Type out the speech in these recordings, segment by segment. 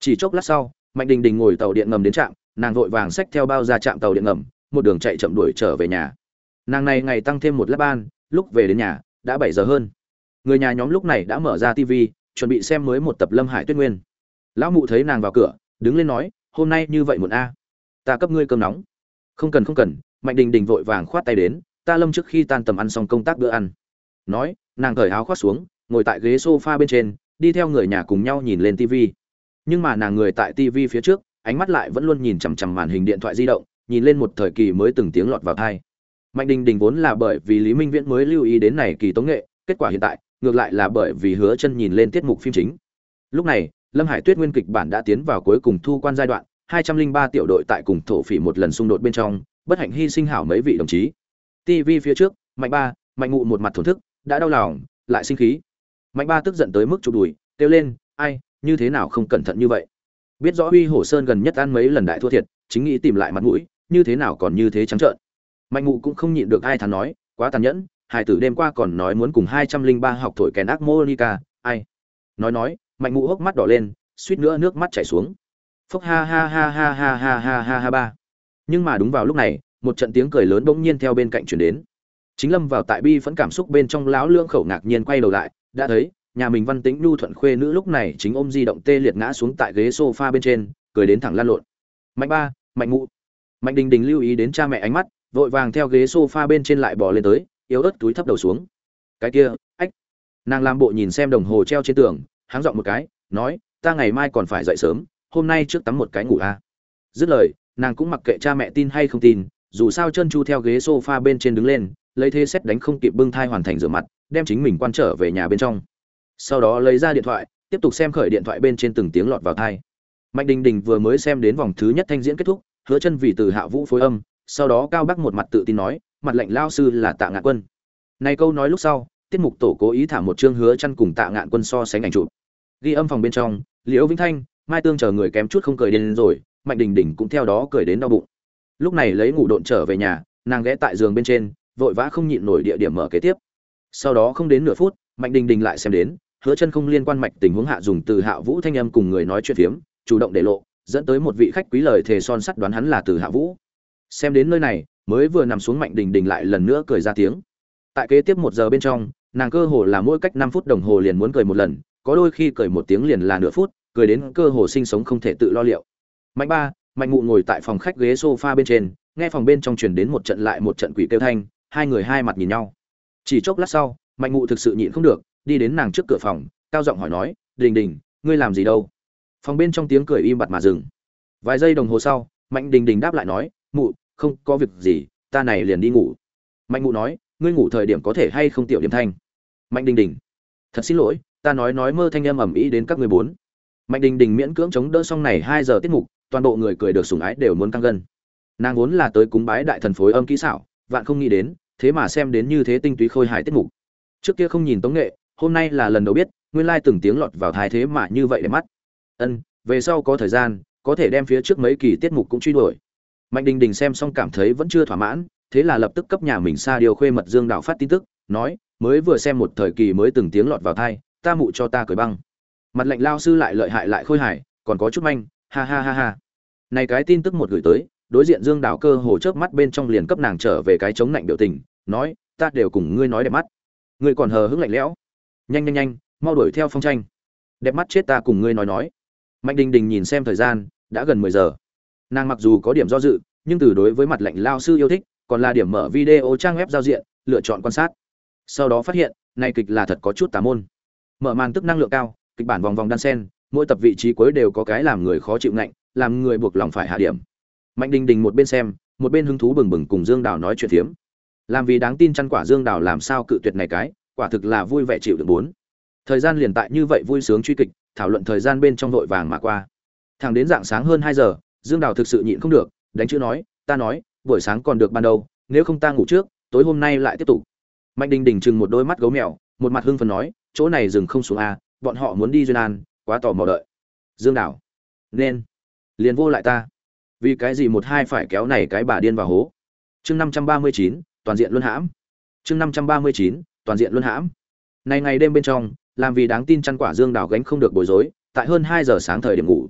chỉ chốc lát sau, mạnh đình đình ngồi tàu điện ngầm đến trạm, nàng vội vàng xách theo bao ra trạm tàu điện ngầm, một đường chạy chậm đuổi trở về nhà. Nàng này ngày tăng thêm một lát ban, lúc về đến nhà, đã bảy giờ hơn. Người nhà nhóm lúc này đã mở ra tv chuẩn bị xem mới một tập lâm hải tuyết nguyên. Lão mụ thấy nàng vào cửa, đứng lên nói, hôm nay như vậy muộn a. Ta cấp ngươi cơm nóng. Không cần không cần. Mạnh đình đình vội vàng khoát tay đến, ta lâm trước khi tan tầm ăn xong công tác bữa ăn. Nói, nàng cởi áo khoát xuống, ngồi tại ghế sofa bên trên, đi theo người nhà cùng nhau nhìn lên tv nhưng mà nàng người tại tv phía trước, ánh mắt lại vẫn luôn nhìn chằm chằm màn hình điện thoại di động, nhìn lên một thời kỳ mới từng tiếng lọt vào thai mạnh đình đình vốn là bởi vì lý minh viễn mới lưu ý đến này kỳ tống nghệ, kết quả hiện tại, ngược lại là bởi vì hứa chân nhìn lên tiết mục phim chính. Lúc này, lâm hải tuyết nguyên kịch bản đã tiến vào cuối cùng thu quan giai đoạn 203 tiểu đội tại cùng thổ phỉ một lần xung đột bên trong, bất hạnh hy sinh hảo mấy vị đồng chí. Tv phía trước, mạnh ba, mạnh ngụ một mặt thổn thức, đã đau lòng, lại sinh khí. Mạnh ba tức giận tới mức chụp đùi, kêu lên, ai như thế nào không cẩn thận như vậy? Biết rõ uy hổ sơn gần nhất ăn mấy lần đại thua thiệt, chính nghĩ tìm lại mặt mũi, như thế nào còn như thế trắng trợn. Mạnh ngụ cũng không nhịn được ai thắn nói, quá tàn nhẫn hải tử đêm qua còn nói muốn cùng hai trăm linh ba học thổi kèn ác monica, ai? Nói nói, mạnh ngụ hốc mắt đỏ lên, suýt nữa nước mắt chảy xuống. Phốc ha ha ha ha ha ha ha ha ha ba. Nhưng mà đúng vào lúc này, một trận tiếng cười lớn bỗng nhiên theo bên cạnh chuyển đến. Chính lâm vào tại bi phẫn cảm xúc bên trong lão lưỡng khẩu ngạc nhiên quay đầu lại, đã thấy nhà mình văn tĩnh nhu thuận khuê nữ lúc này chính ôm di động tê liệt ngã xuống tại ghế sofa bên trên, cười đến thẳng lan lộn. Mạnh ba, mạnh ngụ mạnh đình đình lưu ý đến cha mẹ ánh mắt, vội vàng theo ghế sofa bên trên lại bò lên tới, yếu ớt túi thấp đầu xuống. Cái kia, ách. Nàng làm bộ nhìn xem đồng hồ treo trên tường, háng dọn một cái, nói, ta ngày mai còn phải dậy sớm, hôm nay trước tắm một cái ngủ a. À. dứt lời, nàng cũng mặc kệ cha mẹ tin hay không tin, dù sao chân chu theo ghế sofa bên trên đứng lên, lấy thế xét đánh không kịp bưng thai hoàn thành rửa mặt, đem chính mình quan trở về nhà bên trong sau đó lấy ra điện thoại, tiếp tục xem khởi điện thoại bên trên từng tiếng lọt vào thai mạnh đình đình vừa mới xem đến vòng thứ nhất thanh diễn kết thúc, hứa chân vì từ hạ vũ phối âm, sau đó cao bắc một mặt tự tin nói, mặt lệnh lao sư là tạ ngạn quân. Này câu nói lúc sau, tiết mục tổ cố ý thả một chương hứa chân cùng tạ ngạn quân so sánh ảnh chụp. Ghi âm phòng bên trong, liễu vĩnh thanh, mai tương chờ người kém chút không cười đến rồi, mạnh đình đình cũng theo đó cười đến đau bụng. Lúc này lấy ngủ độn trở về nhà, nàng ghé tại giường bên trên, vội vã không nhịn nổi địa điểm mở kế tiếp. Sau đó không đến nửa phút, mạnh đình đình lại xem đến hứa chân không liên quan mạch tình huống hạ dùng từ hạ vũ thanh âm cùng người nói chuyện phiếm, chủ động để lộ, dẫn tới một vị khách quý lời thề son sắt đoán hắn là từ hạ vũ. Xem đến nơi này, mới vừa nằm xuống mạnh đình đình lại lần nữa cười ra tiếng. Tại kế tiếp một giờ bên trong, nàng cơ hồ là mỗi cách năm phút đồng hồ liền muốn cười một lần, có đôi khi cười một tiếng liền là nửa phút, cười đến cơ hồ sinh sống không thể tự lo liệu. Mạnh ba, mạnh ngụ ngồi tại phòng khách ghế sofa bên trên, nghe phòng bên trong truyền đến một trận lại một trận quỷ kêu thanh, hai người hai mặt nhìn nhau. Chỉ chốc lát sau, mạnh ngụ thực sự nhịn không được đi đến nàng trước cửa phòng, cao giọng hỏi nói, đình đình, ngươi làm gì đâu? Phòng bên trong tiếng cười im bặt mà dừng. Vài giây đồng hồ sau, mạnh đình đình đáp lại nói, mụ, không có việc gì, ta này liền đi ngủ. Mạnh mụ nói, ngươi ngủ thời điểm có thể hay không tiểu điểm thanh? Mạnh đình đình, thật xin lỗi, ta nói nói mơ thanh em ầm ĩ đến các ngươi bốn. Mạnh đình đình miễn cưỡng chống đỡ xong này hai giờ tiết mục, toàn bộ người cười được sủng ái đều muốn căng gân. Nàng vốn là tới cúng bái đại thần phối âm kỹ xảo, vạn không nghĩ đến, thế mà xem đến như thế tinh túy khôi hài tiết mục. Trước kia không nhìn tống nghệ hôm nay là lần đầu biết, nguyên lai từng tiếng lọt vào thái thế mà như vậy để mắt. Ân, về sau có thời gian, có thể đem phía trước mấy kỳ tiết mục cũng truy đuổi. Mạnh đình đình xem xong cảm thấy vẫn chưa thỏa mãn, thế là lập tức cấp nhà mình xa điều khuê mật dương đạo phát tin tức, nói, mới vừa xem một thời kỳ mới từng tiếng lọt vào thai, ta mụ cho ta cởi băng. Mặt lệnh lao sư lại lợi hại lại khôi hài, còn có chút manh, ha ha ha ha. Này cái tin tức một gửi tới, đối diện dương Đạo cơ hồ chớp mắt bên trong liền cấp nàng trở về cái chống lạnh biểu tình, nói, ta đều cùng ngươi nói đẹp mắt. Ngươi còn hờ hững lạnh lẽo nhanh nhanh nhanh, mau đuổi theo phong tranh. Đẹp mắt chết ta cùng ngươi nói nói. Mạnh đình đình nhìn xem thời gian, đã gần mười giờ. Nàng mặc dù có điểm do dự, nhưng từ đối với mặt lệnh lao sư yêu thích, còn là điểm mở video trang web giao diện, lựa chọn quan sát. Sau đó phát hiện nay kịch là thật có chút tà môn. Mở màn tức năng lượng cao, kịch bản vòng vòng đan sen, mỗi tập vị trí cuối đều có cái làm người khó chịu ngạnh, làm người buộc lòng phải hạ điểm. Mạnh đình đình một bên xem, một bên hứng thú bừng bừng cùng dương đào nói chuyện phiếm. Làm vì đáng tin chăn quả dương đào làm sao cự tuyệt này cái quả thực là vui vẻ chịu được bốn. Thời gian liền tại như vậy vui sướng truy kịch, thảo luận thời gian bên trong vội vàng mà qua. Thẳng đến dạng sáng hơn hai giờ, dương đào thực sự nhịn không được, đánh chữ nói, ta nói, buổi sáng còn được ban đầu, nếu không ta ngủ trước, tối hôm nay lại tiếp tục. Mạnh đình đình chừng một đôi mắt gấu mèo, một mặt hưng phần nói, chỗ này dừng không xuống a bọn họ muốn đi duyên an, quá tò mò đợi. Dương đào, nên, liền vô lại ta. Vì cái gì một hai phải kéo này cái bà điên vào hố? Chương năm trăm ba mươi chín, toàn diện luân hãm. Chương năm trăm ba mươi chín toàn diện luân hãm. Này ngày đêm bên trong, làm vì đáng tin chăn quả dương đào gánh không được bối rối, tại hơn hai giờ sáng thời điểm ngủ.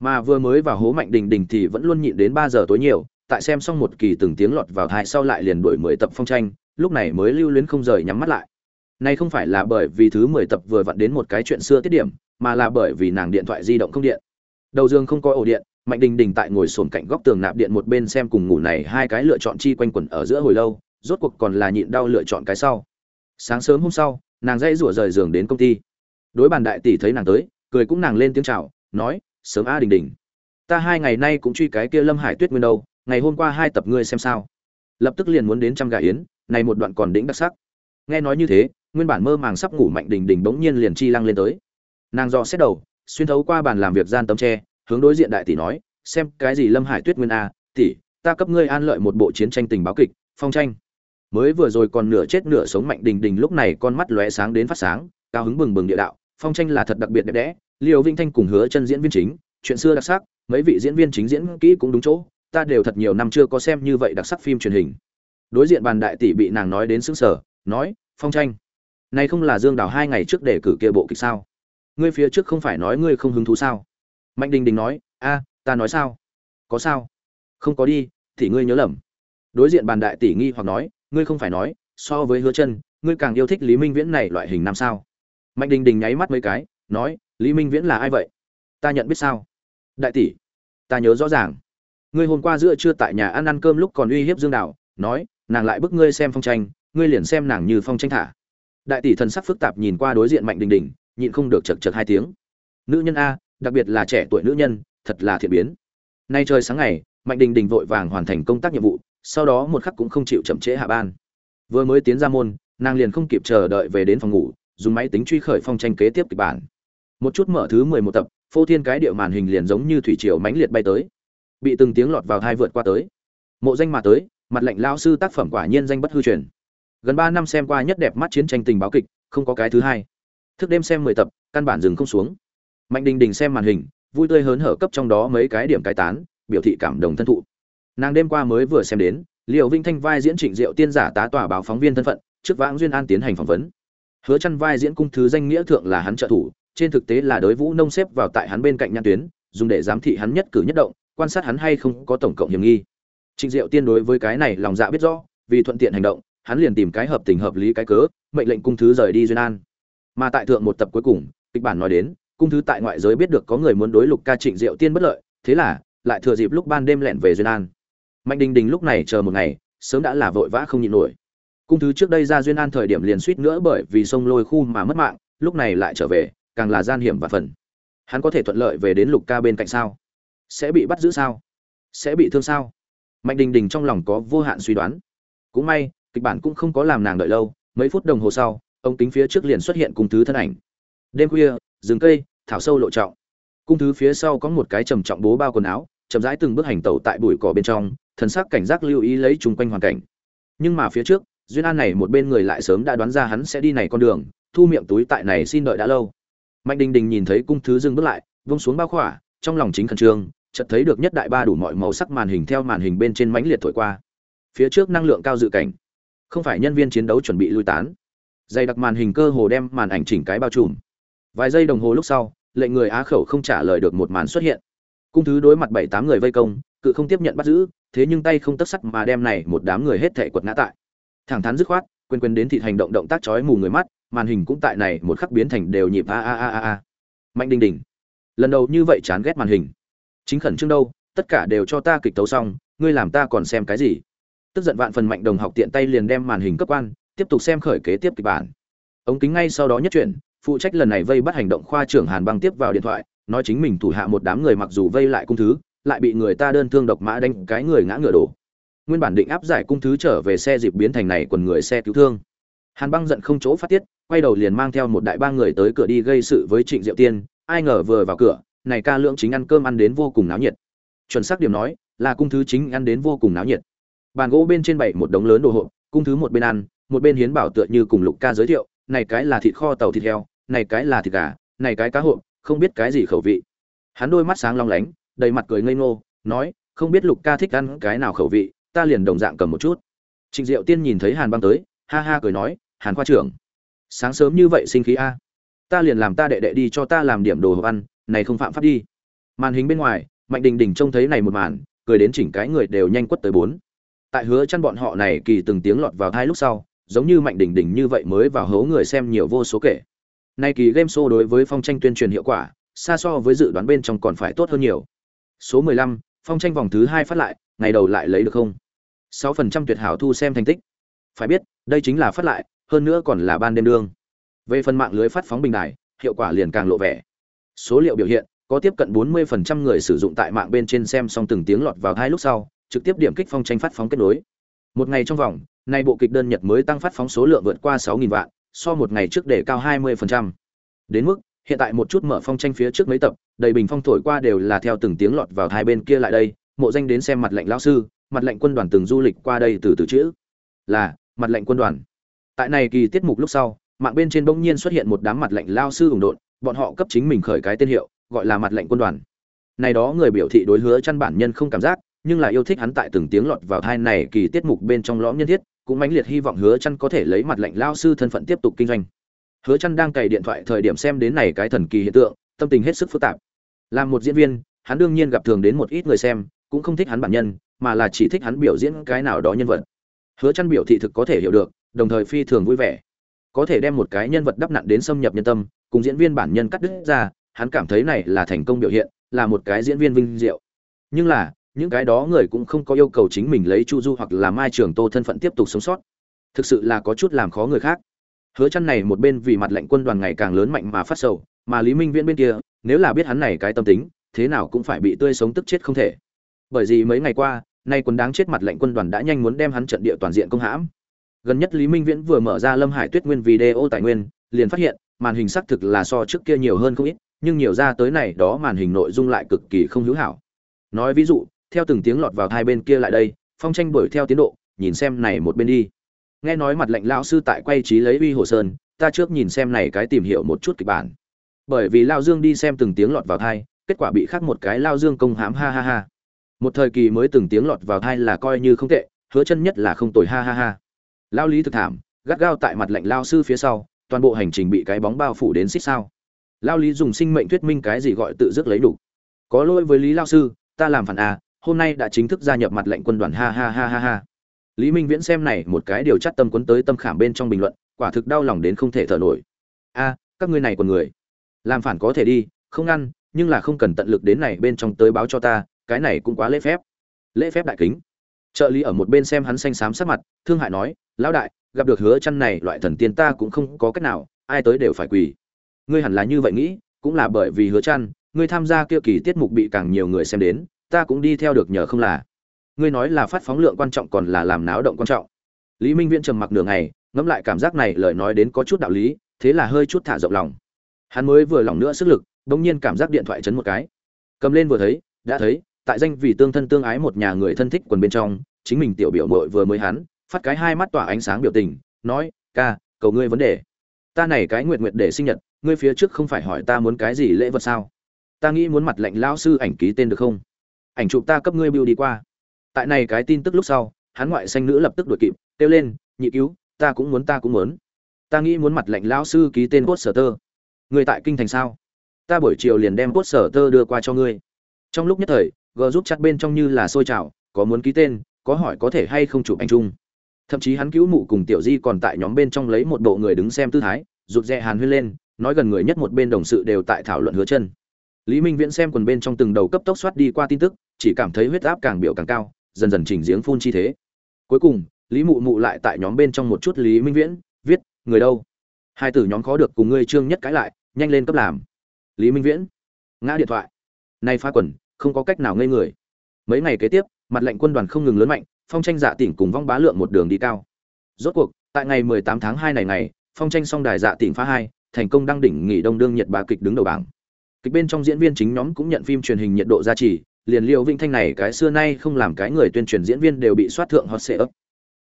Mà vừa mới vào hố mạnh đình đình thì vẫn luôn nhịn đến ba giờ tối nhiều, tại xem xong một kỳ từng tiếng lọt vào thai sau lại liền đổi mười tập phong tranh, lúc này mới lưu luyến không rời nhắm mắt lại. Nay không phải là bởi vì thứ mười tập vừa vặn đến một cái chuyện xưa tiết điểm, mà là bởi vì nàng điện thoại di động không điện. Đầu giường không có ổ điện, mạnh đình đình tại ngồi sồn cạnh góc tường nạp điện một bên xem cùng ngủ này hai cái lựa chọn chi quanh quẩn ở giữa hồi lâu, rốt cuộc còn là nhịn đau lựa chọn cái sau sáng sớm hôm sau, nàng dãy rủa rời giường đến công ty. Đối bàn đại tỷ thấy nàng tới, cười cũng nàng lên tiếng chào, nói, sớm a đình đình, ta hai ngày nay cũng truy cái kia lâm hải tuyết nguyên đâu, ngày hôm qua hai tập ngươi xem sao. Lập tức liền muốn đến trăm gà yến, này một đoạn còn đỉnh đặc sắc. Nghe nói như thế, nguyên bản mơ màng sắp ngủ mạnh đình đình bỗng nhiên liền chi lăng lên tới. Nàng do xét đầu, xuyên thấu qua bàn làm việc gian tấm tre, hướng đối diện đại tỷ nói, xem cái gì lâm hải tuyết nguyên a, tỷ, ta cấp ngươi an lợi một bộ chiến tranh tình báo kịch, phong tranh mới vừa rồi còn nửa chết nửa sống mạnh đình đình lúc này con mắt lóe sáng đến phát sáng, cao hứng bừng bừng địa đạo, phong tranh là thật đặc biệt đẹp đẽ liều vinh thanh cùng hứa chân diễn viên chính, chuyện xưa đặc sắc, mấy vị diễn viên chính diễn kỹ cũng đúng chỗ, ta đều thật nhiều năm chưa có xem như vậy đặc sắc phim truyền hình. Đối diện bàn đại tỷ bị nàng nói đến sững sờ, nói, phong tranh, này không là dương đào hai ngày trước để cử kia bộ kịch sao? Ngươi phía trước không phải nói ngươi không hứng thú sao? Mạnh đình đình nói, a, ta nói sao? Có sao? Không có đi, thì ngươi nhớ lầm. Đối diện bàn đại tỷ nghi hoặc nói ngươi không phải nói so với hứa chân ngươi càng yêu thích lý minh viễn này loại hình nam sao? Mạnh đình đình nháy mắt mấy cái nói lý minh viễn là ai vậy? Ta nhận biết sao? Đại tỷ ta nhớ rõ ràng. Ngươi hôm qua giữa trưa tại nhà ăn ăn cơm lúc còn uy hiếp dương Đào, nói nàng lại bức ngươi xem phong tranh ngươi liền xem nàng như phong tranh thả. Đại tỷ thần sắc phức tạp nhìn qua đối diện mạnh đình đình nhịn không được chật chật hai tiếng. Nữ nhân a đặc biệt là trẻ tuổi nữ nhân thật là thiện biến. Nay trời sáng ngày mạnh đình đình vội vàng hoàn thành công tác nhiệm vụ sau đó một khắc cũng không chịu chậm trễ hạ ban. Vừa mới tiến ra môn, nàng liền không kịp chờ đợi về đến phòng ngủ, dùng máy tính truy khởi phong tranh kế tiếp kịch bản. Một chút mở thứ mười một tập, phô thiên cái điệu màn hình liền giống như thủy triều mãnh liệt bay tới. Bị từng tiếng lọt vào hai vượt qua tới. Mộ danh mà tới, mặt lệnh lao sư tác phẩm quả nhiên danh bất hư truyền. Gần ba năm xem qua nhất đẹp mắt chiến tranh tình báo kịch, không có cái thứ hai. Thức đêm xem mười tập, căn bản dừng không xuống. Mạnh đình đình xem màn hình, vui tươi hớn hở cấp trong đó mấy cái điểm cai tán, biểu thị cảm động thân thụ nàng đêm qua mới vừa xem đến liệu vinh thanh vai diễn trịnh diệu tiên giả tá tòa báo phóng viên thân phận, trước vãng duyên an tiến hành phỏng vấn. Hứa chăn vai diễn cung thứ danh nghĩa thượng là hắn trợ thủ, trên thực tế là đối vũ nông xếp vào tại hắn bên cạnh nhãn tuyến, dùng để giám thị hắn nhất cử nhất động, quan sát hắn hay không có tổng cộng hiểm nghi. Trịnh diệu tiên đối với cái này lòng dạ biết rõ, vì thuận tiện hành động, hắn liền tìm cái hợp tình hợp lý cái cớ, mệnh lệnh cung thứ rời đi duyên an. Mà tại thượng một tập cuối cùng, kịch bản nói đến, cung thứ tại ngoại giới biết được có người muốn đối lục ca trịnh diệu tiên bất lợi, thế là lại thừa dịp lúc ban đêm lẻn về duyên an mạnh đình đình lúc này chờ một ngày, sớm đã là vội vã không nhịn nổi. Cung thứ trước đây ra duyên an thời điểm liền suýt nữa bởi vì sông lôi khu mà mất mạng, lúc này lại trở về, càng là gian hiểm và phần. Hắn có thể thuận lợi về đến lục ca bên cạnh sao? Sẽ bị bắt giữ sao? Sẽ bị thương sao? Mạnh đình đình trong lòng có vô hạn suy đoán. Cũng may, kịch bản cũng không có làm nàng đợi lâu, mấy phút đồng hồ sau, ông kính phía trước liền xuất hiện cung thứ thân ảnh. Đêm khuya, rừng cây, thảo sâu lộ trọng. Cung thứ phía sau có một cái trầm trọng bố bao quần áo, chậm rãi từng bước hành tẩu tại bụi cỏ bên trong thần sắc cảnh giác lưu ý lấy chung quanh hoàn cảnh. Nhưng mà phía trước, duyên an này một bên người lại sớm đã đoán ra hắn sẽ đi này con đường, thu miệng túi tại này xin đợi đã lâu. Mạnh đình đình nhìn thấy cung thứ dừng bước lại, vung xuống bao khỏa, trong lòng chính khẩn trương, chợt thấy được nhất đại ba đủ mọi màu sắc màn hình theo màn hình bên trên mãnh liệt thổi qua. Phía trước năng lượng cao dự cảnh. Không phải nhân viên chiến đấu chuẩn bị lui tán. Dày đặc màn hình cơ hồ đem màn ảnh chỉnh cái bao trùm. Vài giây đồng hồ lúc sau, lệnh người á khẩu không trả lời được một màn xuất hiện. Cung thứ đối mặt bảy tám người vây công cự không tiếp nhận bắt giữ, thế nhưng tay không tất sắt mà đem này một đám người hết thể quật ngã tại. Thẳng thắn dứt khoát, quên quên đến thị hành động động tác chói mù người mắt, màn hình cũng tại này một khắc biến thành đều nhịp a a a a a. Mạnh đình đình. Lần đầu như vậy chán ghét màn hình. Chính khẩn trương đâu, tất cả đều cho ta kịch tấu xong, ngươi làm ta còn xem cái gì? Tức giận vạn phần mạnh đồng học tiện tay liền đem màn hình cấp quan, tiếp tục xem khởi kế tiếp kịch bản. Ống kính ngay sau đó nhất chuyển, phụ trách lần này vây bắt hành động khoa trưởng hàn băng tiếp vào điện thoại, nói chính mình thủ hạ một đám người mặc dù vây lại cung thứ lại bị người ta đơn thương độc mã đánh cái người ngã ngựa đổ. Nguyên bản định áp giải cung thứ trở về xe dịp biến thành này quần người xe cứu thương. Hàn băng giận không chỗ phát tiết, quay đầu liền mang theo một đại ba người tới cửa đi gây sự với trịnh diệu tiên, ai ngờ vừa vào cửa, này ca lượng chính ăn cơm ăn đến vô cùng náo nhiệt. Chuẩn xác điểm nói, là cung thứ chính ăn đến vô cùng náo nhiệt. Bàn gỗ bên trên bảy một đống lớn đồ hộp, cung thứ một bên ăn, một bên hiến bảo tựa như cùng lục ca giới thiệu, này cái là thịt kho tàu thịt heo, này cái là thịt gà, này cái cá hộp, không biết cái gì khẩu vị. Hắn đôi mắt sáng long lánh đầy mặt cười ngây ngô, nói, không biết lục ca thích ăn cái nào khẩu vị, ta liền đồng dạng cầm một chút. Trình diệu tiên nhìn thấy hàn băng tới, ha ha cười nói, hàn khoa trưởng, sáng sớm như vậy sinh khí a. Ta liền làm ta đệ đệ đi cho ta làm điểm đồ hộp ăn, này không phạm pháp đi. Màn hình bên ngoài, mạnh đình đình trông thấy này một màn, cười đến chỉnh cái người đều nhanh quất tới bốn. Tại hứa chăn bọn họ này kỳ từng tiếng lọt vào hai lúc sau, giống như mạnh đình đình như vậy mới vào hố người xem nhiều vô số kể. Nay kỳ game show đối với phong tranh tuyên truyền hiệu quả, xa so với dự đoán bên trong còn phải tốt hơn nhiều số 15, phong tranh vòng thứ hai phát lại ngày đầu lại lấy được không? 6% tuyệt hảo thu xem thành tích. Phải biết đây chính là phát lại hơn nữa còn là ban đêm đương. Về phần mạng lưới phát phóng bình đài hiệu quả liền càng lộ vẻ. Số liệu biểu hiện có tiếp cận 40% người sử dụng tại mạng bên trên xem xong từng tiếng lọt vào hai lúc sau trực tiếp điểm kích phong tranh phát phóng kết nối. Một ngày trong vòng nay bộ kịch đơn nhật mới tăng phát phóng số lượng vượt qua 6.000 vạn so một ngày trước để cao 20%. đến mức hiện tại một chút mở phong tranh phía trước mấy tập, đầy bình phong thổi qua đều là theo từng tiếng lọt vào hai bên kia lại đây, mộ danh đến xem mặt lệnh lão sư, mặt lệnh quân đoàn từng du lịch qua đây từ từ chữ. Là, mặt lệnh quân đoàn. Tại này kỳ tiết mục lúc sau, mạng bên trên bỗng nhiên xuất hiện một đám mặt lệnh lao sư ủng độn, bọn họ cấp chính mình khởi cái tên hiệu, gọi là mặt lệnh quân đoàn. Này đó người biểu thị đối hứa chăn bản nhân không cảm giác, nhưng là yêu thích hắn tại từng tiếng lọt vào thai này kỳ tiết mục bên trong lõm nhân thiết, cũng mãnh liệt hy vọng hứa chăn có thể lấy mặt lệnh lao sư thân phận tiếp tục kinh doanh hứa chăn đang cày điện thoại thời điểm xem đến này cái thần kỳ hiện tượng, tâm tình hết sức phức tạp. Làm một diễn viên, hắn đương nhiên gặp thường đến một ít người xem, cũng không thích hắn bản nhân, mà là chỉ thích hắn biểu diễn cái nào đó nhân vật. Hứa chăn biểu thị thực có thể hiểu được, đồng thời phi thường vui vẻ. Có thể đem một cái nhân vật đắp nặn đến xâm nhập nhân tâm, cùng diễn viên bản nhân cắt đứt ra, hắn cảm thấy này là thành công biểu hiện, là một cái diễn viên vinh diệu. Nhưng là, những cái đó người cũng không có yêu cầu chính mình lấy chu du hoặc là mai trường tô thân phận tiếp tục sống sót. Thực sự là có chút làm khó người khác hứa chăn này một bên vì mặt lệnh quân đoàn ngày càng lớn mạnh mà phát sầu, mà lý minh viễn bên kia, nếu là biết hắn này cái tâm tính, thế nào cũng phải bị tươi sống tức chết không thể. Bởi vì mấy ngày qua, nay quân đáng chết mặt lệnh quân đoàn đã nhanh muốn đem hắn trận địa toàn diện công hãm. Gần nhất lý minh viễn vừa mở ra lâm hải tuyết nguyên video tài nguyên, liền phát hiện, màn hình xác thực là so trước kia nhiều hơn không ít, nhưng nhiều ra tới này đó màn hình nội dung lại cực kỳ không hữu hảo. Nói ví dụ, theo từng tiếng lọt vào hai bên kia lại đây, phong tranh đuổi theo tiến độ, nhìn xem này một bên đi nghe nói mặt lệnh lão sư tại quay trí lấy uy hồ sơn, ta trước nhìn xem này cái tìm hiểu một chút kịch bản. Bởi vì lao dương đi xem từng tiếng lọt vào thai, kết quả bị khắc một cái lao dương công hãm, ha ha ha. Một thời kỳ mới từng tiếng lọt vào thai là coi như không tệ, hứa chân nhất là không tồi, ha ha ha. Lao lý thực thảm, gắt gao tại mặt lệnh lao sư phía sau, toàn bộ hành trình bị cái bóng bao phủ đến xích sao. Lao lý dùng sinh mệnh thuyết minh cái gì gọi tự dứt lấy đủ. Có lỗi với lý lao sư, ta làm phản à hôm nay đã chính thức gia nhập mặt lệnh quân đoàn, ha ha ha ha ha lý minh viễn xem này một cái điều chắc tâm quấn tới tâm khảm bên trong bình luận, quả thực đau lòng đến không thể thở nổi. A, các ngươi này còn người, làm phản có thể đi, không ngăn, nhưng là không cần tận lực đến này bên trong tới báo cho ta, cái này cũng quá lễ phép. Lễ phép đại kính. Trợ lý ở một bên xem hắn xanh xám sắc mặt, thương hại nói, lão đại, gặp được hứa chăn này loại thần tiên ta cũng không có cách nào, ai tới đều phải quỳ. Ngươi hẳn là như vậy nghĩ, cũng là bởi vì hứa chăn, ngươi tham gia kia kỳ tiết mục bị càng nhiều người xem đến, ta cũng đi theo được nhờ không là ngươi nói là phát phóng lượng quan trọng còn là làm náo động quan trọng. Lý minh viễn trầm mặc nửa ngày, ngẫm lại cảm giác này lời nói đến có chút đạo lý, thế là hơi chút thả rộng lòng. Hắn mới vừa lòng nữa sức lực, bỗng nhiên cảm giác điện thoại chấn một cái. Cầm lên vừa thấy, đã thấy, tại danh vì tương thân tương ái một nhà người thân thích quần bên trong, chính mình tiểu biểu mội vừa mới hắn, phát cái hai mắt tỏa ánh sáng biểu tình, nói, ca, cầu ngươi vấn đề. Ta này cái nguyện nguyện để sinh nhật, ngươi phía trước không phải hỏi ta muốn cái gì lễ vật sao? Ta nghĩ muốn mặt lệnh lão sư ảnh ký tên được không? Ảnh chụp ta cấp ngươi bưu đi qua tại này cái tin tức lúc sau, hắn ngoại xanh nữ lập tức đuổi kịp, kêu lên, nhị cứu, ta cũng muốn, ta cũng muốn. Ta nghĩ muốn mặt lệnh lão sư ký tên cốt sở tơ. Người tại kinh thành sao? Ta buổi chiều liền đem cốt sở tơ đưa qua cho ngươi. Trong lúc nhất thời, g giúp chặt bên trong như là xôi trào, có muốn ký tên, có hỏi có thể hay không chụp anh trung thậm chí hắn cứu mụ cùng tiểu di còn tại nhóm bên trong lấy một bộ người đứng xem tư thái, rụt rè hàn huyên lên, nói gần người nhất một bên đồng sự đều tại thảo luận hứa chân. Lý minh viễn xem quần bên trong từng đầu cấp tốc soát đi qua tin tức, chỉ cảm thấy huyết áp càng biểu càng cao dần dần chỉnh giếng phun chi thế. Cuối cùng, lý mụ mụ lại tại nhóm bên trong một chút lý minh viễn, viết, người đâu? Hai tử nhóm khó được cùng ngươi trương nhất cãi lại, nhanh lên cấp làm. Lý minh viễn, ngã điện thoại. Nay phá quần, không có cách nào ngây người. Mấy ngày kế tiếp, mặt lệnh quân đoàn không ngừng lớn mạnh, phong tranh dạ tỉnh cùng vong bá lượng một đường đi cao. Rốt cuộc, tại ngày 18 tháng 2 này ngày, phong tranh song đài dạ tỉnh phá hai, thành công đăng đỉnh nghỉ đông đương nhiệt bá kịch đứng đầu bảng. Kịch bên trong diễn viên chính nhóm cũng nhận phim truyền hình nhiệt độ gia trì liền liêu Vĩnh thanh này cái xưa nay không làm cái người tuyên truyền diễn viên đều bị soát thượng hot sệ ấp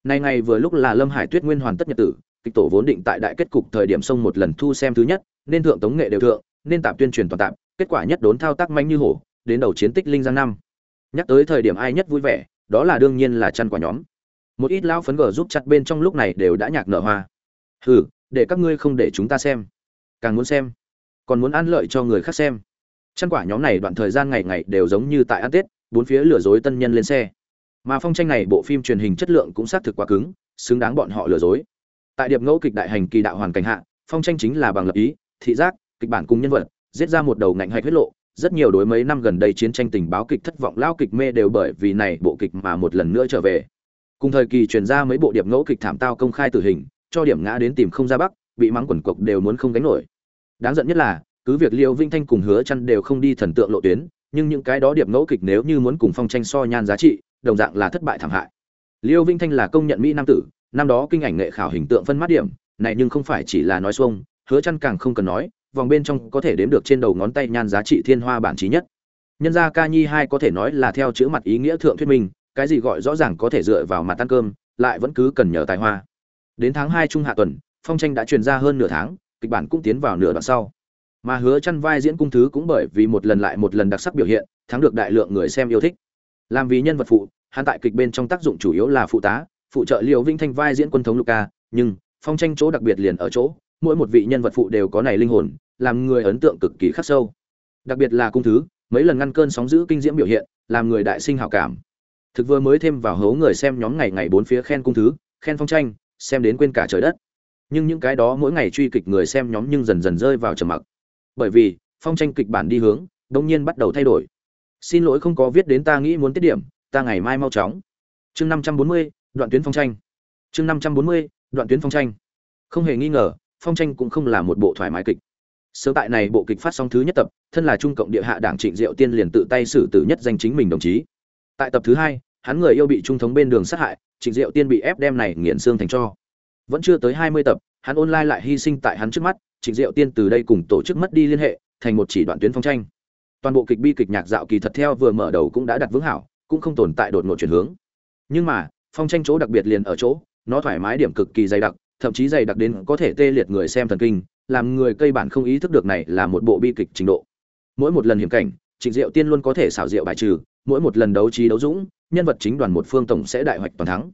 nay ngày vừa lúc là lâm hải tuyết nguyên hoàn tất nhật tử, kịch tổ vốn định tại đại kết cục thời điểm sông một lần thu xem thứ nhất, nên thượng tống nghệ đều thượng, nên tạm tuyên truyền toàn tạm, kết quả nhất đốn thao tác manh như hổ, đến đầu chiến tích linh giang năm. Nhắc tới thời điểm ai nhất vui vẻ, đó là đương nhiên là chăn quả nhóm. Một ít lao phấn gờ giúp chặt bên trong lúc này đều đã nhạc nở hoa. Hừ, để các ngươi không để chúng ta xem. Càng muốn xem, còn muốn ăn lợi cho người khác xem chăn quả nhóm này đoạn thời gian ngày ngày đều giống như tại ăn tết, bốn phía lừa dối tân nhân lên xe. Mà phong tranh này bộ phim truyền hình chất lượng cũng xác thực quá cứng, xứng đáng bọn họ lừa dối. Tại điệp ngẫu kịch đại hành kỳ đạo hoàn cảnh hạ, phong tranh chính là bằng lập ý, thị giác, kịch bản cùng nhân vật, giết ra một đầu ngạnh hạch huyết lộ. Rất nhiều đối mấy năm gần đây chiến tranh tình báo kịch thất vọng lao kịch mê đều bởi vì này bộ kịch mà một lần nữa trở về. Cùng thời kỳ truyền ra mấy bộ điệp ngẫu kịch thảm tao công khai tử hình, cho điểm ngã đến tìm không ra bắc, bị mắng quần cục đều muốn không gánh nổi. Đáng giận nhất là cứ việc liêu vinh thanh cùng hứa chăn đều không đi thần tượng lộ tuyến, nhưng những cái đó điệp ngẫu kịch nếu như muốn cùng phong tranh so nhan giá trị, đồng dạng là thất bại thảm hại. Liêu vinh thanh là công nhận mỹ nam tử, năm đó kinh ảnh nghệ khảo hình tượng phân mắt điểm, này nhưng không phải chỉ là nói xuông, hứa chăn càng không cần nói, vòng bên trong có thể đếm được trên đầu ngón tay nhan giá trị thiên hoa bản trí nhất. Nhân gia ca nhi hai có thể nói là theo chữ mặt ý nghĩa thượng thuyết minh, cái gì gọi rõ ràng có thể dựa vào mặt ăn cơm, lại vẫn cứ cần nhờ tài hoa. Đến tháng hai trung hạ tuần, phong tranh đã truyền ra hơn nửa tháng, kịch bản cũng tiến vào nửa đoạn sau mà hứa chăn vai diễn cung thứ cũng bởi vì một lần lại một lần đặc sắc biểu hiện, thắng được đại lượng người xem yêu thích. Làm vì nhân vật phụ, hắn tại kịch bên trong tác dụng chủ yếu là phụ tá, phụ trợ liều vinh thanh vai diễn quân thống luca nhưng phong tranh chỗ đặc biệt liền ở chỗ, mỗi một vị nhân vật phụ đều có này linh hồn, làm người ấn tượng cực kỳ khắc sâu. Đặc biệt là cung thứ, mấy lần ngăn cơn sóng dữ kinh diễm biểu hiện, làm người đại sinh hảo cảm. Thực vừa mới thêm vào hấu người xem nhóm ngày ngày bốn phía khen cung thứ, khen phong tranh, xem đến quên cả trời đất. Nhưng những cái đó mỗi ngày truy kịch người xem nhóm nhưng dần dần rơi vào trầm mặc bởi vì, phong tranh kịch bản đi hướng, đông nhiên bắt đầu thay đổi. Xin lỗi không có viết đến ta nghĩ muốn tiết điểm, ta ngày mai mau chóng. Chương năm trăm bốn mươi, đoạn tuyến phong tranh. Chương năm trăm bốn mươi, đoạn tuyến phong tranh. Không hề nghi ngờ, phong tranh cũng không là một bộ thoải mái kịch. Sớm tại này bộ kịch phát sóng thứ nhất tập, thân là trung cộng địa hạ đảng trịnh diệu tiên liền tự tay xử tử nhất danh chính mình đồng chí. Tại tập thứ hai, hắn người yêu bị trung thống bên đường sát hại, trịnh diệu tiên bị ép đem này nghiền xương thành cho. Vẫn chưa tới hai mươi tập, hắn online lại hy sinh tại hắn trước mắt trịnh diệu tiên từ đây cùng tổ chức mất đi liên hệ, thành một chỉ đoạn tuyến phong tranh. Toàn bộ kịch bi kịch nhạc dạo kỳ thật theo vừa mở đầu cũng đã đặt vững hảo, cũng không tồn tại đột ngột chuyển hướng. Nhưng mà, phong tranh chỗ đặc biệt liền ở chỗ, nó thoải mái điểm cực kỳ dày đặc, thậm chí dày đặc đến có thể tê liệt người xem thần kinh, làm người cây bản không ý thức được này là một bộ bi kịch trình độ. Mỗi một lần hiểm cảnh, trịnh diệu tiên luôn có thể xảo diệu bài trừ, mỗi một lần đấu trí đấu dũng, nhân vật chính đoàn một phương tổng sẽ đại hoạch toàn thắng.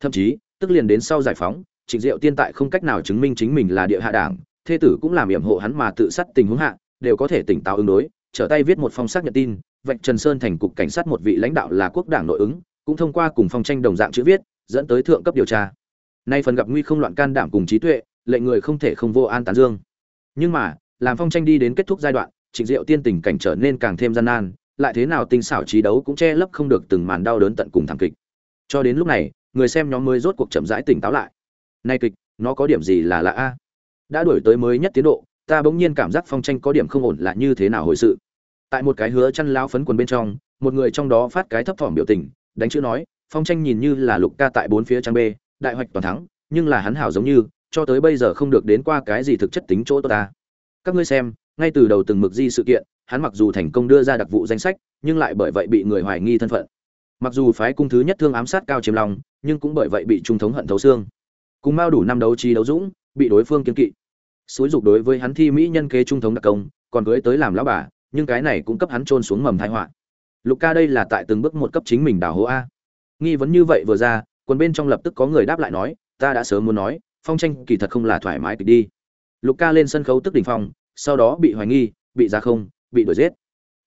Thậm chí, tức liền đến sau giải phóng, trịnh diệu tiên tại không cách nào chứng minh chính mình là địa hạ đảng thê tử cũng làm yểm hộ hắn mà tự sát tình huống hạ, đều có thể tỉnh táo ứng đối, trở tay viết một phong xác nhận tin, vạch trần sơn thành cục cảnh sát một vị lãnh đạo là quốc đảng nội ứng, cũng thông qua cùng phong tranh đồng dạng chữ viết, dẫn tới thượng cấp điều tra. Nay phần gặp nguy không loạn can đảm cùng trí tuệ, lệnh người không thể không vô an tán dương. Nhưng mà, làm phong tranh đi đến kết thúc giai đoạn, trịnh diệu tiên tình cảnh trở nên càng thêm gian nan, lại thế nào tinh xảo trí đấu cũng che lấp không được từng màn đau đớn tận cùng thảm kịch. Cho đến lúc này, người xem nhóm mới rốt cuộc chậm rãi tỉnh táo lại. Nay kịch, nó có điểm gì là lạ a? Đã đổi tới mới nhất tiến độ, ta bỗng nhiên cảm giác phong tranh có điểm không ổn là như thế nào hồi sự. Tại một cái hứa chăn lao phấn quần bên trong, một người trong đó phát cái thấp thỏm biểu tình, đánh chữ nói, phong tranh nhìn như là lục ca tại bốn phía trang b, đại hoạch toàn thắng, nhưng là hắn hảo giống như, cho tới bây giờ không được đến qua cái gì thực chất tính chỗ ta. Các ngươi xem, ngay từ đầu từng mực di sự kiện, hắn mặc dù thành công đưa ra đặc vụ danh sách, nhưng lại bởi vậy bị người hoài nghi thân phận. Mặc dù phái cung thứ nhất thương ám sát cao chiếm lòng nhưng cũng bởi vậy bị trung thống hận thấu xương. Cùng mao đủ năm đấu trí đấu dũng, bị đối phương kiên kỵ xúi dục đối với hắn thi mỹ nhân kế trung thống đặc công, còn cưới tới làm lão bà, nhưng cái này cũng cấp hắn trôn xuống mầm thái họa. Lục ca đây là tại từng bước một cấp chính mình đào hố a. Nghi vấn như vậy vừa ra, quần bên trong lập tức có người đáp lại nói, ta đã sớm muốn nói, phong tranh kỳ thật không là thoải mái kịch đi. Lục ca lên sân khấu tức đỉnh phong, sau đó bị hoài nghi, bị ra không, bị đuổi giết.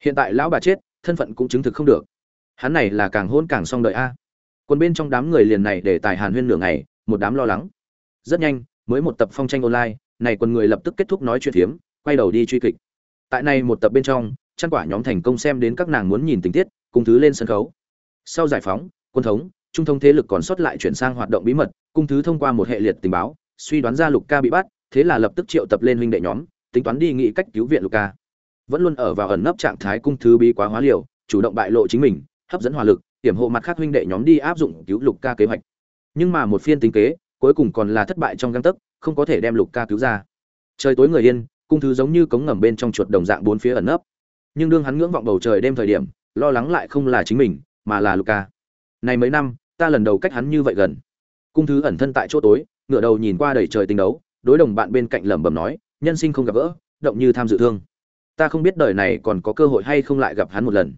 Hiện tại lão bà chết, thân phận cũng chứng thực không được. Hắn này là càng hôn càng xong đợi a. Quần bên trong đám người liền này để tài hàn huyên nửa ngày, một đám lo lắng. Rất nhanh, mới một tập phong tranh online này quần người lập tức kết thúc nói chuyện thiếm, quay đầu đi truy kịch. Tại này một tập bên trong chăn quả nhóm thành công xem đến các nàng muốn nhìn tình tiết cùng thứ lên sân khấu. Sau giải phóng quân thống trung thông thế lực còn sót lại chuyển sang hoạt động bí mật cung thứ thông qua một hệ liệt tình báo suy đoán ra lục ca bị bắt thế là lập tức triệu tập lên huynh đệ nhóm tính toán đi nghĩ cách cứu viện lục ca. Vẫn luôn ở vào ẩn nấp trạng thái cung thứ bí quá hóa liều chủ động bại lộ chính mình hấp dẫn hỏa lực tiềm hộ mặt khác huynh đệ nhóm đi áp dụng cứu lục ca kế hoạch. Nhưng mà một phiên tính kế cuối cùng còn là thất bại trong gang tấc không có thể đem lục ca cứu ra. Trời tối người yên, cung thứ giống như cống ngầm bên trong chuột đồng dạng bốn phía ẩn nấp. Nhưng đương hắn ngưỡng vọng bầu trời đêm thời điểm, lo lắng lại không là chính mình, mà là lục ca. Này mấy năm, ta lần đầu cách hắn như vậy gần. Cung thứ ẩn thân tại chỗ tối, ngửa đầu nhìn qua đầy trời tinh đấu, đối đồng bạn bên cạnh lẩm bẩm nói, nhân sinh không gặp gỡ, động như tham dự thương. Ta không biết đời này còn có cơ hội hay không lại gặp hắn một lần.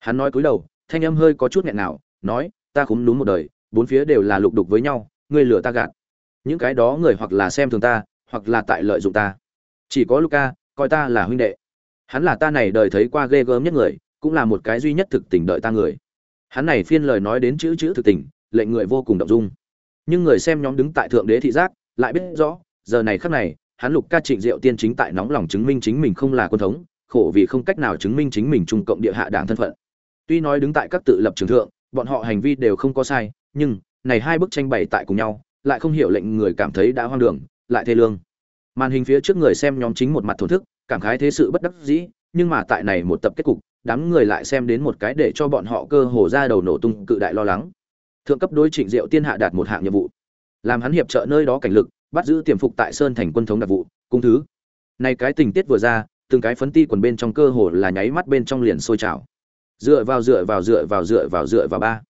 Hắn nói cúi đầu, thanh âm hơi có chút nghẹn nào nói, ta khúm núm một đời, bốn phía đều là lục đục với nhau, ngươi lừa ta gạt những cái đó người hoặc là xem thường ta, hoặc là tại lợi dụng ta. Chỉ có luca coi ta là huynh đệ. Hắn là ta này đời thấy qua ghê gớm nhất người, cũng là một cái duy nhất thực tình đợi ta người. Hắn này phiên lời nói đến chữ chữ thực tình, lệnh người vô cùng động dung. Nhưng người xem nhóm đứng tại thượng đế thị giác, lại biết rõ, giờ này khắc này, hắn lục ca trịnh diệu tiên chính tại nóng lòng chứng minh chính mình không là quân thống, khổ vì không cách nào chứng minh chính mình trung cộng địa hạ đảng thân phận. Tuy nói đứng tại các tự lập trường thượng, bọn họ hành vi đều không có sai, nhưng, này hai bức tranh bày tại cùng nhau lại không hiểu lệnh người cảm thấy đã hoang đường, lại thê lương. Màn hình phía trước người xem nhóm chính một mặt thổn thức, cảm khái thế sự bất đắc dĩ, nhưng mà tại này một tập kết cục, đám người lại xem đến một cái để cho bọn họ cơ hồ ra đầu nổ tung cự đại lo lắng. Thượng cấp đối trịnh diệu tiên hạ đạt một hạng nhiệm vụ. Làm hắn hiệp trợ nơi đó cảnh lực, bắt giữ tiềm phục tại sơn thành quân thống đặc vụ, cung thứ. Này cái tình tiết vừa ra, từng cái phấn ti quần bên trong cơ hồ là nháy mắt bên trong liền sôi trào. Dựa vào dựa vào dựa vào dựa vào dựa vào ba.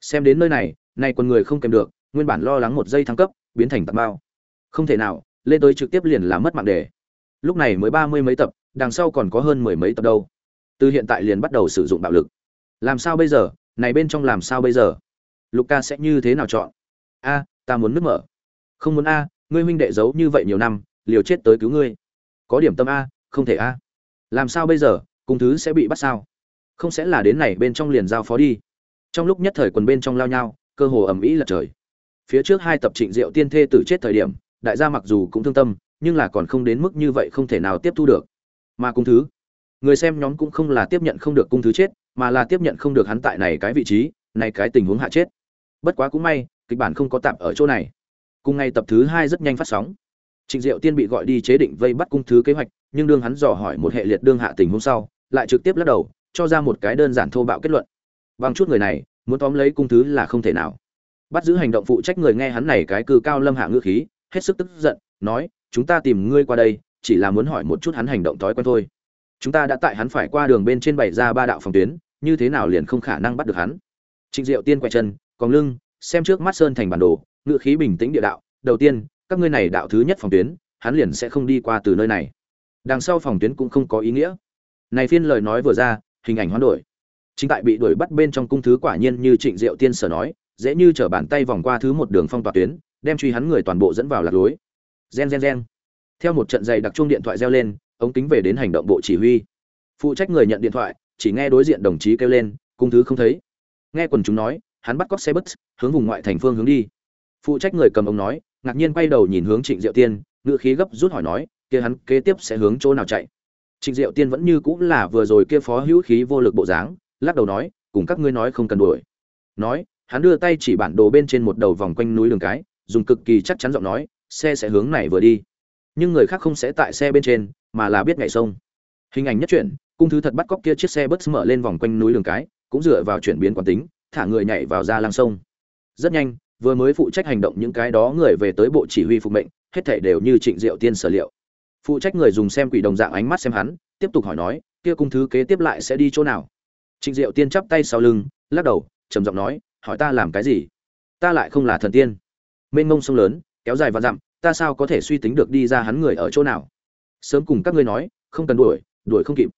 Xem đến nơi này, nay quần người không kèm được nguyên bản lo lắng một giây thăng cấp, biến thành tặng bao không thể nào, lên tới trực tiếp liền là mất mạng đề. Lúc này mới ba mươi mấy tập, đằng sau còn có hơn mười mấy tập đâu. Từ hiện tại liền bắt đầu sử dụng bạo lực. Làm sao bây giờ? Này bên trong làm sao bây giờ? Luca sẽ như thế nào chọn? A, ta muốn nước mở. Không muốn a, ngươi huynh đệ giấu như vậy nhiều năm, liều chết tới cứu ngươi. Có điểm tâm a, không thể a. Làm sao bây giờ? Cùng thứ sẽ bị bắt sao? Không sẽ là đến này bên trong liền giao phó đi. Trong lúc nhất thời quần bên trong lao nhau, cơ hồ ầm ĩ lật trời phía trước hai tập trịnh diệu tiên thê tử chết thời điểm, đại gia mặc dù cũng thương tâm, nhưng là còn không đến mức như vậy không thể nào tiếp thu được. Mà cung thứ, người xem nhóm cũng không là tiếp nhận không được cung thứ chết, mà là tiếp nhận không được hắn tại này cái vị trí, này cái tình huống hạ chết. Bất quá cũng may, kịch bản không có tạm ở chỗ này. Cùng ngày tập thứ hai rất nhanh phát sóng. Trịnh diệu tiên bị gọi đi chế định vây bắt cung thứ kế hoạch, nhưng đương hắn dò hỏi một hệ liệt đương hạ tình hôm sau, lại trực tiếp lắc đầu, cho ra một cái đơn giản thô bạo kết luận. Bằng chút người này, muốn tóm lấy cung thứ là không thể nào bắt giữ hành động phụ trách người nghe hắn này cái cư cao lâm hạ ngữ khí, hết sức tức giận, nói, chúng ta tìm ngươi qua đây, chỉ là muốn hỏi một chút hắn hành động thói quen thôi. Chúng ta đã tại hắn phải qua đường bên trên bảy ra ba đạo phòng tuyến, như thế nào liền không khả năng bắt được hắn? Trịnh diệu tiên quay chân còn lưng, xem trước mắt sơn thành bản đồ, ngữ khí bình tĩnh địa đạo, đầu tiên, các ngươi này đạo thứ nhất phòng tuyến, hắn liền sẽ không đi qua từ nơi này. Đằng sau phòng tuyến cũng không có ý nghĩa. Này phiên lời nói vừa ra, hình ảnh hoán đổi. Chính tại bị đuổi bắt bên trong cung thứ quả nhiên như trịnh diệu tiên sở nói dễ như trở bàn tay vòng qua thứ một đường phong tỏa tuyến, đem truy hắn người toàn bộ dẫn vào lạc lối. Gen gen gen. Theo một trận dày đặc chuông điện thoại reo lên, ống kính về đến hành động bộ chỉ huy. Phụ trách người nhận điện thoại, chỉ nghe đối diện đồng chí kêu lên, cung thứ không thấy. Nghe quần chúng nói, hắn bắt cóc xe bus, hướng vùng ngoại thành phương hướng đi. Phụ trách người cầm ống nói, ngạc nhiên quay đầu nhìn hướng trịnh diệu tiên ngựa khí gấp rút hỏi nói, kia hắn kế tiếp sẽ hướng chỗ nào chạy? Trịnh diệu tiên vẫn như cũng là vừa rồi kia phó hữu khí vô lực bộ dáng, lắc đầu nói, cùng các ngươi nói không cần đuổi. Nói hắn đưa tay chỉ bản đồ bên trên một đầu vòng quanh núi đường cái, dùng cực kỳ chắc chắn giọng nói, xe sẽ hướng này vừa đi. Nhưng người khác không sẽ tại xe bên trên, mà là biết ngày sông. Hình ảnh nhất chuyển cung thứ thật bắt cóc kia chiếc xe bớt mở lên vòng quanh núi đường cái, cũng dựa vào chuyển biến quán tính, thả người nhảy vào ra lang sông. Rất nhanh, vừa mới phụ trách hành động những cái đó người về tới bộ chỉ huy phục mệnh, hết thảy đều như trịnh diệu tiên sở liệu. Phụ trách người dùng xem quỷ đồng dạng ánh mắt xem hắn, tiếp tục hỏi nói, kia cung thứ kế tiếp lại sẽ đi chỗ nào? Trịnh diệu tiên chắp tay sau lưng, lắc đầu, trầm giọng nói hỏi ta làm cái gì? Ta lại không là thần tiên. Mênh mông sông lớn, kéo dài và dặm, ta sao có thể suy tính được đi ra hắn người ở chỗ nào? Sớm cùng các ngươi nói, không cần đuổi đuổi không kịp.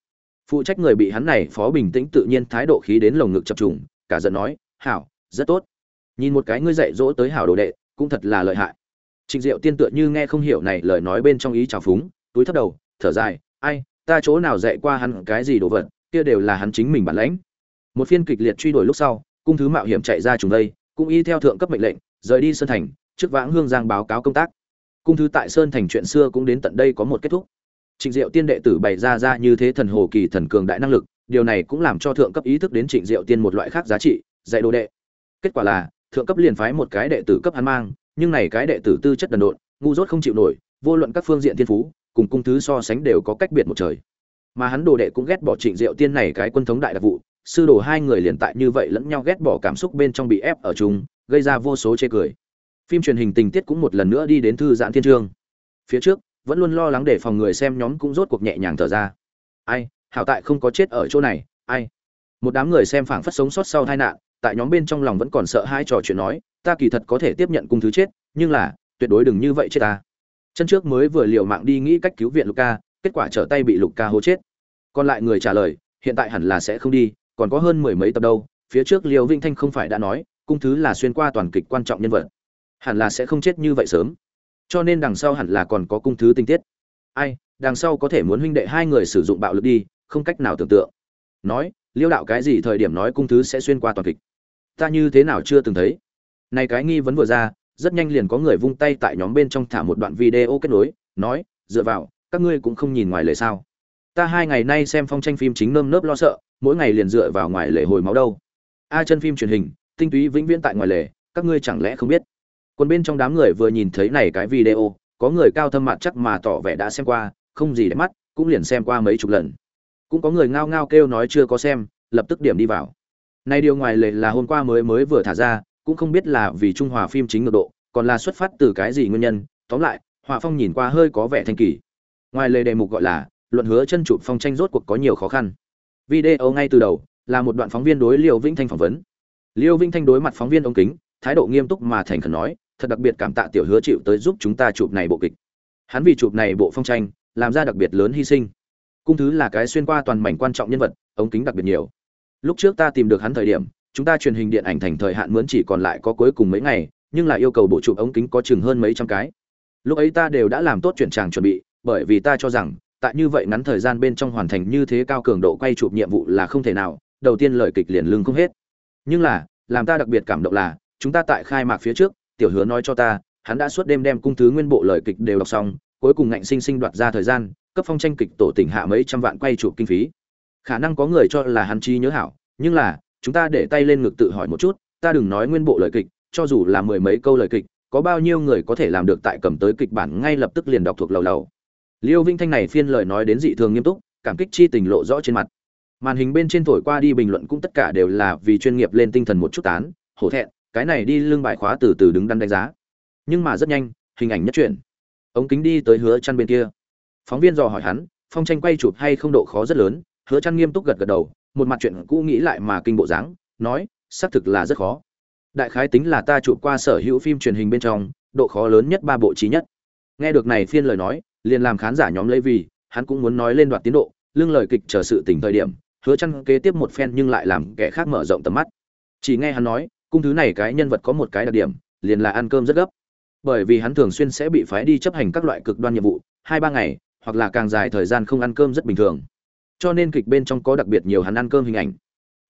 Phụ trách người bị hắn này phó bình tĩnh tự nhiên thái độ khí đến lồng ngực chập trùng, cả giận nói, hảo, rất tốt. Nhìn một cái ngươi dạy dỗ tới hảo đồ đệ, cũng thật là lợi hại. Trịnh diệu tiên tựa như nghe không hiểu này lời nói bên trong ý trào phúng, túi thấp đầu, thở dài, ai, ta chỗ nào dạy qua hắn cái gì đồ vật, kia đều là hắn chính mình bản lãnh. Một phiên kịch liệt truy đuổi lúc sau cung thứ mạo hiểm chạy ra trùng đây, cũng y theo thượng cấp mệnh lệnh, rời đi sơn thành, trước vãng hương giang báo cáo công tác. Cung thứ tại sơn thành chuyện xưa cũng đến tận đây có một kết thúc. Trịnh diệu tiên đệ tử bày ra ra như thế thần hồ kỳ thần cường đại năng lực, điều này cũng làm cho thượng cấp ý thức đến trịnh diệu tiên một loại khác giá trị, dạy đồ đệ. Kết quả là, thượng cấp liền phái một cái đệ tử cấp hắn mang, nhưng này cái đệ tử tư chất đần độn, ngu dốt không chịu nổi, vô luận các phương diện thiên phú, cùng cung thứ so sánh đều có cách biệt một trời. Mà hắn đồ đệ cũng ghét bỏ trịnh diệu tiên này cái quân thống đại đặc vụ sư đồ hai người liền tại như vậy lẫn nhau ghét bỏ cảm xúc bên trong bị ép ở chung, gây ra vô số chê cười. Phim truyền hình tình tiết cũng một lần nữa đi đến thư giãn thiên trương phía trước, vẫn luôn lo lắng để phòng người xem nhóm cũng rốt cuộc nhẹ nhàng thở ra. Ai, hảo tại không có chết ở chỗ này, ai? Một đám người xem phảng phất sống sót sau tai nạn, tại nhóm bên trong lòng vẫn còn sợ hai trò chuyện nói, ta kỳ thật có thể tiếp nhận cung thứ chết, nhưng là, tuyệt đối đừng như vậy chết ta. Chân trước mới vừa liều mạng đi nghĩ cách cứu viện luca kết quả trở tay bị luca hố chết. Còn lại người trả lời, hiện tại hẳn là sẽ không đi còn có hơn mười mấy tập đâu, phía trước liều vinh thanh không phải đã nói, cung thứ là xuyên qua toàn kịch quan trọng nhân vật. Hẳn là sẽ không chết như vậy sớm. Cho nên đằng sau hẳn là còn có cung thứ tinh tiết. Ai, đằng sau có thể muốn huynh đệ hai người sử dụng bạo lực đi, không cách nào tưởng tượng. Nói, liêu đạo cái gì thời điểm nói cung thứ sẽ xuyên qua toàn kịch? Ta như thế nào chưa từng thấy. Này cái nghi vấn vừa ra, rất nhanh liền có người vung tay tại nhóm bên trong thả một đoạn video kết nối, nói, dựa vào, các ngươi cũng không nhìn ngoài lời sao. Ta hai ngày nay xem phong tranh phim chính nơm nớp lo sợ mỗi ngày liền dựa vào ngoài lề hồi máu đâu. A chân phim truyền hình, tinh túy vĩnh viễn tại ngoài lề, các ngươi chẳng lẽ không biết? Còn bên trong đám người vừa nhìn thấy này cái video, có người cao thâm mặt chắc mà tỏ vẻ đã xem qua, không gì để mắt, cũng liền xem qua mấy chục lần. Cũng có người ngao ngao kêu nói chưa có xem, lập tức điểm đi vào. Nay điều ngoài lề là hôm qua mới mới vừa thả ra, cũng không biết là vì trung hòa phim chính ngược độ, còn là xuất phát từ cái gì nguyên nhân, tóm lại, họa phong nhìn qua hơi có vẻ thanh kỳ. Ngoài lề đề mục gọi là, luận hứa chân chụp phong tranh rốt cuộc có nhiều khó khăn video ngay từ đầu là một đoạn phóng viên đối liêu vĩnh thanh phỏng vấn. Liêu vĩnh thanh đối mặt phóng viên ống kính, thái độ nghiêm túc mà thành khẩn nói, thật đặc biệt cảm tạ tiểu hứa chịu tới giúp chúng ta chụp này bộ kịch. Hắn vì chụp này bộ phong tranh, làm ra đặc biệt lớn hy sinh. Cung thứ là cái xuyên qua toàn mảnh quan trọng nhân vật, ống kính đặc biệt nhiều. Lúc trước ta tìm được hắn thời điểm, chúng ta truyền hình điện ảnh thành thời hạn mướn chỉ còn lại có cuối cùng mấy ngày, nhưng lại yêu cầu bộ chụp ống kính có chừng hơn mấy trăm cái. Lúc ấy ta đều đã làm tốt chuyển tràng chuẩn bị, bởi vì ta cho rằng tại như vậy ngắn thời gian bên trong hoàn thành như thế cao cường độ quay chụp nhiệm vụ là không thể nào, đầu tiên lời kịch liền lưng không hết. Nhưng là, làm ta đặc biệt cảm động là, chúng ta tại khai mạc phía trước, tiểu hứa nói cho ta, hắn đã suốt đêm đem cung thứ nguyên bộ lời kịch đều đọc xong, cuối cùng ngạnh sinh sinh đoạt ra thời gian, cấp phong tranh kịch tổ tỉnh hạ mấy trăm vạn quay chụp kinh phí. Khả năng có người cho là hắn chi nhớ hảo, nhưng là, chúng ta để tay lên ngực tự hỏi một chút, ta đừng nói nguyên bộ lời kịch, cho dù là mười mấy câu lời kịch, có bao nhiêu người có thể làm được tại cầm tới kịch bản ngay lập tức liền đọc thuộc lầu lầu liêu vinh thanh này phiên lời nói đến dị thường nghiêm túc, cảm kích chi tình lộ rõ trên mặt. Màn hình bên trên thổi qua đi bình luận cũng tất cả đều là vì chuyên nghiệp lên tinh thần một chút tán, hổ thẹn, cái này đi lưng bài khóa từ từ đứng đắn đánh giá. Nhưng mà rất nhanh, hình ảnh nhất chuyển. Ống kính đi tới hứa chăn bên kia. Phóng viên dò hỏi hắn, phong tranh quay chụp hay không độ khó rất lớn, hứa chăn nghiêm túc gật gật đầu, một mặt chuyện cũ nghĩ lại mà kinh bộ dáng, nói, xác thực là rất khó. Đại khái tính là ta chụp qua sở hữu phim truyền hình bên trong, độ khó lớn nhất ba bộ trí nhất. Nghe được này phiên lời nói liền làm khán giả nhóm lấy vì, hắn cũng muốn nói lên đoạt tiến độ lương lời kịch chờ sự tỉnh thời điểm, hứa chăn kế tiếp một phen nhưng lại làm kẻ khác mở rộng tầm mắt. Chỉ nghe hắn nói, cung thứ này cái nhân vật có một cái đặc điểm, liền là ăn cơm rất gấp. Bởi vì hắn thường xuyên sẽ bị phái đi chấp hành các loại cực đoan nhiệm vụ, hai ba ngày, hoặc là càng dài thời gian không ăn cơm rất bình thường. Cho nên kịch bên trong có đặc biệt nhiều hắn ăn cơm hình ảnh.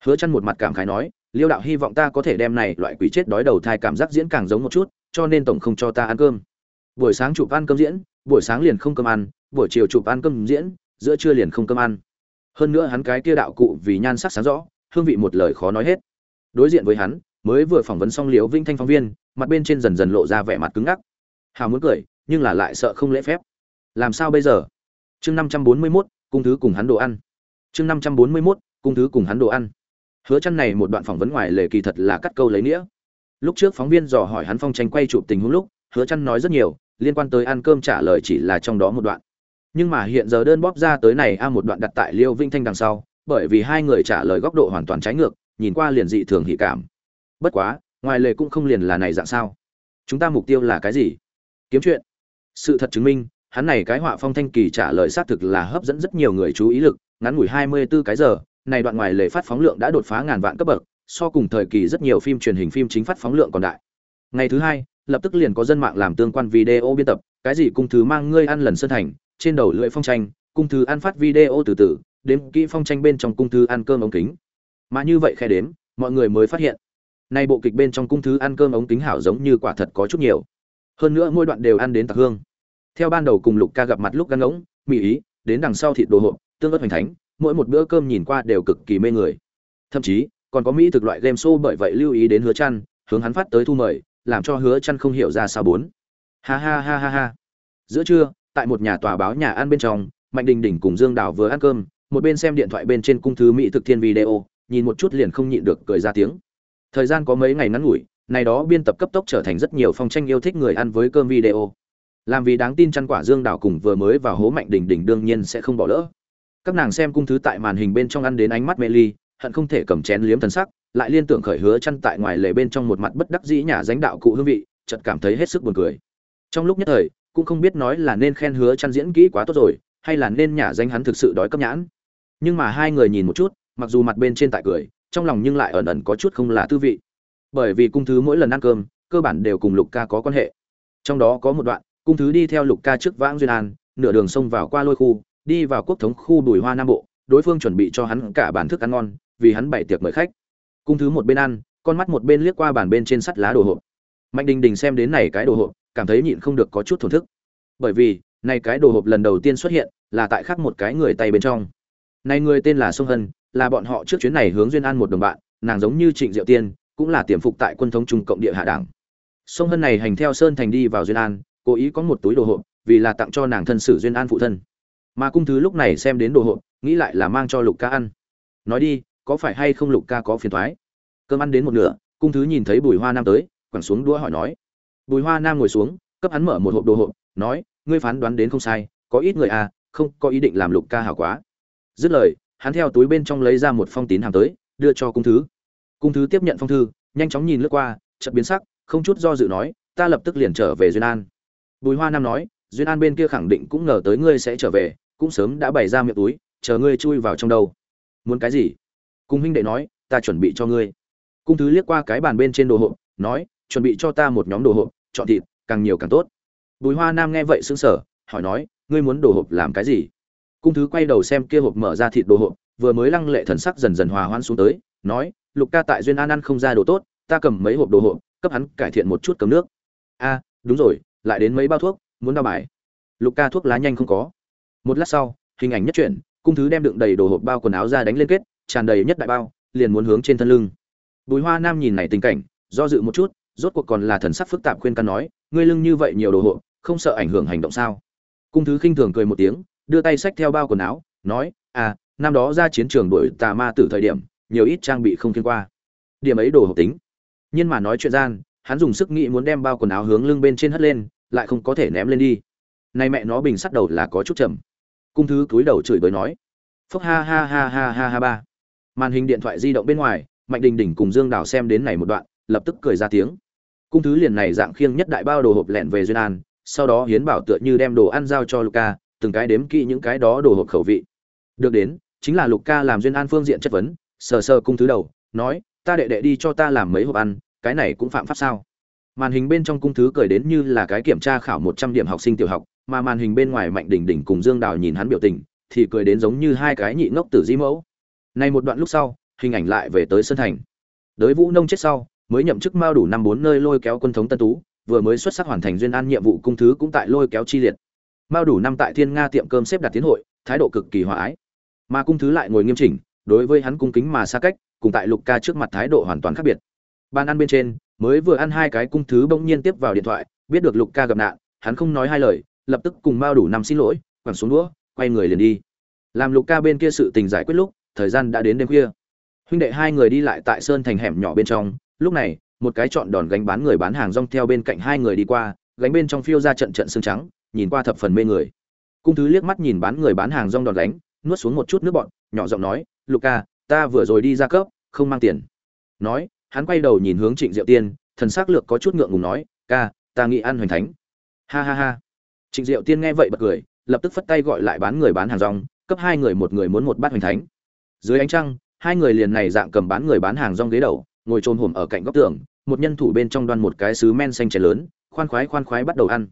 Hứa chăn một mặt cảm khái nói, liêu đạo hy vọng ta có thể đem này loại quỷ chết đói đầu thai cảm giác diễn càng giống một chút, cho nên tổng không cho ta ăn cơm. Buổi sáng chụp ăn cơm diễn buổi sáng liền không cơm ăn, buổi chiều chụp ăn cơm diễn, giữa trưa liền không cơm ăn. Hơn nữa hắn cái kia đạo cụ vì nhan sắc sáng rõ, hương vị một lời khó nói hết. Đối diện với hắn, mới vừa phỏng vấn xong liễu vinh thanh phóng viên, mặt bên trên dần dần lộ ra vẻ mặt cứng ngắc. Hào muốn cười, nhưng là lại sợ không lễ phép. Làm sao bây giờ? Chương năm trăm bốn mươi mốt, cung thứ cùng hắn đồ ăn. Chương năm trăm bốn mươi mốt, cung thứ cùng hắn đồ ăn. Hứa chăn này một đoạn phỏng vấn ngoài lề kỳ thật là cắt câu lấy nghĩa. Lúc trước phóng viên dò hỏi hắn phong tranh quay chụp tình huống lúc, hứa chăn nói rất nhiều liên quan tới ăn cơm trả lời chỉ là trong đó một đoạn. Nhưng mà hiện giờ đơn bóp ra tới này, a, một đoạn đặt tại liêu vinh thanh đằng sau, bởi vì hai người trả lời góc độ hoàn toàn trái ngược, nhìn qua liền dị thường hỉ cảm. Bất quá, ngoài lề cũng không liền là này dạng sao? Chúng ta mục tiêu là cái gì? Kiếm chuyện. Sự thật chứng minh, hắn này cái họa phong thanh kỳ trả lời xác thực là hấp dẫn rất nhiều người chú ý lực, ngắn ngủi 24 cái giờ, này đoạn ngoài lề phát phóng lượng đã đột phá ngàn vạn cấp bậc, so cùng thời kỳ rất nhiều phim truyền hình phim chính phát phóng lượng còn đại. Ngày thứ hai lập tức liền có dân mạng làm tương quan video biên tập, cái gì cung thứ mang ngươi ăn lần sơn thành, trên đầu lưỡi phong tranh, cung thứ ăn phát video từ từ, đếm kỹ phong tranh bên trong cung thứ ăn cơm ống kính. Mà như vậy khe đếm, mọi người mới phát hiện, nay bộ kịch bên trong cung thứ ăn cơm ống kính hảo giống như quả thật có chút nhiều. Hơn nữa mỗi đoạn đều ăn đến tạc hương. Theo ban đầu cùng lục ca gặp mặt lúc gan ngỗng mỹ ý, đến đằng sau thịt đồ hộp, tương ớt hoành thánh, mỗi một bữa cơm nhìn qua đều cực kỳ mê người. Thậm chí, còn có mỹ thực loại game show bởi vậy lưu ý đến hứa chăn, hướng hắn phát tới thu mời làm cho hứa chăn không hiểu ra sao bốn. Ha ha ha ha ha. Giữa trưa, tại một nhà tòa báo nhà ăn bên trong, mạnh đình đình cùng dương đào vừa ăn cơm, một bên xem điện thoại bên trên cung thứ mỹ thực thiên video, nhìn một chút liền không nhịn được cười ra tiếng. Thời gian có mấy ngày ngắn ngủi, này đó biên tập cấp tốc trở thành rất nhiều phong tranh yêu thích người ăn với cơm video. Làm vì đáng tin chăn quả dương đào cùng vừa mới vào hố mạnh đình đình đương nhiên sẽ không bỏ lỡ. Các nàng xem cung thứ tại màn hình bên trong ăn đến ánh mắt mê ly, hận không thể cầm chén liếm thần sắc lại liên tưởng khởi hứa chăn tại ngoài lề bên trong một mặt bất đắc dĩ nhà dánh đạo cụ hương vị, chợt cảm thấy hết sức buồn cười. Trong lúc nhất thời, cũng không biết nói là nên khen hứa chăn diễn kỹ quá tốt rồi, hay là nên nhà dánh hắn thực sự đói cấp nhãn. Nhưng mà hai người nhìn một chút, mặc dù mặt bên trên tại cười, trong lòng nhưng lại ẩn ẩn có chút không là tư vị. Bởi vì cung thứ mỗi lần ăn cơm, cơ bản đều cùng lục ca có quan hệ. Trong đó có một đoạn, cung thứ đi theo lục ca trước vãng duyên an, nửa đường xông vào qua lôi khu, đi vào quốc thống khu bùi hoa nam bộ, đối phương chuẩn bị cho hắn cả bản thức ăn ngon, vì hắn bày tiệc mời khách cung thứ một bên ăn, con mắt một bên liếc qua bàn bên trên sắt lá đồ hộp. Mạnh đình đình xem đến này cái đồ hộp, cảm thấy nhịn không được có chút thổn thức. Bởi vì, này cái đồ hộp lần đầu tiên xuất hiện, là tại khác một cái người tay bên trong. Này người tên là sông hân, là bọn họ trước chuyến này hướng duyên an một đồng bạn, nàng giống như trịnh diệu tiên, cũng là tiềm phục tại quân thống trung cộng địa hạ đảng. Sông hân này hành theo sơn thành đi vào duyên an, cố ý có một túi đồ hộp, vì là tặng cho nàng thân sử duyên an phụ thân. Mà cung thứ lúc này xem đến đồ hộp, nghĩ lại là mang cho lục ca ăn. Nói đi có phải hay không lục ca có phiền thoái? Cơm ăn đến một nửa, cung thứ nhìn thấy bùi hoa nam tới, quẳng xuống đũa hỏi nói. Bùi hoa nam ngồi xuống, cấp hắn mở một hộp đồ hộp, nói, ngươi phán đoán đến không sai, có ít người à không, có ý định làm lục ca hảo quá. Dứt lời, hắn theo túi bên trong lấy ra một phong tín hàng tới, đưa cho cung thứ. Cung thứ tiếp nhận phong thư, nhanh chóng nhìn lướt qua, chợt biến sắc, không chút do dự nói, ta lập tức liền trở về duyên an. Bùi hoa nam nói, duyên an bên kia khẳng định cũng ngờ tới ngươi sẽ trở về, cũng sớm đã bày ra miệng túi, chờ ngươi chui vào trong đâu. Muốn cái gì? Cung huynh đệ nói, ta chuẩn bị cho ngươi. Cung thứ liếc qua cái bàn bên trên đồ hộp, nói, chuẩn bị cho ta một nhóm đồ hộp, chọn thịt, càng nhiều càng tốt. Bùi hoa nam nghe vậy sững sờ, hỏi nói, ngươi muốn đồ hộp làm cái gì? Cung thứ quay đầu xem kia hộp mở ra thịt đồ hộp, vừa mới lăng lệ thần sắc dần dần hòa hoãn xuống tới, nói, lục ca tại duyên an ăn không ra đồ tốt, ta cầm mấy hộp đồ hộp, cấp hắn cải thiện một chút cấm nước. A, đúng rồi, lại đến mấy bao thuốc, muốn đau bài. Lục ca thuốc lá nhanh không có. Một lát sau, hình ảnh nhất chuyển, cung thứ đem đựng đầy đồ hộp bao quần áo ra đánh lên kết tràn đầy nhất đại bao, liền muốn hướng trên thân lưng. Bùi hoa nam nhìn này tình cảnh, do dự một chút, rốt cuộc còn là thần sắc phức tạp khuyên can nói, ngươi lưng như vậy nhiều đồ hộp không sợ ảnh hưởng hành động sao? Cung thứ khinh thường cười một tiếng, đưa tay xách theo bao quần áo, nói à năm đó ra chiến trường đuổi tà ma tử thời điểm, nhiều ít trang bị không kiên qua. Điểm ấy đồ hộp tính. Nhưng mà nói chuyện gian, hắn dùng sức nghĩ muốn đem bao quần áo hướng lưng bên trên hất lên, lại không có thể ném lên đi. Nay mẹ nó bình sắt đầu là có chút chậm. Cung thứ cúi đầu chửi bới nói, phúc ha ha ha ha ha ha ba màn hình điện thoại di động bên ngoài, mạnh đình đỉnh cùng dương đào xem đến này một đoạn, lập tức cười ra tiếng. Cung thứ liền này dạng khiêng nhất đại bao đồ hộp lẹn về duyên an, sau đó hiến bảo tựa như đem đồ ăn giao cho luca từng cái đếm kỹ những cái đó đồ hộp khẩu vị. Được đến, chính là luca làm duyên an phương diện chất vấn, sờ sờ cung thứ đầu, nói, ta đệ đệ đi cho ta làm mấy hộp ăn, cái này cũng phạm pháp sao? Màn hình bên trong cung thứ cười đến như là cái kiểm tra khảo một trăm điểm học sinh tiểu học, mà màn hình bên ngoài mạnh đỉnh đỉnh cùng dương đào nhìn hắn biểu tình, thì cười đến giống như hai cái nhị ngốc tử di mẫu nay một đoạn lúc sau, hình ảnh lại về tới sân thành. Đới vũ nông chết sau, mới nhậm chức mao đủ năm bốn nơi lôi kéo quân thống tân tú, vừa mới xuất sắc hoàn thành duyên an nhiệm vụ cung thứ cũng tại lôi kéo chi liệt. Mao đủ năm tại thiên nga tiệm cơm xếp đặt tiến hội, thái độ cực kỳ hòa ái. Mà cung thứ lại ngồi nghiêm chỉnh, đối với hắn cung kính mà xa cách, cùng tại lục ca trước mặt thái độ hoàn toàn khác biệt. Bàn ăn bên trên, mới vừa ăn hai cái cung thứ bỗng nhiên tiếp vào điện thoại, biết được lục ca gặp nạn, hắn không nói hai lời, lập tức cùng mao đủ năm xin lỗi, quẳng xuống đũa, quay người liền đi. Làm lục ca bên kia sự tình giải quyết lúc thời gian đã đến đêm khuya. Huynh đệ hai người đi lại tại sơn thành hẻm nhỏ bên trong, lúc này, một cái chọn đòn gánh bán người bán hàng rong theo bên cạnh hai người đi qua, gánh bên trong phiêu ra trận trận xương trắng, nhìn qua thập phần mê người. Cung thứ liếc mắt nhìn bán người bán hàng rong đòn gánh, nuốt xuống một chút nước bọn nhỏ giọng nói luca ta vừa rồi đi ra cấp, không mang tiền. Nói, hắn quay đầu nhìn hướng trịnh diệu tiên, thần s ắ c lược có chút ngượng ngùng nói, ca, ta nghĩ ăn hoành thánh. Ha ha ha. Trịnh diệu tiên nghe vậy bật cười, lập tức phất tay gọi lại bán người bán hàng rong, cấp hai người một người muốn một bát hoành thánh dưới ánh trăng, hai người liền này dạng cầm bán người bán hàng rong ghế đầu, ngồi trồm hổm ở cạnh góc tường, một nhân thủ bên trong đoan một cái sứ men xanh chén lớn, khoan khoái khoan khoái bắt đầu ăn.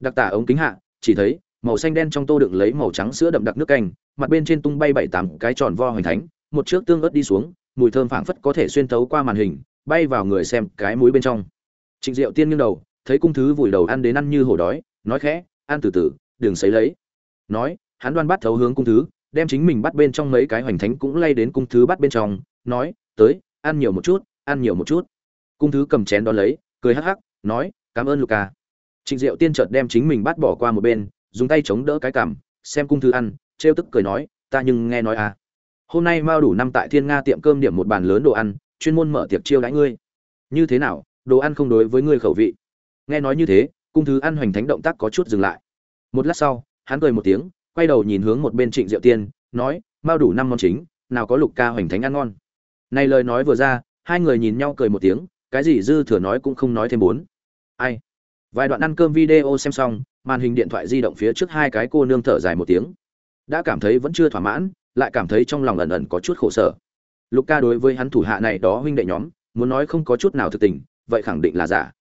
Đặc tả ống kính hạ, chỉ thấy, màu xanh đen trong tô đựng lấy màu trắng sữa đậm đặc nước canh, mặt bên trên tung bay bảy tám cái tròn vo hoành thánh, một chiếc tương ớt đi xuống, mùi thơm phảng phất có thể xuyên thấu qua màn hình, bay vào người xem cái mũi bên trong. Trịnh diệu tiên nghiêng đầu, thấy cung thứ vùi đầu ăn đến ăn như hổ đói, nói khẽ, ăn từ từ, đừng sấy lấy. Nói, hắn đoan bắt thấu hướng cung thứ đem chính mình bắt bên trong mấy cái hoành thánh cũng lay đến cung thứ bắt bên trong, nói, tới, ăn nhiều một chút, ăn nhiều một chút. Cung thứ cầm chén đón lấy, cười hắc hắc, nói, cảm ơn luca trịnh diệu tiên chợt đem chính mình bắt bỏ qua một bên, dùng tay chống đỡ cái cằm, xem cung thứ ăn, trêu tức cười nói, ta nhưng nghe nói à. Hôm nay mao đủ năm tại thiên nga tiệm cơm điểm một bàn lớn đồ ăn, chuyên môn mở tiệc chiêu đãi ngươi. Như thế nào, đồ ăn không đối với ngươi khẩu vị? Nghe nói như thế, cung thứ ăn hoành thánh động tác có chút dừng lại. Một lát sau, hắn cười một tiếng quay đầu nhìn hướng một bên trịnh diệu tiên, nói, mao đủ năm món chính, nào có lục ca hoành thánh ăn ngon. Này lời nói vừa ra, hai người nhìn nhau cười một tiếng, cái gì dư thừa nói cũng không nói thêm bốn. Ai? Vài đoạn ăn cơm video xem xong, màn hình điện thoại di động phía trước hai cái cô nương thở dài một tiếng. Đã cảm thấy vẫn chưa thỏa mãn, lại cảm thấy trong lòng ẩn ẩn có chút khổ sở. Lục ca đối với hắn thủ hạ này đó huynh đệ nhóm, muốn nói không có chút nào thực tình, vậy khẳng định là giả.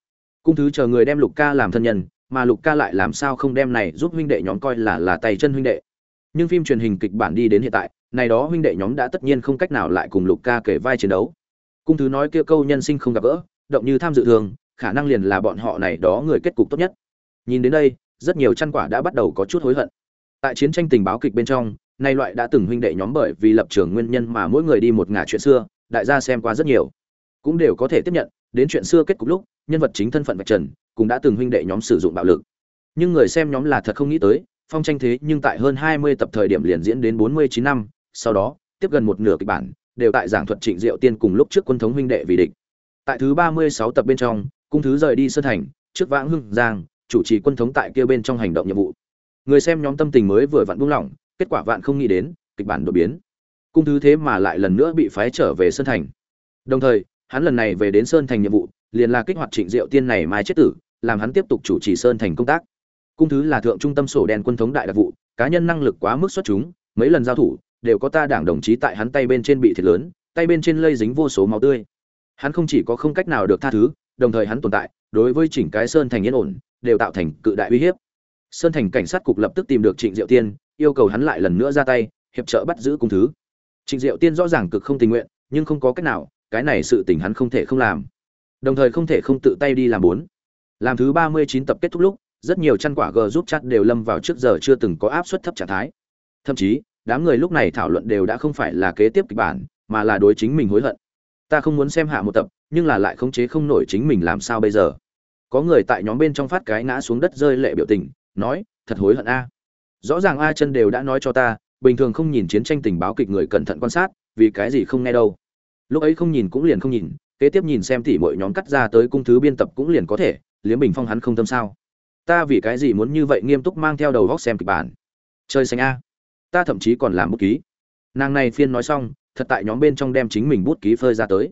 Cung thứ chờ người đem lục ca làm thân nhân mà lục ca lại làm sao không đem này giúp huynh đệ nhóm coi là là tay chân huynh đệ. Nhưng phim truyền hình kịch bản đi đến hiện tại, này đó huynh đệ nhóm đã tất nhiên không cách nào lại cùng lục ca kể vai chiến đấu. Cung thứ nói kia câu nhân sinh không gặp gỡ, động như tham dự thường, khả năng liền là bọn họ này đó người kết cục tốt nhất. Nhìn đến đây, rất nhiều chăn quả đã bắt đầu có chút hối hận. Tại chiến tranh tình báo kịch bên trong, nay loại đã từng huynh đệ nhóm bởi vì lập trường nguyên nhân mà mỗi người đi một ngả chuyện xưa, đại gia xem qua rất nhiều. Cũng đều có thể tiếp nhận, đến chuyện xưa kết cục lúc, nhân vật chính thân phận vạch trần cũng đã từng huynh đệ nhóm sử dụng bạo lực. Nhưng người xem nhóm là thật không nghĩ tới, phong tranh thế nhưng tại hơn 20 tập thời điểm liền diễn đến 49 năm, sau đó, tiếp gần một nửa kịch bản, đều tại giảng thuật trịnh diệu tiên cùng lúc trước quân thống huynh đệ vì địch. Tại thứ 36 tập bên trong, cung thứ rời đi sơn thành, trước vãng hưng giang, chủ trì quân thống tại kia bên trong hành động nhiệm vụ. Người xem nhóm tâm tình mới vừa vặn buông lỏng, kết quả vạn không nghĩ đến, kịch bản đột biến. Cung thứ thế mà lại lần nữa bị phái trở về sơn thành. Đồng thời, hắn lần này về đến sơn thành nhiệm vụ, liền là kích hoạt trịnh diệu tiên này mai chết tử làm hắn tiếp tục chủ trì sơn thành công tác. Cung thứ là thượng trung tâm sổ đen quân thống đại đặc vụ, cá nhân năng lực quá mức xuất chúng, mấy lần giao thủ, đều có ta đảng đồng chí tại hắn tay bên trên bị thiệt lớn, tay bên trên lây dính vô số máu tươi. Hắn không chỉ có không cách nào được tha thứ, đồng thời hắn tồn tại, đối với chỉnh cái sơn thành yên ổn, đều tạo thành cự đại uy hiếp. Sơn thành cảnh sát cục lập tức tìm được trịnh diệu tiên, yêu cầu hắn lại lần nữa ra tay, hiệp trợ bắt giữ cung thứ. Trịnh diệu tiên rõ ràng cực không tình nguyện, nhưng không có cách nào, cái này sự tình hắn không thể không làm. Đồng thời không thể không tự tay đi làm bốn làm thứ ba mươi chín tập kết thúc lúc, rất nhiều chăn quả g giúp chặt đều lâm vào trước giờ chưa từng có áp suất thấp trạng thái. Thậm chí, đám người lúc này thảo luận đều đã không phải là kế tiếp kịch bản, mà là đối chính mình hối hận. Ta không muốn xem hạ một tập, nhưng là lại khống chế không nổi chính mình làm sao bây giờ? Có người tại nhóm bên trong phát cái ngã xuống đất rơi lệ biểu tình, nói, thật hối hận a. Rõ ràng a chân đều đã nói cho ta, bình thường không nhìn chiến tranh tình báo kịch người cẩn thận quan sát, vì cái gì không nghe đâu. Lúc ấy không nhìn cũng liền không nhìn, kế tiếp nhìn xem tỉ mọi nhóm cắt ra tới cung thứ biên tập cũng liền có thể liếm bình phong hắn không tâm sao? Ta vì cái gì muốn như vậy nghiêm túc mang theo đầu góc xem kịch bản? Chơi xanh a. Ta thậm chí còn làm bút ký. Nàng này phiên nói xong, thật tại nhóm bên trong đem chính mình bút ký phơi ra tới.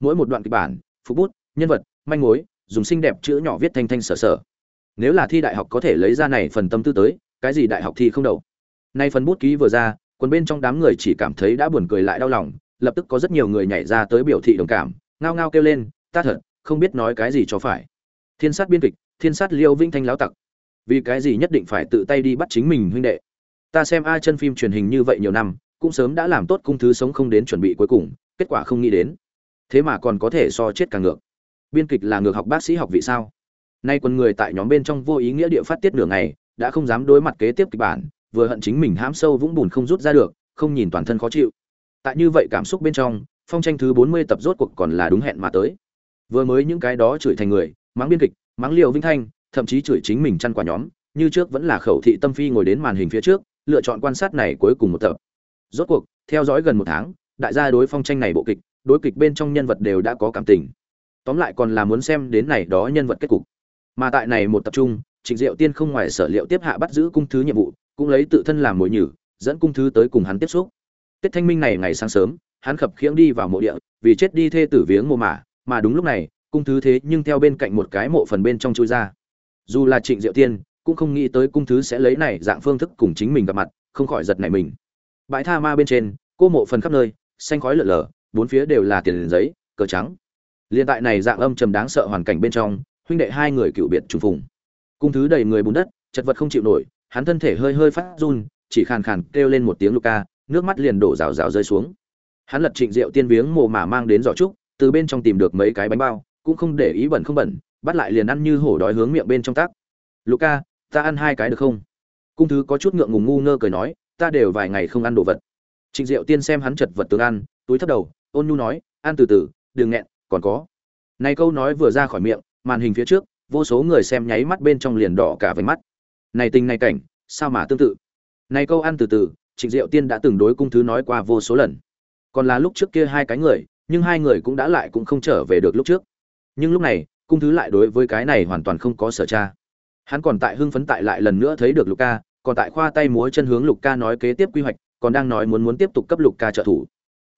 Mỗi một đoạn kịch bản, phục bút, nhân vật, manh mối, dùng xinh đẹp chữ nhỏ viết thanh thanh sở sở. Nếu là thi đại học có thể lấy ra này phần tâm tư tới, cái gì đại học thi không đầu? Nay phần bút ký vừa ra còn bên trong đám người chỉ cảm thấy đã buồn cười lại đau lòng, lập tức có rất nhiều người nhảy ra tới biểu thị đồng cảm, ngao ngao kêu lên, ta thật, không biết nói cái gì cho phải thiên sát biên kịch, thiên sát liêu vinh thanh láo tặc. Vì cái gì nhất định phải tự tay đi bắt chính mình huynh đệ? Ta xem a chân phim truyền hình như vậy nhiều năm, cũng sớm đã làm tốt cung thứ sống không đến chuẩn bị cuối cùng, kết quả không nghĩ đến. Thế mà còn có thể so chết càng ngược. Biên kịch là ngược học bác sĩ học vị sao? Nay quân người tại nhóm bên trong vô ý nghĩa địa phát tiết nửa ngày, đã không dám đối mặt kế tiếp kịch bản, vừa hận chính mình hãm sâu vũng bùn không rút ra được, không nhìn toàn thân khó chịu. Tại như vậy cảm xúc bên trong, phong tranh thứ bốn mươi tập rốt cuộc còn là đúng hẹn mà tới. Vừa mới những cái đó chửi thành người mắng biên kịch, mắng liều vĩnh thanh, thậm chí chửi chính mình chăn quả nhóm, như trước vẫn là khẩu thị tâm phi ngồi đến màn hình phía trước, lựa chọn quan sát này cuối cùng một tập. Rốt cuộc, theo dõi gần một tháng, đại gia đối phong tranh này bộ kịch, đối kịch bên trong nhân vật đều đã có cảm tình. Tóm lại còn là muốn xem đến này đó nhân vật kết cục. Mà tại này một tập trung, trịnh diệu tiên không ngoài sở liệu tiếp hạ bắt giữ cung thứ nhiệm vụ, cũng lấy tự thân làm mồi nhử, dẫn cung thứ tới cùng hắn tiếp xúc. Tết thanh minh này ngày sáng sớm, hắn khập khiễng đi vào mộ địa, vì chết đi thê tử viếng mộ mả, mà đúng lúc này cung thứ thế nhưng theo bên cạnh một cái mộ phần bên trong chui ra. Dù là trịnh diệu tiên, cũng không nghĩ tới cung thứ sẽ lấy này dạng phương thức cùng chính mình gặp mặt, không khỏi giật nảy mình. Bãi tha ma bên trên, cô mộ phần khắp nơi, xanh khói lở lở, bốn phía đều là tiền giấy, cờ trắng. Liên tại này dạng âm trầm đáng sợ hoàn cảnh bên trong, huynh đệ hai người cựu biệt trùng phùng. Cung thứ đầy người bùn đất, chật vật không chịu nổi, hắn thân thể hơi hơi phát run, chỉ khàn khàn kêu lên một tiếng luca nước mắt liền đổ rào rào rơi xuống. Hắn lật trịnh rượu tiên viếng mồ mà mang đến giỏ trúc, từ bên trong tìm được mấy cái bánh bao cũng không để ý bẩn không bẩn, bắt lại liền ăn như hổ đói hướng miệng bên trong tắc luca ta ăn hai cái được không? Cung thứ có chút ngượng ngùng ngu ngơ cười nói, ta đều vài ngày không ăn đồ vật. Trịnh diệu tiên xem hắn chật vật tướng ăn, túi thấp đầu, ôn nhu nói, ăn từ từ, đừng nghẹn, còn có. Này câu nói vừa ra khỏi miệng, màn hình phía trước, vô số người xem nháy mắt bên trong liền đỏ cả váy mắt. Này tình này cảnh, sao mà tương tự? Này câu ăn từ từ, trịnh diệu tiên đã từng đối cung thứ nói qua vô số lần. Còn là lúc trước kia hai cái người, nhưng hai người cũng đã lại cũng không trở về được lúc trước nhưng lúc này, cung thứ lại đối với cái này hoàn toàn không có sở tra. Hắn còn tại hưng phấn tại lại lần nữa thấy được lục ca, còn tại khoa tay múa chân hướng lục ca nói kế tiếp quy hoạch, còn đang nói muốn muốn tiếp tục cấp lục ca trợ thủ.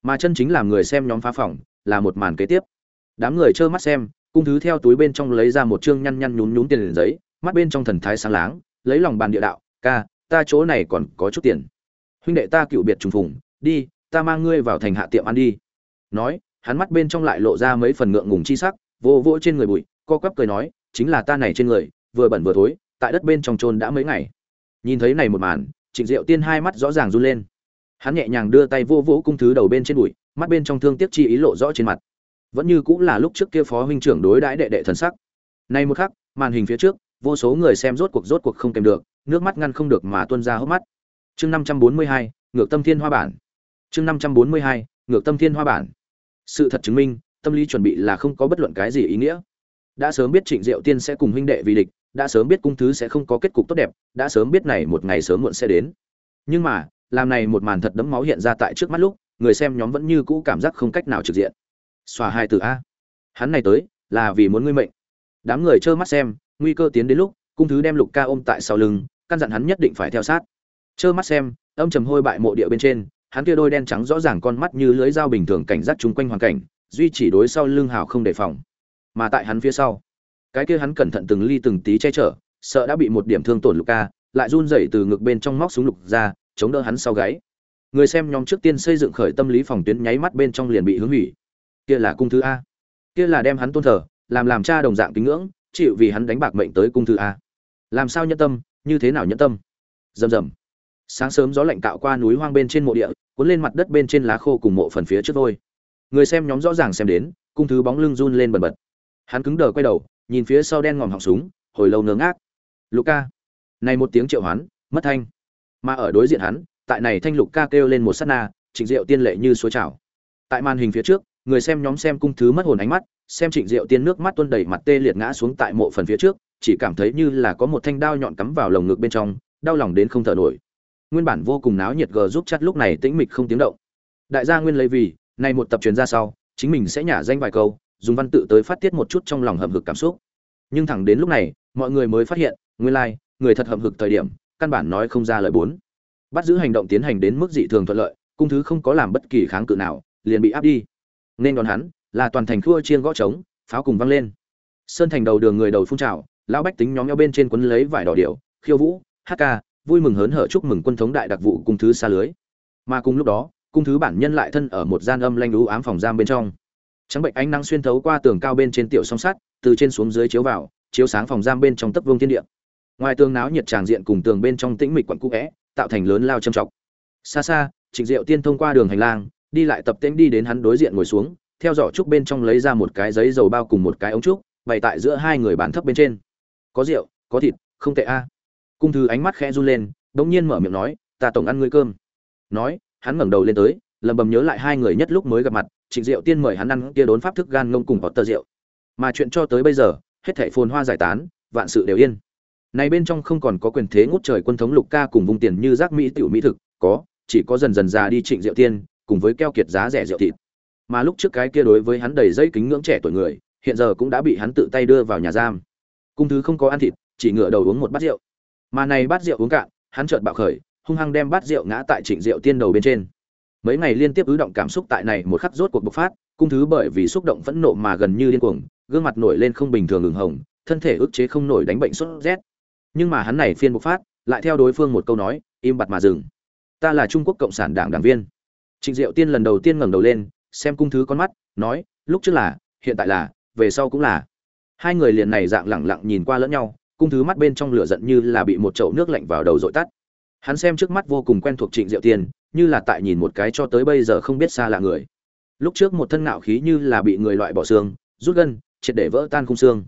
Mà chân chính làm người xem nhóm phá phòng, là một màn kế tiếp. Đám người trơ mắt xem, cung thứ theo túi bên trong lấy ra một chương nhăn nhăn nhún nhún tiền giấy, mắt bên trong thần thái sáng láng, lấy lòng bàn địa đạo, ca, ta chỗ này còn có chút tiền. Huynh đệ ta cựu biệt trùng phùng, đi, ta mang ngươi vào thành hạ tiệm ăn đi. Nói, hắn mắt bên trong lại lộ ra mấy phần ngượng ngùng chi sắc vô vô trên người bụi, co quắp cười nói, chính là ta này trên người, vừa bẩn vừa thối, tại đất bên trong trôn đã mấy ngày. Nhìn thấy này một màn, trịnh diệu tiên hai mắt rõ ràng run lên. Hắn nhẹ nhàng đưa tay vô vỗ cung thứ đầu bên trên bụi, mắt bên trong thương tiếc chi ý lộ rõ trên mặt. Vẫn như cũng là lúc trước kia phó huynh trưởng đối đãi đệ đệ thần sắc. Nay một khắc, màn hình phía trước, vô số người xem rốt cuộc rốt cuộc không kèm được, nước mắt ngăn không được mà tuôn ra hốc mắt. Chương năm trăm bốn mươi hai, ngược tâm thiên hoa bản. Chương năm trăm bốn mươi hai, ngược tâm thiên hoa bản. Sự thật chứng minh tâm lý chuẩn bị là không có bất luận cái gì ý nghĩa. Đã sớm biết trịnh diệu tiên sẽ cùng huynh đệ vì địch, đã sớm biết cung thứ sẽ không có kết cục tốt đẹp, đã sớm biết này một ngày sớm muộn sẽ đến. Nhưng mà, làm này một màn thật đẫm máu hiện ra tại trước mắt lúc, người xem nhóm vẫn như cũ cảm giác không cách nào trực diện. Xòa hai từ a. Hắn này tới, là vì muốn ngươi mệnh. Đám người trơ mắt xem, nguy cơ tiến đến lúc, cung thứ đem lục ca ôm tại sau lưng, căn dặn hắn nhất định phải theo sát. Trơ mắt xem, âm trầm hôi bại mộ địa bên trên, hắn kia đôi đen trắng rõ ràng con mắt như lưới dao bình thường cảnh giác chung quanh hoàn cảnh duy chỉ đối sau lưng hào không đề phòng. Mà tại hắn phía sau, cái kia hắn cẩn thận từng ly từng tí che chở, sợ đã bị một điểm thương tổn lục ca, lại run rẩy từ ngực bên trong móc súng lục ra, chống đỡ hắn sau gáy. Người xem nhóm trước tiên xây dựng khởi tâm lý phòng tuyến nháy mắt bên trong liền bị hướng hủy. Kia là cung thứ a. Kia là đem hắn tôn thờ, làm làm cha đồng dạng kính ngưỡng, chịu vì hắn đánh bạc mệnh tới cung thứ a. Làm sao nhân tâm, như thế nào nhân tâm? Rầm rầm. Sáng sớm gió lạnh cạo qua núi hoang bên trên mộ địa, cuốn lên mặt đất bên trên lá khô cùng mộ phần phía trước thôi người xem nhóm rõ ràng xem đến cung thứ bóng lưng run lên bần bật. Hắn cứng đờ quay đầu nhìn phía sau đen ngòm họng súng hồi lâu ngớ ngác. Luca, này một tiếng triệu hoán mất thanh. Mà ở đối diện hắn tại này thanh lục ca kêu lên một sát na trịnh diệu tiên lệ như suối trào. Tại màn hình phía trước người xem nhóm xem cung thứ mất hồn ánh mắt xem trịnh diệu tiên nước mắt tuôn đầy mặt tê liệt ngã xuống tại mộ phần phía trước chỉ cảm thấy như là có một thanh đao nhọn cắm vào lồng ngực bên trong đau lòng đến không thở nổi. Nguyên bản vô cùng náo nhiệt g giúp chắt lúc này tĩnh mịch không tiếng động. Đại gia nguyên lấy vì này một tập truyền ra sau, chính mình sẽ nhả danh vài câu, dùng văn tự tới phát tiết một chút trong lòng hầm hực cảm xúc. Nhưng thẳng đến lúc này, mọi người mới phát hiện, nguyên lai, người thật hầm hực thời điểm, căn bản nói không ra lời bốn. Bắt giữ hành động tiến hành đến mức dị thường thuận lợi, cung thứ không có làm bất kỳ kháng cự nào, liền bị áp đi. Nên đón hắn, là toàn thành khua chiên gõ trống, pháo cùng văng lên. Sơn thành đầu đường người đầu phun trào, lão bách tính nhóm nhau bên trên quấn lấy vải đỏ điệu khiêu vũ, hát ca, vui mừng hớn hở chúc mừng quân thống đại đặc vụ cung thứ xa lưới. Mà cùng lúc đó cung thứ bản nhân lại thân ở một gian âm lanh lú ám phòng giam bên trong. Trắng bệnh ánh nắng xuyên thấu qua tường cao bên trên tiểu song sắt, từ trên xuống dưới chiếu vào, chiếu sáng phòng giam bên trong tấp vương thiên địa. Ngoài tường náo nhiệt tràng diện cùng tường bên trong tĩnh mịch quặn cũ vẽ, tạo thành lớn lao trầm trọng. Xa xa, trịnh diệu tiên thông qua đường hành lang, đi lại tập tễnh đi đến hắn đối diện ngồi xuống, theo dõi trúc bên trong lấy ra một cái giấy dầu bao cùng một cái ống trúc, bày tại giữa hai người bàn thấp bên trên. Có rượu, có thịt, không tệ a. Cung thư ánh mắt khẽ run lên, bỗng nhiên mở miệng nói, ta tổng ăn ngươi cơm. Nói hắn ngẩng đầu lên tới lầm bầm nhớ lại hai người nhất lúc mới gặp mặt, trịnh diệu tiên mời hắn ăn kia đốn pháp thức gan ngông cùng có tờ rượu. Mà chuyện cho tới bây giờ, hết thảy phồn hoa giải tán, vạn sự đều yên. Này bên trong không còn có quyền thế ngút trời quân thống lục ca cùng vùng tiền như giác mỹ tiểu mỹ thực, có, chỉ có dần dần già đi trịnh diệu tiên, cùng với keo kiệt giá rẻ rượu thịt. Mà lúc trước cái kia đối với hắn đầy dây kính ngưỡng trẻ tuổi người, hiện giờ cũng đã bị hắn tự tay đưa vào nhà giam. Cung thứ không có ăn thịt, chỉ ngửa đầu uống một bát rượu. Mà này bát rượu uống cạn, hắn chợt bạo khởi hung hăng đem bát rượu ngã tại trịnh diệu tiên đầu bên trên. Mấy ngày liên tiếp ứ động cảm xúc tại này một khắc rốt cuộc bộc phát, cung thứ bởi vì xúc động phẫn nộ mà gần như điên cuồng, gương mặt nổi lên không bình thường ửng hồng, thân thể ức chế không nổi đánh bệnh sốt rét. Nhưng mà hắn này phiên bộc phát, lại theo đối phương một câu nói, im bặt mà dừng. Ta là trung quốc cộng sản đảng đảng viên. Trịnh diệu tiên lần đầu tiên ngẩng đầu lên, xem cung thứ con mắt, nói, lúc trước là, hiện tại là, về sau cũng là. Hai người liền này dạng lẳng lặng nhìn qua lẫn nhau, cung thứ mắt bên trong lửa giận như là bị một chậu nước lạnh vào đầu dội tắt hắn xem trước mắt vô cùng quen thuộc trịnh diệu tiên, như là tại nhìn một cái cho tới bây giờ không biết xa là người. Lúc trước một thân ngạo khí như là bị người loại bỏ xương, rút gân, triệt để vỡ tan khung xương.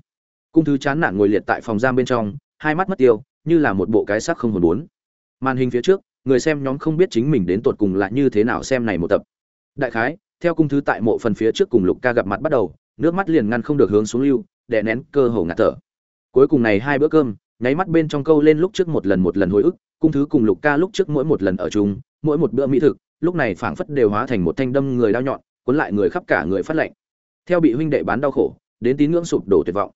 Cung thứ chán nản ngồi liệt tại phòng giam bên trong, hai mắt mất tiêu, như là một bộ cái sắc không hồn bốn màn hình phía trước, người xem nhóm không biết chính mình đến tột cùng là như thế nào xem này một tập. Đại khái, theo cung thứ tại mộ phần phía trước cùng lục ca gặp mặt bắt đầu, nước mắt liền ngăn không được hướng xuống lưu, đè nén cơ hồ ngạt thở. Cuối cùng này hai bữa cơm nháy mắt bên trong câu lên lúc trước một lần một lần hồi ức, cung thứ cùng lục ca lúc trước mỗi một lần ở chung, mỗi một bữa mỹ thực, lúc này phảng phất đều hóa thành một thanh đâm người đau nhọn, cuốn lại người khắp cả người phát lạnh. Theo bị huynh đệ bán đau khổ, đến tín ngưỡng sụp đổ tuyệt vọng.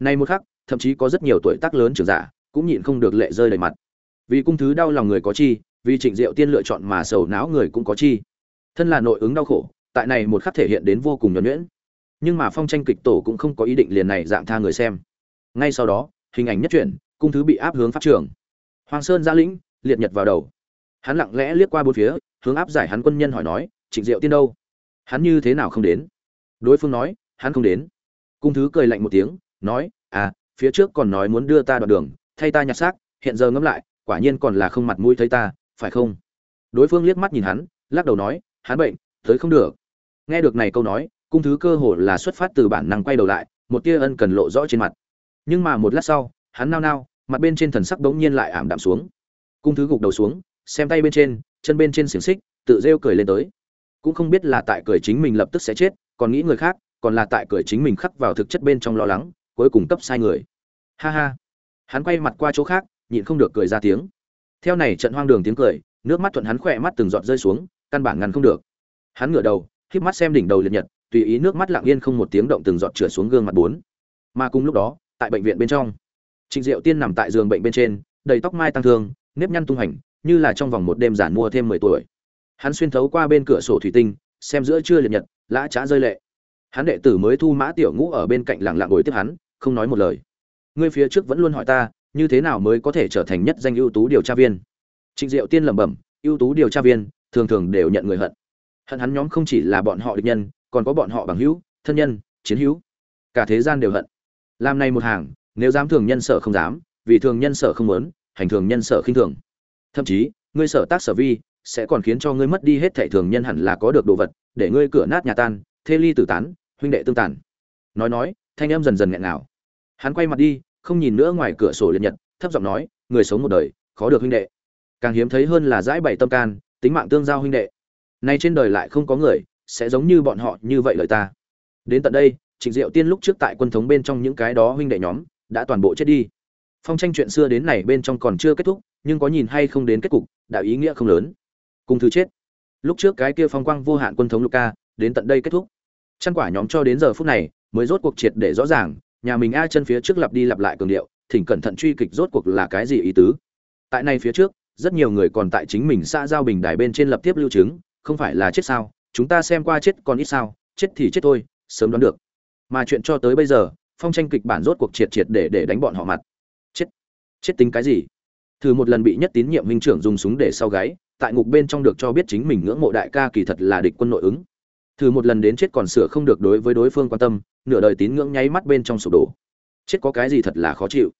Nay một khắc, thậm chí có rất nhiều tuổi tác lớn trưởng giả, cũng nhịn không được lệ rơi đầy mặt. Vì cung thứ đau lòng người có chi, vì trịnh diệu tiên lựa chọn mà sầu não người cũng có chi. Thân là nội ứng đau khổ, tại này một khắc thể hiện đến vô cùng nhuẩn nhuyễn. Nhưng mà phong tranh kịch tổ cũng không có ý định liền này dạng tha người xem. Ngay sau đó hình ảnh nhất chuyển, cung thứ bị áp hướng pháp trường. Hoàng sơn gia lĩnh, liệt nhật vào đầu. Hắn lặng lẽ liếc qua bốn phía, hướng áp giải hắn quân nhân hỏi nói, trịnh diệu tiên đâu? Hắn như thế nào không đến? Đối phương nói, hắn không đến. Cung thứ cười lạnh một tiếng, nói à phía trước còn nói muốn đưa ta đoạn đường, thay ta nhặt xác, hiện giờ ngẫm lại, quả nhiên còn là không mặt mũi thấy ta, phải không? Đối phương liếc mắt nhìn hắn, lắc đầu nói, hắn bệnh, tới không được. Nghe được này câu nói, cung thứ cơ hồ là xuất phát từ bản năng quay đầu lại, một tia ân cần lộ rõ trên mặt nhưng mà một lát sau, hắn nao nao, mặt bên trên thần sắc bỗng nhiên lại ảm đạm xuống. Cung thứ gục đầu xuống, xem tay bên trên, chân bên trên xiềng xích, tự rêu cười lên tới. Cũng không biết là tại cười chính mình lập tức sẽ chết, còn nghĩ người khác, còn là tại cười chính mình khắc vào thực chất bên trong lo lắng, cuối cùng cấp sai người. Ha ha. Hắn quay mặt qua chỗ khác, nhịn không được cười ra tiếng. Theo này trận hoang đường tiếng cười, nước mắt thuận hắn khỏe mắt từng giọt rơi xuống, căn bản ngăn không được. Hắn ngửa đầu, híp mắt xem đỉnh đầu liệt nhật, tùy ý nước mắt lặng yên không một tiếng động từng giọt trượt xuống gương mặt bốn. Mà cùng lúc đó tại bệnh viện bên trong. Trịnh diệu tiên nằm tại giường bệnh bên trên, đầy tóc mai tăng thương, nếp nhăn tung hành, như là trong vòng một đêm giản mua thêm mười tuổi. Hắn xuyên thấu qua bên cửa sổ thủy tinh, xem giữa trưa liệt nhật, lã trá rơi lệ. Hắn đệ tử mới thu mã tiểu ngũ ở bên cạnh lặng lặng ngồi tiếp hắn, không nói một lời. Ngươi phía trước vẫn luôn hỏi ta, như thế nào mới có thể trở thành nhất danh ưu tú điều tra viên? Trịnh diệu tiên lẩm bẩm, ưu tú điều tra viên, thường thường đều nhận người hận. Hận hắn nhóm không chỉ là bọn họ địch nhân, còn có bọn họ bằng hữu, thân nhân, chiến hữu. Cả thế gian đều hận làm này một hàng, nếu dám thường nhân sở không dám, vì thường nhân sở không muốn, hành thường nhân sở khinh thường. Thậm chí, ngươi sở tác sở vi, sẽ còn khiến cho ngươi mất đi hết thảy thường nhân hẳn là có được đồ vật, để ngươi cửa nát nhà tan, thê ly tử tán, huynh đệ tương tàn. Nói nói, thanh em dần dần nghẹn ngào. Hắn quay mặt đi, không nhìn nữa ngoài cửa sổ liệt nhật, thấp giọng nói, người sống một đời, khó được huynh đệ. Càng hiếm thấy hơn là dãi bày tâm can, tính mạng tương giao huynh đệ. Nay trên đời lại không có người, sẽ giống như bọn họ như vậy lời ta. Đến tận đây trịnh diệu tiên lúc trước tại quân thống bên trong những cái đó huynh đệ nhóm, đã toàn bộ chết đi. Phong tranh chuyện xưa đến này bên trong còn chưa kết thúc, nhưng có nhìn hay không đến kết cục, đã ý nghĩa không lớn. Cùng thứ chết. Lúc trước cái kia phong quang vô hạn quân thống luca đến tận đây kết thúc. Chăn quả nhóm cho đến giờ phút này, mới rốt cuộc triệt để rõ ràng, nhà mình a chân phía trước lặp đi lặp lại cường điệu, thỉnh cẩn thận truy kịch rốt cuộc là cái gì ý tứ. Tại này phía trước, rất nhiều người còn tại chính mình xã giao bình đài bên trên lập tiếp lưu chứng, không phải là chết sao, chúng ta xem qua chết còn ít sao, chết thì chết thôi, sớm đoán được mà chuyện cho tới bây giờ, phong tranh kịch bản rốt cuộc triệt triệt để để đánh bọn họ mặt. Chết. Chết tính cái gì? Thử một lần bị nhất tín nhiệm minh trưởng dùng súng để sau gáy, tại ngục bên trong được cho biết chính mình ngưỡng mộ đại ca kỳ thật là địch quân nội ứng. Thử một lần đến chết còn sửa không được đối với đối phương quan tâm, nửa đời tín ngưỡng nháy mắt bên trong sụp đổ. Chết có cái gì thật là khó chịu.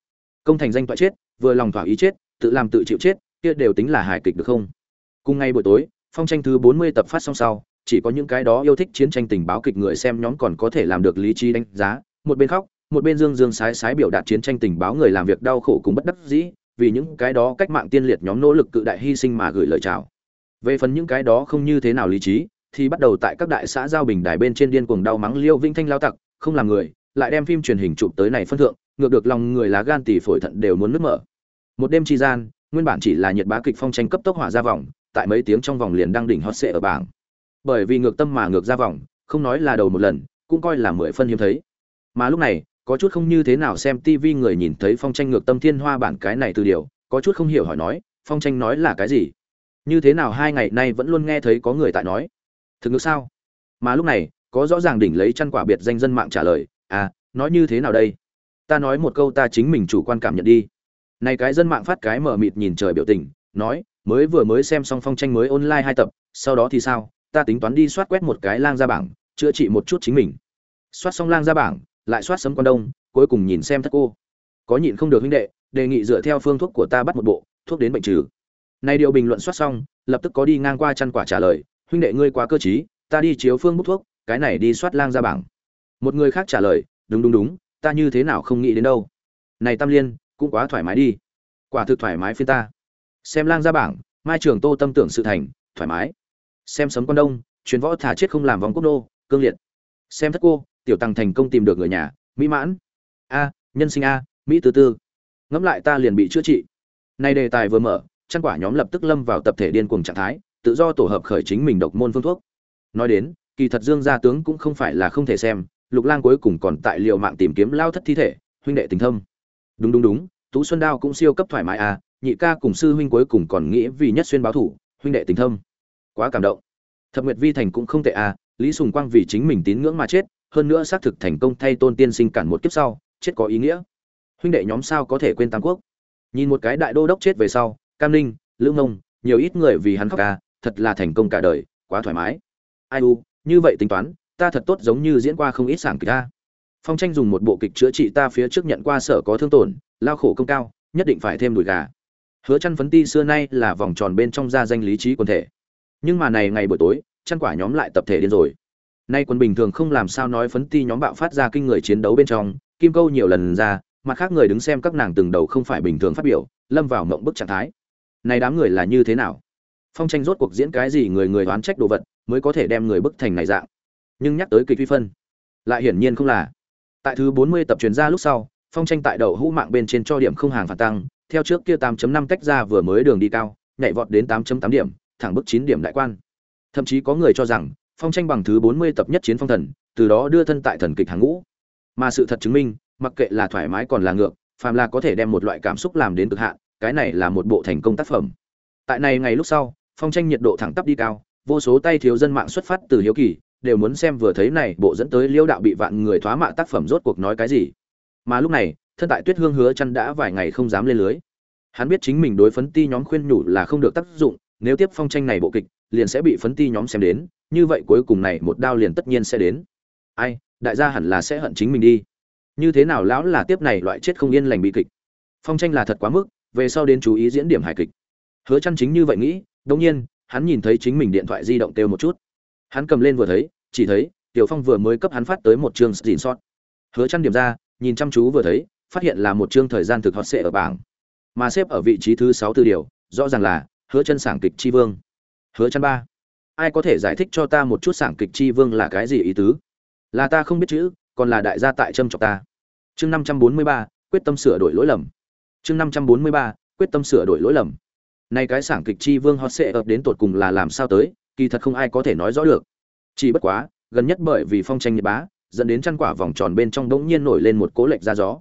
Công thành danh thoại chết, vừa lòng thỏa ý chết, tự làm tự chịu chết, kia đều tính là hài kịch được không? Cùng ngay buổi tối, phong tranh thứ bốn mươi tập phát xong sau chỉ có những cái đó yêu thích chiến tranh tình báo kịch người xem nhóm còn có thể làm được lý trí đánh giá, một bên khóc, một bên dương dương sái sái biểu đạt chiến tranh tình báo người làm việc đau khổ cùng bất đắc dĩ, vì những cái đó cách mạng tiên liệt nhóm nỗ lực cự đại hy sinh mà gửi lời chào. Về phần những cái đó không như thế nào lý trí, thì bắt đầu tại các đại xã giao bình đài bên trên điên cuồng đau mắng liêu vinh thanh lao tặc, không làm người, lại đem phim truyền hình chụp tới này phân thượng, ngược được lòng người lá gan tỷ phổi thận đều muốn nứt mở. Một đêm tri gian, nguyên bản chỉ là nhiệt bá kịch phong tranh cấp tốc hỏa ra vòng, tại mấy tiếng trong vòng liền đăng đỉnh hot sệ ở bảng bởi vì ngược tâm mà ngược ra vòng, không nói là đầu một lần, cũng coi là mười phân hiếm thấy. Mà lúc này, có chút không như thế nào xem tivi người nhìn thấy phong tranh ngược tâm thiên hoa bản cái này từ điều, có chút không hiểu hỏi nói, phong tranh nói là cái gì? Như thế nào hai ngày nay vẫn luôn nghe thấy có người tại nói? Thực ngược sao? Mà lúc này, có rõ ràng đỉnh lấy chăn quả biệt danh dân mạng trả lời à nói như thế nào đây? Ta nói một câu ta chính mình chủ quan cảm nhận đi. Này cái dân mạng phát cái mở mịt nhìn trời biểu tình, nói, mới vừa mới xem xong phong tranh mới online hai tập, sau đó thì sao? Ta tính toán đi soát quét một cái lang ra bảng, chữa trị một chút chính mình. Soát xong lang ra bảng, lại soát sấm quan đông, cuối cùng nhìn xem thất cô. Có nhịn không được huynh đệ, đề nghị dựa theo phương thuốc của ta bắt một bộ, thuốc đến bệnh trừ. Này điều bình luận soát xong, lập tức có đi ngang qua chăn quả trả lời, huynh đệ ngươi quá cơ trí, ta đi chiếu phương bút thuốc, cái này đi soát lang ra bảng. Một người khác trả lời, đúng đúng đúng, ta như thế nào không nghĩ đến đâu. Này tam liên, cũng quá thoải mái đi. Quả thực thoải mái phiên ta. Xem lang ra bảng, mai trường tô tâm tưởng sự thành, thoải mái xem sấm quan đông chuyến võ thả chết không làm vòng quốc đô, cương liệt. Xem thất cô tiểu tăng thành công tìm được người nhà mỹ mãn. A nhân sinh a mỹ tư tư. Ngẫm lại ta liền bị chữa trị. Nay đề tài vừa mở chăn quả nhóm lập tức lâm vào tập thể điên cuồng trạng thái tự do tổ hợp khởi chính mình độc môn phương thuốc. Nói đến kỳ thật dương gia tướng cũng không phải là không thể xem lục lang cuối cùng còn tại liệu mạng tìm kiếm lao thất thi thể huynh đệ tình thâm. Đúng đúng đúng tú xuân đao cũng siêu cấp thoải mái à nhị ca cùng sư huynh cuối cùng còn nghĩ vì nhất xuyên báo thủ huynh đệ tình thâm quá cảm động. Thập nguyệt vi thành cũng không tệ à lý sùng quang vì chính mình tín ngưỡng mà chết, hơn nữa xác thực thành công thay tôn tiên sinh cản một kiếp sau, chết có ý nghĩa. Huynh đệ nhóm sao có thể quên tam quốc? Nhìn một cái đại đô đốc chết về sau, cam ninh, lữ mông nhiều ít người vì hắn khóc ca thật là thành công cả đời, quá thoải mái. Ai u, như vậy tính toán, ta thật tốt giống như diễn qua không ít sảng kịch ta phong tranh dùng một bộ kịch chữa trị ta phía trước nhận qua sở có thương tổn, lao khổ công cao, nhất định phải thêm đùi gà. Hứa chăn phấn ti xưa nay là vòng tròn bên trong gia danh lý trí quần thể nhưng mà này ngày buổi tối, chăn quả nhóm lại tập thể điên rồi. Nay quân bình thường không làm sao nói phấn ti nhóm bạo phát ra kinh người chiến đấu bên trong, kim câu nhiều lần ra, mặt khác người đứng xem các nàng từng đầu không phải bình thường phát biểu, lâm vào mộng bức trạng thái. Này đám người là như thế nào? Phong tranh rốt cuộc diễn cái gì người người đoán trách đồ vật mới có thể đem người bức thành này dạng? Nhưng nhắc tới kịch vi phân, lại hiển nhiên không là. Tại thứ 40 tập truyền ra lúc sau, phong tranh tại đầu hũ mạng bên trên cho điểm không hàng phản tăng, theo trước kia 8.5 tách ra vừa mới đường đi cao, nhảy vọt đến 8.8 điểm thẳng bức 9 điểm đại quan. Thậm chí có người cho rằng, phong tranh bằng thứ 40 tập nhất chiến phong thần, từ đó đưa thân tại thần kịch hàng ngũ. Mà sự thật chứng minh, mặc kệ là thoải mái còn là ngược, phàm là có thể đem một loại cảm xúc làm đến cực hạn, cái này là một bộ thành công tác phẩm. Tại này ngày lúc sau, phong tranh nhiệt độ thẳng tắp đi cao, vô số tay thiếu dân mạng xuất phát từ hiếu kỳ, đều muốn xem vừa thấy này bộ dẫn tới liêu đạo bị vạn người thoá mạ tác phẩm rốt cuộc nói cái gì. Mà lúc này, thân tại tuyết hương hứa chăn đã vài ngày không dám lên lưới. Hắn biết chính mình đối phấn ti nhóm khuyên nhủ là không được tác dụng nếu tiếp phong tranh này bộ kịch, liền sẽ bị phấn ti nhóm xem đến, như vậy cuối cùng này một đao liền tất nhiên sẽ đến. Ai, đại gia hẳn là sẽ hận chính mình đi. Như thế nào lão là tiếp này loại chết không yên lành bị kịch? Phong tranh là thật quá mức, về sau đến chú ý diễn điểm hài kịch. Hứa chăn chính như vậy nghĩ, đương nhiên, hắn nhìn thấy chính mình điện thoại di động kêu một chút. Hắn cầm lên vừa thấy, chỉ thấy, tiểu phong vừa mới cấp hắn phát tới một chương xin sót hứa chăn điểm ra, nhìn chăm chú vừa thấy, phát hiện là một chương thời gian thực hot sẽ ở bảng. Mà xếp ở vị trí thứ sáu tư điều, rõ ràng là hứa chân sảng kịch chi vương. Hứa chân ba. Ai có thể giải thích cho ta một chút sảng kịch chi vương là cái gì ý tứ? Là ta không biết chữ còn là đại gia tại châm chọc ta. Chương 543, quyết tâm sửa đổi lỗi lầm. Chương 543, quyết tâm sửa đổi lỗi lầm. Nay cái sảng kịch chi vương hot sẽ ập đến tột cùng là làm sao tới kỳ thật không ai có thể nói rõ được. Chỉ bất quá gần nhất bởi vì phong tranh nhiệt bá dẫn đến chăn quả vòng tròn bên trong đống nhiên nổi lên một cố lệch ra gió.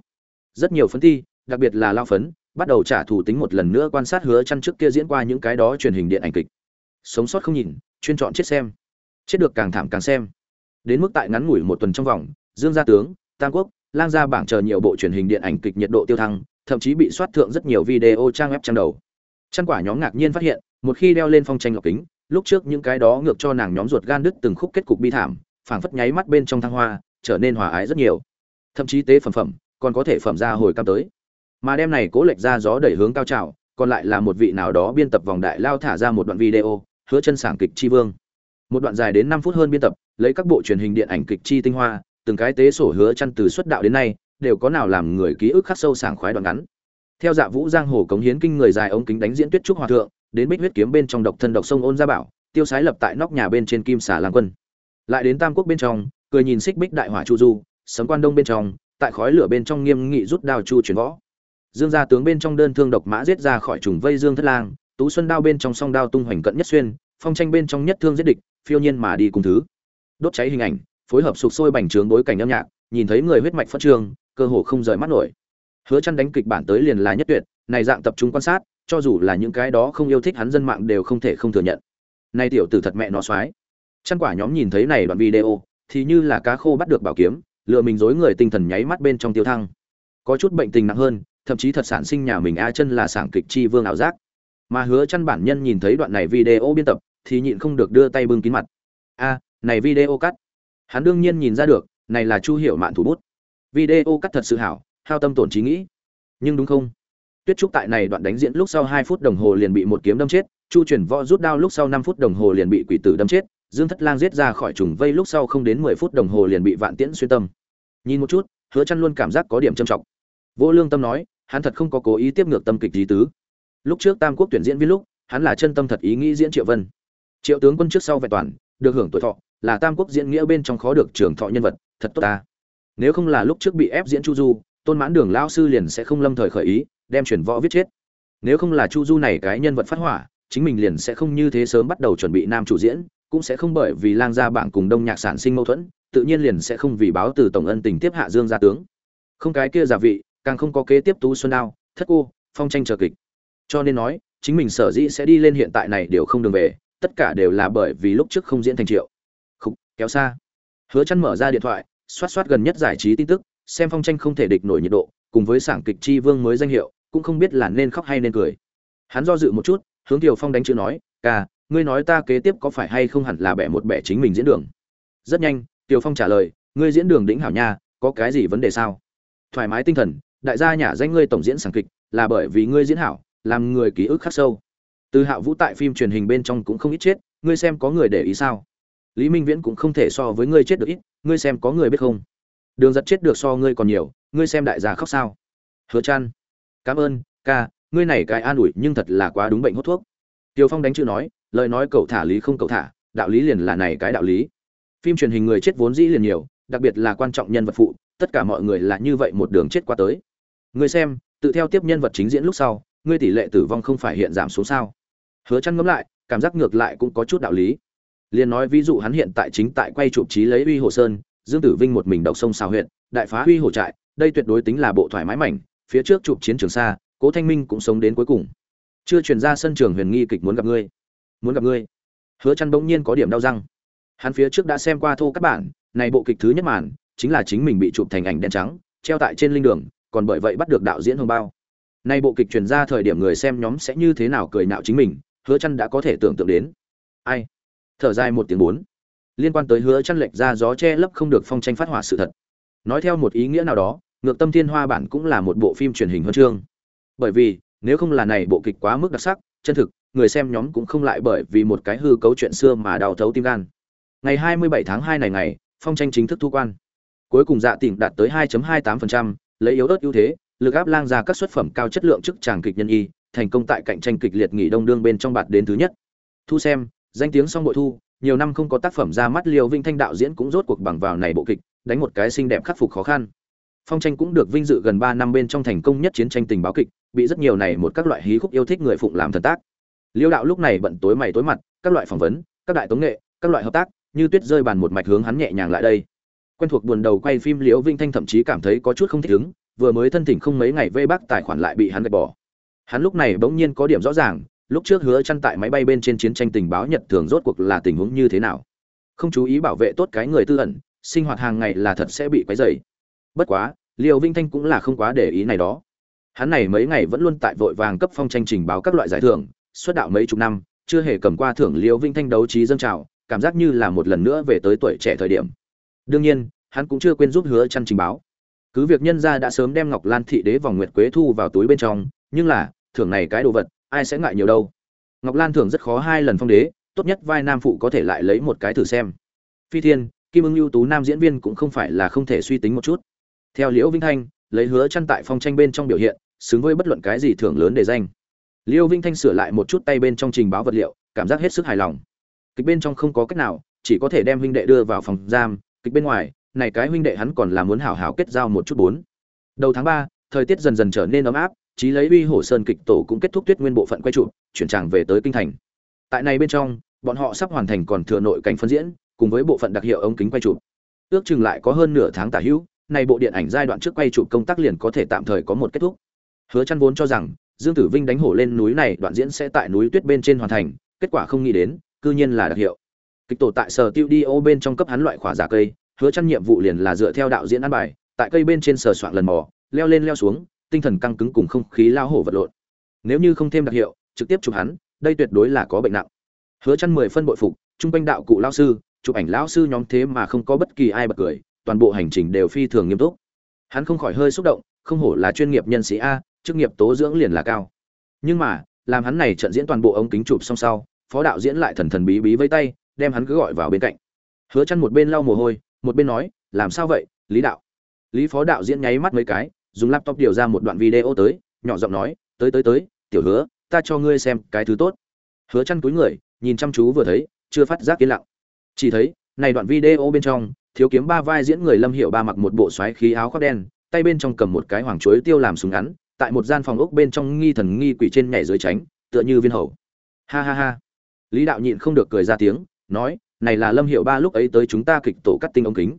Rất nhiều phấn thi đặc biệt là lao phấn bắt đầu trả thù tính một lần nữa quan sát hứa chăn trước kia diễn qua những cái đó truyền hình điện ảnh kịch. Sống sót không nhìn, chuyên chọn chết xem. Chết được càng thảm càng xem. Đến mức tại ngắn ngủi một tuần trong vòng, dương gia tướng, tam quốc, lang gia bảng chờ nhiều bộ truyền hình điện ảnh kịch nhiệt độ tiêu thăng, thậm chí bị soát thượng rất nhiều video trang web trang đầu. Chăn quả nhóm ngạc nhiên phát hiện, một khi đeo lên phong tranh lọc kính, lúc trước những cái đó ngược cho nàng nhóm ruột gan đứt từng khúc kết cục bi thảm, phảng phất nháy mắt bên trong thăng hoa, trở nên hòa ái rất nhiều. Thậm chí tế phẩm phẩm, còn có thể phẩm ra hồi cam tới mà đem này cố lệch ra gió đẩy hướng cao trào, còn lại là một vị nào đó biên tập vòng đại lao thả ra một đoạn video, hứa chân sảng kịch chi vương. Một đoạn dài đến 5 phút hơn biên tập, lấy các bộ truyền hình điện ảnh kịch chi tinh hoa, từng cái tế sổ hứa chân từ xuất đạo đến nay, đều có nào làm người ký ức khắc sâu sảng khoái đoạn ngắn. Theo dạ vũ giang hồ cống hiến kinh người dài ống kính đánh diễn tuyết trúc hòa thượng, đến bích huyết kiếm bên trong độc thân độc sông ôn gia bảo, tiêu sái lập tại nóc nhà bên trên kim xà lang quân. Lại đến tam quốc bên trong, cười nhìn xích bích đại hỏa chu du, sấm quan đông bên trong, tại khói lửa bên trong nghiêm nghị rút đao chu chuyển võ dương gia tướng bên trong đơn thương độc mã giết ra khỏi trùng vây dương thất lang, tú xuân đao bên trong song đao tung hoành cận nhất xuyên, phong tranh bên trong nhất thương giết địch, phiêu nhiên mà đi cùng thứ. Đốt cháy hình ảnh, phối hợp sục sôi bành trướng bối cảnh âm nhạc, nhìn thấy người huyết mạch phát trường, cơ hồ không rời mắt nổi. Hứa Chân đánh kịch bản tới liền là nhất tuyệt, này dạng tập trung quan sát, cho dù là những cái đó không yêu thích hắn dân mạng đều không thể không thừa nhận. Này tiểu tử thật mẹ nó xoái. Chân quả nhóm nhìn thấy này đoạn video, thì như là cá khô bắt được bảo kiếm, lừa mình dối người tinh thần nháy mắt bên trong tiêu thăng. Có chút bệnh tình nặng hơn thậm chí thật sản sinh nhà mình a chân là sảng kịch chi vương ảo giác. Mà hứa chăn bản nhân nhìn thấy đoạn này video biên tập, thì nhịn không được đưa tay bưng kín mặt. A, này video cắt. Hắn đương nhiên nhìn ra được, này là chu hiểu mạn thủ bút. Video cắt thật sự hảo, hao tâm tổn trí nghĩ. Nhưng đúng không? Tuyết trúc tại này đoạn đánh diễn lúc sau hai phút đồng hồ liền bị một kiếm đâm chết, chu chuyển võ rút đao lúc sau năm phút đồng hồ liền bị quỷ tử đâm chết, dương thất lang giết ra khỏi trùng vây lúc sau không đến mười phút đồng hồ liền bị vạn tiễn xuyên tâm. Nhìn một chút, hứa chăn luôn cảm giác có điểm trầm trọng. Vô lương tâm nói hắn thật không có cố ý tiếp ngược tâm kịch lý tứ. Lúc trước tam quốc tuyển diễn viên lúc, hắn là chân tâm thật ý nghĩ diễn triệu vân. Triệu tướng quân trước sau vẹn toàn, được hưởng tuổi thọ, là tam quốc diễn nghĩa bên trong khó được trưởng thọ nhân vật, thật tốt ta. Nếu không là lúc trước bị ép diễn chu du, tôn mãn đường lão sư liền sẽ không lâm thời khởi ý, đem chuyển võ viết chết. Nếu không là chu du này cái nhân vật phát hỏa, chính mình liền sẽ không như thế sớm bắt đầu chuẩn bị nam chủ diễn, cũng sẽ không bởi vì lang gia bảng cùng đông nhạc sản sinh mâu thuẫn, tự nhiên liền sẽ không vì báo từ tổng ân tình tiếp hạ dương gia tướng. Không cái kia giả vị càng không có kế tiếp tú xuân đao, thất cô, phong tranh chờ kịch. Cho nên nói, chính mình sở dĩ sẽ đi lên hiện tại này đều không đường về, tất cả đều là bởi vì lúc trước không diễn thành triệu. Khúc kéo xa. Hứa chăn mở ra điện thoại, xoát xoát gần nhất giải trí tin tức, xem phong tranh không thể địch nổi nhiệt độ, cùng với sảng kịch chi vương mới danh hiệu, cũng không biết là nên khóc hay nên cười. Hắn do dự một chút, hướng tiểu phong đánh chữ nói, ca, ngươi nói ta kế tiếp có phải hay không hẳn là bẻ một bẻ chính mình diễn đường? Rất nhanh, tiểu phong trả lời, ngươi diễn đường đỉnh hảo nha, có cái gì vấn đề sao? Thoải mái tinh thần đại gia nhà danh ngươi tổng diễn sản kịch, là bởi vì ngươi diễn hảo, làm người ký ức khắc sâu. Từ hạ vũ tại phim truyền hình bên trong cũng không ít chết, ngươi xem có người để ý sao? Lý minh viễn cũng không thể so với ngươi chết được ít, ngươi xem có người biết không? Đường giật chết được so ngươi còn nhiều, ngươi xem đại gia khóc sao? Hứa chăn cảm ơn, ca, ngươi này cái an ủi nhưng thật là quá đúng bệnh hút thuốc. Tiều phong đánh chữ nói, lời nói cậu thả lý không cậu thả, đạo lý liền là này cái đạo lý. Phim truyền hình người chết vốn dĩ liền nhiều, đặc biệt là quan trọng nhân vật phụ, tất cả mọi người là như vậy một đường chết qua tới ngươi xem, tự theo tiếp nhân vật chính diễn lúc sau, ngươi tỷ lệ tử vong không phải hiện giảm xuống sao? Hứa Chân ngẫm lại, cảm giác ngược lại cũng có chút đạo lý. Liên nói ví dụ hắn hiện tại chính tại quay chụp trí lấy uy hồ sơn, dương tử vinh một mình độc sông xào huyện đại phá uy hồ trại, đây tuyệt đối tính là bộ thoải mái mảnh, phía trước chụp chiến trường xa, cố thanh minh cũng sống đến cuối cùng. Chưa truyền ra sân trường huyền nghi kịch muốn gặp ngươi. Muốn gặp ngươi. Hứa Chân bỗng nhiên có điểm đau răng. Hắn phía trước đã xem qua thô các bản, này bộ kịch thứ nhất màn, chính là chính mình bị chụp thành ảnh đen trắng, treo tại trên linh đường còn bởi vậy bắt được đạo diễn hồng bao. Nay bộ kịch truyền ra thời điểm người xem nhóm sẽ như thế nào cười nạo chính mình hứa chăn đã có thể tưởng tượng đến. Ai? Thở dài một tiếng bốn. Liên quan tới hứa chăn lệch ra gió che lấp không được phong tranh phát hỏa sự thật. Nói theo một ý nghĩa nào đó ngược tâm thiên hoa bản cũng là một bộ phim truyền hình huân chương. Bởi vì nếu không là này bộ kịch quá mức đặc sắc chân thực người xem nhóm cũng không lại bởi vì một cái hư cấu chuyện xưa mà đau thấu tim gan. Ngày 27 tháng 2 này ngày phong tranh chính thức thu quan. Cuối cùng dạ tỉnh đạt tới 2.28%, lấy yếu ớt ưu thế, lực áp lang ra các xuất phẩm cao chất lượng chức tràng kịch nhân y, thành công tại cạnh tranh kịch liệt nghỉ đông đương bên trong bạt đến thứ nhất. Thu xem, danh tiếng song bội thu, nhiều năm không có tác phẩm ra mắt liều vinh thanh đạo diễn cũng rốt cuộc bằng vào này bộ kịch, đánh một cái xinh đẹp khắc phục khó khăn. Phong tranh cũng được vinh dự gần ba năm bên trong thành công nhất chiến tranh tình báo kịch, bị rất nhiều này một các loại hí khúc yêu thích người phụng làm thần tác. Liêu đạo lúc này bận tối mày tối mặt, các loại phỏng vấn, các đại tống nghệ, các loại hợp tác, như tuyết rơi bàn một mạch hướng hắn nhẹ nhàng lại đây quen thuộc buồn đầu quay phim liễu vinh thanh thậm chí cảm thấy có chút không thích ứng, vừa mới thân thỉnh không mấy ngày vây bác tài khoản lại bị hắn gạch bỏ. Hắn lúc này bỗng nhiên có điểm rõ ràng, lúc trước hứa chăn tại máy bay bên trên chiến tranh tình báo nhật thường rốt cuộc là tình huống như thế nào. Không chú ý bảo vệ tốt cái người tư ẩn, sinh hoạt hàng ngày là thật sẽ bị quấy rầy. Bất quá liều vinh thanh cũng là không quá để ý này đó. Hắn này mấy ngày vẫn luôn tại vội vàng cấp phong tranh trình báo các loại giải thưởng xuất đạo mấy chục năm, chưa hề cầm qua thưởng liều vinh thanh đấu trí dâng trào, cảm giác như là một lần nữa về tới tuổi trẻ thời điểm đương nhiên, hắn cũng chưa quên giúp hứa chăn trình báo. Cứ việc nhân gia đã sớm đem ngọc lan thị đế vòng nguyệt quế thu vào túi bên trong, nhưng là, thưởng này cái đồ vật, ai sẽ ngại nhiều đâu. Ngọc lan thưởng rất khó hai lần phong đế, tốt nhất vai nam phụ có thể lại lấy một cái thử xem. Phi thiên, kim ưng ưu tú nam diễn viên cũng không phải là không thể suy tính một chút. Theo liễu vinh thanh, lấy hứa chăn tại phong tranh bên trong biểu hiện, xứng với bất luận cái gì thưởng lớn để danh. Liễu vinh thanh sửa lại một chút tay bên trong trình báo vật liệu, cảm giác hết sức hài lòng. Kịch bên trong không có cách nào, chỉ có thể đem huynh đệ đưa vào phòng giam kịch bên ngoài, này cái huynh đệ hắn còn là muốn hảo hảo kết giao một chút bốn. Đầu tháng ba, thời tiết dần dần trở nên ấm áp, trí lấy uy hổ sơn kịch tổ cũng kết thúc tuyết nguyên bộ phận quay trụ, chuyển tràng về tới kinh thành. Tại này bên trong, bọn họ sắp hoàn thành còn thừa nội cảnh phân diễn, cùng với bộ phận đặc hiệu ống kính quay chụp ước chừng lại có hơn nửa tháng tả hữu, này bộ điện ảnh giai đoạn trước quay chụp công tác liền có thể tạm thời có một kết thúc. Hứa chăn vốn cho rằng, dương tử vinh đánh hổ lên núi này đoạn diễn sẽ tại núi tuyết bên trên hoàn thành, kết quả không nghĩ đến, cư nhiên là đặc hiệu kịch tổ tại sở tiêu đi ô bên trong cấp hắn loại khỏa giả cây, hứa chăn nhiệm vụ liền là dựa theo đạo diễn ăn bài, tại cây bên trên sờ soạn lần mò, leo lên leo xuống, tinh thần căng cứng cùng không khí lao hổ vật lộn. Nếu như không thêm đặc hiệu, trực tiếp chụp hắn, đây tuyệt đối là có bệnh nặng. Hứa chăn mười phân bội phục, trung quanh đạo cụ lao sư, chụp ảnh lão sư nhóm thế mà không có bất kỳ ai bật cười, toàn bộ hành trình đều phi thường nghiêm túc. Hắn không khỏi hơi xúc động, không hổ là chuyên nghiệp nhân sĩ a, chức nghiệp tố dưỡng liền là cao. Nhưng mà, làm hắn này trận diễn toàn bộ ống kính chụp xong sau, phó đạo diễn lại thần thần bí bí với tay đem hắn cứ gọi vào bên cạnh. Hứa chăn một bên lau mồ hôi, một bên nói, làm sao vậy, lý đạo? Lý phó đạo diễn nháy mắt mấy cái, dùng laptop điều ra một đoạn video tới, nhỏ giọng nói, tới tới tới, tiểu hứa, ta cho ngươi xem cái thứ tốt. Hứa chăn túi người, nhìn chăm chú vừa thấy, chưa phát giác yên lặng. Chỉ thấy, này đoạn video bên trong, thiếu kiếm ba vai diễn người lâm hiệu ba mặc một bộ xoáy khí áo khoác đen, tay bên trong cầm một cái hoàng chuối tiêu làm súng ngắn, tại một gian phòng ốc bên trong nghi thần nghi quỷ trên nhảy dưới tránh, tựa như viên hầu. Ha ha ha. Lý đạo nhịn không được cười ra tiếng nói, này là lâm hiệu ba lúc ấy tới chúng ta kịch tổ cắt tinh ống kính.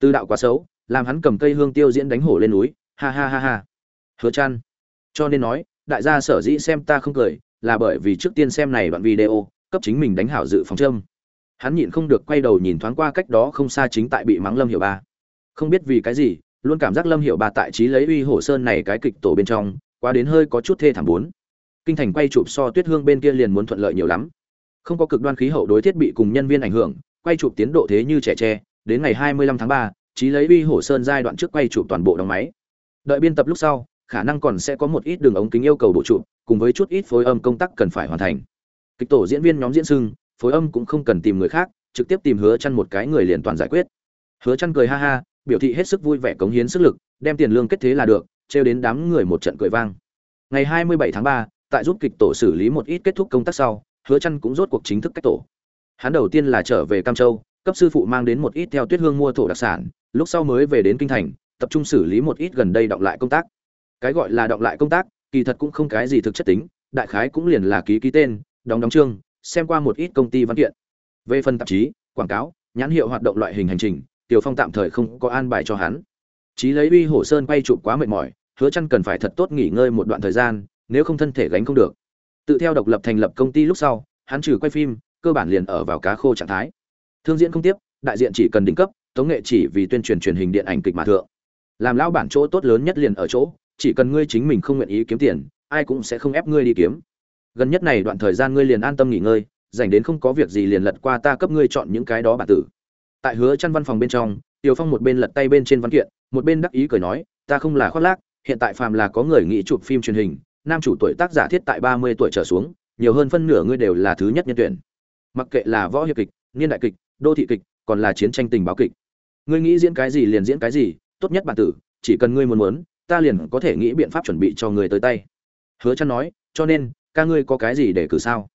Tư đạo quá xấu, làm hắn cầm cây hương tiêu diễn đánh hổ lên núi, ha ha ha ha. Hứa chăn cho nên nói, đại gia sở dĩ xem ta không cười, là bởi vì trước tiên xem này đoạn video, cấp chính mình đánh hảo dự phòng châm. Hắn nhịn không được quay đầu nhìn thoáng qua cách đó không xa chính tại bị mắng lâm hiểu ba. Không biết vì cái gì, luôn cảm giác lâm hiểu ba tại trí lấy uy hổ sơn này cái kịch tổ bên trong, quá đến hơi có chút thê thảm bốn. Kinh thành quay chụp so tuyết hương bên kia liền muốn thuận lợi nhiều lắm không có cực đoan khí hậu đối thiết bị cùng nhân viên ảnh hưởng quay chụp tiến độ thế như trẻ tre đến ngày 25 tháng 3, trí lấy uy hổ sơn giai đoạn trước quay chụp toàn bộ đóng máy. Đợi biên tập lúc sau khả năng còn sẽ có một ít đường ống kính yêu cầu bổ trụ cùng với chút ít phối âm công tác cần phải hoàn thành. Kịch tổ diễn viên nhóm diễn sưng phối âm cũng không cần tìm người khác trực tiếp tìm hứa chăn một cái người liền toàn giải quyết. Hứa chăn cười ha ha biểu thị hết sức vui vẻ cống hiến sức lực đem tiền lương kết thế là được treo đến đám người một trận cười vang. Ngày 27 tháng 3, tại giúp kịch tổ xử lý một ít kết thúc công tác sau hứa chăn cũng rốt cuộc chính thức cách tổ. Hắn đầu tiên là trở về cam châu, cấp sư phụ mang đến một ít theo tuyết hương mua thổ đặc sản, lúc sau mới về đến kinh thành, tập trung xử lý một ít gần đây động lại công tác. Cái gọi là động lại công tác, kỳ thật cũng không cái gì thực chất tính, đại khái cũng liền là ký ký tên, đóng đóng chương, xem qua một ít công ty văn kiện. Về phần tạp chí, quảng cáo, nhãn hiệu hoạt động loại hình hành trình, tiểu phong tạm thời không có an bài cho hắn. Chí lấy uy hổ sơn quay chụp quá mệt mỏi, hứa chăn cần phải thật tốt nghỉ ngơi một đoạn thời gian, nếu không thân thể gánh không được tự theo độc lập thành lập công ty lúc sau hắn trừ quay phim cơ bản liền ở vào cá khô trạng thái. Thương diễn không tiếp đại diện chỉ cần đỉnh cấp tống nghệ chỉ vì tuyên truyền truyền hình điện ảnh kịch mà thượng. Làm lão bản chỗ tốt lớn nhất liền ở chỗ chỉ cần ngươi chính mình không nguyện ý kiếm tiền ai cũng sẽ không ép ngươi đi kiếm. Gần nhất này đoạn thời gian ngươi liền an tâm nghỉ ngơi dành đến không có việc gì liền lật qua ta cấp ngươi chọn những cái đó bản tử. Tại hứa chăn văn phòng bên trong Tiểu Phong một bên lật tay bên trên văn kiện, một bên đắc ý cười nói, ta không là khoác lác, hiện tại phàm là có người nghĩ chụp phim truyền hình, nam chủ tuổi tác giả thiết tại 30 tuổi trở xuống, nhiều hơn phân nửa ngươi đều là thứ nhất nhân tuyển. Mặc kệ là võ hiệp kịch, niên đại kịch, đô thị kịch, còn là chiến tranh tình báo kịch. Ngươi nghĩ diễn cái gì liền diễn cái gì, tốt nhất bản tử, chỉ cần ngươi muốn muốn, ta liền có thể nghĩ biện pháp chuẩn bị cho ngươi tới tay. Hứa Chân nói, cho nên, ca ngươi có cái gì để cử sao?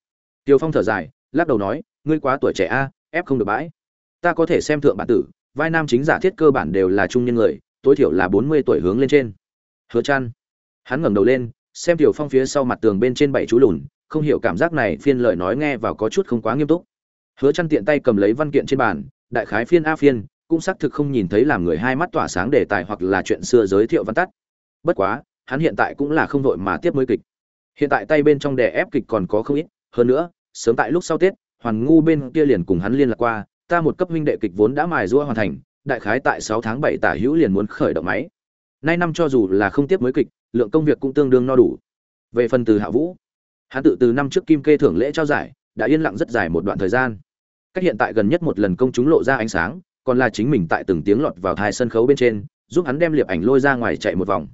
Tiêu Phong thở dài, lắc đầu nói, ngươi quá tuổi trẻ a, ép không được bãi. Ta có thể xem thượng bản tử, vai nam chính giả thiết cơ bản đều là trung nhân người, tối thiểu là 40 tuổi hướng lên trên. Hứa Chân, hắn ngẩng đầu lên, xem Tiểu Phong phía sau mặt tường bên trên bảy chú lùn, không hiểu cảm giác này phiên lời nói nghe vào có chút không quá nghiêm túc. Hứa Chân tiện tay cầm lấy văn kiện trên bàn, đại khái phiên a phiên, cũng xác thực không nhìn thấy làm người hai mắt tỏa sáng đề tài hoặc là chuyện xưa giới thiệu văn tắt. Bất quá, hắn hiện tại cũng là không vội mà tiếp mới kịch. Hiện tại tay bên trong đè ép kịch còn có không ít, hơn nữa, sớm tại lúc sau Tết, Hoàn ngu bên kia liền cùng hắn liên lạc qua, ta một cấp huynh đệ kịch vốn đã mài rũa hoàn thành, đại khái tại 6 tháng 7 tả hữu liền muốn khởi động máy. Nay năm cho dù là không tiếp mới kịch, lượng công việc cũng tương đương no đủ. Về phần từ Hạ Vũ, hắn tự từ năm trước kim kê thưởng lễ trao giải, đã yên lặng rất dài một đoạn thời gian. Cách hiện tại gần nhất một lần công chúng lộ ra ánh sáng, còn là chính mình tại từng tiếng lọt vào hai sân khấu bên trên, giúp hắn đem liệp ảnh lôi ra ngoài chạy một vòng.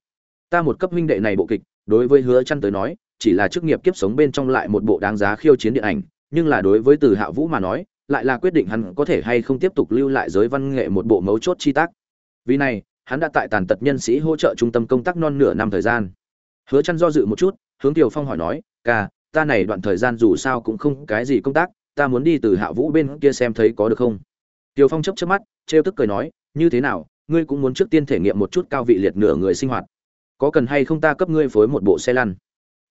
Ta một cấp huynh đệ này bộ kịch, đối với Hứa Chân tới nói, chỉ là chức nghiệp kiếp sống bên trong lại một bộ đáng giá khiêu chiến điện ảnh, nhưng là đối với Từ Hạ Vũ mà nói, lại là quyết định hắn có thể hay không tiếp tục lưu lại giới văn nghệ một bộ mấu chốt chi tác. Vì này, hắn đã tại tàn tật nhân sĩ hỗ trợ trung tâm công tác non nửa năm thời gian. Hứa chăn do dự một chút, hướng Tiểu Phong hỏi nói, "Ca, ta này đoạn thời gian dù sao cũng không cái gì công tác, ta muốn đi từ Hạ Vũ bên kia xem thấy có được không?" Tiểu Phong chớp chớp mắt, trêu tức cười nói, "Như thế nào, ngươi cũng muốn trước tiên thể nghiệm một chút cao vị liệt nửa người sinh hoạt. Có cần hay không ta cấp ngươi phối một bộ xe lăn?"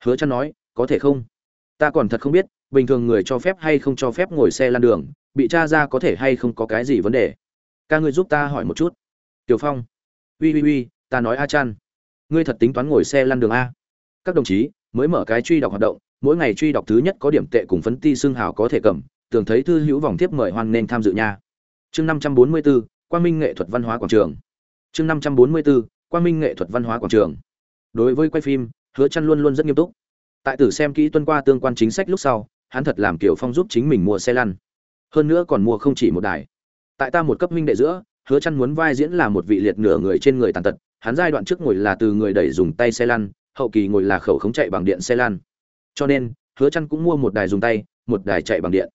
Hứa chăn nói, "Có thể không? Ta còn thật không biết, bình thường người cho phép hay không cho phép ngồi xe lăn đường bị tra ra có thể hay không có cái gì vấn đề ca ngươi giúp ta hỏi một chút tiểu phong uy uy uy, ta nói a chan. Ngươi thật tính toán ngồi xe lăn đường a. Các đồng chí, mới mở cái truy đọc hoạt động, mỗi ngày truy đọc thứ nhất có điểm tệ cùng phấn ti xương hào có thể cầm, tưởng thấy thư hữu vòng tiếp mời hoan nên tham dự nha. Chương năm trăm bốn mươi bốn quang minh nghệ thuật văn hóa quảng trường. Chương năm trăm bốn mươi bốn quang minh nghệ thuật văn hóa quảng trường. Đối với quay phim, hứa chăn luôn luôn rất nghiêm túc. Tại tử xem kỹ tuân qua tương quan chính sách lúc sau, hắn thật làm kiểu phong giúp chính mình mua xe lăn. Hơn nữa còn mua không chỉ một đài. Tại ta một cấp minh đệ giữa hứa chăn muốn vai diễn là một vị liệt nửa người trên người tàn tật, hắn giai đoạn trước ngồi là từ người đẩy dùng tay xe lăn, hậu kỳ ngồi là khẩu khống chạy bằng điện xe lăn. Cho nên, hứa chăn cũng mua một đài dùng tay, một đài chạy bằng điện.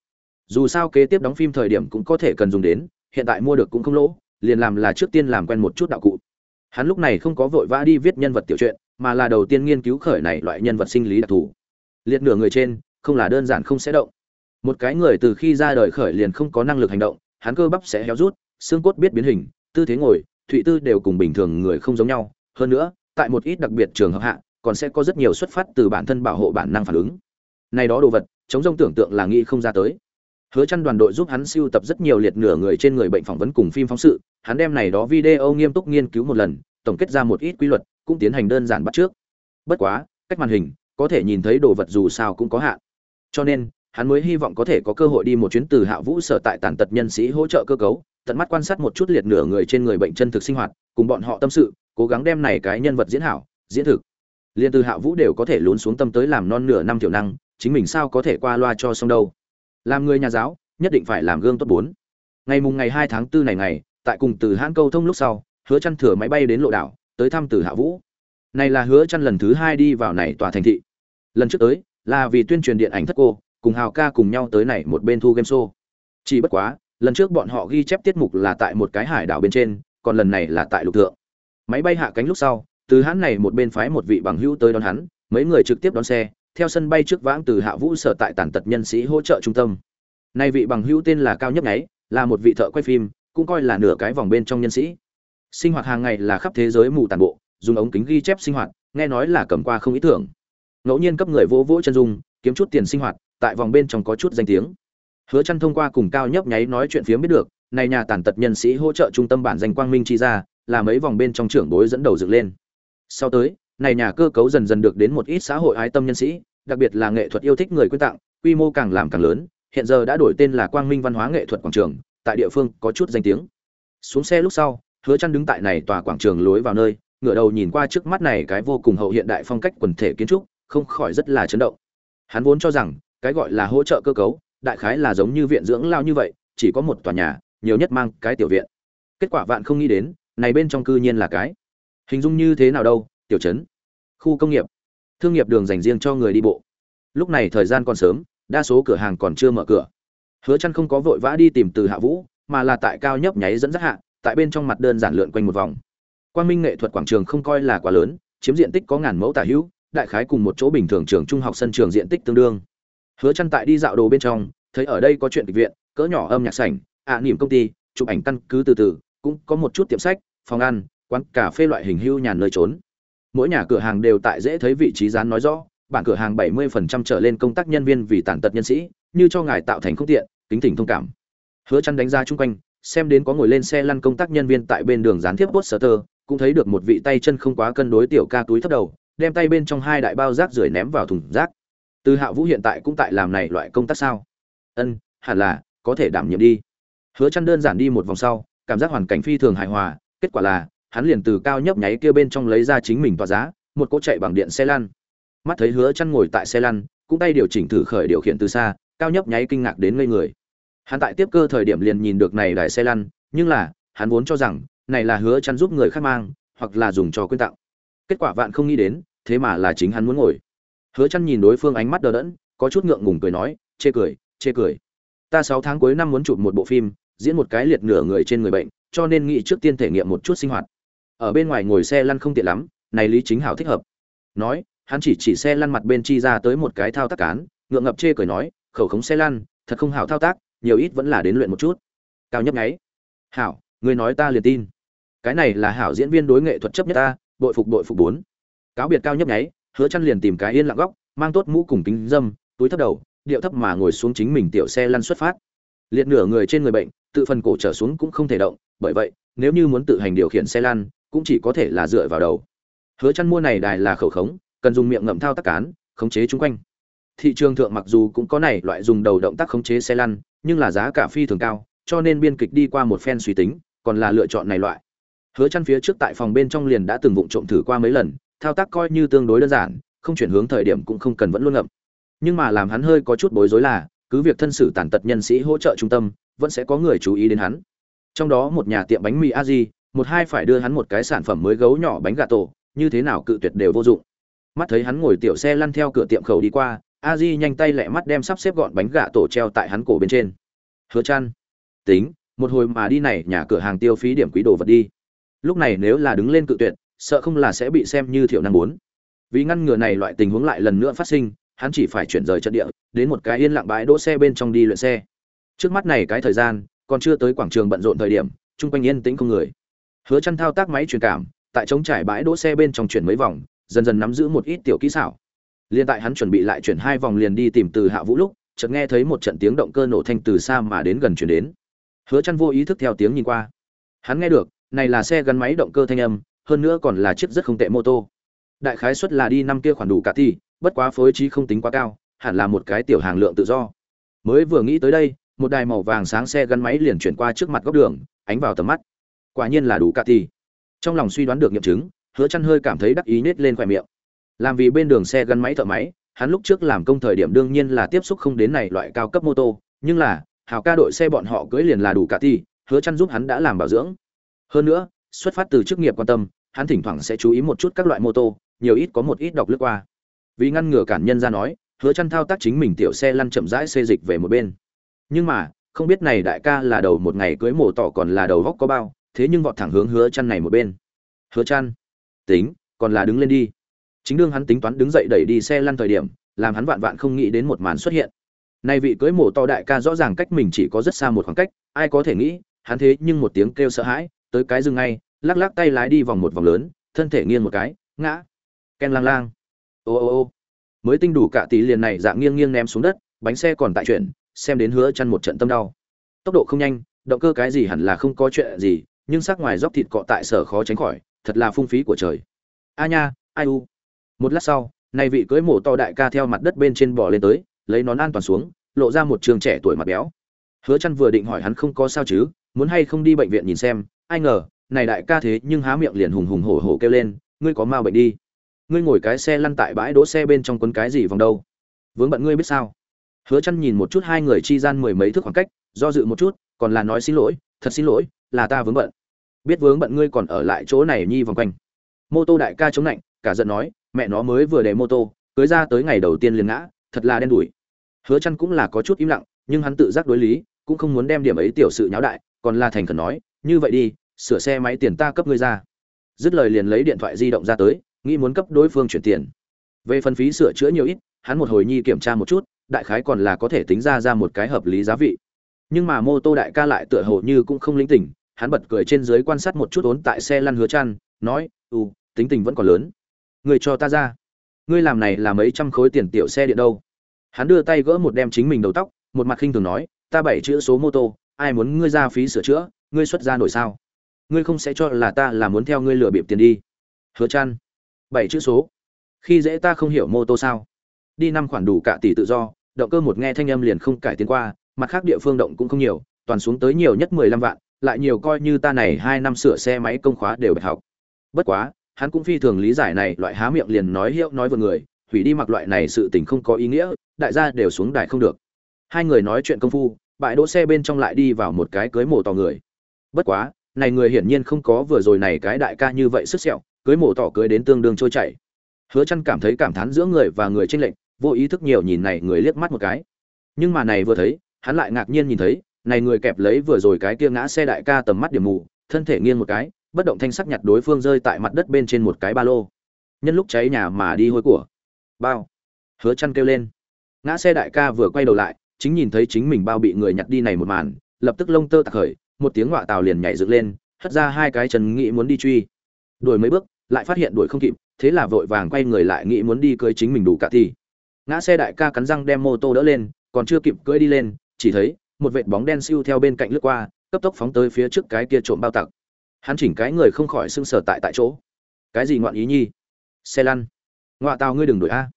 Dù sao kế tiếp đóng phim thời điểm cũng có thể cần dùng đến, hiện tại mua được cũng không lỗ, liền làm là trước tiên làm quen một chút đạo cụ. Hắn lúc này không có vội vã đi viết nhân vật tiểu truyện, mà là đầu tiên nghiên cứu khởi này loại nhân vật sinh lý đặc thù. Liệt nửa người trên, không là đơn giản không sẽ động. Một cái người từ khi ra đời khởi liền không có năng lực hành động, hắn cơ bắp sẽ héo rút xương cốt biết biến hình, tư thế ngồi, thụy tư đều cùng bình thường người không giống nhau. Hơn nữa, tại một ít đặc biệt trường hợp hạ, còn sẽ có rất nhiều xuất phát từ bản thân bảo hộ bản năng phản ứng. Này đó đồ vật, chống rông tưởng tượng là nghĩ không ra tới. Hứa chăn đoàn đội giúp hắn siêu tập rất nhiều liệt nửa người trên người bệnh phỏng vấn cùng phim phóng sự, hắn đem này đó video nghiêm túc nghiên cứu một lần, tổng kết ra một ít quy luật, cũng tiến hành đơn giản bắt trước. Bất quá, cách màn hình, có thể nhìn thấy đồ vật dù sao cũng có hạn. Cho nên, hắn mới hy vọng có thể có cơ hội đi một chuyến từ hạ vũ sở tại tàn tật nhân sĩ hỗ trợ cơ cấu tận mắt quan sát một chút liệt nửa người trên người bệnh chân thực sinh hoạt, cùng bọn họ tâm sự, cố gắng đem này cái nhân vật diễn hảo, diễn thực. Liên từ hạ vũ đều có thể lún xuống tâm tới làm non nửa năm tiểu năng, chính mình sao có thể qua loa cho xong đâu. Làm người nhà giáo, nhất định phải làm gương tốt bốn. Ngày mùng ngày hai tháng 4 này ngày, tại cùng từ hãn câu thông lúc sau, hứa chăn thừa máy bay đến lộ đảo, tới thăm từ hạ vũ. Này là hứa chăn lần thứ hai đi vào này tòa thành thị. Lần trước tới, là vì tuyên truyền điện ảnh thất cô, cùng hào ca cùng nhau tới này một bên thu game show. Chỉ bất quá lần trước bọn họ ghi chép tiết mục là tại một cái hải đảo bên trên, còn lần này là tại lục thượng. Máy bay hạ cánh lúc sau, từ hãn này một bên phái một vị bằng hữu tới đón hắn, mấy người trực tiếp đón xe, theo sân bay trước vãng từ hạ vũ sở tại tàn tật nhân sĩ hỗ trợ trung tâm. Nay vị bằng hữu tên là cao nhất nháy, là một vị thợ quay phim, cũng coi là nửa cái vòng bên trong nhân sĩ. Sinh hoạt hàng ngày là khắp thế giới mù tàn bộ, dùng ống kính ghi chép sinh hoạt, nghe nói là cầm qua không ý tưởng. Ngẫu nhiên cấp người vỗ vỗ chân dung, kiếm chút tiền sinh hoạt, tại vòng bên trong có chút danh tiếng hứa chăn thông qua cùng cao nhấp nháy nói chuyện phía biết được, này nhà tàn tật nhân sĩ hỗ trợ trung tâm bản danh quang minh chi ra, là mấy vòng bên trong trưởng bối dẫn đầu dựng lên. Sau tới, này nhà cơ cấu dần dần được đến một ít xã hội ái tâm nhân sĩ, đặc biệt là nghệ thuật yêu thích người quyên tặng, quy mô càng làm càng lớn, hiện giờ đã đổi tên là quang minh văn hóa nghệ thuật quảng trường, tại địa phương có chút danh tiếng. Xuống xe lúc sau, hứa chăn đứng tại này tòa quảng trường lối vào nơi, ngửa đầu nhìn qua trước mắt này cái vô cùng hậu hiện đại phong cách quần thể kiến trúc, không khỏi rất là chấn động. Hắn vốn cho rằng, cái gọi là hỗ trợ cơ cấu đại khái là giống như viện dưỡng lao như vậy, chỉ có một tòa nhà, nhiều nhất mang cái tiểu viện. Kết quả vạn không nghĩ đến, này bên trong cư nhiên là cái. Hình dung như thế nào đâu, tiểu trấn. Khu công nghiệp. Thương nghiệp đường dành riêng cho người đi bộ. Lúc này thời gian còn sớm, đa số cửa hàng còn chưa mở cửa. Hứa chăn không có vội vã đi tìm từ hạ vũ, mà là tại cao nhấp nháy dẫn dắt hạ, tại bên trong mặt đơn giản lượn quanh một vòng. Quang minh nghệ thuật quảng trường không coi là quá lớn, chiếm diện tích có ngàn mẫu tả hữu, đại khái cùng một chỗ bình thường trường trung học sân trường diện tích tương đương hứa chăn tại đi dạo đồ bên trong, thấy ở đây có chuyện kịch viện, cỡ nhỏ âm nhạc sảnh, ạ à, niệm công ty, chụp ảnh căn cứ từ từ, cũng có một chút tiệm sách, phòng ăn, quán cà phê loại hình hưu nhàn nơi trốn. Mỗi nhà cửa hàng đều tại dễ thấy vị trí dán nói rõ, bản cửa hàng 70% trở lên công tác nhân viên vì tàn tật nhân sĩ, như cho ngài tạo thành không tiện, kính thỉnh thông cảm. Hứa chăn đánh ra chung quanh, xem đến có ngồi lên xe lăn công tác nhân viên tại bên đường gián tiếp poster cũng thấy được một vị tay chân không quá cân đối tiểu ca túi thấp đầu, đem tay bên trong hai đại bao rác rưởi ném vào thùng rác từ hạ vũ hiện tại cũng tại làm này loại công tác sao? Ân, hẳn là, có thể đảm nhiệm đi. Hứa chăn đơn giản đi một vòng sau, cảm giác hoàn cảnh phi thường hài hòa, kết quả là, hắn liền từ cao nhấp nháy kia bên trong lấy ra chính mình tỏa giá, một cỗ chạy bằng điện xe lăn. Mắt thấy hứa chăn ngồi tại xe lăn, cũng tay điều chỉnh thử khởi điều khiển từ xa, cao nhấp nháy kinh ngạc đến ngây người. Hắn tại tiếp cơ thời điểm liền nhìn được này đài xe lăn, nhưng là, hắn vốn cho rằng, này là hứa chăn giúp người khác mang, hoặc là dùng cho quyên tặng. Kết quả vạn không nghĩ đến, thế mà là chính hắn muốn ngồi hứa chăn nhìn đối phương ánh mắt đờ đẫn, có chút ngượng ngùng cười nói, chê cười chê cười. Ta 6 tháng cuối năm muốn chụp một bộ phim, diễn một cái liệt nửa người trên người bệnh, cho nên nghĩ trước tiên thể nghiệm một chút sinh hoạt. Ở bên ngoài ngồi xe lăn không tiện lắm, này lý chính hảo thích hợp. Nói, hắn chỉ chỉ xe lăn mặt bên chi ra tới một cái thao tác cán, ngượng ngập chê cười nói, khẩu khống xe lăn, thật không hảo thao tác, nhiều ít vẫn là đến luyện một chút. Cao nhấp nháy. Hảo, ngươi nói ta liền tin. Cái này là hảo diễn viên đối nghệ thuật chấp nhất ta, bội phục bội phục bốn. Cáo biệt cao nhấp nháy hứa chăn liền tìm cái yên lặng góc, mang tốt mũ cùng kính dâm, túi thấp đầu, điệu thấp mà ngồi xuống chính mình tiểu xe lăn xuất phát. Liệt nửa người trên người bệnh, tự phần cổ trở xuống cũng không thể động, bởi vậy, nếu như muốn tự hành điều khiển xe lăn, cũng chỉ có thể là dựa vào đầu. Hứa chăn mua này đài là khẩu khống, cần dùng miệng ngậm thao tác cán, khống chế chúng quanh. Thị trường thượng mặc dù cũng có này loại dùng đầu động tác khống chế xe lăn, nhưng là giá cả phi thường cao, cho nên biên kịch đi qua một phen suy tính, còn là lựa chọn này loại. Hứa chăn phía trước tại phòng bên trong liền đã từng vụng trộm thử qua mấy lần thao tác coi như tương đối đơn giản, không chuyển hướng thời điểm cũng không cần vẫn luôn ngậm. Nhưng mà làm hắn hơi có chút bối rối là, cứ việc thân sử tàn tật nhân sĩ hỗ trợ trung tâm, vẫn sẽ có người chú ý đến hắn. Trong đó một nhà tiệm bánh mì a di một hai phải đưa hắn một cái sản phẩm mới gấu nhỏ bánh gà tổ, như thế nào cự tuyệt đều vô dụng. Mắt thấy hắn ngồi tiểu xe lăn theo cửa tiệm khẩu đi qua, a di nhanh tay lẹ mắt đem sắp xếp gọn bánh gà tổ treo tại hắn cổ bên trên. Hứa chăn tính, một hồi mà đi này nhà cửa hàng tiêu phí điểm quý đồ vật đi. Lúc này nếu là đứng lên cự tuyệt sợ không là sẽ bị xem như thiểu năng muốn vì ngăn ngừa này loại tình huống lại lần nữa phát sinh, hắn chỉ phải chuyển rời trận địa, đến một cái yên lặng bãi đỗ xe bên trong đi luyện xe. Trước mắt này cái thời gian, còn chưa tới quảng trường bận rộn thời điểm, chung quanh yên tĩnh không người. Hứa chăn thao tác máy truyền cảm, tại chống trải bãi đỗ xe bên trong chuyển mấy vòng, dần dần nắm giữ một ít tiểu kỹ xảo. Liên tại hắn chuẩn bị lại chuyển hai vòng liền đi tìm từ hạ vũ lúc, chợt nghe thấy một trận tiếng động cơ nổ thanh từ xa mà đến gần chuyển đến. Hứa chăn vô ý thức theo tiếng nhìn qua. Hắn nghe được, này là xe gắn máy động cơ thanh âm hơn nữa còn là chiếc rất không tệ mô tô. Đại khái suất là đi năm kia khoản đủ cả thì, bất quá phối trí không tính quá cao, hẳn là một cái tiểu hàng lượng tự do. Mới vừa nghĩ tới đây, một đài màu vàng sáng xe gắn máy liền chuyển qua trước mặt góc đường, ánh vào tầm mắt. Quả nhiên là đủ cả thì. Trong lòng suy đoán được nghiệm chứng, hứa chăn hơi cảm thấy đắc ý nết lên khóe miệng. Làm vì bên đường xe gắn máy thợ máy, hắn lúc trước làm công thời điểm đương nhiên là tiếp xúc không đến này loại cao cấp mô tô, nhưng là, hào ca đội xe bọn họ cưỡi liền là đủ cả thì, hứa chăn giúp hắn đã làm bảo dưỡng. Hơn nữa xuất phát từ chức nghiệp quan tâm, hắn thỉnh thoảng sẽ chú ý một chút các loại mô tô, nhiều ít có một ít đọc lướt qua. Vì ngăn ngừa cản nhân ra nói, hứa chăn thao tác chính mình tiểu xe lăn chậm rãi xê dịch về một bên. Nhưng mà, không biết này đại ca là đầu một ngày cưới mổ tỏ còn là đầu góc có bao, thế nhưng vọt thẳng hướng hứa chăn này một bên. Hứa chăn, tính, còn là đứng lên đi. Chính đương hắn tính toán đứng dậy đẩy đi xe lăn thời điểm, làm hắn vạn vạn không nghĩ đến một màn xuất hiện. Nay vị cưới mổ to đại ca rõ ràng cách mình chỉ có rất xa một khoảng cách, ai có thể nghĩ, hắn thế nhưng một tiếng kêu sợ hãi, tới cái dừng ngay lắc lắc tay lái đi vòng một vòng lớn, thân thể nghiêng một cái, ngã. Ken lang lang. Ô ô ô. Mới tinh đủ cả tỷ liền này dạng nghiêng nghiêng ném xuống đất, bánh xe còn tại chuyển, xem đến hứa chăn một trận tâm đau. Tốc độ không nhanh, động cơ cái gì hẳn là không có chuyện gì, nhưng sắc ngoài dốc thịt cọ tại sở khó tránh khỏi, thật là phung phí của trời. A nha, ai u? Một lát sau, nay vị cưới mổ to đại ca theo mặt đất bên trên bò lên tới, lấy nón an toàn xuống, lộ ra một trường trẻ tuổi mặt béo. Hứa chăn vừa định hỏi hắn không có sao chứ, muốn hay không đi bệnh viện nhìn xem, ai ngờ này đại ca thế nhưng há miệng liền hùng hùng hổ hổ kêu lên, ngươi có mau bệnh đi. Ngươi ngồi cái xe lăn tại bãi đỗ xe bên trong quấn cái gì vòng đâu? Vướng bận ngươi biết sao? Hứa chăn nhìn một chút hai người chi gian mười mấy thước khoảng cách, do dự một chút, còn là nói xin lỗi, thật xin lỗi, là ta vướng bận. Biết vướng bận ngươi còn ở lại chỗ này nhi vòng quanh. Mô tô đại ca chống lạnh, cả giận nói, mẹ nó mới vừa để mô tô, cưới ra tới ngày đầu tiên liền ngã, thật là đen đủi. Hứa chăn cũng là có chút im lặng, nhưng hắn tự giác đối lý, cũng không muốn đem điểm ấy tiểu sự nháo đại, còn là thành khẩn nói, như vậy đi sửa xe máy tiền ta cấp ngươi ra. Dứt lời liền lấy điện thoại di động ra tới, nghĩ muốn cấp đối phương chuyển tiền. Về phần phí sửa chữa nhiều ít, hắn một hồi nhi kiểm tra một chút, đại khái còn là có thể tính ra ra một cái hợp lý giá vị. Nhưng mà mô tô đại ca lại tựa hồ như cũng không linh tỉnh, hắn bật cười trên dưới quan sát một chút ốn tại xe lăn hứa chăn, nói ừ tính tình vẫn còn lớn. Người cho ta ra. Ngươi làm này là mấy trăm khối tiền tiểu xe điện đâu? Hắn đưa tay gỡ một đem chính mình đầu tóc, một mặt khinh thường nói, ta bảy chữ số mô tô, ai muốn ngươi ra phí sửa chữa, ngươi xuất ra nổi sao? Ngươi không sẽ cho là ta là muốn theo ngươi lừa bịp tiền đi. Hứa chan bảy chữ số. Khi dễ ta không hiểu mô tô sao. Đi năm khoản đủ cả tỷ tự do, động cơ một nghe thanh âm liền không cải tiến qua, mặt khác địa phương động cũng không nhiều, toàn xuống tới nhiều nhất mười lăm vạn, lại nhiều coi như ta này hai năm sửa xe máy công khóa đều bạch học. Bất quá, hắn cũng phi thường lý giải này, loại há miệng liền nói hiệu nói vừa người, hủy đi mặc loại này sự tình không có ý nghĩa, đại gia đều xuống đài không được. Hai người nói chuyện công phu, bãi đỗ xe bên trong lại đi vào một cái cưới mổ tò người. Bất quá này người hiển nhiên không có vừa rồi này cái đại ca như vậy sức sẹo, cưới mổ tỏ cưới đến tương đương trôi chảy. Hứa chăn cảm thấy cảm thán giữa người và người trên lệnh vô ý thức nhiều nhìn này người liếc mắt một cái. Nhưng mà này vừa thấy, hắn lại ngạc nhiên nhìn thấy, này người kẹp lấy vừa rồi cái kia ngã xe đại ca tầm mắt điểm mù, thân thể nghiêng một cái, bất động thanh sắc nhặt đối phương rơi tại mặt đất bên trên một cái ba lô. Nhân lúc cháy nhà mà đi hôi của. Bao. Hứa chăn kêu lên. Ngã xe đại ca vừa quay đầu lại, chính nhìn thấy chính mình bao bị người nhặt đi này một màn, lập tức lông tơ tạc khởi một tiếng ngọa tàu liền nhảy dựng lên, hất ra hai cái chân nghĩ muốn đi truy. Đuổi mấy bước, lại phát hiện đuổi không kịp, thế là vội vàng quay người lại nghĩ muốn đi cưới chính mình đủ cả thì. Ngã xe đại ca cắn răng đem mô tô đỡ lên, còn chưa kịp cưỡi đi lên, chỉ thấy một vệt bóng đen siêu theo bên cạnh lướt qua, cấp tốc phóng tới phía trước cái kia trộm bao tặc. Hắn chỉnh cái người không khỏi sưng sờ tại tại chỗ. Cái gì ngoạn ý nhi? Xe lăn. Ngoạ tàu ngươi đừng đuổi a.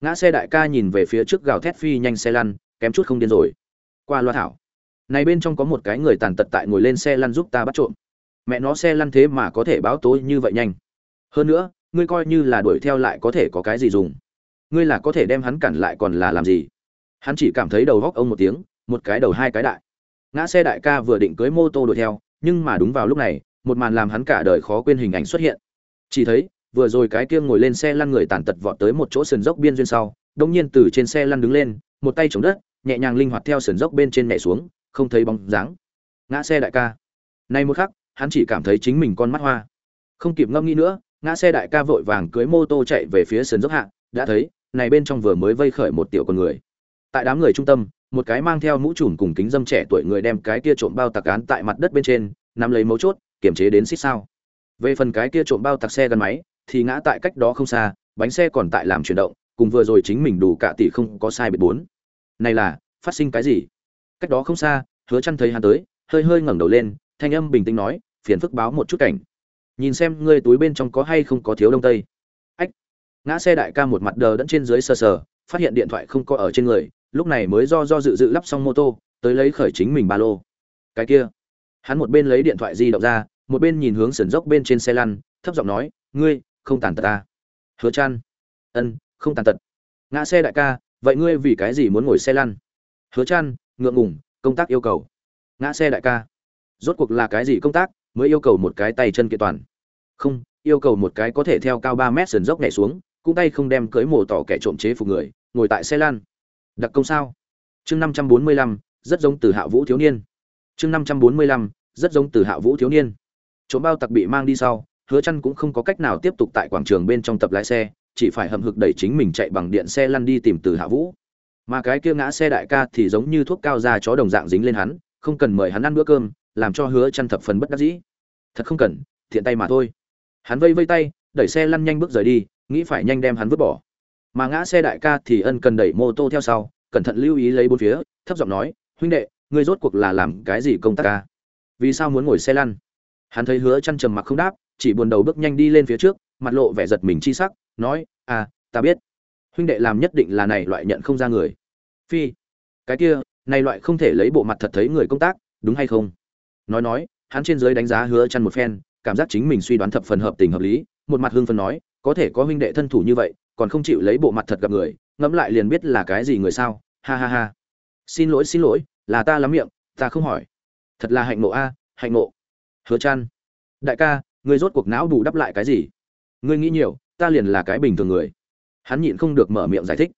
Ngã xe đại ca nhìn về phía trước gào thét phi nhanh xe lăn, kém chút không điên rồi. Qua loa thảo này bên trong có một cái người tàn tật tại ngồi lên xe lăn giúp ta bắt trộm. Mẹ nó xe lăn thế mà có thể báo tố như vậy nhanh. Hơn nữa, ngươi coi như là đuổi theo lại có thể có cái gì dùng? Ngươi là có thể đem hắn cản lại còn là làm gì? Hắn chỉ cảm thấy đầu góc ông một tiếng, một cái đầu hai cái đại. Ngã xe đại ca vừa định cưới mô tô đuổi theo, nhưng mà đúng vào lúc này, một màn làm hắn cả đời khó quên hình ảnh xuất hiện. Chỉ thấy, vừa rồi cái kia ngồi lên xe lăn người tàn tật vọt tới một chỗ sườn dốc biên duyên sau đông nhiên từ trên xe lăn đứng lên, một tay chống đất, nhẹ nhàng linh hoạt theo sườn dốc bên trên nhảy xuống không thấy bóng dáng. Ngã xe đại ca. Nay một khắc, hắn chỉ cảm thấy chính mình con mắt hoa. Không kịp ngâm nghĩ nữa, ngã xe đại ca vội vàng cưới mô tô chạy về phía sườn dốc hạ, đã thấy, này bên trong vừa mới vây khởi một tiểu con người. Tại đám người trung tâm, một cái mang theo mũ trùm cùng kính dâm trẻ tuổi người đem cái kia trộm bao tạc án tại mặt đất bên trên, nắm lấy mấu chốt, kiềm chế đến xích sao. Về phần cái kia trộm bao tặc xe gắn máy, thì ngã tại cách đó không xa, bánh xe còn tại làm chuyển động, cùng vừa rồi chính mình đủ cả tỷ không có sai biệt bốn. Này là, phát sinh cái gì? Cách đó không xa, hứa chăn thấy hắn tới, hơi hơi ngẩng đầu lên, thanh âm bình tĩnh nói, phiền phức báo một chút cảnh. Nhìn xem ngươi túi bên trong có hay không có thiếu đông tây. Ách. Ngã xe đại ca một mặt đờ đẫn trên dưới sờ sờ, phát hiện điện thoại không có ở trên người, lúc này mới do do dự dự lắp xong mô tô, tới lấy khởi chính mình ba lô. Cái kia. Hắn một bên lấy điện thoại di động ra, một bên nhìn hướng sườn dốc bên trên xe lăn, thấp giọng nói, ngươi, không tàn tật ta. Hứa chăn. Ân, không tàn tật. Ngã xe đại ca, vậy ngươi vì cái gì muốn ngồi xe lăn? Hứa chăn ngượng ngùng, công tác yêu cầu. Ngã xe đại ca. Rốt cuộc là cái gì công tác, mới yêu cầu một cái tay chân kiện toàn? Không, yêu cầu một cái có thể theo cao ba mét sườn dốc nhảy xuống, cũng tay không đem cưới mổ tỏ kẻ trộm chế phục người, ngồi tại xe lan đặc công sao? Chương năm trăm bốn mươi lăm, rất giống từ hạ vũ thiếu niên. Chương năm trăm bốn mươi lăm, rất giống từ hạ vũ thiếu niên. Trộm bao tặc bị mang đi sau, hứa chăn cũng không có cách nào tiếp tục tại quảng trường bên trong tập lái xe, chỉ phải hầm hực đẩy chính mình chạy bằng điện xe lăn đi tìm từ hạ vũ mà cái kia ngã xe đại ca thì giống như thuốc cao ra chó đồng dạng dính lên hắn, không cần mời hắn ăn bữa cơm, làm cho hứa chăn thập phần bất đắc dĩ. Thật không cần, thiện tay mà thôi. Hắn vây vây tay, đẩy xe lăn nhanh bước rời đi, nghĩ phải nhanh đem hắn vứt bỏ. Mà ngã xe đại ca thì ân cần đẩy mô tô theo sau, cẩn thận lưu ý lấy bốn phía, thấp giọng nói, huynh đệ, ngươi rốt cuộc là làm cái gì công tác ca? Vì sao muốn ngồi xe lăn? Hắn thấy hứa chăn trầm mặc không đáp, chỉ buồn đầu bước nhanh đi lên phía trước, mặt lộ vẻ giật mình chi sắc, nói à ta biết huynh đệ làm nhất định là này loại nhận không ra người. Phi, cái kia, này loại không thể lấy bộ mặt thật thấy người công tác, đúng hay không? Nói nói, hắn trên dưới đánh giá hứa chăn một phen, cảm giác chính mình suy đoán thập phần hợp tình hợp lý, một mặt hương phân nói, có thể có huynh đệ thân thủ như vậy, còn không chịu lấy bộ mặt thật gặp người, ngẫm lại liền biết là cái gì người sao? Ha ha ha. Xin lỗi xin lỗi, là ta lắm miệng, ta không hỏi. Thật là hạnh nộ a, hạnh nộ hứa chăn. Đại ca ngươi rốt cuộc não đủ đắp lại cái gì? Ngươi nghĩ nhiều, ta liền là cái bình thường người hắn nhịn không được mở miệng giải thích.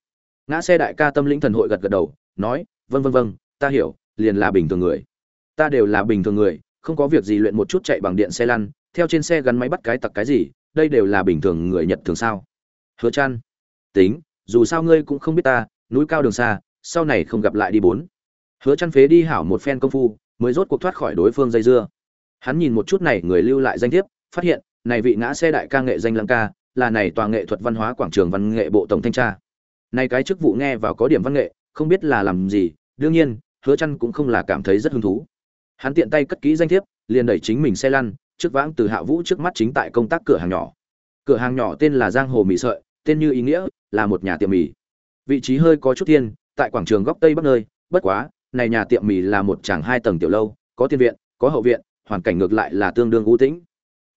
Ngã xe đại ca tâm lĩnh thần hội gật gật đầu, nói vâng vâng vâng ta hiểu, liền là bình thường người. Ta đều là bình thường người, không có việc gì luyện một chút chạy bằng điện xe lăn, theo trên xe gắn máy bắt cái tặc cái gì, đây đều là bình thường người nhật thường sao? Hứa chan tính, dù sao ngươi cũng không biết ta, núi cao đường xa, sau này không gặp lại đi bốn. Hứa chăn phế đi hảo một phen công phu, mới rốt cuộc thoát khỏi đối phương dây dưa. Hắn nhìn một chút này người lưu lại danh thiếp, phát hiện, này vị ngã xe đại ca nghệ danh lăng ca là này tòa nghệ thuật văn hóa quảng trường văn nghệ bộ tổng thanh tra. Này cái chức vụ nghe vào có điểm văn nghệ, không biết là làm gì, đương nhiên, hứa chăn cũng không là cảm thấy rất hứng thú. Hắn tiện tay cất kỹ danh thiếp, liền đẩy chính mình xe lăn, trước vãng từ hạ vũ trước mắt chính tại công tác cửa hàng nhỏ. Cửa hàng nhỏ tên là giang hồ mì sợi, tên như ý nghĩa, là một nhà tiệm mì. Vị trí hơi có chút thiên, tại quảng trường góc tây bắc nơi, bất quá, này nhà tiệm mì là một tràng hai tầng tiểu lâu, có tiên viện, có hậu viện, hoàn cảnh ngược lại là tương đương u tĩnh.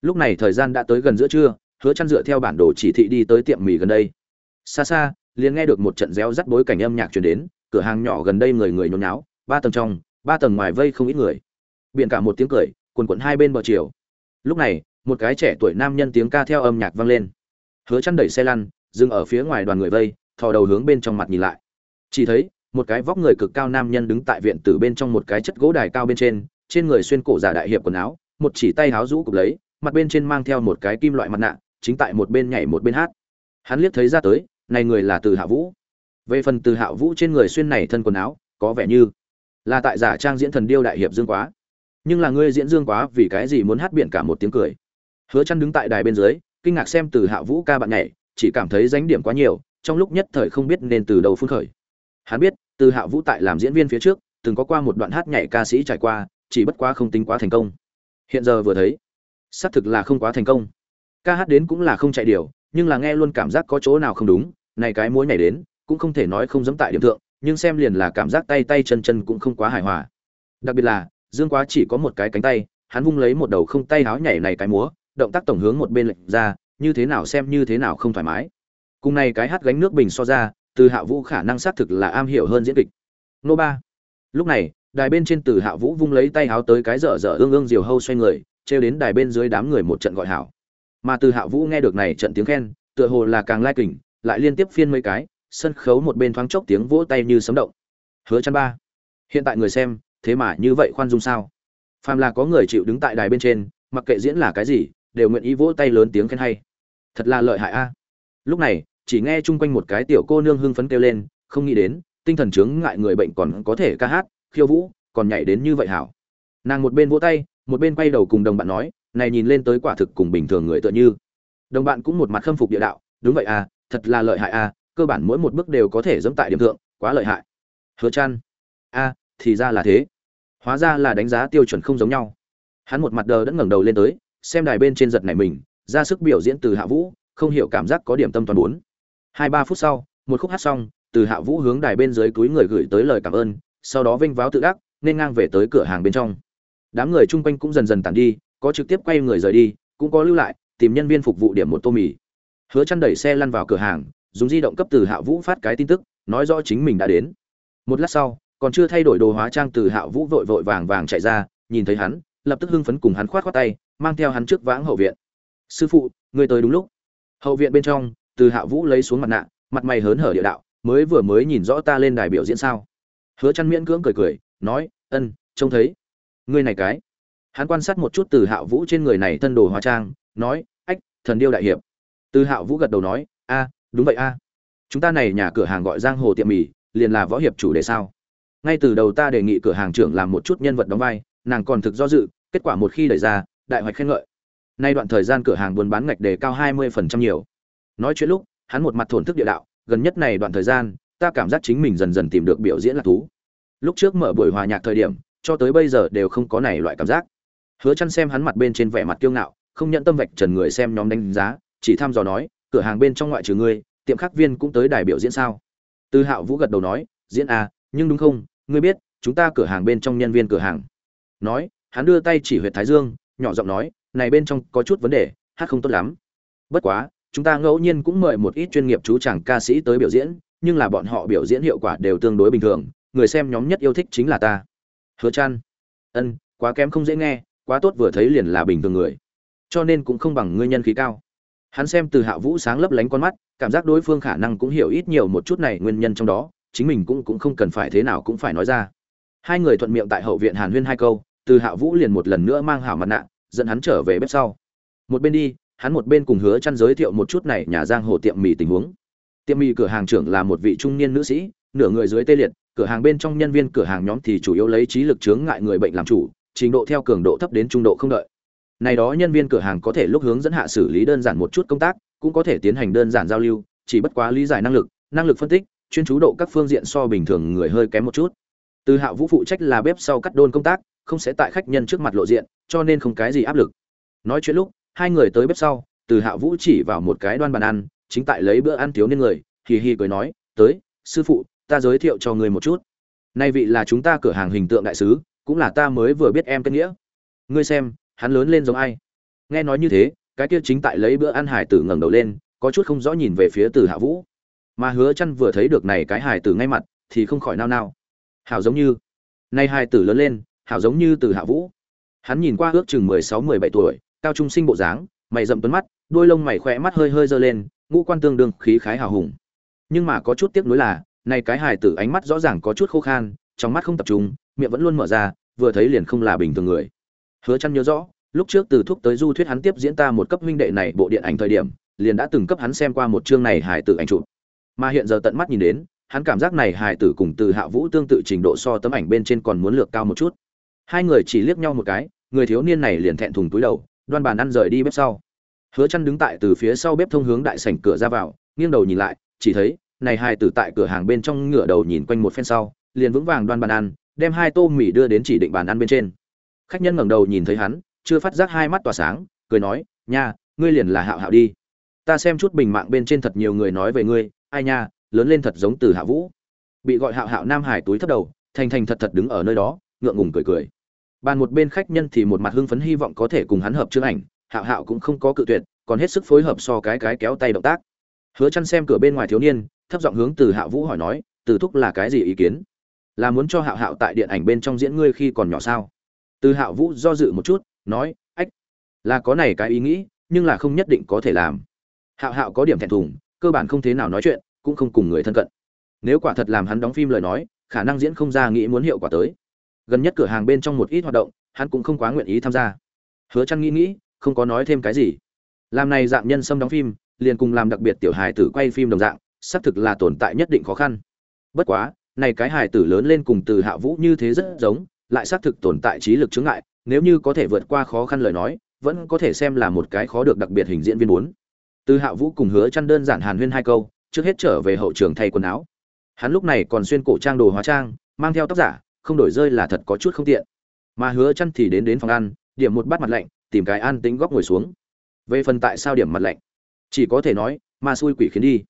Lúc này thời gian đã tới gần giữa trưa hứa chăn dựa theo bản đồ chỉ thị đi tới tiệm mì gần đây. Xa xa, liền nghe được một trận réo rắt bối cảnh âm nhạc truyền đến, cửa hàng nhỏ gần đây người người nhốn nháo, ba tầng trong, ba tầng ngoài vây không ít người. Biển cả một tiếng cười, quần quần hai bên bờ chiều. Lúc này, một cái trẻ tuổi nam nhân tiếng ca theo âm nhạc vang lên. Hứa chăn đẩy xe lăn, dừng ở phía ngoài đoàn người vây, thò đầu hướng bên trong mặt nhìn lại. Chỉ thấy, một cái vóc người cực cao nam nhân đứng tại viện tử bên trong một cái chất gỗ đài cao bên trên trên người xuyên cổ giả đại hiệp quần áo, một chỉ tay háo rũ cục lấy, mặt bên trên mang theo một cái kim loại mặt nạ chính tại một bên nhảy một bên hát. Hắn liếc thấy ra tới, này người là từ hạ vũ. Về phần từ hạ vũ trên người xuyên này thân quần áo, có vẻ như là tại giả trang diễn thần điêu đại hiệp dương quá. Nhưng là ngươi diễn dương quá vì cái gì muốn hát biển cả một tiếng cười? Hứa chăn đứng tại đài bên dưới, kinh ngạc xem từ hạ vũ ca bạn nhảy, chỉ cảm thấy danh điểm quá nhiều, trong lúc nhất thời không biết nên từ đầu phun khởi. Hắn biết, từ hạ vũ tại làm diễn viên phía trước, từng có qua một đoạn hát nhảy ca sĩ trải qua, chỉ bất quá không tính quá thành công. Hiện giờ vừa thấy, xác thực là không quá thành công ca hát đến cũng là không chạy điều, nhưng là nghe luôn cảm giác có chỗ nào không đúng, này cái múa nhảy đến, cũng không thể nói không dẫm tại điểm thượng, nhưng xem liền là cảm giác tay tay chân chân cũng không quá hài hòa. Đặc biệt là, dương quá chỉ có một cái cánh tay, hắn vung lấy một đầu không tay háo nhảy này cái múa, động tác tổng hướng một bên lệch ra, như thế nào xem như thế nào không thoải mái. Cùng này cái hát gánh nước bình so ra, từ hạ vũ khả năng xác thực là am hiểu hơn diễn kịch. Nô ba. Lúc này, đài bên trên từ hạ vũ vung lấy tay háo tới cái dở dở ương ương diều hâu xoay người, trêu đến đài bên dưới đám người một trận gọi hảo mà từ hạ vũ nghe được này trận tiếng khen, tựa hồ là càng lai kình lại liên tiếp phiên mấy cái, sân khấu một bên thoáng chốc tiếng vỗ tay như sấm động. Hứa chăn ba, hiện tại người xem, thế mà như vậy khoan dung sao? Phàm là có người chịu đứng tại đài bên trên, mặc kệ diễn là cái gì, đều nguyện ý vỗ tay lớn tiếng khen hay. Thật là lợi hại a. Lúc này, chỉ nghe chung quanh một cái tiểu cô nương hưng phấn kêu lên, không nghĩ đến, tinh thần chứng ngại người bệnh còn có thể ca hát, khiêu vũ, còn nhảy đến như vậy hảo. Nàng một bên vỗ tay, một bên quay đầu cùng đồng bạn nói này nhìn lên tới quả thực cùng bình thường người tựa như. Đồng bạn cũng một mặt khâm phục địa đạo, đúng vậy à thật là lợi hại à cơ bản mỗi một bước đều có thể dẫm tại điểm thượng, quá lợi hại. Hứa chăn a, thì ra là thế. Hóa ra là đánh giá tiêu chuẩn không giống nhau. Hắn một mặt đờ đẫn ngẩng đầu lên tới, xem đài bên trên giật này mình, ra sức biểu diễn từ hạ vũ, không hiểu cảm giác có điểm tâm toàn bốn hai ba phút sau, một khúc hát xong, từ hạ vũ hướng đài bên dưới túi người gửi tới lời cảm ơn, sau đó vinh váo tự đắc, nên ngang về tới cửa hàng bên trong. Đám người chung quanh cũng dần dần tản đi có trực tiếp quay người rời đi, cũng có lưu lại, tìm nhân viên phục vụ điểm một tô mì. Hứa chăn đẩy xe lăn vào cửa hàng, dùng di động cấp từ hạ vũ phát cái tin tức, nói rõ chính mình đã đến. Một lát sau, còn chưa thay đổi đồ hóa trang từ hạ vũ vội vội vàng vàng chạy ra, nhìn thấy hắn, lập tức hưng phấn cùng hắn khoát khoát tay, mang theo hắn trước vãng hậu viện. Sư phụ, người tới đúng lúc. Hậu viện bên trong, từ hạ vũ lấy xuống mặt nạ, mặt mày hớn hở địa đạo, mới vừa mới nhìn rõ ta lên đài biểu diễn sao? Hứa chăn miễn cưỡng cười cười, nói, ân, trông thấy. Ngươi này cái hắn quan sát một chút từ hạ vũ trên người này thân đồ hóa trang, nói, ách, thần điêu đại hiệp. Từ hạ vũ gật đầu nói, a, đúng vậy a. Chúng ta này nhà cửa hàng gọi giang hồ tiệm mì, liền là võ hiệp chủ đề sao? Ngay từ đầu ta đề nghị cửa hàng trưởng làm một chút nhân vật đóng vai, nàng còn thực do dự, kết quả một khi đẩy ra, đại hoạch khen ngợi. Nay đoạn thời gian cửa hàng buôn bán ngạch đề cao hai mươi phần trăm nhiều. Nói chuyện lúc, hắn một mặt thổn thức địa đạo, gần nhất này đoạn thời gian, ta cảm giác chính mình dần dần tìm được biểu diễn lạc thú. Lúc trước mở buổi hòa nhạc thời điểm, cho tới bây giờ đều không có này loại cảm giác hứa chăn xem hắn mặt bên trên vẻ mặt kiêu ngạo, không nhận tâm vạch trần người xem nhóm đánh giá, chỉ tham dò nói, cửa hàng bên trong ngoại trừ ngươi, tiệm khắc viên cũng tới đài biểu diễn sao? Từ hạo vũ gật đầu nói, diễn à nhưng đúng không? Ngươi biết, chúng ta cửa hàng bên trong nhân viên cửa hàng. Nói, hắn đưa tay chỉ huyệt thái dương, nhỏ giọng nói, này bên trong có chút vấn đề, hát không tốt lắm. Bất quá, chúng ta ngẫu nhiên cũng mời một ít chuyên nghiệp chú chàng ca sĩ tới biểu diễn, nhưng là bọn họ biểu diễn hiệu quả đều tương đối bình thường, người xem nhóm nhất yêu thích chính là ta. Hứa chăn, ân, quá kém không dễ nghe quá tốt vừa thấy liền là bình thường người. Cho nên cũng không bằng ngươi nhân khí cao. Hắn xem từ hạ vũ sáng lấp lánh con mắt, cảm giác đối phương khả năng cũng hiểu ít nhiều một chút này nguyên nhân trong đó, chính mình cũng cũng không cần phải thế nào cũng phải nói ra. Hai người thuận miệng tại hậu viện hàn huyên hai câu, từ hạ vũ liền một lần nữa mang hảo mặt nạ, dẫn hắn trở về bếp sau. Một bên đi, hắn một bên cùng hứa chăn giới thiệu một chút này nhà giang hồ tiệm mì tình huống. Tiệm mì cửa hàng trưởng là một vị trung niên nữ sĩ, nửa người dưới tê liệt, cửa hàng bên trong nhân viên cửa hàng nhóm thì chủ yếu lấy trí lực chướng ngại người bệnh làm chủ trình độ theo cường độ thấp đến trung độ không đợi. Này đó nhân viên cửa hàng có thể lúc hướng dẫn hạ xử lý đơn giản một chút công tác, cũng có thể tiến hành đơn giản giao lưu, chỉ bất quá lý giải năng lực năng lực phân tích, chuyên chú độ các phương diện so bình thường người hơi kém một chút. Từ hạ vũ phụ trách là bếp sau cắt đôn công tác, không sẽ tại khách nhân trước mặt lộ diện, cho nên không cái gì áp lực. Nói chuyện lúc, hai người tới bếp sau, từ hạ vũ chỉ vào một cái đoan bàn ăn, chính tại lấy bữa ăn thiếu niên người, hì hì cười nói, tới, sư phụ, ta giới thiệu cho người một chút. Nay vị là chúng ta cửa hàng hình tượng đại sứ cũng là ta mới vừa biết em kết nghĩa. Ngươi xem, hắn lớn lên giống ai? Nghe nói như thế, cái kia chính tại lấy bữa ăn hải tử ngẩng đầu lên, có chút không rõ nhìn về phía từ hạ vũ. Mà hứa chăn vừa thấy được này cái hải tử ngay mặt, thì không khỏi nao nao. Hảo giống như, nay hải tử lớn lên, hảo giống như từ hạ vũ. Hắn nhìn qua ước chừng mười sáu, mười bảy tuổi, cao trung sinh bộ dáng, mày rậm tuấn mắt đôi lông mày khỏe mắt hơi hơi dơ lên, ngũ quan tương đương, khí khái hào hùng. Nhưng mà có chút tiếc nuối là, này cái hải tử ánh mắt rõ ràng có chút khô khan, trong mắt không tập trung, miệng vẫn luôn mở ra vừa thấy liền không là bình thường người. Hứa chăn nhớ rõ, lúc trước từ thuốc tới du thuyết hắn tiếp diễn ta một cấp huynh đệ này bộ điện ảnh thời điểm, liền đã từng cấp hắn xem qua một chương này hài tử ảnh chụp. Mà hiện giờ tận mắt nhìn đến, hắn cảm giác này hài tử cùng từ hạ vũ tương tự trình độ so tấm ảnh bên trên còn muốn lược cao một chút. Hai người chỉ liếc nhau một cái, người thiếu niên này liền thẹn thùng túi đầu, đoan bàn ăn rời đi bếp sau. Hứa chăn đứng tại từ phía sau bếp thông hướng đại sảnh cửa ra vào, nghiêng đầu nhìn lại, chỉ thấy này hài tử tại cửa hàng bên trong ngửa đầu nhìn quanh một phen sau, liền vững vàng đoan bàn ăn đem hai tô mì đưa đến chỉ định bàn ăn bên trên. Khách nhân ngẩng đầu nhìn thấy hắn, chưa phát giác hai mắt tỏa sáng, cười nói, nha, ngươi liền là hạo hạo đi. Ta xem chút bình mạng bên trên thật nhiều người nói về ngươi, ai nha, lớn lên thật giống từ hạ vũ. Bị gọi hạo hạo nam hải túi thấp đầu, thành thành thật thật đứng ở nơi đó, ngượng ngùng cười cười. Bàn một bên khách nhân thì một mặt hưng phấn hy vọng có thể cùng hắn hợp chương ảnh, hạo hạo cũng không có cự tuyệt, còn hết sức phối hợp so cái cái kéo tay động tác. Hứa chăn xem cửa bên ngoài thiếu niên, thấp giọng hướng từ hạ vũ hỏi nói, từ thúc là cái gì ý kiến? Là muốn cho hạo hạo tại điện ảnh bên trong diễn ngươi khi còn nhỏ sao? Từ Hạo vũ do dự một chút, nói, ách, là có này cái ý nghĩ, nhưng là không nhất định có thể làm. Hạo hạo có điểm thẹn thùng, cơ bản không thế nào nói chuyện, cũng không cùng người thân cận. Nếu quả thật làm hắn đóng phim lời nói, khả năng diễn không ra nghĩ muốn hiệu quả tới. Gần nhất cửa hàng bên trong một ít hoạt động, hắn cũng không quá nguyện ý tham gia. Hứa chăn nghĩ nghĩ, không có nói thêm cái gì. Làm này dạng nhân xâm đóng phim, liền cùng làm đặc biệt tiểu hài tử quay phim đồng dạng, xác thực là tồn tại nhất định khó khăn. Bất quá này cái hài tử lớn lên cùng từ hạ vũ như thế rất giống, lại xác thực tồn tại trí lực chướng ngại, nếu như có thể vượt qua khó khăn lời nói, vẫn có thể xem là một cái khó được đặc biệt hình diễn viên muốn từ hạ vũ cùng hứa chăn đơn giản hàn huyên hai câu, trước hết trở về hậu trường thay quần áo. Hắn lúc này còn xuyên cổ trang đồ hóa trang, mang theo tóc giả, không đổi rơi là thật có chút không tiện. Mà hứa chăn thì đến đến phòng ăn, điểm một bát mặt lạnh, tìm cái an tĩnh góc ngồi xuống. Về phần tại sao điểm mặt lạnh? Chỉ có thể nói mà xui quỷ khiến đi.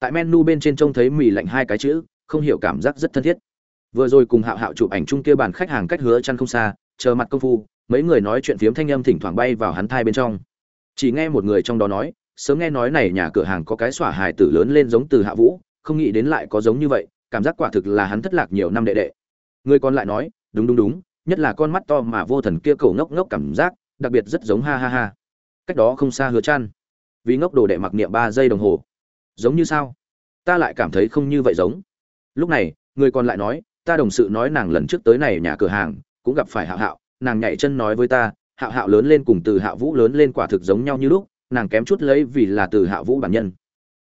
Tại menu bên trên trông thấy mì lạnh hai cái chữ không hiểu cảm giác rất thân thiết. Vừa rồi cùng hạo hạo chụp ảnh chung kia bàn khách hàng cách hứa chăn không xa, chờ mặt công phu, mấy người nói chuyện phiếm thanh âm thỉnh thoảng bay vào hắn thai bên trong. Chỉ nghe một người trong đó nói, sớm nghe nói này nhà cửa hàng có cái xỏa hài tử lớn lên giống từ hạ vũ, không nghĩ đến lại có giống như vậy, cảm giác quả thực là hắn thất lạc nhiều năm đệ đệ. Người còn lại nói, đúng đúng đúng, nhất là con mắt to mà vô thần kia cầu ngốc ngốc cảm giác, đặc biệt rất giống ha ha ha. Cách đó không xa hứa chăn. Vì ngốc đồ đệ mặc niệm ba giây đồng hồ. Giống như sao? Ta lại cảm thấy không như vậy giống lúc này, người còn lại nói, ta đồng sự nói nàng lần trước tới này nhà cửa hàng, cũng gặp phải hạo hạo, nàng nhảy chân nói với ta, hạo hạo lớn lên cùng từ hạo vũ lớn lên quả thực giống nhau như lúc, nàng kém chút lấy vì là từ hạo vũ bản nhân.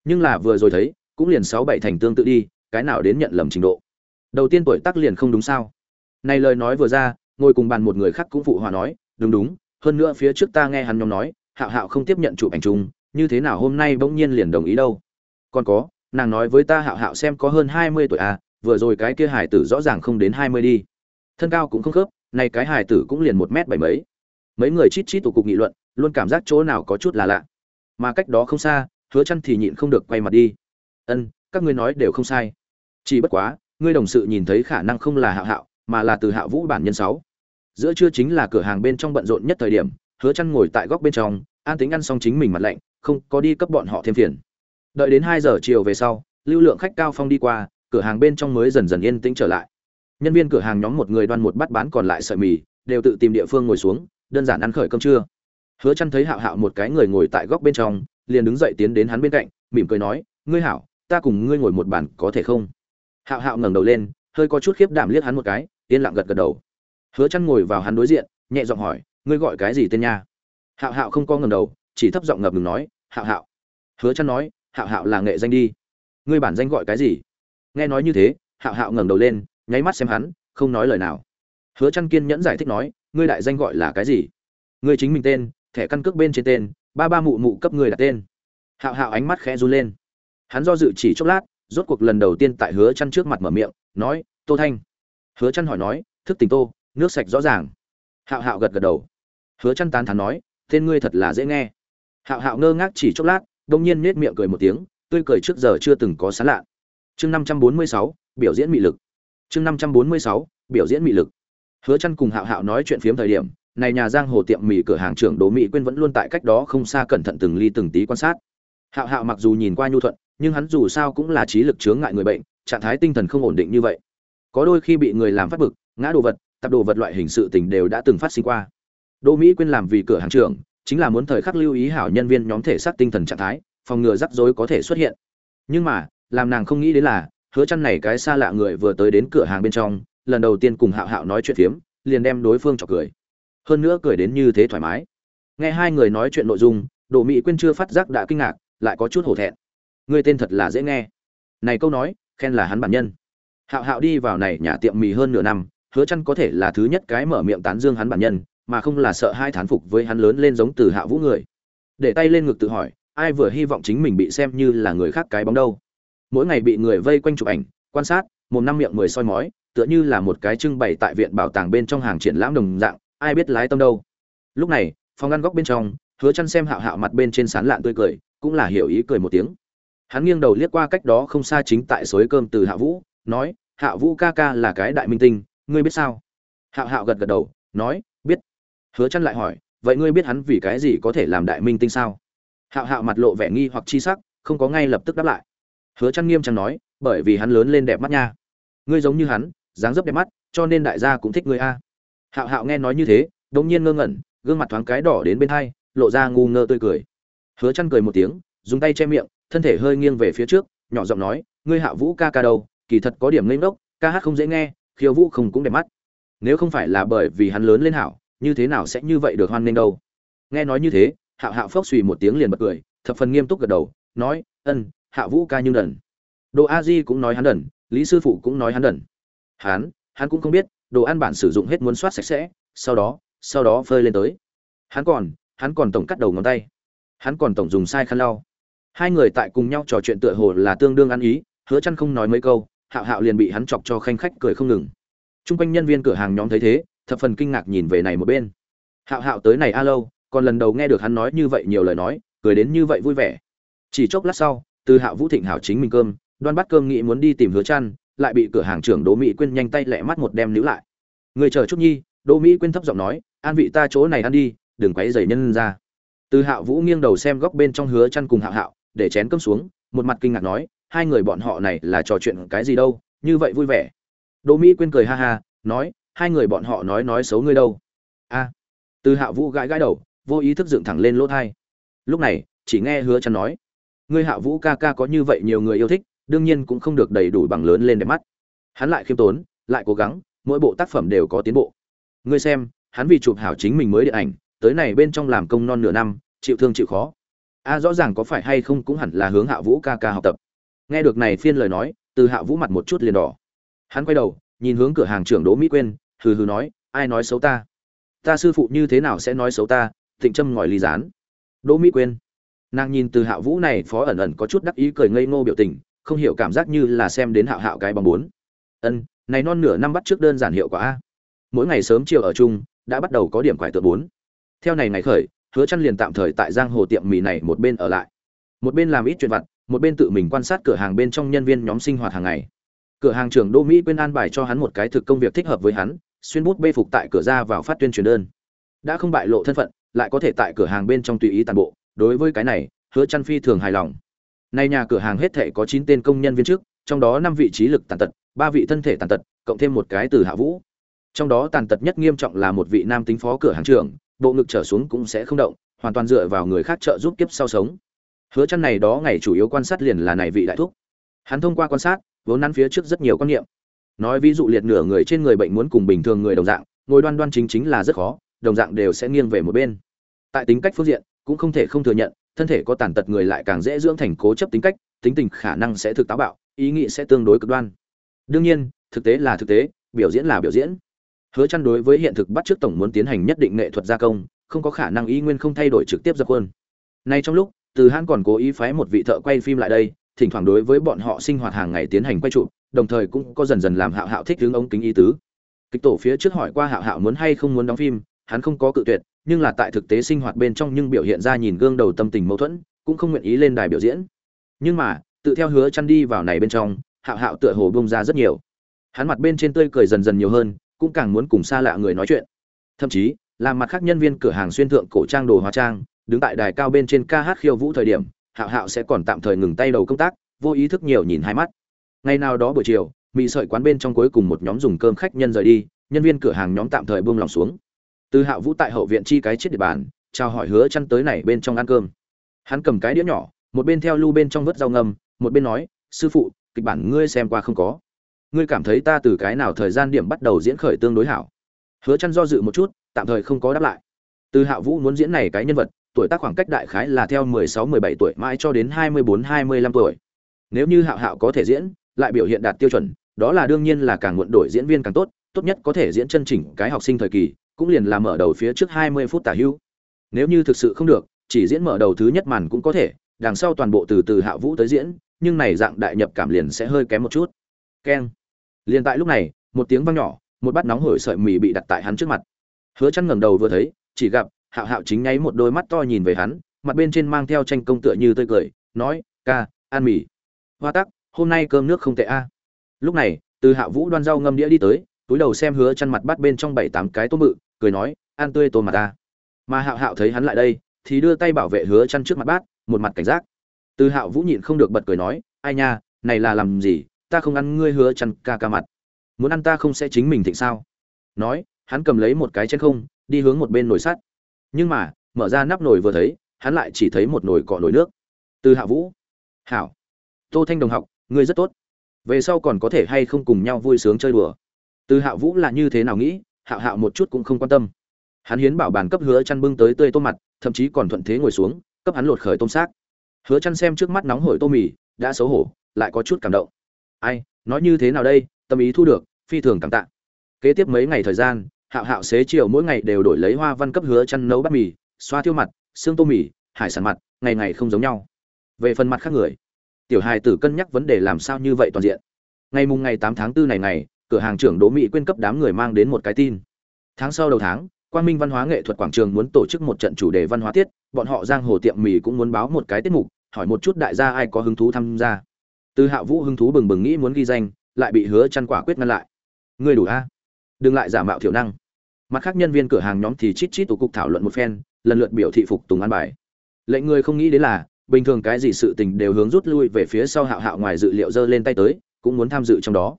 Nhưng là vừa rồi thấy, cũng liền sáu bảy thành tương tự đi, cái nào đến nhận lầm trình độ. Đầu tiên tuổi tác liền không đúng sao? Này lời nói vừa ra, ngồi cùng bàn một người khác cũng phụ hòa nói, đúng đúng, hơn nữa phía trước ta nghe hắn nhóm nói, hạo hạo không tiếp nhận chụp ảnh chung, như thế nào hôm nay bỗng nhiên liền đồng ý đâu? Còn có nàng nói với ta hạo hạo xem có hơn hai mươi tuổi à vừa rồi cái kia hải tử rõ ràng không đến hai mươi đi. Thân cao cũng không khớp, này cái hải tử cũng liền một mét bảy mấy. Mấy người chít chít tụ cục nghị luận, luôn cảm giác chỗ nào có chút là lạ. Mà cách đó không xa, hứa chăn thì nhịn không được quay mặt đi. Ân, các ngươi nói đều không sai. Chỉ bất quá, ngươi đồng sự nhìn thấy khả năng không là hạo hạo, mà là từ hạo vũ bản nhân sáu. Giữa trưa chính là cửa hàng bên trong bận rộn nhất thời điểm, hứa chăn ngồi tại góc bên trong, an tính ăn xong chính mình mặt lạnh, không có đi cấp bọn họ thêm phiền đợi đến hai giờ chiều về sau, lưu lượng khách cao phong đi qua, cửa hàng bên trong mới dần dần yên tĩnh trở lại. Nhân viên cửa hàng nhóm một người đoan một bát bán còn lại sợi mì, đều tự tìm địa phương ngồi xuống, đơn giản ăn khởi cơm trưa. Hứa chăn thấy hạo hạo một cái người ngồi tại góc bên trong, liền đứng dậy tiến đến hắn bên cạnh, mỉm cười nói, ngươi hảo ta cùng ngươi ngồi một bàn có thể không? Hạo hạo ngẩng đầu lên, hơi có chút khiếp đảm liếc hắn một cái, yên lặng gật gật đầu. Hứa chăn ngồi vào hắn đối diện, nhẹ giọng hỏi, ngươi gọi cái gì tên nha? Hạo hạo không có ngẩng đầu, chỉ thấp giọng ngập ngừng nói, hạo hạo. Hứa chăn nói hạo hạo là nghệ danh đi. Ngươi bản danh gọi cái gì? Nghe nói như thế, hạo hạo ngẩng đầu lên, nháy mắt xem hắn, không nói lời nào. Hứa chăn kiên nhẫn giải thích nói, ngươi đại danh gọi là cái gì? Ngươi chính mình tên, thẻ căn cước bên trên tên, ba ba mụ mụ cấp ngươi đặt tên. Hạo hạo ánh mắt khẽ run lên. Hắn do dự chỉ chốc lát, rốt cuộc lần đầu tiên tại hứa chăn trước mặt mở miệng, nói, tô thanh. Hứa chăn hỏi nói, thức tỉnh tô, nước sạch rõ ràng. Hạo hạo gật gật đầu. Hứa chăn tán thán nói, tên ngươi thật là dễ nghe. Hạo hạo ngơ ngác chỉ chốc lát đông nhiên nết miệng cười một tiếng tươi cười trước giờ chưa từng có sán lạ chương 546, biểu diễn mị lực chương 546, biểu diễn mị lực hứa chăn cùng hạo hạo nói chuyện phiếm thời điểm này nhà giang hồ tiệm mì cửa hàng trưởng Đỗ Mỹ Quyên vẫn luôn tại cách đó không xa cẩn thận từng ly từng tí quan sát. Hạo Hạo mặc dù nhìn qua nhu thuận, nhưng hắn dù sao cũng là trí lực chướng ngại người bệnh, trạng thái tinh thần không ổn định như vậy. Có đôi khi bị người làm phát bực, ngã đồ vật, tập đồ vật loại hình sự tình đều đã từng phát sinh qua. Đỗ Mỹ Quyên làm vì cửa hàng trưởng, chính là muốn thời khắc lưu ý hảo nhân viên nhóm thể xác tinh thần trạng thái, phòng ngừa rắc rối có thể xuất hiện. Nhưng mà, làm nàng không nghĩ đến là, hứa chăn này cái xa lạ người vừa tới đến cửa hàng bên trong, lần đầu tiên cùng Hạo Hạo nói chuyện phiếm, liền đem đối phương chọc cười. Hơn nữa cười đến như thế thoải mái. Nghe hai người nói chuyện nội dung đỗ mỹ quyên chưa phát giác đã kinh ngạc lại có chút hổ thẹn. Người tên thật là dễ nghe. Này câu nói khen là hắn bản nhân. Hạo hạo đi vào này nhà tiệm mì hơn nửa năm hứa chăn có thể là thứ nhất cái mở miệng tán dương hắn bản nhân mà không là sợ hai thán phục với hắn lớn lên giống từ hạ vũ người. Để tay lên ngực tự hỏi, ai vừa hy vọng chính mình bị xem như là người khác cái bóng đâu? Mỗi ngày bị người vây quanh chụp ảnh, quan sát, một năm miệng mười soi mói, tựa như là một cái trưng bày tại viện bảo tàng bên trong hàng triển lãm đồng dạng, ai biết lái tâm đâu? Lúc này, phòng ngăn góc bên trong, hứa chăn xem hạo hạo mặt bên trên sán lạn tươi cười, cũng là hiểu ý cười một tiếng. Hắn nghiêng đầu liếc qua cách đó không xa chính tại suối cơm từ hạ vũ, nói, hạ vũ ca ca là cái đại minh tinh, ngươi biết sao? Hạo hạo gật gật đầu, nói hứa chăn lại hỏi, vậy ngươi biết hắn vì cái gì có thể làm đại minh tinh sao? Hạo hạo mặt lộ vẻ nghi hoặc chi sắc, không có ngay lập tức đáp lại. Hứa chăn nghiêm trang nói, bởi vì hắn lớn lên đẹp mắt nha. Ngươi giống như hắn, dáng dấp đẹp mắt, cho nên đại gia cũng thích ngươi a. Hạo hạo nghe nói như thế, đột nhiên ngơ ngẩn, gương mặt thoáng cái đỏ đến bên hai, lộ ra ngu ngơ tươi cười. Hứa chăn cười một tiếng, dùng tay che miệng, thân thể hơi nghiêng về phía trước, nhỏ giọng nói, ngươi hạ vũ ca ca đâu, kỳ thật có điểm ngây ngốc, ca hát không dễ nghe, khiêu vũ không cũng đẹp mắt. Nếu không phải là bởi vì hắn lớn lên hảo như thế nào sẽ như vậy được hoan nghênh đâu? Nghe nói như thế hạo hạo phốc suy một tiếng liền bật cười, thập phần nghiêm túc gật đầu, nói, ân, hạ vũ ca nhưng đần. Đồ a di cũng nói hắn đần, lý sư phụ cũng nói hắn đần. Hắn hắn cũng không biết, đồ ăn bản sử dụng hết muốn soát sạch sẽ, sau đó sau đó phơi lên tới. Hắn còn hắn còn tổng cắt đầu ngón tay. Hắn còn tổng dùng sai khăn lau. Hai người tại cùng nhau trò chuyện tựa hồ là tương đương ăn ý, hứa chăn không nói mấy câu hạo hạo liền bị hắn chọc cho khanh khách cười không ngừng. Chung quanh nhân viên cửa hàng nhóm thấy thế thập phần kinh ngạc nhìn về này một bên hạo hạo tới này a lâu còn lần đầu nghe được hắn nói như vậy nhiều lời nói cười đến như vậy vui vẻ chỉ chốc lát sau từ hạo vũ thịnh hảo chính mình cơm đoan bắt cơm nghĩ muốn đi tìm hứa chăn lại bị cửa hàng trưởng Đỗ Mỹ Quyên nhanh tay lẹ mắt một đem níu lại. "Người chờ chút nhi." Đỗ Mỹ Quyên thấp giọng nói, "An vị ta chỗ này ăn đi, đừng quấy rầy nhân ra." Từ Hạo Vũ nghiêng đầu xem góc bên trong hứa chăn cùng Hạo Hạo, để chén cơm xuống, một mặt kinh ngạc nói, "Hai người bọn họ này là trò chuyện cái gì đâu, như vậy vui vẻ." Đỗ Mỹ Quyên cười ha ha, nói, hai người bọn họ nói nói xấu ngươi đâu. A. À, từ hạ vũ gãi gãi đầu, vô ý thức dựng thẳng lên lỗ thai. Lúc này, chỉ nghe hứa chăn nói. Ngươi hạ vũ ca ca có như vậy nhiều người yêu thích, đương nhiên cũng không được đầy đủ bằng lớn lên đẹp mắt. Hắn lại khiêm tốn, lại cố gắng, mỗi bộ tác phẩm đều có tiến bộ. Ngươi xem, hắn vì chụp hảo chính mình mới điện ảnh, tới này bên trong làm công non nửa năm, chịu thương chịu khó. A, rõ ràng có phải hay không cũng hẳn là hướng hạ vũ ca ca học tập. Nghe được này phiên lời nói, từ hạ vũ mặt một chút liền đỏ. Hắn quay đầu, nhìn hướng cửa hàng trưởng đỗ mỹ quyên hừ hừ nói, ai nói xấu ta? Ta sư phụ như thế nào sẽ nói xấu ta? Thịnh trâm ngòi ly gián. Đỗ mỹ quyên. Nàng nhìn từ hạ vũ này phó ẩn ẩn có chút đắc ý cười ngây ngô biểu tình, không hiểu cảm giác như là xem đến hạo hạo cái bóng bốn. Ân, này non nửa năm bắt trước đơn giản hiệu quả a. Mỗi ngày sớm chiều ở chung, đã bắt đầu có điểm quải tượng bốn. Theo này ngày khởi, hứa chăn liền tạm thời tại giang hồ tiệm mì này một bên ở lại. Một bên làm ít chuyện vặt, một bên tự mình quan sát cửa hàng bên trong nhân viên nhóm sinh hoạt hàng ngày. Cửa hàng trưởng đô mỹ quên an bài cho hắn một cái thực công việc thích hợp với hắn xuyên bút bê phục tại cửa ra vào phát tuyên truyền đơn. Đã không bại lộ thân phận, lại có thể tại cửa hàng bên trong tùy ý tàn bộ, đối với cái này, hứa chăn phi thường hài lòng. Nay nhà cửa hàng hết thể có 9 tên công nhân viên trước, trong đó 5 vị trí lực tàn tật, ba vị thân thể tàn tật, cộng thêm một cái từ hạ vũ. Trong đó tàn tật nhất nghiêm trọng là một vị nam tính phó cửa hàng trưởng, bộ ngực trở xuống cũng sẽ không động, hoàn toàn dựa vào người khác trợ giúp kiếp sau sống. Hứa chăn này đó ngày chủ yếu quan sát liền là này vị đại thúc. Hắn thông qua quan sát, vốn nắn phía trước rất nhiều quan niệm nói ví dụ liệt nửa người trên người bệnh muốn cùng bình thường người đồng dạng, ngồi đoan đoan chính chính là rất khó, đồng dạng đều sẽ nghiêng về một bên. Tại tính cách phương diện, cũng không thể không thừa nhận, thân thể có tàn tật người lại càng dễ dưỡng thành cố chấp tính cách, tính tình khả năng sẽ thực táo bạo, ý nghĩ sẽ tương đối cực đoan. Đương nhiên, thực tế là thực tế, biểu diễn là biểu diễn. Hứa chăn đối với hiện thực bắt trước tổng muốn tiến hành nhất định nghệ thuật gia công, không có khả năng ý nguyên không thay đổi trực tiếp ra quân nay trong lúc, từ hãn còn cố ý phái một vị thợ quay phim lại đây, thỉnh thoảng đối với bọn họ sinh hoạt hàng ngày tiến hành quay chụp đồng thời cũng có dần dần làm hạo hạo thích hướng ống kính ý tứ. Kịch tổ phía trước hỏi qua hạo hạo muốn hay không muốn đóng phim, hắn không có cự tuyệt, nhưng là tại thực tế sinh hoạt bên trong nhưng biểu hiện ra nhìn gương đầu tâm tình mâu thuẫn, cũng không nguyện ý lên đài biểu diễn. Nhưng mà, tự theo hứa chăn đi vào này bên trong, hạo hạo tựa hồ bông ra rất nhiều. Hắn mặt bên trên tươi cười dần dần nhiều hơn, cũng càng muốn cùng xa lạ người nói chuyện. Thậm chí làm mặt khác nhân viên cửa hàng xuyên thượng cổ trang đồ hóa trang, đứng tại đài cao bên trên ca hát khiêu vũ thời điểm, hạo hạo sẽ còn tạm thời ngừng tay đầu công tác, vô ý thức nhiều nhìn hai mắt ngày nào đó buổi chiều mì sợi quán bên trong cuối cùng một nhóm dùng cơm khách nhân rời đi, nhân viên cửa hàng nhóm tạm thời buông lòng xuống. Từ hạo vũ tại hậu viện chi cái chết địa bàn, chào hỏi hứa chăn tới này bên trong ăn cơm. Hắn cầm cái đĩa nhỏ, một bên theo lưu bên trong vớt rau ngâm, một bên nói, sư phụ, kịch bản ngươi xem qua không có? Ngươi cảm thấy ta từ cái nào thời gian điểm bắt đầu diễn khởi tương đối hảo? Hứa chăn do dự một chút, tạm thời không có đáp lại. Từ hạ vũ muốn diễn này cái nhân vật, tuổi tác khoảng cách đại khái là theo 16-17 tuổi mãi cho đến 24-25 tuổi. Nếu như hạo hạo có thể diễn lại biểu hiện đạt tiêu chuẩn, đó là đương nhiên là càng muộn đổi diễn viên càng tốt tốt nhất có thể diễn chân chỉnh cái học sinh thời kỳ, cũng liền là mở đầu phía trước 20 phút tả hưu. Nếu như thực sự không được, chỉ diễn mở đầu thứ nhất màn cũng có thể, đằng sau toàn bộ từ từ hạ vũ tới diễn, nhưng này dạng đại nhập cảm liền sẽ hơi kém một chút. Keng. Liền tại lúc này, một tiếng vang nhỏ, một bát nóng hổi sợi mì bị đặt tại hắn trước mặt. Hứa chăn ngẩng đầu vừa thấy, chỉ gặp hạo hạo chính nháy một đôi mắt to nhìn về hắn, mặt bên trên mang theo tranh công tựa như tươi cười, nói, ca, ăn mì. Hoa tắc hôm nay cơm nước không tệ a. Lúc này, từ hạ vũ đoan rau ngâm đĩa đi tới, túi đầu xem hứa chăn mặt bắt bên trong bảy tám cái tôm bự cười nói ăn tươi tôm mặt ta. Mà hạo hạo thấy hắn lại đây, thì đưa tay bảo vệ hứa chăn trước mặt bát, một mặt cảnh giác. Từ hạo vũ nhịn không được bật cười nói, ai nha, này là làm gì, ta không ăn ngươi hứa chăn ca ca mặt. Muốn ăn ta không sẽ chính mình thịnh sao? Nói, hắn cầm lấy một cái chén không, đi hướng một bên nồi sắt. Nhưng mà, mở ra nắp nồi vừa thấy, hắn lại chỉ thấy một nồi cọ nồi nước. Từ hạ vũ, hảo. Tô thanh đồng học ngươi rất tốt. Về sau còn có thể hay không cùng nhau vui sướng chơi đùa. Từ hạ vũ là như thế nào nghĩ hạo hạo một chút cũng không quan tâm. Hắn hiến bảo bàn cấp hứa chăn bưng tới tươi tôm mặt, thậm chí còn thuận thế ngồi xuống, cấp hắn lột khởi tôm xác. Hứa chăn xem trước mắt nóng hổi tô mì, đã xấu hổ, lại có chút cảm động. Ai, nói như thế nào đây, tâm ý thu được, phi thường cảm tạ. Kế tiếp mấy ngày thời gian hạo hạo xế chiều mỗi ngày đều đổi lấy hoa văn cấp hứa chăn nấu bát mì, xoa thiêu mặt, xương tô mì, hải sản mặt, ngày ngày không giống nhau. Về phần mặt khác người tiểu hài tử cân nhắc vấn đề làm sao như vậy toàn diện. Ngày mùng ngày 8 tháng 4 này ngày, cửa hàng trưởng đỗ mỹ quyên cấp đám người mang đến một cái tin. Tháng sau đầu tháng, quang minh văn hóa nghệ thuật quảng trường muốn tổ chức một trận chủ đề văn hóa tiết, bọn họ giang hồ tiệm mì cũng muốn báo một cái tiết mục, hỏi một chút đại gia ai có hứng thú tham gia. Từ hạ vũ hứng thú bừng bừng nghĩ muốn ghi danh, lại bị hứa chăn quả quyết ngăn lại. Ngươi đủ a? Đừng lại giả mạo thiểu năng. Mặt khác nhân viên cửa hàng nhóm thì chít chít tụ cục thảo luận một phen, lần lượt biểu thị phục tùng an bài. Lệnh người không nghĩ đến là bình thường cái gì sự tình đều hướng rút lui về phía sau hạo hạo ngoài dự liệu dơ lên tay tới, cũng muốn tham dự trong đó.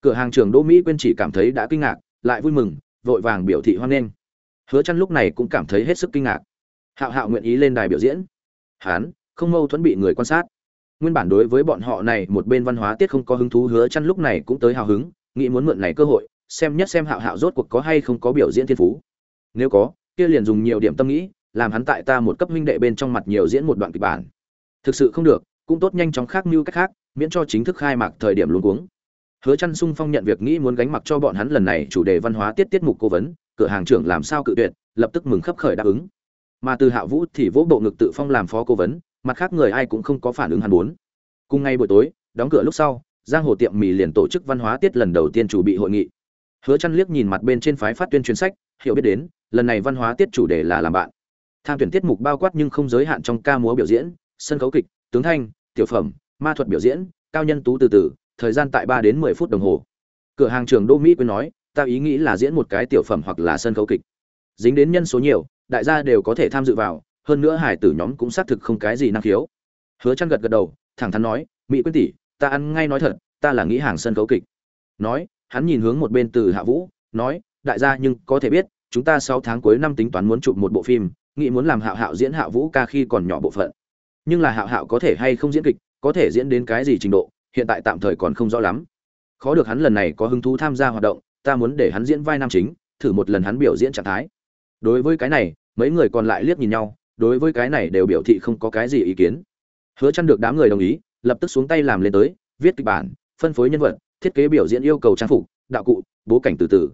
Cửa hàng trưởng đỗ mỹ quyên chỉ cảm thấy đã kinh ngạc, lại vui mừng, vội vàng biểu thị hoan nghênh. Hứa chăn lúc này cũng cảm thấy hết sức kinh ngạc. Hạo hạo nguyện ý lên đài biểu diễn. Hắn không mâu thuẫn bị người quan sát. Nguyên bản đối với bọn họ này một bên văn hóa tiết không có hứng thú, hứa chăn lúc này cũng tới hào hứng, nghĩ muốn mượn này cơ hội, xem nhất xem hạo hạo rốt cuộc có hay không có biểu diễn thiên phú. Nếu có, kia liền dùng nhiều điểm tâm nghĩ làm hắn tại ta một cấp huynh đệ bên trong mặt nhiều diễn một đoạn kịch bản. Thực sự không được, cũng tốt nhanh chóng khác mưu cách khác, miễn cho chính thức khai mạc thời điểm luống cuống. Hứa chăn sung phong nhận việc nghĩ muốn gánh mặc cho bọn hắn lần này chủ đề văn hóa tiết tiết mục cố vấn, cửa hàng trưởng làm sao cự tuyệt, lập tức mừng khấp khởi đáp ứng. Mà từ hạ vũ thì vỗ bộ ngực tự phong làm phó cố vấn, mặt khác người ai cũng không có phản ứng hắn muốn. Cùng ngay buổi tối, đóng cửa lúc sau, giang hồ tiệm mì liền tổ chức văn hóa tiết lần đầu tiên chủ bị hội nghị. Hứa chăn liếc nhìn mặt bên trên phái phát tuyên truyền sách, hiểu biết đến, lần này văn hóa tiết chủ đề là làm bạn tham tuyển tiết mục bao quát nhưng không giới hạn trong ca múa biểu diễn, sân khấu kịch, tướng thanh, tiểu phẩm, ma thuật biểu diễn, cao nhân tú từ từ, thời gian tại ba đến mười phút đồng hồ. Cửa hàng trường đô mỹ quyên nói, ta ý nghĩ là diễn một cái tiểu phẩm hoặc là sân khấu kịch. Dính đến nhân số nhiều, đại gia đều có thể tham dự vào, hơn nữa hải tử nhóm cũng xác thực không cái gì năng khiếu. Hứa Trăn gật gật đầu, thẳng thắn nói, mỹ quyên tỷ, ta ăn ngay nói thật, ta là nghĩ hàng sân khấu kịch. Nói, hắn nhìn hướng một bên từ hạ vũ, nói, đại gia nhưng có thể biết, chúng ta sáu tháng cuối năm tính toán muốn chụp một bộ phim nghĩ muốn làm hạo hạo diễn Hạo vũ ca khi còn nhỏ bộ phận. Nhưng là hạo hạo có thể hay không diễn kịch, có thể diễn đến cái gì trình độ, hiện tại tạm thời còn không rõ lắm. Khó được hắn lần này có hứng thú tham gia hoạt động, ta muốn để hắn diễn vai nam chính, thử một lần hắn biểu diễn trạng thái. Đối với cái này, mấy người còn lại liếc nhìn nhau, đối với cái này đều biểu thị không có cái gì ý kiến. Hứa chăn được đám người đồng ý, lập tức xuống tay làm lên tới, viết kịch bản, phân phối nhân vật, thiết kế biểu diễn yêu cầu trang phục, đạo cụ, bố cảnh từ từ.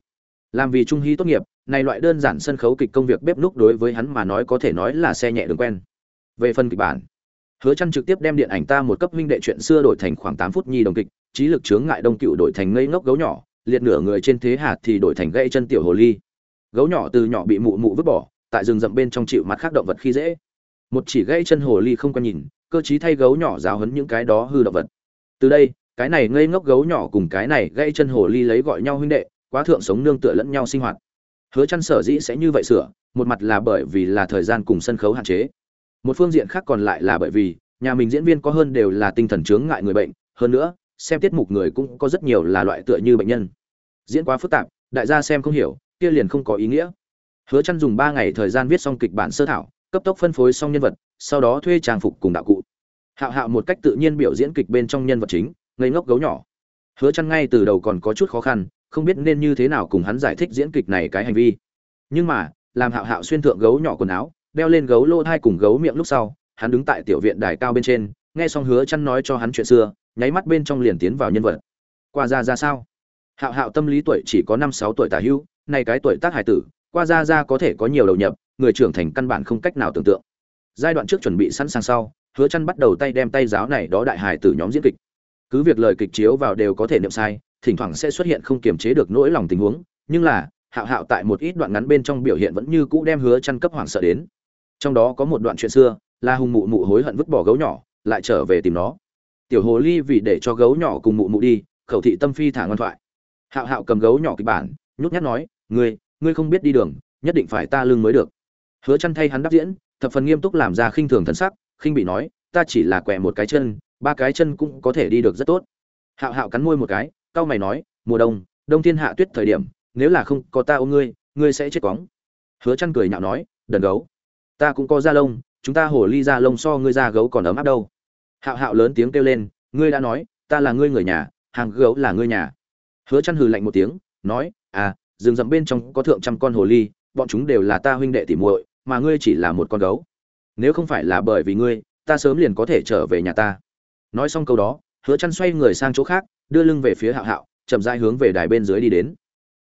Làm vì trung hy tốt nghiệp này loại đơn giản sân khấu kịch công việc bếp núc đối với hắn mà nói có thể nói là xe nhẹ đường quen. Về phần kịch bản, hứa chăn trực tiếp đem điện ảnh ta một cấp huynh đệ chuyện xưa đổi thành khoảng 8 phút nhi đồng kịch trí lực chướng ngại đông cựu đổi thành ngây ngốc gấu nhỏ, liệt nửa người trên thế hạt thì đổi thành gãy chân tiểu hồ ly. Gấu nhỏ từ nhỏ bị mụ mụ vứt bỏ, tại rừng rậm bên trong chịu mặt khác động vật khi dễ. Một chỉ gãy chân hồ ly không quan nhìn, cơ chí thay gấu nhỏ giáo hấn những cái đó hư động vật. Từ đây, cái này ngây ngốc gấu nhỏ cùng cái này gãy chân hồ ly lấy gọi nhau huynh đệ, quá thượng sống nương tựa lẫn nhau sinh hoạt hứa chăn sở dĩ sẽ như vậy sửa, một mặt là bởi vì là thời gian cùng sân khấu hạn chế. Một phương diện khác còn lại là bởi vì, nhà mình diễn viên có hơn đều là tinh thần chướng ngại người bệnh, hơn nữa, xem tiết mục người cũng có rất nhiều là loại tựa như bệnh nhân. Diễn quá phức tạp, đại gia xem không hiểu, kia liền không có ý nghĩa. Hứa chăn dùng 3 ngày thời gian viết xong kịch bản sơ thảo, cấp tốc phân phối xong nhân vật, sau đó thuê trang phục cùng đạo cụ. Hạo hạo một cách tự nhiên biểu diễn kịch bên trong nhân vật chính, ngây ngốc gấu nhỏ. Hứa chăn ngay từ đầu còn có chút khó khăn không biết nên như thế nào cùng hắn giải thích diễn kịch này cái hành vi. Nhưng mà, làm hạo hạo xuyên thượng gấu nhỏ quần áo, đeo lên gấu lô thai cùng gấu miệng lúc sau, hắn đứng tại tiểu viện đài cao bên trên, nghe xong hứa chăn nói cho hắn chuyện xưa, nháy mắt bên trong liền tiến vào nhân vật. Qua ra ra sao? Hạo hạo tâm lý tuổi chỉ có năm sáu tuổi tả hữu này cái tuổi tác hải tử, qua ra ra có thể có nhiều đầu nhập, người trưởng thành căn bản không cách nào tưởng tượng. Giai đoạn trước chuẩn bị sẵn sàng sau, hứa chăn bắt đầu tay đem tay giáo này đó đại hải tử nhóm diễn kịch. Cứ việc lời kịch chiếu vào đều có thể niệm sai thỉnh thoảng sẽ xuất hiện không kiềm chế được nỗi lòng tình huống, nhưng là, hạo hạo tại một ít đoạn ngắn bên trong biểu hiện vẫn như cũ đem hứa chăn cấp hoảng sợ đến. Trong đó có một đoạn chuyện xưa là hùng mụ mụ hối hận vứt bỏ gấu nhỏ, lại trở về tìm nó. Tiểu hồ ly vì để cho gấu nhỏ cùng mụ mụ đi, khẩu thị tâm phi thả ngoan thoại. Hạo hạo cầm gấu nhỏ kịch bản, nhút nhát nói, ngươi ngươi không biết đi đường, nhất định phải ta lưng mới được. Hứa chăn thay hắn đáp diễn, thập phần nghiêm túc làm ra khinh thường thần sắc, khinh bị nói, ta chỉ là quẹ một cái chân, ba cái chân cũng có thể đi được rất tốt. Hạo hạo cắn môi một cái cau mày nói, mùa đông đông thiên hạ tuyết thời điểm, nếu là không có ta ôm ngươi ngươi sẽ chết quóng. Hứa Chân cười nhạo nói, đần gấu, ta cũng có da lông, chúng ta hồ ly da lông so ngươi da gấu còn ấm áp đâu. Hạo hạo lớn tiếng kêu lên, ngươi đã nói, ta là ngươi người nhà, hàng gấu là ngươi nhà. Hứa Chân hừ lạnh một tiếng, nói à rừng rậm bên trong có thượng trăm con hồ ly, bọn chúng đều là ta huynh đệ tỉ muội, mà ngươi chỉ là một con gấu. Nếu không phải là bởi vì ngươi, ta sớm liền có thể trở về nhà ta. Nói xong câu đó, hứa Chân xoay người sang chỗ khác đưa lưng về phía hạo hạo, chậm rãi hướng về đài bên dưới đi đến.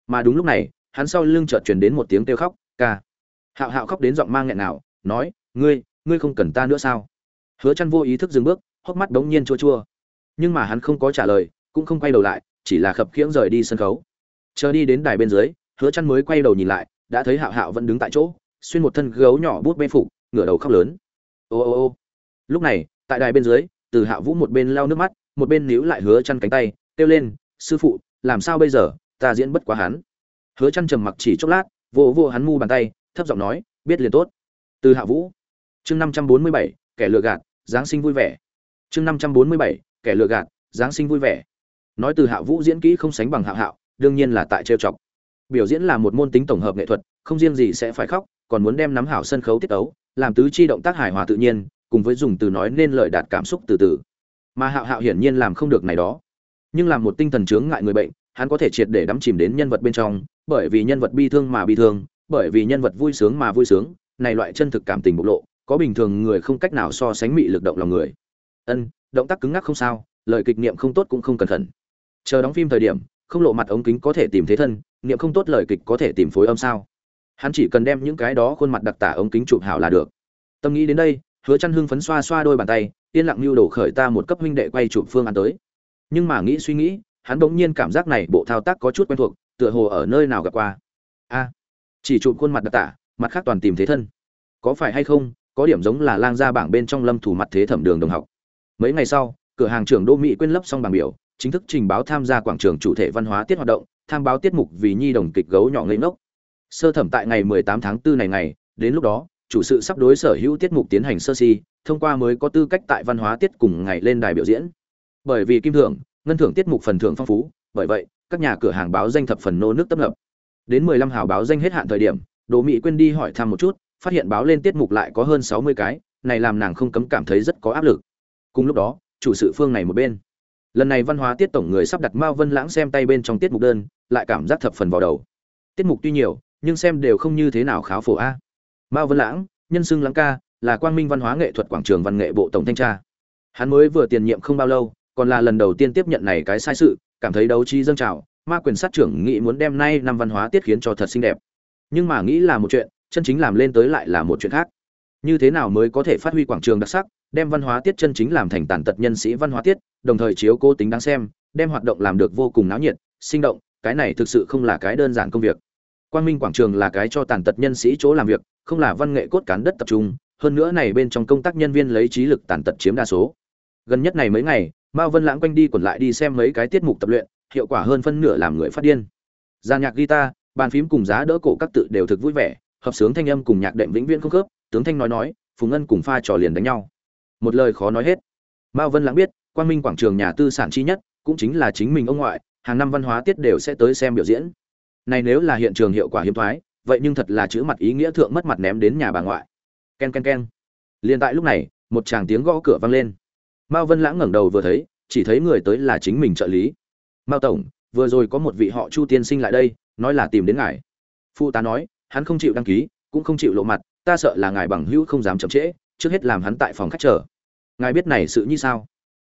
Mà đúng lúc này, hắn sau lưng chợt truyền đến một tiếng kêu khóc, ca. Hạo hạo khóc đến giọng mang nghẹn nào, nói, ngươi ngươi không cần ta nữa sao? Hứa chăn vô ý thức dừng bước, hốc mắt đống nhiên chua chua. Nhưng mà hắn không có trả lời, cũng không quay đầu lại, chỉ là khập khiễng rời đi sân khấu. Chờ đi đến đài bên dưới, hứa chăn mới quay đầu nhìn lại, đã thấy hạo hạo vẫn đứng tại chỗ, xuyên một thân gấu nhỏ bút bê phục, ngửa đầu khóc lớn. Ô ô ô. Lúc này, tại đài bên dưới, từ Hạo vũ một bên lau nước mắt một bên níu lại hứa chăn cánh tay kêu lên sư phụ làm sao bây giờ? Ta diễn bất quá hắn. Hứa chăn trầm mặc chỉ chốc lát vỗ vỗ hắn mu bàn tay thấp giọng nói biết liền tốt. Từ hạ vũ chương 547, kẻ lừa gạt giáng sinh vui vẻ. Chương 547, kẻ lừa gạt giáng sinh vui vẻ. Nói từ hạ vũ diễn kỹ không sánh bằng hạ hạo đương nhiên là tại trêu chọc. Biểu diễn là một môn tính tổng hợp nghệ thuật không riêng gì sẽ phải khóc còn muốn đem nắm hảo sân khấu tiết ấu làm tứ chi động tác hài hòa tự nhiên cùng với dùng từ nói nên lời đạt cảm xúc từ từ mà hạo hạo hiển nhiên làm không được này đó. Nhưng làm một tinh thần chướng ngại người bệnh, hắn có thể triệt để đắm chìm đến nhân vật bên trong, bởi vì nhân vật bi thương mà bi thương, bởi vì nhân vật vui sướng mà vui sướng, này loại chân thực cảm tình bộc lộ, có bình thường người không cách nào so sánh mị lực động lòng người. Ân, động tác cứng ngắc không sao, lời kịch niệm không tốt cũng không cẩn thận. Chờ đóng phim thời điểm, không lộ mặt ống kính có thể tìm thế thân, niệm không tốt lời kịch có thể tìm phối âm sao. Hắn chỉ cần đem những cái đó khuôn mặt đặc tả ống kính chụp hảo là được. Tâm nghĩ đến đây, hứa chăn hưng phấn xoa xoa đôi bàn tay yên lặng lưu đổ khởi ta một cấp huynh đệ quay chụp phương án tới. Nhưng mà nghĩ suy nghĩ, hắn bỗng nhiên cảm giác này bộ thao tác có chút quen thuộc, tựa hồ ở nơi nào gặp qua. A, chỉ chụp khuôn mặt đặc tả, mặt khác toàn tìm thế thân. Có phải hay không, có điểm giống là lang gia bảng bên trong lâm thủ mặt thế thẩm đường đồng học. Mấy ngày sau, cửa hàng trưởng đô mỹ quên lấp xong bảng biểu, chính thức trình báo tham gia quảng trường chủ thể văn hóa tiết hoạt động, tham báo tiết mục vì nhi đồng kịch gấu nhỏ ngây ngốc. Sơ thẩm tại ngày 18 tháng 4 này ngày, đến lúc đó chủ sự sắp đối sở hữu tiết mục tiến hành sơ si thông qua mới có tư cách tại văn hóa tiết cùng ngày lên đài biểu diễn bởi vì kim thưởng ngân thưởng tiết mục phần thưởng phong phú bởi vậy các nhà cửa hàng báo danh thập phần nô nước tấp nập đến 15 hào báo danh hết hạn thời điểm Đỗ Mỹ quên đi hỏi thăm một chút, phát hiện báo lên tiết mục lại có hơn 60 cái, này làm nàng không cấm cảm thấy rất có áp lực. Cùng lúc đó, chủ sự phương này một bên. Lần này văn hóa tiết tổng người sắp đặt Mao Vân Lãng xem tay bên trong tiết mục đơn, lại cảm giác thập phần vào đầu. Tiết mục tuy nhiều, nhưng xem đều không như thế nào khá phổ a. Mao Vân Lãng, nhân xưng Lãng ca, là Quang Minh Văn hóa nghệ thuật quảng trường văn nghệ bộ tổng thanh tra. Hắn mới vừa tiền nhiệm không bao lâu, còn là lần đầu tiên tiếp nhận này cái sai sự, cảm thấy đấu trí dâng trào, ma quyền sát trưởng nghĩ muốn đem nay năm văn hóa tiết khiến cho thật xinh đẹp. Nhưng mà nghĩ là một chuyện chân chính làm lên tới lại là một chuyện khác. Như thế nào mới có thể phát huy quảng trường đặc sắc đem văn hóa tiết chân chính làm thành tàn tật nhân sĩ văn hóa tiết đồng thời chiếu cố tính đáng xem đem hoạt động làm được vô cùng náo nhiệt sinh động cái này thực sự không là cái đơn giản công việc. Quang minh quảng trường là cái cho tàn tật nhân sĩ chỗ làm việc không là văn nghệ cốt cán đất tập trung, hơn nữa này bên trong công tác nhân viên lấy trí lực tàn tật chiếm đa số. Gần nhất này mấy ngày, mao vân lãng quanh đi quẩn lại đi xem mấy cái tiết mục tập luyện, hiệu quả hơn phân nửa làm người phát điên. Gian nhạc guitar, bàn phím cùng giá đỡ cổ các tự đều thực vui vẻ, hợp sướng thanh âm cùng nhạc đệm vĩnh viễn không khớp, tướng thanh nói nói phùng ngân cùng pha trò liền đánh nhau. Một lời khó nói hết. Mao vân lãng biết quan minh quảng trường nhà tư sản chi nhất, cũng chính là chính mình ông ngoại, hàng năm văn hóa tiết đều sẽ tới xem biểu diễn. Này nếu là hiện trường hiệu quả hiếm thoái vậy nhưng thật là chữ mặt ý nghĩa thượng mất mặt ném đến nhà bà ngoại. Ken ken ken. Liền tại lúc này, một chàng tiếng gõ cửa vang lên. Mao vân lãng ngẩng đầu vừa thấy, chỉ thấy người tới là chính mình trợ lý. Mao tổng, vừa rồi có một vị họ chu tiên sinh lại đây, nói là tìm đến ngài. Phụ tá nói, hắn không chịu đăng ký, cũng không chịu lộ mặt, ta sợ là ngài bằng hữu không dám chậm trễ, trước hết làm hắn tại phòng khách chờ. Ngài biết này sự như sao?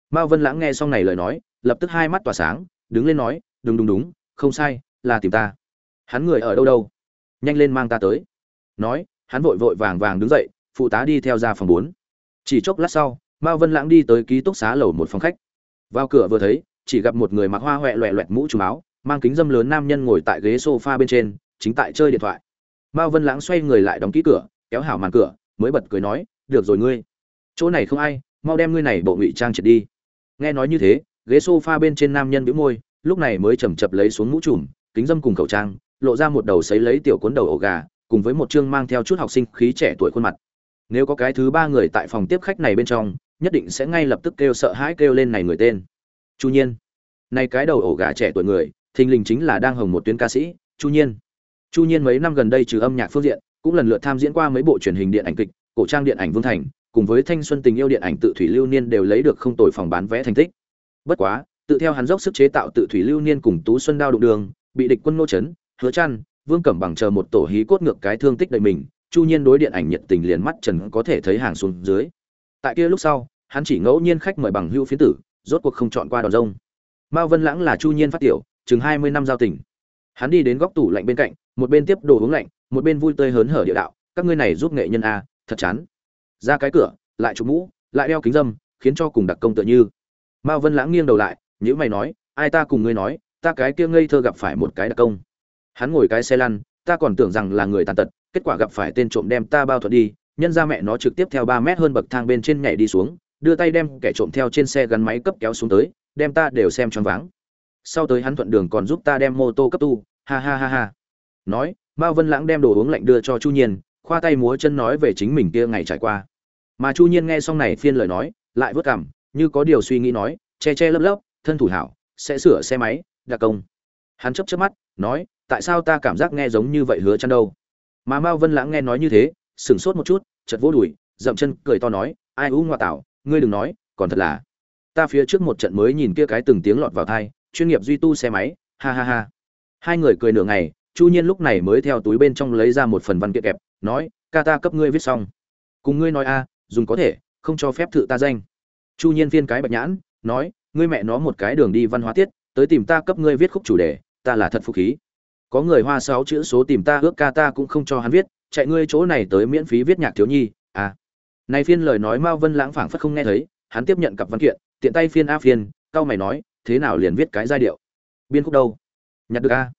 Mao vân lãng nghe xong này lời nói, lập tức hai mắt tỏa sáng, đứng lên nói, đúng đúng đúng, không sai, là tìm ta. Hắn người ở đâu đâu? Nhanh lên mang ta tới. Nói, hắn vội vội vàng vàng đứng dậy, phụ tá đi theo ra phòng bốn. Chỉ chốc lát sau, mao vân lãng đi tới ký túc xá lầu một phòng khách. Vào cửa vừa thấy, chỉ gặp một người mặc hoa huệ loẹ loẹt mũ trùm áo, mang kính dâm lớn nam nhân ngồi tại ghế sofa bên trên, chính tại chơi điện thoại. Mao vân lãng xoay người lại đóng ký cửa, kéo hảo màn cửa, mới bật cười nói, được rồi ngươi. Chỗ này không ai, mau đem ngươi này bộ ngụy trang triệt đi. Nghe nói như thế, ghế sofa bên trên nam nhân bĩu môi, lúc này mới chầm chập lấy xuống mũ trùm, kính dâm cùng khẩu trang lộ ra một đầu sấy lấy tiểu cuốn đầu ổ gà, cùng với một chương mang theo chút học sinh khí trẻ tuổi khuôn mặt. Nếu có cái thứ ba người tại phòng tiếp khách này bên trong, nhất định sẽ ngay lập tức kêu sợ hãi kêu lên này người tên. Chu nhiên. Này cái đầu ổ gà trẻ tuổi người, thình lình chính là đang hồng một tuyến ca sĩ, chu nhiên. Chu nhiên mấy năm gần đây trừ âm nhạc phương diện, cũng lần lượt tham diễn qua mấy bộ truyền hình điện ảnh kịch, cổ trang điện ảnh vương thành, cùng với thanh xuân tình yêu điện ảnh tự thủy lưu niên đều lấy được không tồi phòng bán vé thành tích. Bất quá, tự theo hắn dốc sức chế tạo tự thủy lưu niên cùng tú xuân đao đụng đường, bị địch quân nô chấn hứa chăn, vương cẩm bằng chờ một tổ hí cốt ngược cái thương tích đầy mình, chu nhiên đối điện ảnh nhiệt tình liền mắt trần có thể thấy hàng xuống dưới. Tại kia lúc sau, hắn chỉ ngẫu nhiên khách mời bằng hưu phiến tử, rốt cuộc không chọn qua đòn rông. Mao vân lãng là chu nhiên phát tiểu, chừng hai mươi năm giao tình. Hắn đi đến góc tủ lạnh bên cạnh, một bên tiếp đồ uống lạnh, một bên vui tươi hớn hở địa đạo, các ngươi này giúp nghệ nhân a, thật chán. Ra cái cửa, lại chụp mũ, lại đeo kính dâm, khiến cho cùng đặc công tựa như. Mao vân lãng nghiêng đầu lại nhữ mày nói, ai ta cùng ngươi nói, ta cái kia ngây thơ gặp phải một cái đặc công hắn ngồi cái xe lăn, ta còn tưởng rằng là người tàn tật, kết quả gặp phải tên trộm đem ta bao thuật đi, nhân ra mẹ nó trực tiếp theo ba mét hơn bậc thang bên trên nhảy đi xuống, đưa tay đem kẻ trộm theo trên xe gắn máy cấp kéo xuống tới, đem ta đều xem choáng váng. Sau tới hắn thuận đường còn giúp ta đem mô tô cấp tu, ha ha ha ha. Nói, mao vân lãng đem đồ uống lạnh đưa cho chu nhiên, khoa tay múa chân nói về chính mình kia ngày trải qua. Mà chu nhiên nghe xong này phiên lời nói, lại vớt cảm, như có điều suy nghĩ nói, che che lấp lấp, thân thủ hảo, sẽ sửa xe máy, đặc công. Hắn chấp chớp mắt nói, tại sao ta cảm giác nghe giống như vậy hứa chăn đâu? Mà mao vân lãng nghe nói như thế, sửng sốt một chút, chợt vỗ đùi, dậm chân, cười to nói, ai u ngoa tạo ngươi đừng nói, còn thật là. Ta phía trước một trận mới nhìn kia cái từng tiếng lọt vào thai chuyên nghiệp duy tu xe máy, ha ha ha. Hai người cười nửa ngày, chu nhiên lúc này mới theo túi bên trong lấy ra một phần văn kiện kẹp, nói, ca ta cấp ngươi viết xong. Cùng ngươi nói a, dùng có thể, không cho phép thự ta danh. Chu nhiên viên cái bạch nhãn, nói, ngươi mẹ nó một cái đường đi văn hóa tiết, tới tìm ta cấp ngươi viết khúc chủ đề ta là thật phục khí. Có người hoa sáu chữ số tìm ta, ước ca ta cũng không cho hắn viết, chạy ngươi chỗ này tới miễn phí viết nhạc thiếu nhi à. Này phiên lời nói mao vân lãng phảng phất không nghe thấy, hắn tiếp nhận cặp văn kiện, tiện tay phiên a phiên cao mày nói, thế nào liền viết cái giai điệu? Biên khúc đâu? Nhặt được a.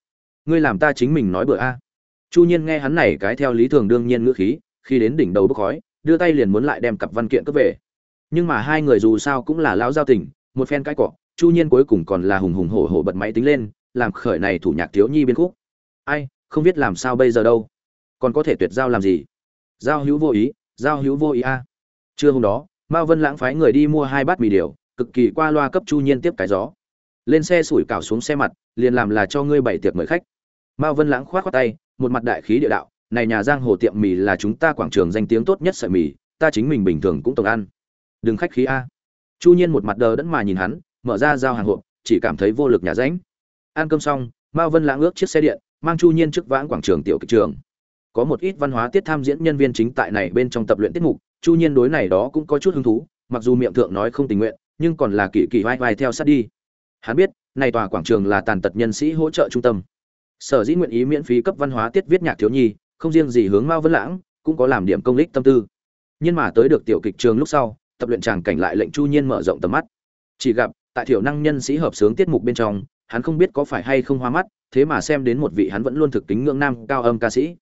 Ngươi làm ta chính mình nói bữa a. Chu nhiên nghe hắn này cái theo lý thường đương nhiên ngữ khí, khi đến đỉnh đầu bốc khói, đưa tay liền muốn lại đem cặp văn kiện cướp về. Nhưng mà hai người dù sao cũng là lão giao tình, một phen cái cọ, chu nhiên cuối cùng còn là hùng hùng hổ hổ bật máy tính lên làm khởi này thủ nhạc thiếu nhi biên khúc. Ai, không biết làm sao bây giờ đâu. Còn có thể tuyệt giao làm gì? Giao hữu vô ý, giao hữu vô ý a. Trưa hôm đó mao vân lãng phái người đi mua hai bát mì điều, cực kỳ qua loa cấp chu nhiên tiếp cái gió. Lên xe sủi cảo xuống xe mặt, liền làm là cho ngươi bảy tiệc mời khách. Mao vân lãng khoát khoát tay, một mặt đại khí địa đạo, này nhà giang hồ tiệm mì là chúng ta quảng trường danh tiếng tốt nhất sợi mì, ta chính mình bình thường cũng tổng ăn. Đừng khách khí a. Chu nhiên một mặt đờ đẫn mà nhìn hắn, mở ra giao hàng hộp, chỉ cảm thấy vô lực nhà ránh ăn cơm xong, mao vân lãng ước chiếc xe điện, mang chu nhiên trước vãng quảng trường tiểu kịch trường. Có một ít văn hóa tiết tham diễn nhân viên chính tại này bên trong tập luyện tiết mục, chu nhiên đối này đó cũng có chút hứng thú, mặc dù miệng thượng nói không tình nguyện, nhưng còn là kỳ kỳ vai vai theo sát đi. Hắn biết, này tòa quảng trường là tàn tật nhân sĩ hỗ trợ trung tâm. Sở dĩ nguyện ý miễn phí cấp văn hóa tiết viết nhạc thiếu nhi, không riêng gì hướng mao vân lãng cũng có làm điểm công lích tâm tư. Nhưng mà tới được tiểu kịch trường lúc sau, tập luyện tràng cảnh lại lệnh chu nhiên mở rộng tầm mắt. Chỉ gặp, tại thiểu năng nhân sĩ hợp sướng tiết mục bên trong hắn không biết có phải hay không hoa mắt, thế mà xem đến một vị hắn vẫn luôn thực kính ngưỡng nam cao âm ca sĩ.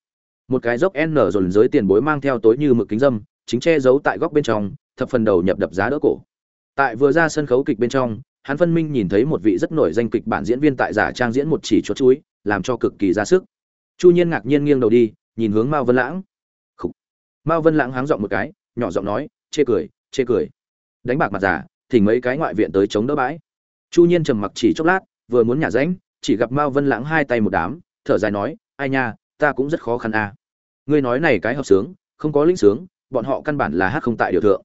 Một cái dốc n dồn giới tiền bối mang theo tối như mực kính dâm, chính che giấu tại góc bên trong, thập phần đầu nhập đập giá đỡ cổ. Tại vừa ra sân khấu kịch bên trong, hắn phân minh nhìn thấy một vị rất nổi danh kịch bản diễn viên tại giả trang diễn một chỉ chuột chuối, làm cho cực kỳ ra sức. Chu nhiên ngạc nhiên nghiêng đầu đi, nhìn hướng mao vân lãng. Khủ. mao vân lãng háng giọng một cái, nhỏ giọng nói, chê cười chê cười. Đánh bạc mặt giả, thỉnh mấy cái ngoại viện tới chống đỡ bãi. Chu nhiên trầm mặc chỉ chốc lát vừa muốn nhả rãnh, chỉ gặp mao vân lãng hai tay một đám, thở dài nói, ai nha, ta cũng rất khó khăn a à. ngươi nói này cái hợp sướng, không có linh sướng, bọn họ căn bản là hát không tại điều thượng.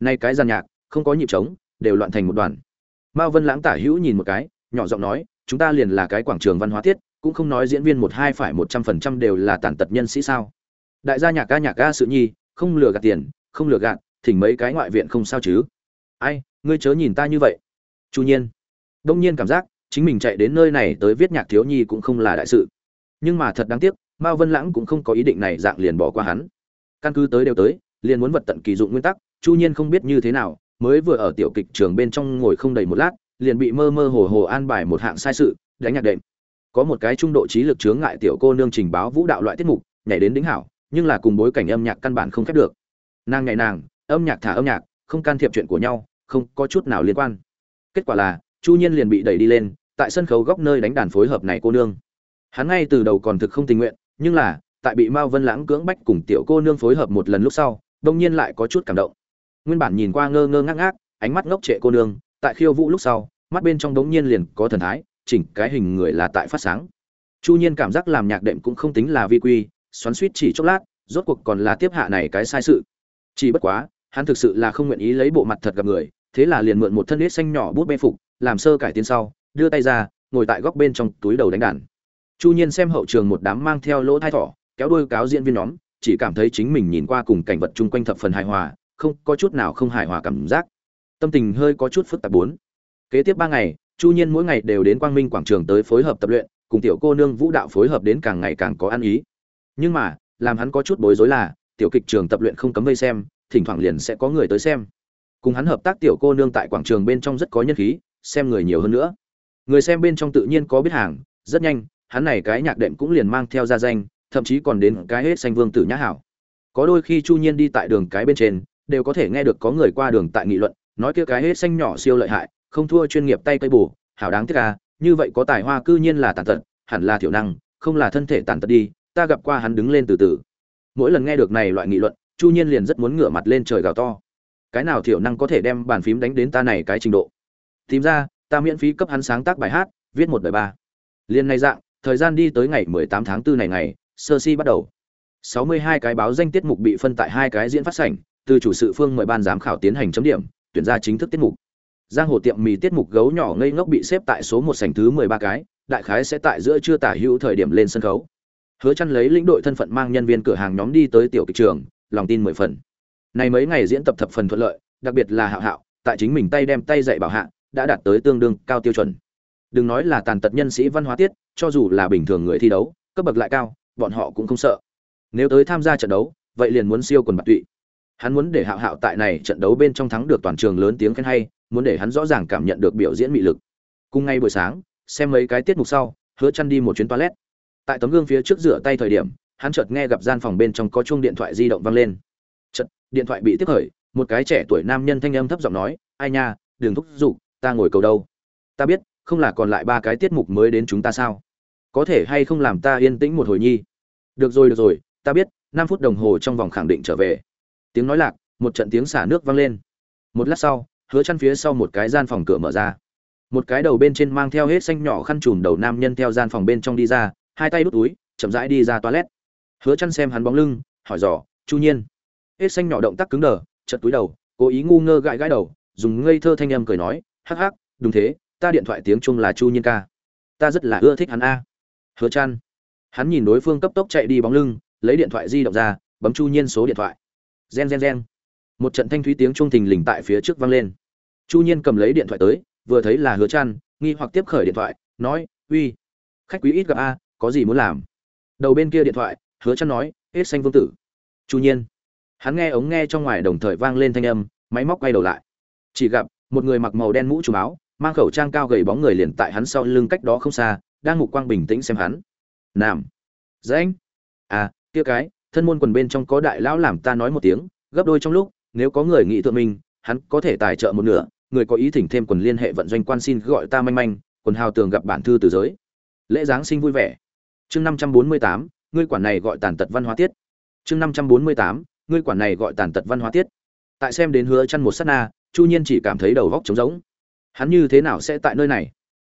Nay cái giàn nhạc, không có nhịp trống, đều loạn thành một đoàn. Mao vân lãng tả hữu nhìn một cái, nhỏ giọng nói, chúng ta liền là cái quảng trường văn hóa tiết, cũng không nói diễn viên một hai phải một trăm phần trăm đều là tàn tật nhân sĩ sao. Đại gia nhạc ca nhạc ca sự nhi, không lừa gạt tiền, không lừa gạt, thỉnh mấy cái ngoại viện không sao chứ. Ai, ngươi chớ nhìn ta như vậy. Chu nhiên. Đông nhiên cảm giác chính mình chạy đến nơi này tới viết nhạc thiếu nhi cũng không là đại sự. Nhưng mà thật đáng tiếc, mao vân lãng cũng không có ý định này dạng liền bỏ qua hắn. Căn cứ tới đều tới, liền muốn vật tận kỳ dụng nguyên tắc, chu nhiên không biết như thế nào, mới vừa ở tiểu kịch trường bên trong ngồi không đầy một lát, liền bị mơ mơ hồ hồ an bài một hạng sai sự, đánh nhạc đệm. Có một cái trung độ trí lực chướng ngại tiểu cô nương trình báo vũ đạo loại tiết mục, nhảy đến đính hảo, nhưng là cùng bối cảnh âm nhạc căn bản không khép được. Nàng nhảy nàng, âm nhạc thả âm nhạc, không can thiệp chuyện của nhau, không có chút nào liên quan. Kết quả là, chu nhiên liền bị đẩy đi lên tại sân khấu góc nơi đánh đàn phối hợp này cô nương. Hắn ngay từ đầu còn thực không tình nguyện, nhưng là, tại bị mao vân lãng cưỡng bách cùng tiểu cô nương phối hợp một lần lúc sau, đông nhiên lại có chút cảm động. Nguyên bản nhìn qua ngơ ngơ ngác ngác, ánh mắt ngốc trệ cô nương, tại khiêu vũ lúc sau, mắt bên trong đống nhiên liền có thần thái, chỉnh cái hình người là tại phát sáng. Chu nhiên cảm giác làm nhạc đệm cũng không tính là vi quy, xoắn suýt chỉ chốc lát, rốt cuộc còn là tiếp hạ này cái sai sự. Chỉ bất quá, hắn thực sự là không nguyện ý lấy bộ mặt thật gặp người, thế là liền mượn một thân ít xanh nhỏ bút bê phục, làm sơ cải tiến sau đưa tay ra, ngồi tại góc bên trong túi đầu đánh đàn. Chu nhiên xem hậu trường một đám mang theo lỗ thai thỏ, kéo đôi cáo diễn viên nhóm, chỉ cảm thấy chính mình nhìn qua cùng cảnh vật chung quanh thập phần hài hòa, không, có chút nào không hài hòa cảm giác. Tâm tình hơi có chút phức tạp bốn. Kế tiếp ba ngày, chu nhiên mỗi ngày đều đến quang minh quảng trường tới phối hợp tập luyện, cùng tiểu cô nương vũ đạo phối hợp đến càng ngày càng có ăn ý. Nhưng mà, làm hắn có chút bối rối là, tiểu kịch trường tập luyện không cấm vây xem, thỉnh thoảng liền sẽ có người tới xem. Cùng hắn hợp tác tiểu cô nương tại quảng trường bên trong rất có nhân khí, xem người nhiều hơn nữa người xem bên trong tự nhiên có biết hàng, rất nhanh, hắn này cái nhạc đệm cũng liền mang theo ra danh, thậm chí còn đến cái hết xanh vương tử nhã hảo. Có đôi khi chu nhiên đi tại đường cái bên trên, đều có thể nghe được có người qua đường tại nghị luận, nói kia cái hết xanh nhỏ siêu lợi hại, không thua chuyên nghiệp tay cây bù, hảo đáng tiếc à như vậy có tài hoa cư nhiên là tàn tật, hẳn là thiểu năng, không là thân thể tàn tật đi, ta gặp qua hắn đứng lên từ từ. Mỗi lần nghe được này loại nghị luận, chu nhiên liền rất muốn ngửa mặt lên trời gào to. Cái nào thiểu năng có thể đem bàn phím đánh đến ta này cái trình độ? Tìm ra ta miễn phí cấp hắn sáng tác bài hát, viết một đời ba. Liên này dạng, thời gian đi tới ngày 18 tháng 4 này ngày, sơ si bắt đầu. 62 cái báo danh tiết mục bị phân tại hai cái diễn phát sảnh, từ chủ sự phương mời ban giám khảo tiến hành chấm điểm, tuyển ra chính thức tiết mục. Giang hồ tiệm mì tiết mục gấu nhỏ ngây ngốc bị xếp tại số một sảnh thứ 13 cái, đại khái sẽ tại giữa trưa tả hữu thời điểm lên sân khấu. Hứa chăn lấy lĩnh đội thân phận mang nhân viên cửa hàng nhóm đi tới tiểu kịch trường, lòng tin mười phần. Này mấy ngày diễn tập thập phần thuận lợi, đặc biệt là hạo hạo, tại chính mình tay đem tay dạy bảo hạ đã đạt tới tương đương cao tiêu chuẩn. Đừng nói là tàn tật nhân sĩ văn hóa tiết, cho dù là bình thường người thi đấu, cấp bậc lại cao, bọn họ cũng không sợ. Nếu tới tham gia trận đấu, vậy liền muốn siêu quần bạc tụy. Hắn muốn để hạo hạo tại này trận đấu bên trong thắng được toàn trường lớn tiếng khen hay, muốn để hắn rõ ràng cảm nhận được biểu diễn mị lực. Cùng ngay buổi sáng, xem mấy cái tiết mục sau, hứa chăn đi một chuyến toilet. Tại tấm gương phía trước rửa tay thời điểm, hắn chợt nghe gặp gian phòng bên trong có chuông điện thoại di động vang lên. Chợt, điện thoại bị tiếp khởi, một cái trẻ tuổi nam nhân thanh âm thấp giọng nói, ai nha đừng thúc giục ta ngồi cầu đâu? Ta biết, không là còn lại ba cái tiết mục mới đến chúng ta sao? Có thể hay không làm ta yên tĩnh một hồi nhi? Được rồi được rồi, ta biết, năm phút đồng hồ trong vòng khẳng định trở về. Tiếng nói lạc, một trận tiếng xả nước vang lên. Một lát sau, hứa chăn phía sau một cái gian phòng cửa mở ra. Một cái đầu bên trên mang theo hết xanh nhỏ khăn trùm đầu nam nhân theo gian phòng bên trong đi ra, hai tay đút túi, chậm rãi đi ra toilet. Hứa chăn xem hắn bóng lưng, hỏi dò, chu nhiên? Hết xanh nhỏ động tác cứng đờ chật túi đầu, cố ý ngu ngơ gãi gãi đầu, dùng ngây thơ thanh âm cười nói hắc hắc, đúng thế, ta điện thoại tiếng chung là chu nhiên ca. Ta rất là ưa thích hắn a. Hứa chan hắn nhìn đối phương cấp tốc chạy đi bóng lưng, lấy điện thoại di động ra, bấm chu nhiên số điện thoại. Gen gen gen. Một trận thanh thúy tiếng trung thình lình tại phía trước vang lên. Chu nhiên cầm lấy điện thoại tới, vừa thấy là hứa chan nghi hoặc tiếp khởi điện thoại, nói, uy, khách quý ít gặp a, có gì muốn làm? Đầu bên kia điện thoại, hứa chan nói, hết xanh vương tử. Chu nhiên. Hắn nghe ống nghe trong ngoài đồng thời vang lên thanh âm, máy móc quay đầu lại. Chỉ gặp một người mặc màu đen mũ trùm áo, mang khẩu trang cao gầy bóng người liền tại hắn sau lưng cách đó không xa, đang ngục quang bình tĩnh xem hắn. Nam. Danh à kia cái, thân môn quần bên trong có đại lão làm ta nói một tiếng, gấp đôi trong lúc, nếu có người nghĩ thượng mình, hắn có thể tài trợ một nửa, người có ý thỉnh thêm quần liên hệ vận doanh quan xin gọi ta manh manh, quần hào tường gặp bản thư từ giới. Lễ giáng sinh vui vẻ. Chương năm trăm bốn mươi tám, ngươi quản này gọi tàn tật văn hóa tiết. Chương năm trăm bốn mươi tám, ngươi quản này gọi tàn tật văn hóa tiết. Tại xem đến hứa chăn một sát na chu nhiên chỉ cảm thấy đầu góc trống rỗng. Hắn như thế nào sẽ tại nơi này?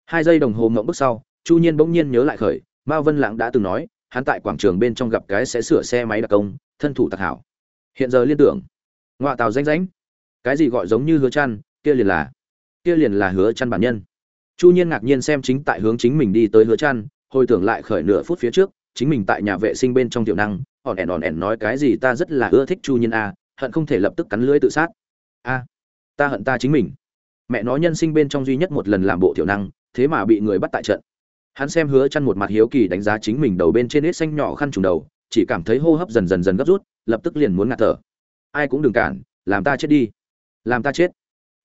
Hai giây đồng hồ ngậm bước sau chu nhiên bỗng nhiên nhớ lại khởi mao vân lãng đã từng nói hắn tại quảng trường bên trong gặp cái sẽ sửa xe máy đặc công thân thủ tặc hảo. Hiện giờ liên tưởng ngoại tàu danh ránh, cái gì gọi giống như hứa chăn kia liền là kia liền là hứa chăn bản nhân. Chu nhiên ngạc nhiên xem chính tại hướng chính mình đi tới hứa chăn hồi tưởng lại khởi nửa phút phía trước chính mình tại nhà vệ sinh bên trong tiểu năng ỏn ẻn ỏn ẻn nói cái gì ta rất là ưa thích chu nhiên a hận không thể lập tức cắn lưỡi tự sát. A ta hận ta chính mình. Mẹ nó nhân sinh bên trong duy nhất một lần làm bộ tiểu năng, thế mà bị người bắt tại trận. Hắn xem hứa chăn một mặt hiếu kỳ đánh giá chính mình đầu bên trên hết xanh nhỏ khăn trùng đầu, chỉ cảm thấy hô hấp dần dần dần gấp rút, lập tức liền muốn ngạt thở. Ai cũng đừng cản, làm ta chết đi. Làm ta chết.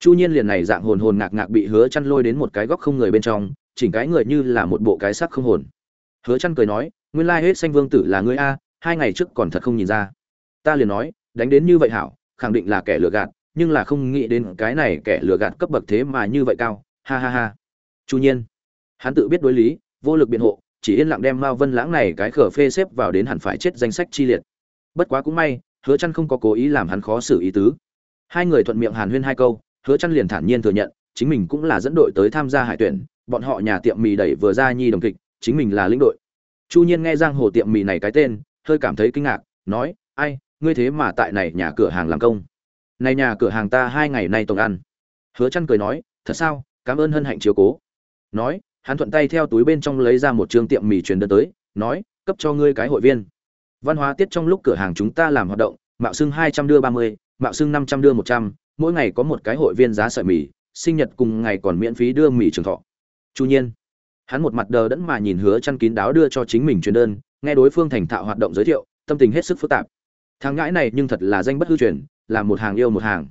Chu nhiên liền này dạng hồn hồn ngạc ngạc bị hứa chăn lôi đến một cái góc không người bên trong, chỉnh cái người như là một bộ cái xác không hồn. Hứa chăn cười nói, nguyên lai hết xanh vương tử là ngươi a, hai ngày trước còn thật không nhìn ra. Ta liền nói, đánh đến như vậy hảo, khẳng định là kẻ lừa gạt nhưng là không nghĩ đến cái này kẻ lừa gạt cấp bậc thế mà như vậy cao. Ha ha ha. Chu nhiên. Hắn tự biết đối lý, vô lực biện hộ, chỉ yên lặng đem mao vân lãng này cái khở phê xếp vào đến hẳn phải chết danh sách chi liệt. Bất quá cũng may, hứa chăn không có cố ý làm hắn khó xử ý tứ. Hai người thuận miệng hàn huyên hai câu, hứa chăn liền thản nhiên thừa nhận, chính mình cũng là dẫn đội tới tham gia hải tuyển, bọn họ nhà tiệm mì đẩy vừa ra nhi đồng kịch, chính mình là lĩnh đội. Chu nhiên nghe giang hồ tiệm mì này cái tên, hơi cảm thấy kinh ngạc, nói, ai, ngươi thế mà tại này nhà cửa hàng làm công? Này nhà cửa hàng ta hai ngày nay tổng ăn. Hứa chăn cười nói, thật sao, cảm ơn hân hạnh chiếu cố. Nói, hắn thuận tay theo túi bên trong lấy ra một trương tiệm mì truyền đơn tới, nói, cấp cho ngươi cái hội viên. Văn hóa tiết trong lúc cửa hàng chúng ta làm hoạt động, mạo xưng hai trăm đưa ba mươi, mạo xưng năm trăm đưa một trăm, mỗi ngày có một cái hội viên giá sợi mì, sinh nhật cùng ngày còn miễn phí đưa mì trường thọ. Chu nhiên, hắn một mặt đờ đẫn mà nhìn hứa chăn kín đáo đưa cho chính mình truyền đơn, nghe đối phương thành thạo hoạt động giới thiệu, tâm tình hết sức phức tạp. Thằng ngãi này nhưng thật là danh bất hư truyền là một hàng yêu một hàng.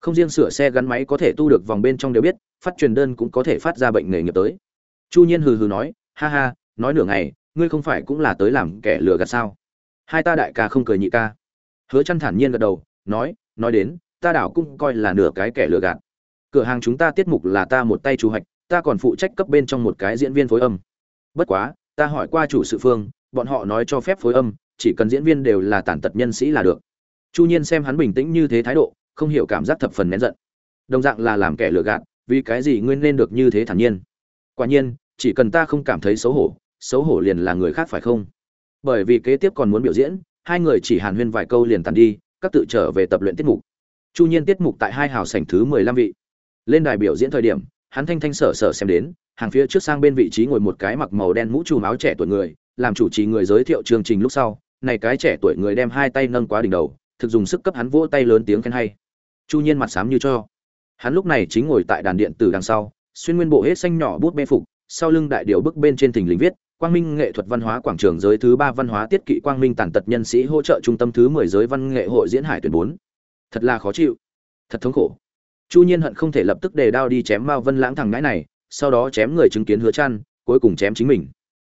Không riêng sửa xe gắn máy có thể tu được vòng bên trong đều biết, phát truyền đơn cũng có thể phát ra bệnh nghề nghiệp tới. Chu nhiên hừ hừ nói, ha ha, nói nửa ngày, ngươi không phải cũng là tới làm kẻ lừa gạt sao? Hai ta đại ca không cười nhị ca. Hứa chăn thản nhiên gật đầu, nói nói đến, ta đảo cũng coi là nửa cái kẻ lừa gạt. Cửa hàng chúng ta tiết mục là ta một tay chủ hoạch, ta còn phụ trách cấp bên trong một cái diễn viên phối âm. Bất quá, ta hỏi qua chủ sự phương, bọn họ nói cho phép phối âm, chỉ cần diễn viên đều là tàn tật nhân sĩ là được chu nhiên xem hắn bình tĩnh như thế thái độ, không hiểu cảm giác thập phần nén giận. Đồng dạng là làm kẻ lừa gạt, vì cái gì nguyên nên được như thế thản nhiên? Quả nhiên, chỉ cần ta không cảm thấy xấu hổ xấu hổ liền là người khác phải không? Bởi vì kế tiếp còn muốn biểu diễn, hai người chỉ hàn huyên vài câu liền tàn đi, các tự trở về tập luyện tiết mục. Chu nhiên tiết mục tại hai hào sảnh thứ mười lăm vị. Lên đài biểu diễn thời điểm, hắn thanh thanh sở sở xem đến, hàng phía trước sang bên vị trí ngồi một cái mặc màu đen mũ trùm áo trẻ tuổi người, làm chủ trì người giới thiệu chương trình lúc sau, này cái trẻ tuổi người đem hai tay nâng quá đỉnh đầu thực dùng sức cấp hắn vỗ tay lớn tiếng khen hay. Chu nhiên mặt xám như cho. Hắn lúc này chính ngồi tại đàn điện tử đằng sau, xuyên nguyên bộ hết xanh nhỏ bút bê phục, sau lưng đại điều bức bên trên thình lình viết, quang minh nghệ thuật văn hóa quảng trường giới thứ ba văn hóa tiết kỵ quang minh tàn tật nhân sĩ hỗ trợ trung tâm thứ mười giới văn nghệ hội diễn hải tuyển bốn. Thật là khó chịu. Thật thống khổ. Chu nhiên hận không thể lập tức đề đao đi chém mao vân lãng thằng ngãi này, sau đó chém người chứng kiến hứa chăn, cuối cùng chém chính mình.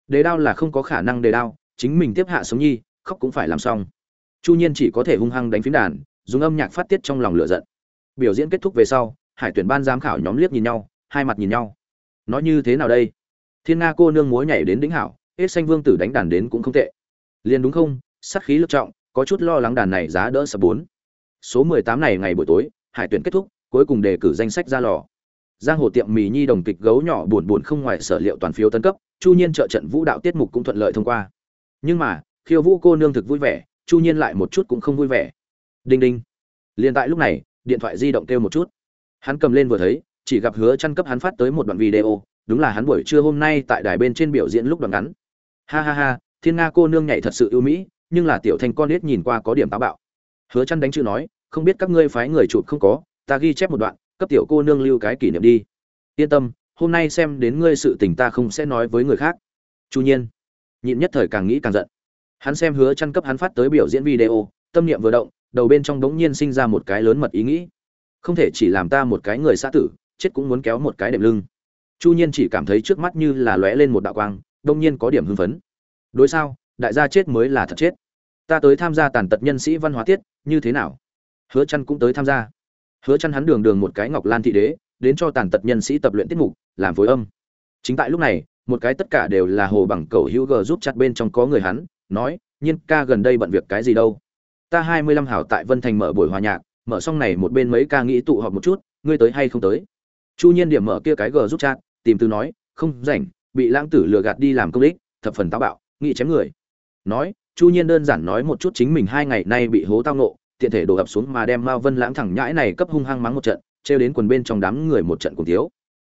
Đề đao là không có khả năng đề đao, chính mình tiếp hạ sống nhi, khóc cũng phải làm xong chu nhiên chỉ có thể hung hăng đánh phím đàn, dùng âm nhạc phát tiết trong lòng lửa giận. Biểu diễn kết thúc về sau, hải tuyển ban giám khảo nhóm liếc nhìn nhau, hai mặt nhìn nhau. Nói như thế nào đây? Thiên nga cô nương múa nhảy đến đỉnh hảo, hết xanh vương tử đánh đàn đến cũng không tệ. Liền đúng không? Sắc khí lực trọng, có chút lo lắng đàn này giá đỡ sập bốn. Số mười tám này ngày buổi tối, hải tuyển kết thúc, cuối cùng đề cử danh sách ra lò. Giang hồ tiệm mì nhi đồng kịch gấu nhỏ buồn buồn không ngoài sở liệu toàn phiếu tấn cấp, chu nhiên trợ trận vũ đạo tiết mục cũng thuận lợi thông qua. Nhưng mà, khiêu vũ cô nương thực vui vẻ chu nhiên lại một chút cũng không vui vẻ. Đinh đinh. Liền tại lúc này, điện thoại di động kêu một chút. Hắn cầm lên vừa thấy, chỉ gặp hứa chăn cấp hắn phát tới một đoạn video, đúng là hắn buổi trưa hôm nay tại đài bên trên biểu diễn lúc đoạn ngắn. Ha ha ha, thiên nga cô nương nhảy thật sự ưu mỹ, nhưng là tiểu thanh con nết nhìn qua có điểm táo bạo. Hứa chăn đánh chữ nói, không biết các ngươi phái người chụp không có, ta ghi chép một đoạn, cấp tiểu cô nương lưu cái kỷ niệm đi. Yên tâm, hôm nay xem đến ngươi sự tình ta không sẽ nói với người khác. Chu nhiên. Nhịn nhất thời càng nghĩ càng giận hắn xem hứa chăn cấp hắn phát tới biểu diễn video, tâm niệm vừa động, đầu bên trong đống nhiên sinh ra một cái lớn mật ý nghĩ. Không thể chỉ làm ta một cái người xã tử, chết cũng muốn kéo một cái đệm lưng. Chu nhiên chỉ cảm thấy trước mắt như là lóe lên một đạo quang đông nhiên có điểm hưng phấn. Đối sao? Đại gia chết mới là thật chết. Ta tới tham gia tàn tật nhân sĩ văn hóa tiết, như thế nào? Hứa chăn cũng tới tham gia. Hứa chăn hắn đường đường một cái ngọc lan thị đế, đến cho tàn tật nhân sĩ tập luyện tiết mục, làm phối âm. Chính tại lúc này, một cái tất cả đều là hồ bằng cầu hữu g giúp chặt bên trong có người hắn nói, nhiên ca gần đây bận việc cái gì đâu? Ta hai mươi lăm hảo tại vân thành mở buổi hòa nhạc, mở xong này một bên mấy ca nghĩ tụ họp một chút, ngươi tới hay không tới? Chu nhiên điểm mở kia cái g giúp chat, tìm từ nói, không rảnh, bị lãng tử lừa gạt đi làm công ích, thập phần táo bạo, nghĩ chém người. Nói, chu nhiên đơn giản nói một chút chính mình hai ngày nay bị hố tao nộ tiện thể đổ ập xuống mà đem mao vân lãng thẳng nhãi này cấp hung hăng mắng một trận, trêu đến quần bên trong đám người một trận cùng thiếu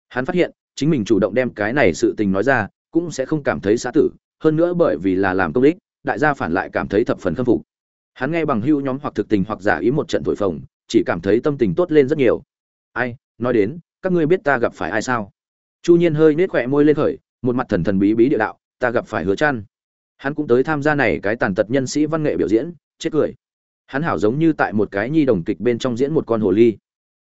hắn phát hiện, chính mình chủ động đem cái này sự tình nói ra, cũng sẽ không cảm thấy xã tử, hơn nữa bởi vì là làm công ích đại gia phản lại cảm thấy thập phần khâm phục. Hắn nghe bằng hưu nhóm hoặc thực tình hoặc giả ý một trận thổi phồng, chỉ cảm thấy tâm tình tốt lên rất nhiều. Ai, nói đến, các ngươi biết ta gặp phải ai sao? Chu nhiên hơi nết khỏe môi lên khởi, một mặt thần thần bí bí địa đạo, ta gặp phải hứa chăn hắn cũng tới tham gia này cái tàn tật nhân sĩ văn nghệ biểu diễn, chết cười. Hắn hảo giống như tại một cái nhi đồng kịch bên trong diễn một con hồ ly.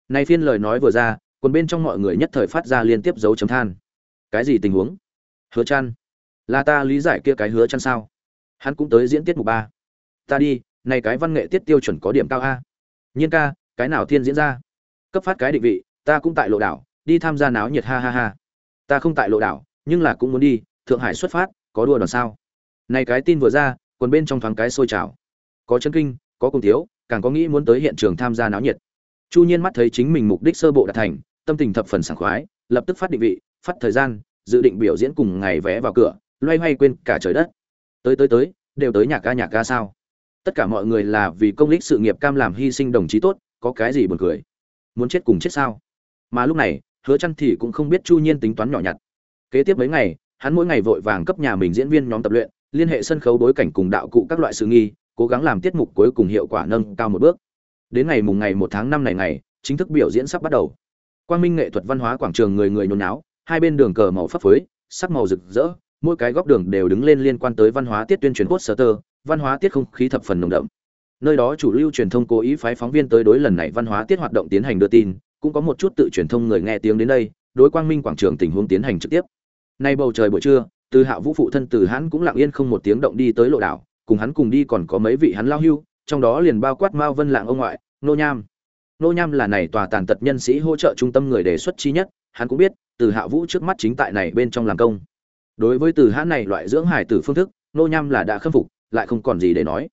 Nay phiên lời nói vừa ra còn bên trong mọi người nhất thời phát ra liên tiếp dấu chấm than. Cái gì tình huống? Hứa chăn là ta lý giải kia cái hứa chăn sao? Hắn cũng tới diễn tiết mục ba. Ta đi, này cái văn nghệ tiết tiêu chuẩn có điểm cao a. Nhiên ca, cái nào thiên diễn ra? Cấp phát cái định vị, ta cũng tại lộ đảo, đi tham gia náo nhiệt ha ha ha. Ta không tại lộ đảo, nhưng là cũng muốn đi, thượng hải xuất phát, có đua đoàn sao? Này cái tin vừa ra, còn bên trong thoáng cái sôi trào. Có chân kinh, có cùng thiếu, càng có nghĩ muốn tới hiện trường tham gia náo nhiệt. Chu nhiên mắt thấy chính mình mục đích sơ bộ đạt thành, tâm tình thập phần sảng khoái, lập tức phát định vị, phát thời gian, dự định biểu diễn cùng ngày vé vào cửa, loay hoay quên cả trời đất tới tới tới, đều tới nhạc ca nhạc ca sao? Tất cả mọi người là vì công lý sự nghiệp cam làm hy sinh đồng chí tốt, có cái gì buồn cười? Muốn chết cùng chết sao? Mà lúc này, hứa chăn thì cũng không biết chu nhiên tính toán nhỏ nhặt. Kế tiếp mấy ngày, hắn mỗi ngày vội vàng cấp nhà mình diễn viên nhóm tập luyện, liên hệ sân khấu bối cảnh cùng đạo cụ các loại sự nghi, cố gắng làm tiết mục cuối cùng hiệu quả nâng cao một bước. Đến ngày mùng ngày một tháng năm này ngày, chính thức biểu diễn sắp bắt đầu. Quang minh nghệ thuật văn hóa quảng trường người người nhốn náo hai bên đường cờ màu phấp phới, sắc màu rực rỡ mỗi cái góc đường đều đứng lên liên quan tới văn hóa tiết tuyên truyền poster, văn hóa tiết không khí thập phần nồng đậm. Nơi đó chủ lưu truyền thông cố ý phái phóng viên tới đối lần này văn hóa tiết hoạt động tiến hành đưa tin, cũng có một chút tự truyền thông người nghe tiếng đến đây, đối quang minh quảng trường tình huống tiến hành trực tiếp. Nay bầu trời buổi trưa, từ hạ vũ phụ thân từ hắn cũng lặng yên không một tiếng động đi tới lộ đảo, cùng hắn cùng đi còn có mấy vị hắn lao hưu, trong đó liền bao quát mao vân lạng ông ngoại, nô nham. Nô nham là này tòa tàn tật nhân sĩ hỗ trợ trung tâm người đề xuất chi nhất, hắn cũng biết, từ hạ vũ trước mắt chính tại này bên trong làm công đối với từ hãn này loại dưỡng hải tử phương thức, nô nham là đã khâm phục, lại không còn gì để nói.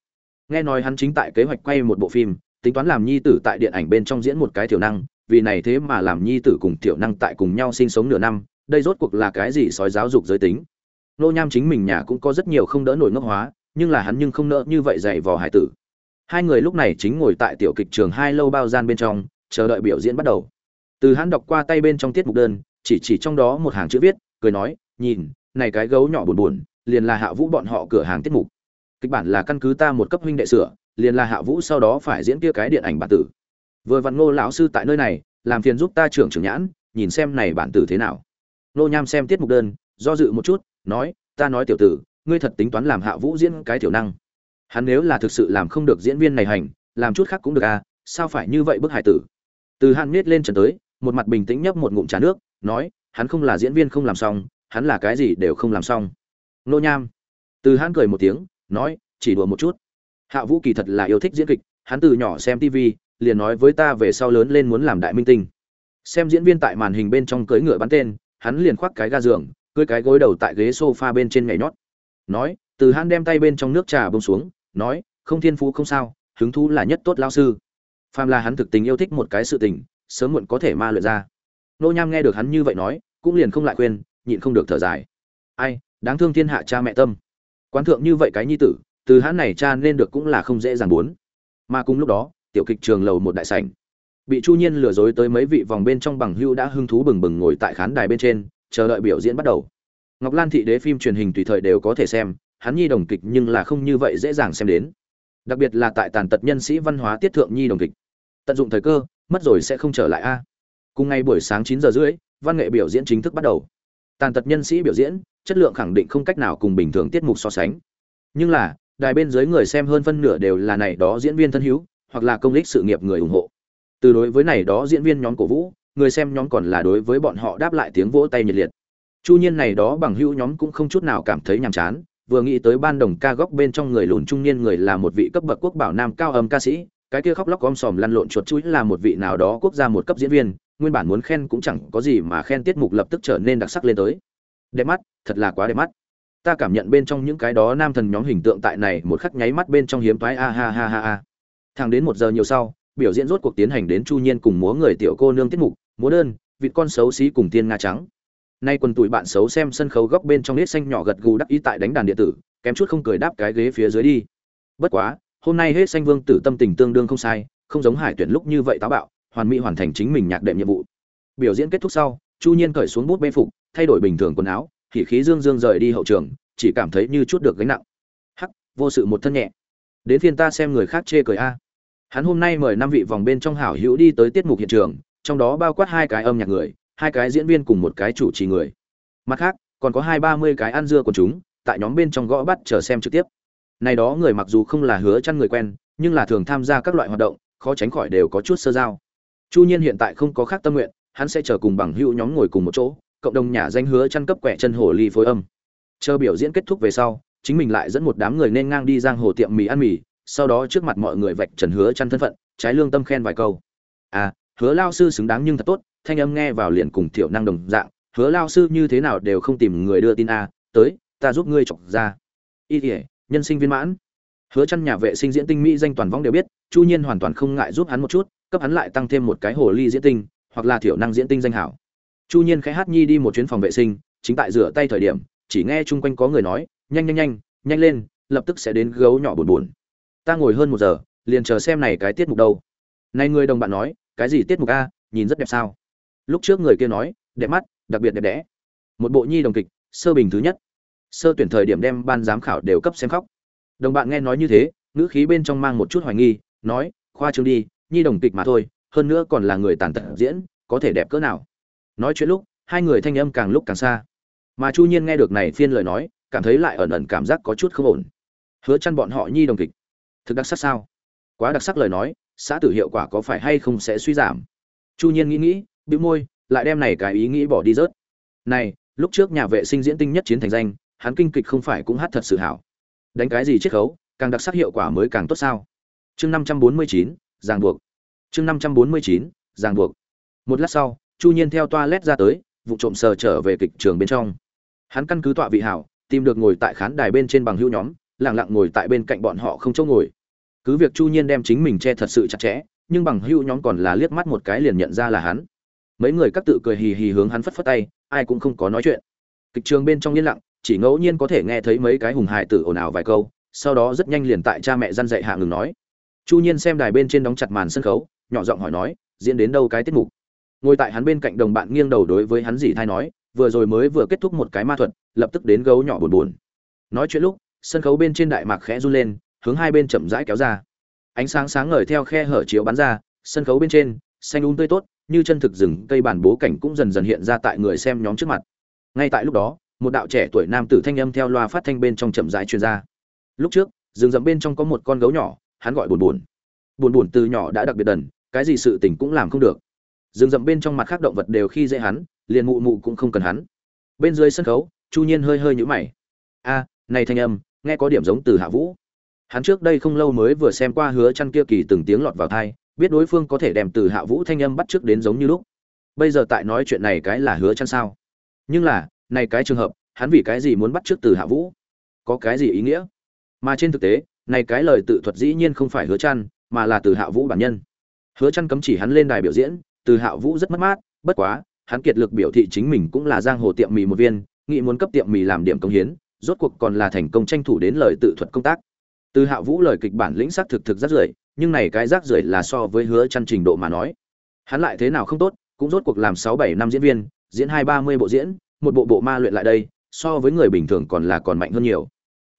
Nghe nói hắn chính tại kế hoạch quay một bộ phim, tính toán làm nhi tử tại điện ảnh bên trong diễn một cái thiểu năng, vì này thế mà làm nhi tử cùng thiểu năng tại cùng nhau sinh sống nửa năm, đây rốt cuộc là cái gì sói giáo dục giới tính? Nô nham chính mình nhà cũng có rất nhiều không đỡ nổi ngốc hóa, nhưng là hắn nhưng không nỡ như vậy dạy vò hải tử. Hai người lúc này chính ngồi tại tiểu kịch trường hai lâu bao gian bên trong, chờ đợi biểu diễn bắt đầu. Từ hắn đọc qua tay bên trong tiết mục đơn, chỉ chỉ trong đó một hàng chữ viết, cười nói, nhìn này cái gấu nhỏ buồn buồn, liền là hạ vũ bọn họ cửa hàng tiết mục. Kịch bản là căn cứ ta một cấp huynh đệ sửa, liền là hạ vũ sau đó phải diễn kia cái điện ảnh bản tử. Vừa vặn ngô lão sư tại nơi này, làm phiền giúp ta trưởng trưởng nhãn, nhìn xem này bản tử thế nào. Nô nham xem tiết mục đơn, do dự một chút, nói, ta nói tiểu tử, ngươi thật tính toán làm hạ vũ diễn cái tiểu năng. Hắn nếu là thực sự làm không được diễn viên này hành, làm chút khác cũng được à sao phải như vậy bức hải tử? Từ hắn miết lên trần tới, một mặt bình tĩnh nhấp một ngụm trà nước, nói, hắn không là diễn viên không làm xong hắn là cái gì đều không làm xong. Nô nham. Từ hắn cười một tiếng, nói, chỉ đùa một chút. Hạ vũ kỳ thật là yêu thích diễn kịch, hắn từ nhỏ xem tv liền nói với ta về sau lớn lên muốn làm đại minh tinh. Xem diễn viên tại màn hình bên trong cưỡi ngựa bắn tên, hắn liền khoác cái ga giường, cưỡi cái gối đầu tại ghế sofa bên trên nhảy nhót. Nói, từ hắn đem tay bên trong nước trà bông xuống, nói, không thiên phú không sao, hứng thú là nhất tốt lao sư. Phàm là hắn thực tình yêu thích một cái sự tình, sớm muộn có thể ma luyện ra. Nô nham nghe được hắn như vậy nói, cũng liền không lại khuyên nhịn không được thở dài. Ai, đáng thương thiên hạ cha mẹ tâm. Quán thượng như vậy cái nhi tử, từ hắn này cha nên được cũng là không dễ dàng muốn. Mà cùng lúc đó, tiểu kịch trường lầu một đại sảnh. Bị chu nhiên lừa dối tới mấy vị vòng bên trong bằng hưu đã hưng thú bừng bừng ngồi tại khán đài bên trên, chờ đợi biểu diễn bắt đầu. Ngọc lan thị đế phim truyền hình tùy thời đều có thể xem, hắn nhi đồng kịch nhưng là không như vậy dễ dàng xem đến. Đặc biệt là tại tàn tật nhân sĩ văn hóa tiết thượng nhi đồng kịch. Tận dụng thời cơ, mất rồi sẽ không trở lại a. Cùng ngày buổi sáng chín giờ rưỡi, văn nghệ biểu diễn chính thức bắt đầu tàn tật nhân sĩ biểu diễn, chất lượng khẳng định không cách nào cùng bình thường tiết mục so sánh. Nhưng là, đài bên dưới người xem hơn phân nửa đều là này đó diễn viên thân hữu, hoặc là công ích sự nghiệp người ủng hộ. Từ đối với này đó diễn viên nhóm cổ vũ, người xem nhóm còn là đối với bọn họ đáp lại tiếng vỗ tay nhiệt liệt. Chu nhiên này đó bằng hữu nhóm cũng không chút nào cảm thấy nhàm chán, vừa nghĩ tới ban đồng ca góc bên trong người lùn trung niên người là một vị cấp bậc quốc bảo nam cao âm ca sĩ cái kia khóc lóc om sòm lăn lộn chuột chuỗi là một vị nào đó quốc gia một cấp diễn viên, nguyên bản muốn khen cũng chẳng có gì mà khen tiết mục lập tức trở nên đặc sắc lên tới. Đẹp mắt, thật là quá đẹp mắt. Ta cảm nhận bên trong những cái đó nam thần nhóm hình tượng tại này một khắc nháy mắt bên trong hiếm toái, a ha ha ha ha. Thẳng đến một giờ nhiều sau, biểu diễn rốt cuộc tiến hành đến chu nhiên cùng múa người tiểu cô nương tiết mục, múa đơn, vịt con xấu xí cùng tiên nga trắng. Nay quần tụi bạn xấu xem sân khấu góc bên trong nết xanh nhỏ gật gù đắc ý tại đánh đàn điện tử, kém chút không cười đáp cái ghế phía dưới đi. Bất quá hôm nay hết xanh vương tử tâm tình tương đương không sai, không giống hải tuyển lúc như vậy táo bạo, hoàn mỹ hoàn thành chính mình nhạc đệm nhiệm vụ. Biểu diễn kết thúc sau, chu nhiên cởi xuống bút bê phục, thay đổi bình thường quần áo, khỉ khí dương dương rời đi hậu trường, chỉ cảm thấy như chút được gánh nặng. Hắc, vô sự một thân nhẹ. Đến phiên ta xem người khác chê cười a. Hắn hôm nay mời năm vị vòng bên trong hảo hữu đi tới tiết mục hiện trường, trong đó bao quát hai cái âm nhạc người, hai cái diễn viên cùng một cái chủ trì người. Mặt khác, còn có hai ba mươi cái ăn dưa của chúng, tại nhóm bên trong gõ bắt chờ xem trực tiếp này đó người mặc dù không là hứa chăn người quen, nhưng là thường tham gia các loại hoạt động, khó tránh khỏi đều có chút sơ giao. Chu nhiên hiện tại không có khác tâm nguyện, hắn sẽ chờ cùng bằng hữu nhóm ngồi cùng một chỗ, cộng đồng nhà danh hứa chăn cấp quẻ chân hồ ly phối âm. Chờ biểu diễn kết thúc về sau, chính mình lại dẫn một đám người nên ngang đi giang hồ tiệm mì ăn mì, sau đó trước mặt mọi người vạch trần hứa chăn thân phận, trái lương tâm khen vài câu. À hứa lao sư xứng đáng nhưng thật tốt, thanh âm nghe vào liền cùng tiểu năng đồng dạng, hứa lao sư như thế nào đều không tìm người đưa tin a, tới, ta giúp ngươi chọc ra. Y thể nhân sinh viên mãn. Hứa chăn nhà vệ sinh diễn tinh mỹ danh toàn võng đều biết, chu nhiên hoàn toàn không ngại giúp hắn một chút, cấp hắn lại tăng thêm một cái hồ ly diễn tinh, hoặc là thiểu năng diễn tinh danh hảo. Chu nhiên khẽ hát nhi đi một chuyến phòng vệ sinh, chính tại rửa tay thời điểm, chỉ nghe chung quanh có người nói, nhanh nhanh nhanh nhanh lên, lập tức sẽ đến gấu nhỏ buồn buồn. Ta ngồi hơn một giờ, liền chờ xem này cái tiết mục đâu. Này người đồng bạn nói, cái gì tiết mục a, nhìn rất đẹp sao? Lúc trước người kia nói, đẹp mắt, đặc biệt đẹp đẽ. Một bộ nhi đồng kịch, sơ bình thứ nhất sơ tuyển thời điểm đem ban giám khảo đều cấp xem khóc. Đồng bạn nghe nói như thế, ngữ khí bên trong mang một chút hoài nghi, nói, khoa trương đi, nhi đồng kịch mà thôi, hơn nữa còn là người tàn tật diễn, có thể đẹp cỡ nào? Nói chuyện lúc, hai người thanh âm càng lúc càng xa. Mà chu nhiên nghe được này phiên lời nói, cảm thấy lại ẩn ẩn cảm giác có chút không ổn. Hứa chăn bọn họ nhi đồng kịch. Thực đặc sắc sao? Quá đặc sắc lời nói, xã tử hiệu quả có phải hay không sẽ suy giảm? Chu nhiên nghĩ nghĩ, bĩu môi, lại đem này cái ý nghĩ bỏ đi rớt. Này, lúc trước nhà vệ sinh diễn tinh nhất chiến thành danh hắn kinh kịch không phải cũng hát thật sự hảo. Đánh cái gì chiết khấu, càng đặc sắc hiệu quả mới càng tốt sao? Chương năm trăm bốn mươi chín, ràng buộc. Chương năm trăm bốn mươi chín, ràng buộc. Một lát sau, chu nhiên theo toilet ra tới, vụ trộm sờ trở về kịch trường bên trong. Hắn căn cứ tọa vị hảo, tìm được ngồi tại khán đài bên trên bằng hữu nhóm, lặng lặng ngồi tại bên cạnh bọn họ không chỗ ngồi. Cứ việc chu nhiên đem chính mình che thật sự chặt chẽ, nhưng bằng hữu nhóm còn là liếc mắt một cái liền nhận ra là hắn. Mấy người các tự cười hì hì hướng hắn phất phất tay, ai cũng không có nói chuyện. Kịch trường bên trong yên lặng chỉ ngẫu nhiên có thể nghe thấy mấy cái hùng hài tử ồn ào vài câu, sau đó rất nhanh liền tại cha mẹ răn dạy hạ ngừng nói. Chu nhiên xem đài bên trên đóng chặt màn sân khấu, nhỏ giọng hỏi nói, diễn đến đâu cái tiết mục? Ngồi tại hắn bên cạnh đồng bạn nghiêng đầu đối với hắn dì thai nói, vừa rồi mới vừa kết thúc một cái ma thuật, lập tức đến gấu nhỏ buồn buồn. Nói chuyện lúc, sân khấu bên trên đại mạc khẽ run lên, hướng hai bên chậm rãi kéo ra. Ánh sáng sáng ngời theo khe hở chiếu bắn ra, sân khấu bên trên, xanh un tươi tốt, như chân thực rừng cây bản bố cảnh cũng dần dần hiện ra tại người xem nhóm trước mặt. Ngay tại lúc đó một đạo trẻ tuổi nam tử thanh âm theo loa phát thanh bên trong chậm rãi truyền ra. Lúc trước, rừng rậm bên trong có một con gấu nhỏ, hắn gọi buồn buồn buồn buồn từ nhỏ đã đặc biệt đần, cái gì sự tình cũng làm không được. Rừng rậm bên trong mặt khác động vật đều khi dễ hắn, liền mụ mụ cũng không cần hắn. Bên dưới sân khấu, chu nhiên hơi hơi nhũ mày. A, này thanh âm, nghe có điểm giống từ hạ vũ. Hắn trước đây không lâu mới vừa xem qua hứa chăn kia kỳ từng tiếng lọt vào thai biết đối phương có thể đem từ hạ vũ thanh âm bắt trước đến giống như lúc. Bây giờ tại nói chuyện này cái là hứa chăn sao? Nhưng là này cái trường hợp hắn vì cái gì muốn bắt trước từ hạ vũ? Có cái gì ý nghĩa? Mà trên thực tế này cái lời tự thuật dĩ nhiên không phải hứa Chân, mà là từ hạ vũ bản nhân. Hứa Chân cấm chỉ hắn lên đài biểu diễn từ hạ vũ rất mất mát bất quá hắn kiệt lực biểu thị chính mình cũng là giang hồ tiệm mì một viên nghĩ muốn cấp tiệm mì làm điểm công hiến rốt cuộc còn là thành công tranh thủ đến lời tự thuật công tác. Từ hạ vũ lời kịch bản lĩnh sắc thực thực rất rưởi nhưng này cái rác rưởi là so với hứa Chân trình độ mà nói. Hắn lại thế nào không tốt cũng rốt cuộc làm sáu bảy năm diễn viên diễn hai ba mươi bộ diễn một bộ bộ ma luyện lại đây so với người bình thường còn là còn mạnh hơn nhiều.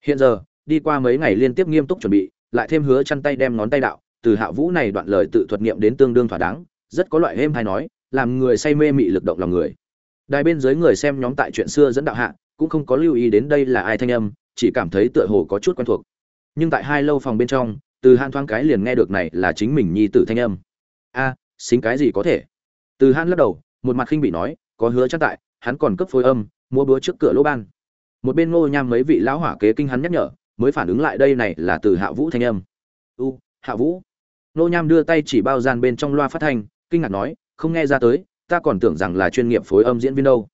Hiện giờ đi qua mấy ngày liên tiếp nghiêm túc chuẩn bị lại thêm hứa chăn tay đem ngón tay đạo từ hạ vũ này đoạn lời tự thuật niệm đến tương đương thỏa đáng rất có loại êm hay nói làm người say mê mị lực động lòng người. Đài bên dưới người xem nhóm tại chuyện xưa dẫn đạo hạ cũng không có lưu ý đến đây là ai thanh âm chỉ cảm thấy tựa hồ có chút quen thuộc. Nhưng tại hai lâu phòng bên trong từ hàn thoáng cái liền nghe được này là chính mình nhi tử thanh âm. A à, xính cái gì có thể? Từ hàn lắc đầu một mặt khinh bị nói có hứa chắc tại hắn còn cấp phối âm mua búa trước cửa lỗ ban. Một bên ngô nham mấy vị lão hỏa kế kinh hắn nhắc nhở, mới phản ứng lại đây này là từ hạ vũ thanh âm. U, hạ vũ. Ngô nham đưa tay chỉ bao gian bên trong loa phát thanh, kinh ngạc nói, không nghe ra tới, ta còn tưởng rằng là chuyên nghiệp phối âm diễn viên đâu.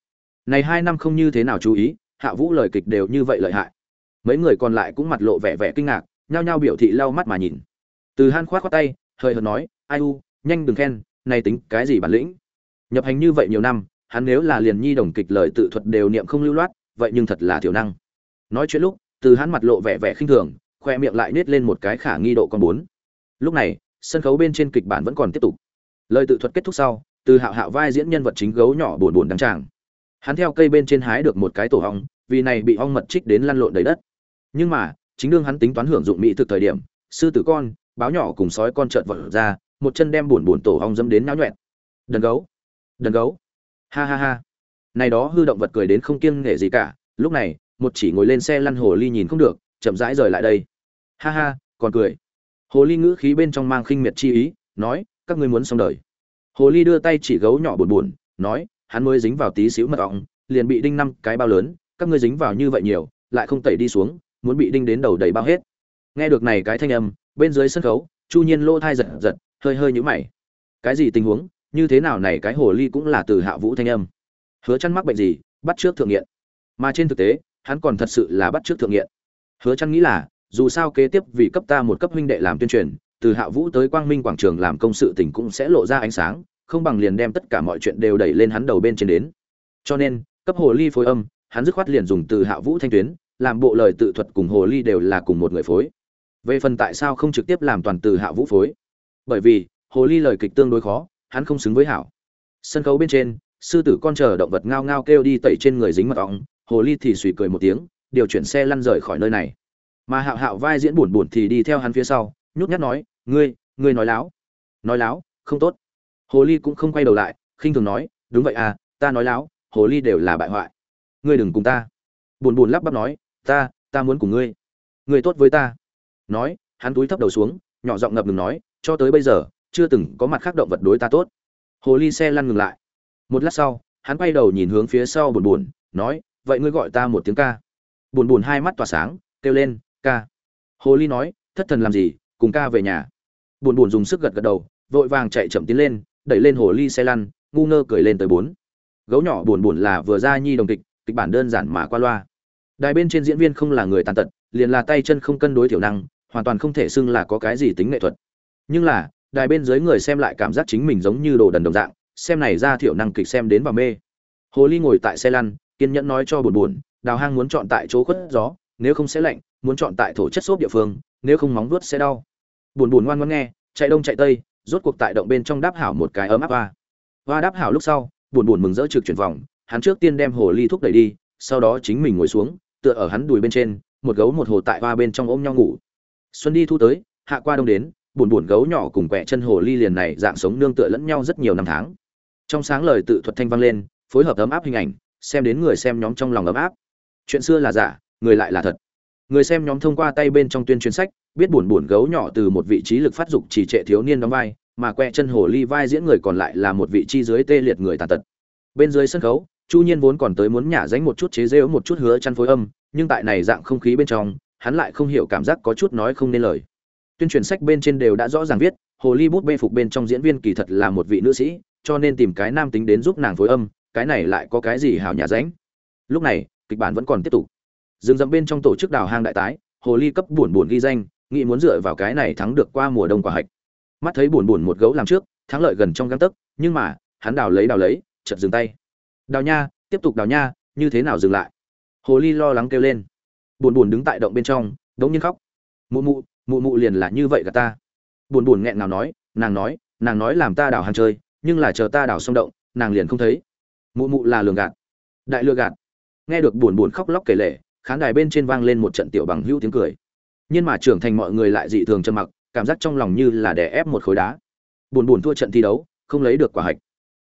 Này hai năm không như thế nào chú ý, hạ vũ lời kịch đều như vậy lợi hại. Mấy người còn lại cũng mặt lộ vẻ vẻ kinh ngạc, nhao nhao biểu thị lau mắt mà nhìn. Từ han khoát khoát tay hơi hợt nói, ai u, nhanh đừng khen, này tính cái gì bản lĩnh? Nhập hành như vậy nhiều năm hắn nếu là liền nhi đồng kịch lời tự thuật đều niệm không lưu loát, vậy nhưng thật là thiểu năng. Nói chuyện lúc, từ hắn mặt lộ vẻ vẻ khinh thường, khoe miệng lại nết lên một cái khả nghi độ con bốn. Lúc này, sân khấu bên trên kịch bản vẫn còn tiếp tục. Lời tự thuật kết thúc sau, từ hạo hạo vai diễn nhân vật chính gấu nhỏ buồn buồn đăng tràng. Hắn theo cây bên trên hái được một cái tổ ong vì này bị ong mật trích đến lăn lộn đầy đất. Nhưng mà, chính đương hắn tính toán hưởng dụng mỹ thực thời điểm, sư tử con, báo nhỏ cùng sói con trợn vật ra, một chân đem buồn buồn tổ ong dẫm đến náo nhuẹn. Đần gấu đần gấu ha ha ha. Này đó hư động vật cười đến không kiêng nể gì cả. Lúc này, một chỉ ngồi lên xe lăn hồ ly nhìn không được, chậm rãi rời lại đây. Ha ha, còn cười. Hồ ly ngữ khí bên trong mang khinh miệt chi ý, nói, các ngươi muốn xong đời. Hồ ly đưa tay chỉ gấu nhỏ buồn buồn, nói, hắn mới dính vào tí xíu mật ong, liền bị đinh năm cái bao lớn, các ngươi dính vào như vậy nhiều, lại không tẩy đi xuống, muốn bị đinh đến đầu đầy bao hết. Nghe được này cái thanh âm, bên dưới sân khấu, chu nhiên lô thai giật giật, hơi hơi nhũ mày. Cái gì tình huống? Như thế nào này cái hồ ly cũng là từ hạ vũ thanh âm. Hứa chăn mắc bệnh gì, bắt trước thượng nghiện. Mà trên thực tế, hắn còn thật sự là bắt trước thượng nghiện. Hứa chăn nghĩ là, dù sao kế tiếp vì cấp ta một cấp huynh đệ làm tuyên truyền, từ hạ vũ tới quang minh quảng trường làm công sự tình cũng sẽ lộ ra ánh sáng, không bằng liền đem tất cả mọi chuyện đều đẩy lên hắn đầu bên trên đến. Cho nên, cấp hồ ly phối âm, hắn dứt khoát liền dùng từ hạ vũ thanh tuyến, làm bộ lời tự thuật cùng hồ ly đều là cùng một người phối. Về phần tại sao không trực tiếp làm toàn từ hạ vũ phối? Bởi vì, hồ ly lời kịch tương đối khó hắn không xứng với hảo. Sân khấu bên trên, sư tử con chờ động vật ngao ngao kêu đi tẩy trên người dính mật ong, hồ ly thì suy cười một tiếng, điều chuyển xe lăn rời khỏi nơi này. Mà hạo hạo vai diễn buồn buồn thì đi theo hắn phía sau, nhút nhát nói, ngươi ngươi nói láo. Nói láo? Không tốt. Hồ ly cũng không quay đầu lại, khinh thường nói, đúng vậy à ta nói láo, hồ ly đều là bại hoại. Ngươi đừng cùng ta. Buồn buồn lắp bắp nói, ta ta muốn cùng ngươi. Ngươi tốt với ta. Nói, hắn túi thấp đầu xuống, nhỏ giọng ngập ngừng nói, cho tới bây giờ chưa từng có mặt khác động vật đối ta tốt. Hồ ly xe lăn ngừng lại. Một lát sau, hắn quay đầu nhìn hướng phía sau buồn buồn nói, vậy ngươi gọi ta một tiếng ca. Buồn buồn hai mắt tỏa sáng, kêu lên, ca. Hồ ly nói, thất thần làm gì, cùng ca về nhà. Buồn buồn dùng sức gật gật đầu, vội vàng chạy chậm tiến lên, đẩy lên hồ ly xe lăn, ngu ngơ cười lên tới bốn. Gấu nhỏ buồn buồn là vừa ra nhi đồng kịch kịch bản đơn giản mà qua loa. Đài bên trên diễn viên không là người tàn tật, liền là tay chân không cân đối thiểu năng, hoàn toàn không thể xưng là có cái gì tính nghệ thuật. Nhưng là đài bên dưới người xem lại cảm giác chính mình giống như đồ đần đồng dạng, xem này ra thiểu năng kịch xem đến và mê. Hồ ly ngồi tại xe lăn, kiên nhẫn nói cho buồn buồn, đào hang muốn chọn tại chỗ khuất gió, nếu không sẽ lạnh, muốn chọn tại thổ chất xốp địa phương, nếu không móng vuốt sẽ đau. Buồn buồn ngoan ngoãn nghe, chạy đông chạy tây, rốt cuộc tại động bên trong đáp hảo một cái ấm áp hoa. Hoa đáp hảo lúc sau, buồn buồn mừng rỡ trực chuyển vòng, hắn trước tiên đem hồ ly thúc đẩy đi, sau đó chính mình ngồi xuống, tựa ở hắn đùi bên trên, một gấu một hồ tại hoa bên trong ôm nhau ngủ. Xuân đi thu tới, hạ qua đông đến buồn buồn gấu nhỏ cùng quẹ chân hồ ly liền này dạng sống nương tựa lẫn nhau rất nhiều năm tháng. Trong sáng lời tự thuật thanh vang lên, phối hợp ấm áp hình ảnh, xem đến người xem nhóm trong lòng ấm áp. Chuyện xưa là giả, người lại là thật. Người xem nhóm thông qua tay bên trong tuyên truyền sách, biết buồn buồn gấu nhỏ từ một vị trí lực phát dục chỉ trệ thiếu niên đóng vai, mà quẹ chân hồ ly vai diễn người còn lại là một vị chi dưới tê liệt người tàn tật. Bên dưới sân khấu, chu nhiên vốn còn tới muốn nhả dánh một chút chế rêu một chút hứa chăn phối âm, nhưng tại này dạng không khí bên trong, hắn lại không hiểu cảm giác có chút nói không nên lời tuyên truyền sách bên trên đều đã rõ ràng viết hồ ly bút bê phục bên trong diễn viên kỳ thật là một vị nữ sĩ, cho nên tìm cái nam tính đến giúp nàng phối âm, cái này lại có cái gì hảo nhà ránh lúc này, kịch bản vẫn còn tiếp tục. Dừng dẫm bên trong tổ chức đào hang đại tái hồ ly cấp buồn buồn ghi danh, nghĩ muốn dựa vào cái này thắng được qua mùa đông quả hạch. Mắt thấy buồn buồn một gấu làm trước, thắng lợi gần trong găng tấc, nhưng mà, hắn đào lấy đào lấy, chợt dừng tay. Đào nha, tiếp tục đào nha, như thế nào dừng lại? Hồ ly lo lắng kêu lên. Buồn buồn đứng tại động bên trong, đống nhiên khóc. Mụ mụ mụ mụ liền là như vậy cả ta. Buồn buồn nghẹn nào nói, nàng nói nàng nói làm ta đào hàng chơi, nhưng là chờ ta đào xong động, nàng liền không thấy. Mụ mụ là lường gạt. Đại lừa gạt. Nghe được buồn buồn khóc lóc kể lể, khán đài bên trên vang lên một trận tiểu bằng hữu tiếng cười. Nhưng mà trưởng thành mọi người lại dị thường trầm mặc, cảm giác trong lòng như là đè ép một khối đá. Buồn buồn thua trận thi đấu, không lấy được quả hạch.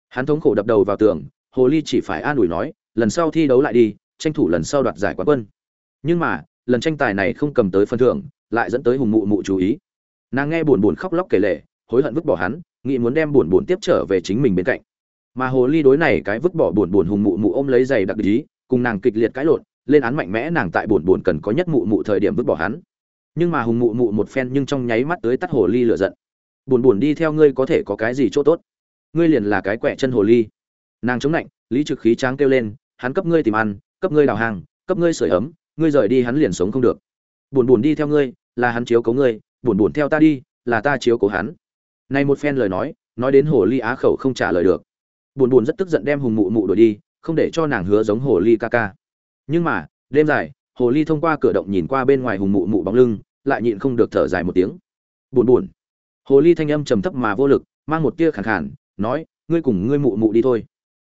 Hắn thống khổ đập đầu vào tường, hồ ly chỉ phải an ủi nói, lần sau thi đấu lại đi, tranh thủ lần sau đoạt giải quán quân. Nhưng mà, lần tranh tài này không cầm tới phần thưởng lại dẫn tới hùng mụ mụ chú ý. Nàng nghe buồn buồn khóc lóc kể lể, hối hận vứt bỏ hắn, nghĩ muốn đem buồn buồn tiếp trở về chính mình bên cạnh. Mà hồ ly đối này cái vứt bỏ buồn buồn hùng mụ mụ ôm lấy giày đặc ý, cùng nàng kịch liệt cãi lộn, lên án mạnh mẽ nàng tại buồn buồn cần có nhất mụ mụ thời điểm vứt bỏ hắn. Nhưng mà hùng mụ mụ một phen nhưng trong nháy mắt tới tắt hồ ly lửa giận. Buồn buồn đi theo ngươi có thể có cái gì chỗ tốt? Ngươi liền là cái quẹ chân hồ ly. Nàng chống lạnh lý trực khí tráng kêu lên, hắn cấp ngươi tìm ăn, cấp ngươi đào hàng, cấp ngươi sưởi ấm, ngươi rời đi hắn liền sống không được. Buồn buồn đi theo ngươi là hắn chiếu cố ngươi, buồn buồn theo ta đi, là ta chiếu cố hắn. Này một phen lời nói nói đến hồ ly á khẩu không trả lời được. Buồn buồn rất tức giận đem hùng mụ mụ đuổi đi, không để cho nàng hứa giống hồ ly ca ca. Nhưng mà, đêm dài, hồ ly thông qua cửa động nhìn qua bên ngoài hùng mụ mụ bóng lưng, lại nhịn không được thở dài một tiếng. Buồn buồn. Hồ ly thanh âm trầm thấp mà vô lực, mang một tia khàn khàn, nói, ngươi cùng ngươi mụ mụ đi thôi.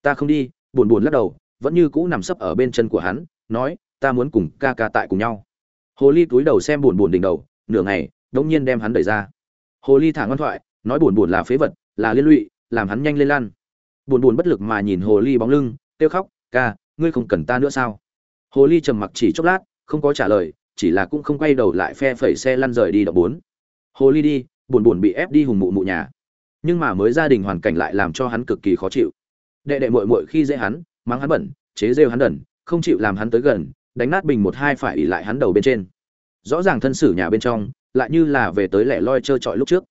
Ta không đi. Buồn buồn lắc đầu, vẫn như cũ nằm sấp ở bên chân của hắn, nói, ta muốn cùng ca ca tại cùng nhau hồ ly cúi đầu xem buồn buồn đỉnh đầu, nửa ngày, đống nhiên đem hắn đẩy ra. Hồ ly thả ngoan thoại, nói buồn buồn là phế vật, là liên lụy, làm hắn nhanh lên lan. Buồn buồn bất lực mà nhìn hồ ly bóng lưng, kêu khóc, ca, ngươi không cần ta nữa sao? Hồ ly trầm mặc chỉ chốc lát, không có trả lời, chỉ là cũng không quay đầu lại phe phẩy xe lăn rời đi đậu bốn. Hồ ly đi, buồn buồn bị ép đi hùng mụ mụ nhà. Nhưng mà mới gia đình hoàn cảnh lại làm cho hắn cực kỳ khó chịu. Đệ đệ muội muội khi dễ hắn, mắng hắn bẩn, chế rêu hắn đần, không chịu làm hắn tới gần đánh nát bình một hai phải ỉ lại hắn đầu bên trên. Rõ ràng thân sử nhà bên trong, lại như là về tới lẻ loi trơ trọi lúc trước.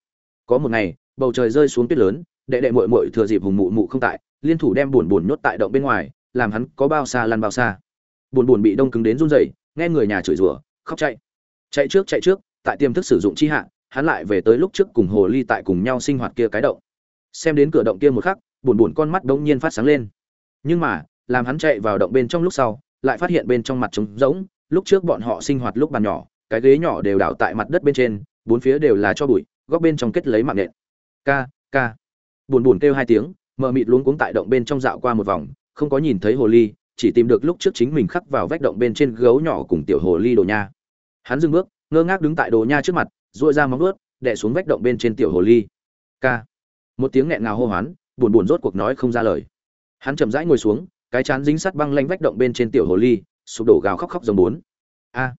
Có một ngày, bầu trời rơi xuống tuyết lớn, đệ đệ muội muội thừa dịp hùng mụ mụ không tại, liên thủ đem buồn buồn nhốt tại động bên ngoài, làm hắn có bao xa lăn bao xa. Buồn buồn bị đông cứng đến run rẩy, nghe người nhà chửi rủa, khóc chạy. Chạy trước chạy trước, tại tiềm thức sử dụng chi hạ, hắn lại về tới lúc trước cùng hồ ly tại cùng nhau sinh hoạt kia cái động. Xem đến cửa động kia một khắc, buồn buồn con mắt đống nhiên phát sáng lên. Nhưng mà, làm hắn chạy vào động bên trong lúc sau lại phát hiện bên trong mặt trống rỗng lúc trước bọn họ sinh hoạt lúc bàn nhỏ cái ghế nhỏ đều đảo tại mặt đất bên trên bốn phía đều là cho bụi góc bên trong kết lấy mạng nện. Ca ca. Buồn buồn kêu hai tiếng mờ mịt luống cuống tại động bên trong dạo qua một vòng không có nhìn thấy hồ ly chỉ tìm được lúc trước chính mình khắc vào vách động bên trên gấu nhỏ cùng tiểu hồ ly đồ nha. Hắn dừng bước ngơ ngác đứng tại đồ nha trước mặt duỗi ra móng vuốt, đè xuống vách động bên trên tiểu hồ ly. Ca. Một tiếng nghẹn ngào hô hoán buồn buồn rốt cuộc nói không ra lời. Hắn chậm rãi ngồi xuống cái chán dính sắt băng lanh vách động bên trên tiểu hồ ly, sụp đổ gào khóc khóc giống bốn. A.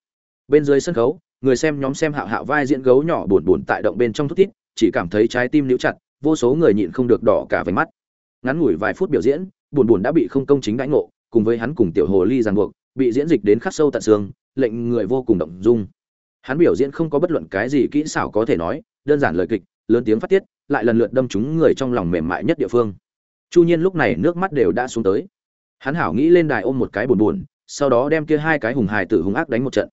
Bên dưới sân khấu, người xem nhóm xem hạo hạo vai diễn gấu nhỏ buồn buồn tại động bên trong thút thít, chỉ cảm thấy trái tim níu chặt, vô số người nhịn không được đỏ cả váy mắt. Ngắn ngủi vài phút biểu diễn, buồn buồn đã bị không công chính đãi ngộ, cùng với hắn cùng tiểu hồ ly ràng buộc, bị diễn dịch đến khắc sâu tận xương, lệnh người vô cùng động dung. Hắn biểu diễn không có bất luận cái gì kỹ xảo có thể nói, đơn giản lời kịch, lớn tiếng phát tiết, lại lần lượt đâm trúng người trong lòng mềm mại nhất địa phương. Chu nhiên lúc này nước mắt đều đã xuống tới hắn hảo nghĩ lên đài ôm một cái buồn buồn, sau đó đem kia hai cái hùng hài tử hùng ác đánh một trận.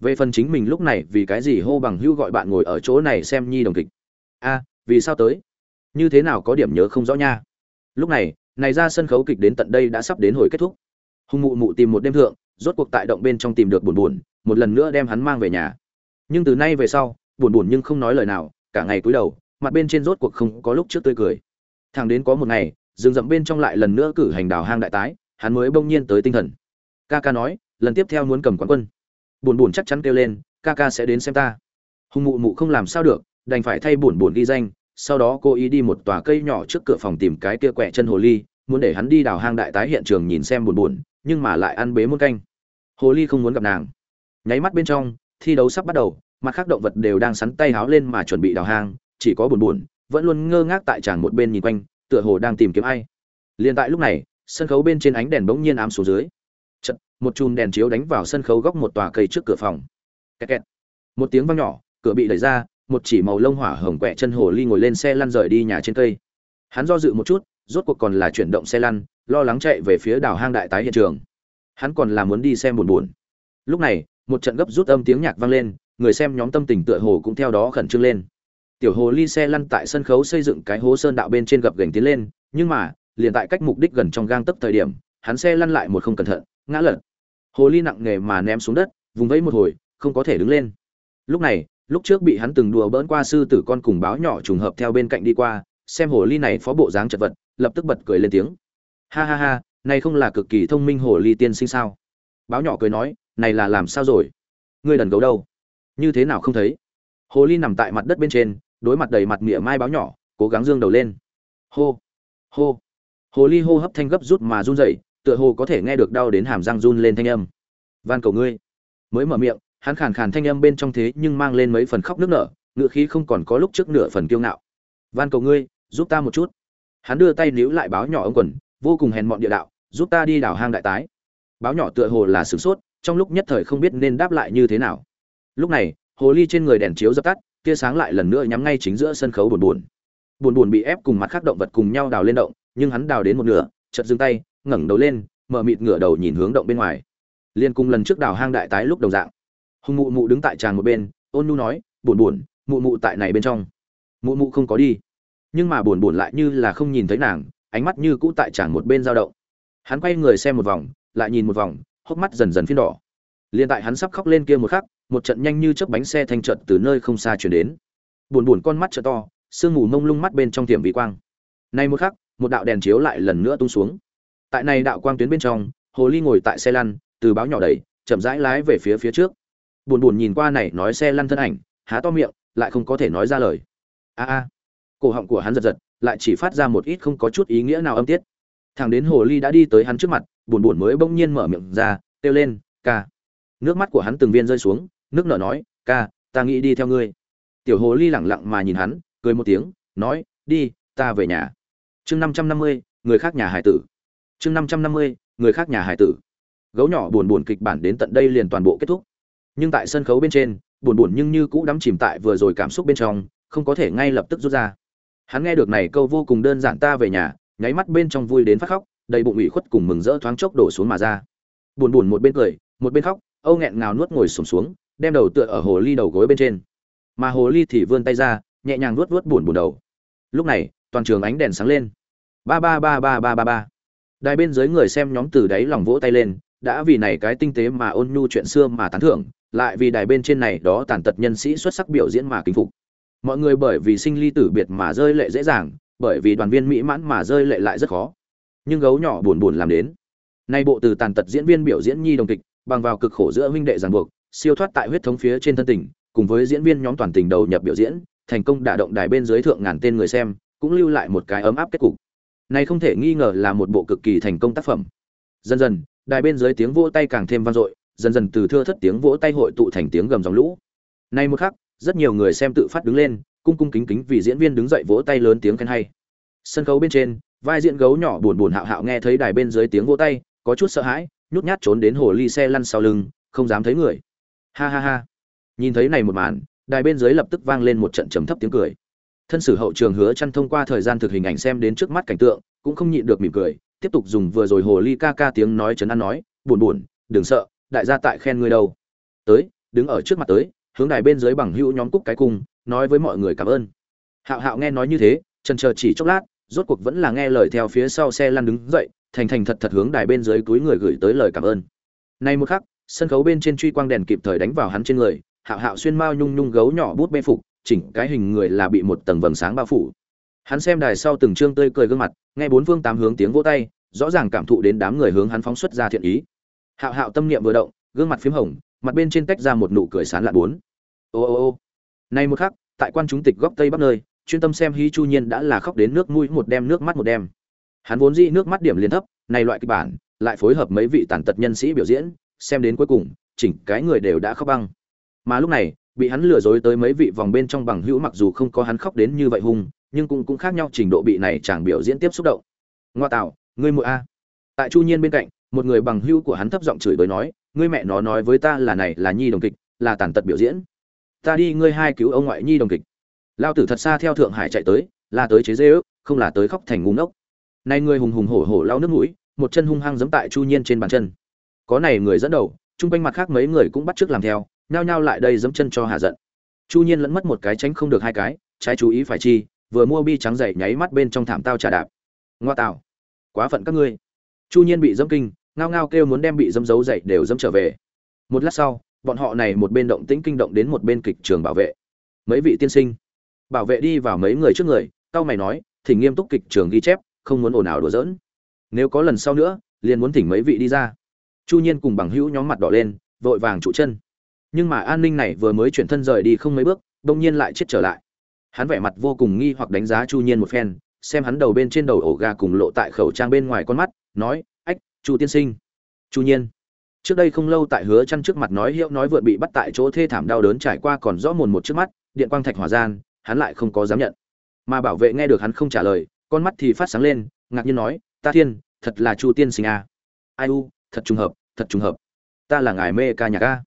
Về phần chính mình lúc này vì cái gì hô bằng hưu gọi bạn ngồi ở chỗ này xem nhi đồng kịch? A, vì sao tới? Như thế nào có điểm nhớ không rõ nha. Lúc này này ra sân khấu kịch đến tận đây đã sắp đến hồi kết thúc. Hùng mụ mụ tìm một đêm thượng, rốt cuộc tại động bên trong tìm được buồn buồn, một lần nữa đem hắn mang về nhà. Nhưng từ nay về sau, buồn buồn nhưng không nói lời nào, cả ngày cúi đầu, mặt bên trên rốt cuộc không có lúc trước tươi cười. Thằng đến có một ngày, rừng rậm bên trong lại lần nữa cử hành đào hang đại tái hắn mới bỗng nhiên tới tinh thần. Ca ca nói, lần tiếp theo muốn cầm quán quân. Buồn buồn chắc chắn kêu lên, ca ca sẽ đến xem ta. Hùng mụ mụ không làm sao được, đành phải thay buồn buồn ghi danh, sau đó cô ý đi một tòa cây nhỏ trước cửa phòng tìm cái kia quẹ chân hồ ly, muốn để hắn đi đào hang đại tái hiện trường nhìn xem buồn buồn nhưng mà lại ăn bế muôn canh. Hồ ly không muốn gặp nàng. Nháy mắt bên trong, thi đấu sắp bắt đầu, mặt khác động vật đều đang sắn tay háo lên mà chuẩn bị đào hang, chỉ có buồn buồn vẫn luôn ngơ ngác tại tràn một bên nhìn quanh, tựa hồ đang tìm kiếm ai. Liền tại lúc này sân khấu bên trên ánh đèn bỗng nhiên ám xuống dưới. Chật, một chùm đèn chiếu đánh vào sân khấu góc một tòa cây trước cửa phòng. Kẹt kẹt. một tiếng vang nhỏ cửa bị đẩy ra một chỉ màu lông hỏa hồng quẹ chân hồ ly ngồi lên xe lăn rời đi nhà trên cây. Hắn do dự một chút rốt cuộc còn là chuyển động xe lăn lo lắng chạy về phía đảo hang đại tái hiện trường. Hắn còn là muốn đi xem buồn buồn. Lúc này một trận gấp rút âm tiếng nhạc vang lên người xem nhóm tâm tình tựa hồ cũng theo đó khẩn trương lên. Tiểu hồ ly xe lăn tại sân khấu xây dựng cái hố sơn đạo bên trên gập gành tiến lên nhưng mà liền tại cách mục đích gần trong gang tấc thời điểm, hắn xe lăn lại một không cẩn thận, ngã lật. Hồ ly nặng nề mà ném xuống đất, vùng vẫy một hồi, không có thể đứng lên. Lúc này, lúc trước bị hắn từng đùa bỡn qua sư tử con cùng báo nhỏ trùng hợp theo bên cạnh đi qua, xem hồ ly này phó bộ dáng chật vật, lập tức bật cười lên tiếng. Ha ha ha, này không là cực kỳ thông minh hồ ly tiên sinh sao? Báo nhỏ cười nói, này là làm sao rồi? Ngươi đần gấu đâu? Như thế nào không thấy? Hồ ly nằm tại mặt đất bên trên, đối mặt đầy mặt mỉa mai báo nhỏ, cố gắng dương đầu lên. Hô hô hồ ly hô hấp thanh gấp rút mà run rẩy, tựa hồ có thể nghe được đau đến hàm răng run lên thanh âm. Van cầu ngươi. Mới mở miệng, hắn khàn khàn thanh âm bên trong thế nhưng mang lên mấy phần khóc nước nở, ngựa khí không còn có lúc trước nửa phần kiêu ngạo. Van cầu ngươi, giúp ta một chút. Hắn đưa tay níu lại báo nhỏ ông quần, vô cùng hèn mọn địa đạo, giúp ta đi đảo hang đại tái. Báo nhỏ tựa hồ là sửng sốt, trong lúc nhất thời không biết nên đáp lại như thế nào. Lúc này, hồ ly trên người đèn chiếu dập tắt, tia sáng lại lần nữa nhắm ngay chính giữa sân khấu buồn buồn. Buồn buồn bị ép cùng mặt khác động vật cùng nhau đào lên động nhưng hắn đào đến một nửa, chợt dừng tay, ngẩng đầu lên, mở mịt ngửa đầu nhìn hướng động bên ngoài. Liên cùng lần trước đào hang đại tái lúc đồng dạng. Hùng mụ mụ đứng tại tràng một bên, ôn nu nói, buồn buồn, mụ mụ tại này bên trong. Mụ mụ không có đi. Nhưng mà buồn buồn lại như là không nhìn thấy nàng, ánh mắt như cũ tại tràng một bên dao động. Hắn quay người xem một vòng, lại nhìn một vòng, hốc mắt dần dần phiên đỏ. Liền tại hắn sắp khóc lên kia một khắc, một trận nhanh như chớp bánh xe thanh trận từ nơi không xa chuyển đến. Buồn buồn con mắt trợ to, sương mù mông lung mắt bên trong tiệm vị quang. Nay một khắc một đạo đèn chiếu lại lần nữa tung xuống. Tại này đạo quang tuyến bên trong, hồ ly ngồi tại xe lăn, từ báo nhỏ đẩy, chậm rãi lái về phía phía trước. Buồn buồn nhìn qua này nói xe lăn thân ảnh, há to miệng, lại không có thể nói ra lời. A a. Cổ họng của hắn giật giật, lại chỉ phát ra một ít không có chút ý nghĩa nào âm tiết. Thằng đến hồ ly đã đi tới hắn trước mặt, buồn buồn mới bỗng nhiên mở miệng ra, kêu lên, ca. Nước mắt của hắn từng viên rơi xuống, nước nở nói, ca, ta nghĩ đi theo ngươi. Tiểu hồ ly lẳng lặng mà nhìn hắn, cười một tiếng, nói, đi, ta về nhà chương năm trăm năm mươi người khác nhà hải tử. Chương năm trăm năm mươi người khác nhà hải tử. Gấu nhỏ buồn buồn kịch bản đến tận đây liền toàn bộ kết thúc. Nhưng tại sân khấu bên trên buồn buồn nhưng như cũ đắm chìm tại vừa rồi cảm xúc bên trong không có thể ngay lập tức rút ra. Hắn nghe được này câu vô cùng đơn giản ta về nhà nháy mắt bên trong vui đến phát khóc đầy bụng ủy khuất cùng mừng rỡ thoáng chốc đổ xuống mà ra. Buồn buồn một bên cười một bên khóc âu nghẹn ngào nuốt ngồi sụp xuống, xuống đem đầu tựa ở hồ ly đầu gối bên trên. Mà hồ ly thì vươn tay ra nhẹ nhàng nuốt nuốt buồn buồn đầu. Lúc này toàn trường ánh đèn sáng lên. Ba ba ba ba ba ba ba. Đài bên dưới người xem nhóm từ đáy lòng vỗ tay lên, đã vì này cái tinh tế mà ôn nhu chuyện xưa mà tán thưởng, lại vì đài bên trên này đó tàn tật nhân sĩ xuất sắc biểu diễn mà kính phục. Mọi người bởi vì sinh ly tử biệt mà rơi lệ dễ dàng, bởi vì đoàn viên mỹ mãn mà rơi lệ lại rất khó. Nhưng gấu nhỏ buồn buồn làm đến. Nay bộ từ tàn tật diễn viên biểu diễn nhi đồng kịch, bằng vào cực khổ giữa huynh đệ ràng buộc, siêu thoát tại huyết thống phía trên thân tình, cùng với diễn viên nhóm toàn tình đầu nhập biểu diễn, thành công đả động đài bên dưới thượng ngàn tên người xem cũng lưu lại một cái ấm áp kết cục. Này không thể nghi ngờ là một bộ cực kỳ thành công tác phẩm. Dần dần, đài bên dưới tiếng vỗ tay càng thêm vang dội, dần dần từ thưa thất tiếng vỗ tay hội tụ thành tiếng gầm dòng lũ. Nay một khắc, rất nhiều người xem tự phát đứng lên, cung cung kính kính vì diễn viên đứng dậy vỗ tay lớn tiếng khen hay. Sân khấu bên trên, vai diễn gấu nhỏ buồn buồn hạo hạo nghe thấy đài bên dưới tiếng vỗ tay, có chút sợ hãi, nhút nhát trốn đến hồ ly xe lăn sau lưng, không dám thấy người. Ha ha ha. Nhìn thấy này một màn, đài bên dưới lập tức vang lên một trận trầm thấp tiếng cười thân sử hậu trường hứa chăn thông qua thời gian thực hình ảnh xem đến trước mắt cảnh tượng cũng không nhịn được mỉm cười tiếp tục dùng vừa rồi hồ ly ca ca tiếng nói chấn an nói buồn buồn đừng sợ đại gia tại khen ngươi đâu. Tới đứng ở trước mặt tới hướng đài bên dưới bằng hữu nhóm cúc cái cung nói với mọi người cảm ơn. Hạo hạo nghe nói như thế chần chờ chỉ chốc lát rốt cuộc vẫn là nghe lời theo phía sau xe lăn đứng dậy thành thành thật thật hướng đài bên dưới túi người gửi tới lời cảm ơn. Nay một khắc, sân khấu bên trên truy quang đèn kịp thời đánh vào hắn trên người, Hạo Hạo xuyên mao nhung nhung gấu nhỏ bút bê phục, chỉnh cái hình người là bị một tầng vầng sáng bao phủ. Hắn xem đài sau từng trương tươi cười gương mặt, nghe bốn phương tám hướng tiếng vỗ tay, rõ ràng cảm thụ đến đám người hướng hắn phóng xuất ra thiện ý. Hạo Hạo tâm niệm vừa động, gương mặt phím hồng, mặt bên trên tách ra một nụ cười sán lạ bốn. Ô ô ô. Nay một khắc, tại quan chúng tịch góc tây bắc nơi, chuyên tâm xem hí Chu Nhiên đã là khóc đến nước mũi một đêm nước mắt một đêm. Hắn vốn dĩ nước mắt điểm liên thấp, này loại kịch bản, lại phối hợp mấy vị tàn tật nhân sĩ biểu diễn, xem đến cuối cùng, chỉnh cái người đều đã khóc băng. Mà lúc này, bị hắn lừa dối tới mấy vị vòng bên trong bằng hữu mặc dù không có hắn khóc đến như vậy hung, nhưng cũng cũng khác nhau trình độ bị này chẳng biểu diễn tiếp xúc động. Ngoa tạo, ngươi muội a. Tại Chu Nhiên bên cạnh, một người bằng hữu của hắn thấp giọng chửi bới nói, ngươi mẹ nó nói với ta là này là nhi đồng kịch, là tàn tật biểu diễn. Ta đi ngươi hai cứu ông ngoại nhi đồng kịch. Lao tử thật xa theo Thượng Hải chạy tới, là tới chế giễu, không là tới khóc thành ngu ngốc. Này người hùng hùng hổ hổ lao nước mũi, một chân hung hăng giẫm tại Chu Nhiên trên bàn chân. Có này người dẫn đầu, trung quanh mặt khác mấy người cũng bắt chước làm theo, nhao nhao lại đây giẫm chân cho hạ giận. Chu Nhiên lẫn mất một cái tránh không được hai cái, trái chú ý phải chi, vừa mua bi trắng dày nháy mắt bên trong thảm tao trà đạp. Ngoa tạo, quá phận các ngươi. Chu Nhiên bị dẫm kinh, ngao ngao kêu muốn đem bị dẫm dấu dậy đều dẫm trở về. Một lát sau, bọn họ này một bên động tĩnh kinh động đến một bên kịch trường bảo vệ. Mấy vị tiên sinh, bảo vệ đi vào mấy người trước người, cao mày nói, thỉnh nghiêm túc kịch trường ghi chép, không muốn ồn ào đùa giỡn. Nếu có lần sau nữa, liền muốn thỉnh mấy vị đi ra. Chu Nhiên cùng bằng hữu nhóm mặt đỏ lên, vội vàng trụ chân nhưng mà an ninh này vừa mới chuyển thân rời đi không mấy bước, đông nhiên lại chết trở lại. Hắn vẻ mặt vô cùng nghi hoặc đánh giá chu nhiên một phen, xem hắn đầu bên trên đầu ổ gà cùng lộ tại khẩu trang bên ngoài con mắt, nói, ách, chu tiên sinh. Chu nhiên. Trước đây không lâu tại hứa chăn trước mặt nói hiệu nói vượt bị bắt tại chỗ thê thảm đau đớn trải qua còn rõ mồn một trước mắt, điện quang thạch hỏa gian, hắn lại không có dám nhận. Mà bảo vệ nghe được hắn không trả lời, con mắt thì phát sáng lên, ngạc nhiên nói, ta thiên, thật là chu tiên sinh à. ai u, thật trùng hợp, thật trùng hợp. Ta là ngài mê ca nhạc ca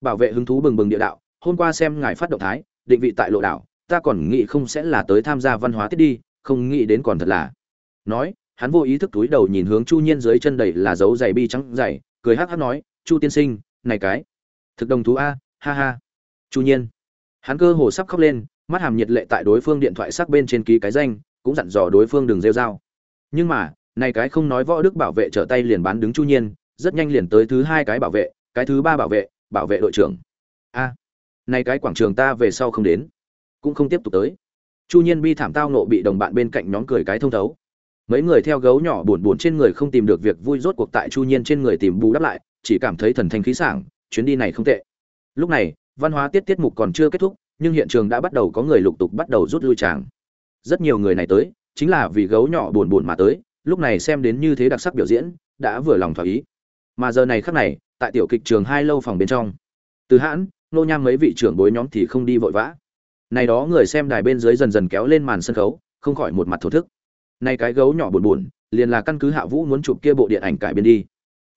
bảo vệ hứng thú bừng bừng địa đạo, hôm qua xem ngài phát động thái, định vị tại lộ đảo, ta còn nghĩ không sẽ là tới tham gia văn hóa tiết đi, không nghĩ đến còn thật là. Nói, hắn vô ý thức túi đầu nhìn hướng chu nhiên dưới chân đầy là dấu giày bi trắng dày, cười hắc hắc nói, chu tiên sinh, này cái, thực đồng thú a, ha ha. Chu nhiên, hắn cơ hồ sắp khóc lên, mắt hàm nhiệt lệ tại đối phương điện thoại sắc bên trên ký cái danh, cũng dặn dò đối phương đừng rêu dao nhưng mà, này cái không nói võ đức bảo vệ trở tay liền bán đứng chu nhiên, rất nhanh liền tới thứ hai cái bảo vệ, cái thứ ba bảo vệ bảo vệ đội trưởng. A à, cái quảng trường ta về sau không đến cũng không tiếp tục tới. Chu nhiên bi thảm tao nộ bị đồng bạn bên cạnh nhóm cười cái thông thấu. Mấy người theo gấu nhỏ buồn buồn trên người không tìm được việc vui rốt cuộc tại chu nhiên trên người tìm bù đắp lại chỉ cảm thấy thần thanh khí sảng chuyến đi này không tệ. Lúc này văn hóa tiết tiết mục còn chưa kết thúc nhưng hiện trường đã bắt đầu có người lục tục bắt đầu rút lui tràng rất nhiều người này tới chính là vì gấu nhỏ buồn buồn mà tới lúc này xem đến như thế đặc sắc biểu diễn đã vừa lòng thỏa ý. Mà giờ này khác này tại tiểu kịch trường hai lâu phòng bên trong. Từ hãn, nô nham mấy vị trưởng bối nhóm thì không đi vội vã. Này đó người xem đài bên dưới dần dần kéo lên màn sân khấu, không khỏi một mặt thổ thức. Này cái gấu nhỏ buồn buồn, liền là căn cứ hạ vũ muốn chụp kia bộ điện ảnh cải biên đi.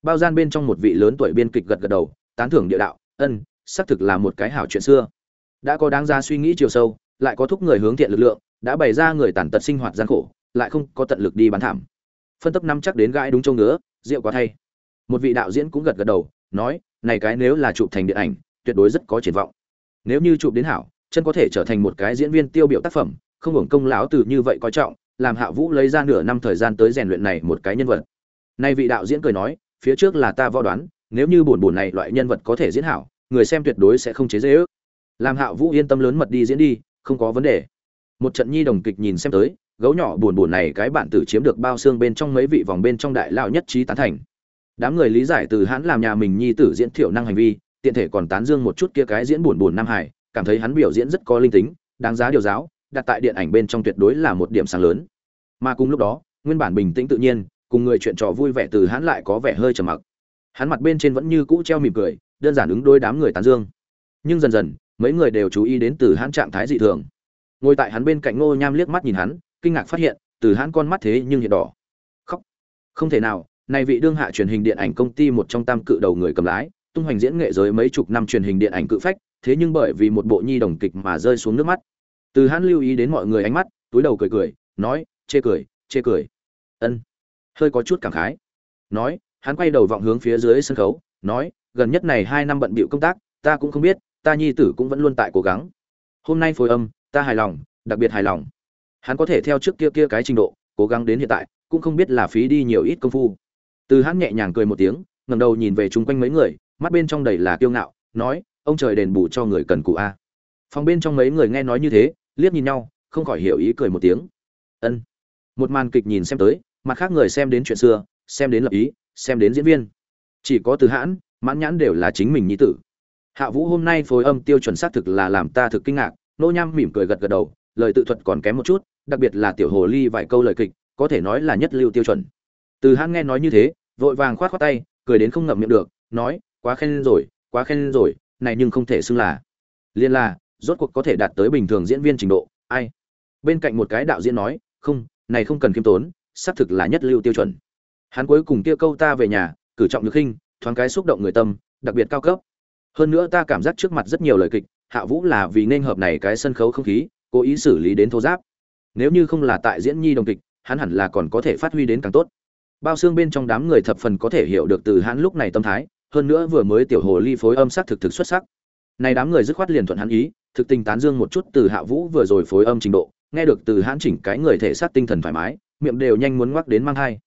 Bao gian bên trong một vị lớn tuổi biên kịch gật gật đầu, tán thưởng địa đạo, ân, xác thực là một cái hảo chuyện xưa. Đã có đáng ra suy nghĩ chiều sâu, lại có thúc người hướng thiện lực lượng, đã bày ra người tàn tật sinh hoạt gian khổ, lại không có tận lực đi bán thảm. Phân tấp năm chắc đến gãi đúng châu ngứa, rượu quá thay một vị đạo diễn cũng gật gật đầu, nói, này cái nếu là chụp thành điện ảnh, tuyệt đối rất có triển vọng. Nếu như chụp đến hảo, chân có thể trở thành một cái diễn viên tiêu biểu tác phẩm, không hưởng công lão từ như vậy coi trọng, làm hạ vũ lấy ra nửa năm thời gian tới rèn luyện này một cái nhân vật. Nay vị đạo diễn cười nói, phía trước là ta võ đoán, nếu như buồn buồn này loại nhân vật có thể diễn hảo, người xem tuyệt đối sẽ không chế dễ ước. Làm hạ vũ yên tâm lớn mật đi diễn đi, không có vấn đề. Một trận nhi đồng kịch nhìn xem tới, gấu nhỏ buồn buồn này cái bạn tử chiếm được bao xương bên trong mấy vị vòng bên trong đại lao nhất trí tán thành đám người lý giải từ hắn làm nhà mình nhi tử diễn thiểu năng hành vi, tiện thể còn tán dương một chút kia cái diễn buồn buồn nam hải cảm thấy hắn biểu diễn rất có linh tính, đáng giá điều giáo, đặt tại điện ảnh bên trong tuyệt đối là một điểm sáng lớn. Mà cùng lúc đó, nguyên bản bình tĩnh tự nhiên, cùng người chuyện trò vui vẻ từ hắn lại có vẻ hơi trầm mặc. Hắn mặt bên trên vẫn như cũ treo mỉm cười, đơn giản ứng đôi đám người tán dương. Nhưng dần dần, mấy người đều chú ý đến từ hắn trạng thái dị thường. Ngồi tại hắn bên cạnh ngô nham liếc mắt nhìn hắn, kinh ngạc phát hiện, từ hắn con mắt thế nhưng hiện đỏ. Khóc. Không thể nào này vị đương hạ truyền hình điện ảnh công ty một trong tam cự đầu người cầm lái, tung hoành diễn nghệ giới mấy chục năm truyền hình điện ảnh cự phách, thế nhưng bởi vì một bộ nhi đồng kịch mà rơi xuống nước mắt. Từ hắn lưu ý đến mọi người ánh mắt, túi đầu cười cười, nói, chê cười chê cười. Ân. Hơi có chút cảm khái. Nói, hắn quay đầu vọng hướng phía dưới sân khấu, nói, gần nhất này hai năm bận bịu công tác, ta cũng không biết, ta nhi tử cũng vẫn luôn tại cố gắng. Hôm nay phối âm, ta hài lòng, đặc biệt hài lòng. Hắn có thể theo trước kia kia cái trình độ, cố gắng đến hiện tại, cũng không biết là phí đi nhiều ít công phu từ hãn nhẹ nhàng cười một tiếng, ngẩng đầu nhìn về chung quanh mấy người, mắt bên trong đầy là kiêu ngạo, nói, ông trời đền bù cho người cần cụ a. Phòng bên trong mấy người nghe nói như thế, liếc nhìn nhau, không khỏi hiểu ý cười một tiếng. Ân. Một màn kịch nhìn xem tới, mặt khác người xem đến chuyện xưa, xem đến lập ý, xem đến diễn viên. Chỉ có từ hãn, mãn nhãn đều là chính mình nhi tử. Hạ vũ hôm nay phối âm tiêu chuẩn xác thực là làm ta thực kinh ngạc, nô nham mỉm cười gật gật đầu, lời tự thuật còn kém một chút, đặc biệt là tiểu hồ ly vài câu lời kịch, có thể nói là nhất lưu tiêu chuẩn từ hãn nghe nói như thế, vội vàng khoát khoát tay, cười đến không ngậm miệng được, nói, quá khen rồi, quá khen rồi, này nhưng không thể xưng là. Liên là, rốt cuộc có thể đạt tới bình thường diễn viên trình độ, ai? Bên cạnh một cái đạo diễn nói, không, này không cần khiêm tốn, xác thực là nhất lưu tiêu chuẩn. Hắn cuối cùng kia câu ta về nhà, cử trọng nhược khinh, thoáng cái xúc động người tâm, đặc biệt cao cấp. Hơn nữa ta cảm giác trước mặt rất nhiều lời kịch, hạ vũ là vì nên hợp này cái sân khấu không khí, cố ý xử lý đến thô giáp. Nếu như không là tại diễn nhi đồng kịch, hắn hẳn là còn có thể phát huy đến càng tốt bao xương bên trong đám người thập phần có thể hiểu được từ hắn lúc này tâm thái, hơn nữa vừa mới tiểu hồ ly phối âm sắc thực thực xuất sắc. Này đám người dứt khoát liền thuận hắn ý, thực tình tán dương một chút từ hạ vũ vừa rồi phối âm trình độ, nghe được từ hắn chỉnh cái người thể xác tinh thần thoải mái, miệng đều nhanh muốn ngoắc đến mang hai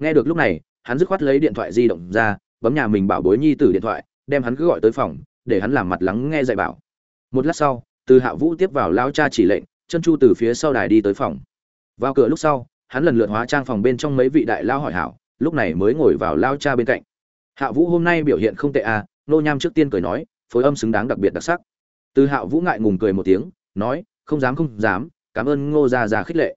nghe được lúc này, hắn dứt khoát lấy điện thoại di động ra, bấm nhà mình bảo bối nhi tử điện thoại, đem hắn cứ gọi tới phòng, để hắn làm mặt lắng nghe dạy bảo. Một lát sau, từ hạ vũ tiếp vào lao cha chỉ lệnh, chân chu từ phía sau đài đi tới phòng. Vào cửa lúc sau hắn lần lượt hóa trang phòng bên trong mấy vị đại lao hỏi hảo, lúc này mới ngồi vào lao cha bên cạnh. Hạ vũ hôm nay biểu hiện không tệ à nô nham trước tiên cười nói, phối âm xứng đáng đặc biệt đặc sắc. Từ hạ vũ ngại ngùng cười một tiếng, nói, không dám không dám, cảm ơn ngô gia già khích lệ.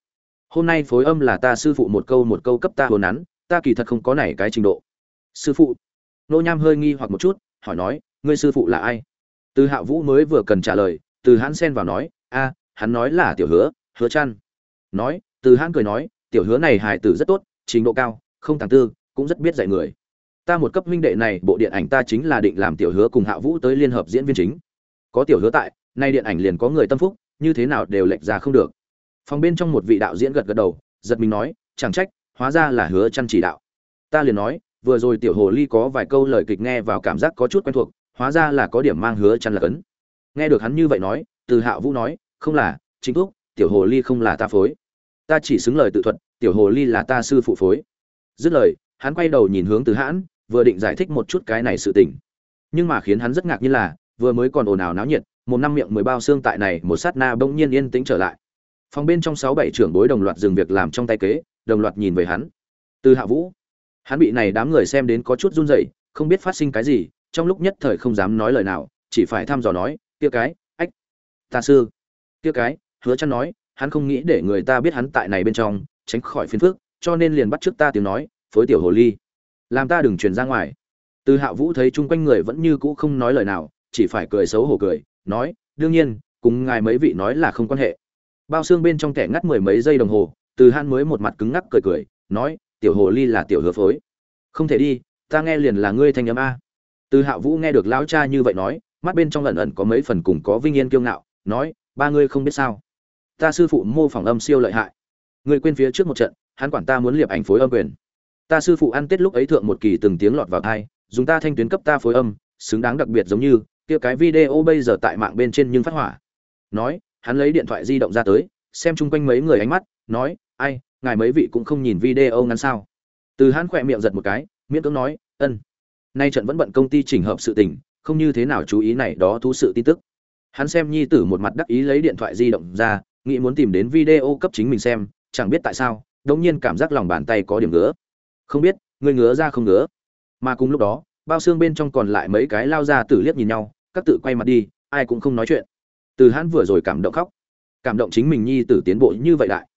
Hôm nay phối âm là ta sư phụ một câu một câu cấp ta hồn nắn, ta kỳ thật không có này cái trình độ. Sư phụ. Nô nham hơi nghi hoặc một chút, hỏi nói, ngươi sư phụ là ai? Từ hạ vũ mới vừa cần trả lời, từ hãn xen vào nói, a, hắn nói là tiểu hứa hứa chăn nói, từ hãn cười nói tiểu hứa này hài tử rất tốt, trình độ cao, không tàng tư, cũng rất biết dạy người. Ta một cấp huynh đệ này, bộ điện ảnh ta chính là định làm tiểu hứa cùng hạ vũ tới liên hợp diễn viên chính. Có tiểu hứa tại, nay điện ảnh liền có người tâm phúc, như thế nào đều lệch ra không được. Phòng bên trong một vị đạo diễn gật gật đầu, giật mình nói, chẳng trách, hóa ra là hứa chăn chỉ đạo. Ta liền nói, vừa rồi tiểu hồ ly có vài câu lời kịch nghe vào cảm giác có chút quen thuộc, hóa ra là có điểm mang hứa chăn là cấn. Nghe được hắn như vậy nói, từ hạ vũ nói, không là, chính thúc, tiểu hồ ly không là ta phối ta chỉ xứng lời tự thuật, tiểu hồ ly là ta sư phụ phối. Dứt lời, hắn quay đầu nhìn hướng từ hãn, vừa định giải thích một chút cái này sự tình. Nhưng mà khiến hắn rất ngạc nhiên là, vừa mới còn ồn ào náo nhiệt, một năm miệng mười bao xương tại này, một sát na bỗng nhiên yên tĩnh trở lại. Phòng bên trong sáu bảy trưởng bối đồng loạt dừng việc làm trong tay kế, đồng loạt nhìn về hắn. Từ hạ vũ. Hắn bị này đám người xem đến có chút run rẩy, không biết phát sinh cái gì, trong lúc nhất thời không dám nói lời nào, chỉ phải thăm dò nói, kia cái, ách, ta sư. Kia cái, hứa chăn nói hắn không nghĩ để người ta biết hắn tại này bên trong, tránh khỏi phiền phức, cho nên liền bắt trước ta tiếng nói, phối tiểu hồ ly. Làm ta đừng truyền ra ngoài. Từ hạ vũ thấy chung quanh người vẫn như cũ không nói lời nào, chỉ phải cười xấu hổ cười, nói, đương nhiên, cùng ngài mấy vị nói là không quan hệ. Bao xương bên trong kẻ ngắt mười mấy giây đồng hồ, từ Hãn mới một mặt cứng ngắc cười cười, nói, tiểu hồ ly là tiểu hứa phối. Không thể đi, ta nghe liền là ngươi thanh âm a. Từ hạ vũ nghe được lão cha như vậy nói, mắt bên trong ẩn ẩn có mấy phần cùng có vinh yên kiêu ngạo, nói, ba ngươi không biết sao ta sư phụ mô phỏng âm siêu lợi hại. Người quên phía trước một trận, hắn quản ta muốn liệp ảnh phối âm quyền. Ta sư phụ ăn tết lúc ấy thượng một kỳ từng tiếng lọt vào thai dùng ta thanh tuyến cấp ta phối âm, xứng đáng đặc biệt giống như, kia cái video bây giờ tại mạng bên trên nhưng phát hỏa. Nói, hắn lấy điện thoại di động ra tới, xem chung quanh mấy người ánh mắt, nói, ai, ngài mấy vị cũng không nhìn video ngắn sao? Từ hắn khỏe miệng giật một cái, miễn cưỡng nói, ân. Nay trận vẫn bận công ty chỉnh hợp sự tình, không như thế nào chú ý này đó thú sự tin tức. Hắn xem nhi tử một mặt đắc ý lấy điện thoại di động ra nghĩ muốn tìm đến video cấp chính mình xem, chẳng biết tại sao đông nhiên cảm giác lòng bàn tay có điểm ngứa. Không biết, người ngứa ra không ngứa. Mà cùng lúc đó, bao xương bên trong còn lại mấy cái lao ra tử liếc nhìn nhau, các tự quay mặt đi, ai cũng không nói chuyện. Từ hắn vừa rồi cảm động khóc. Cảm động chính mình nhi tử tiến bộ như vậy đại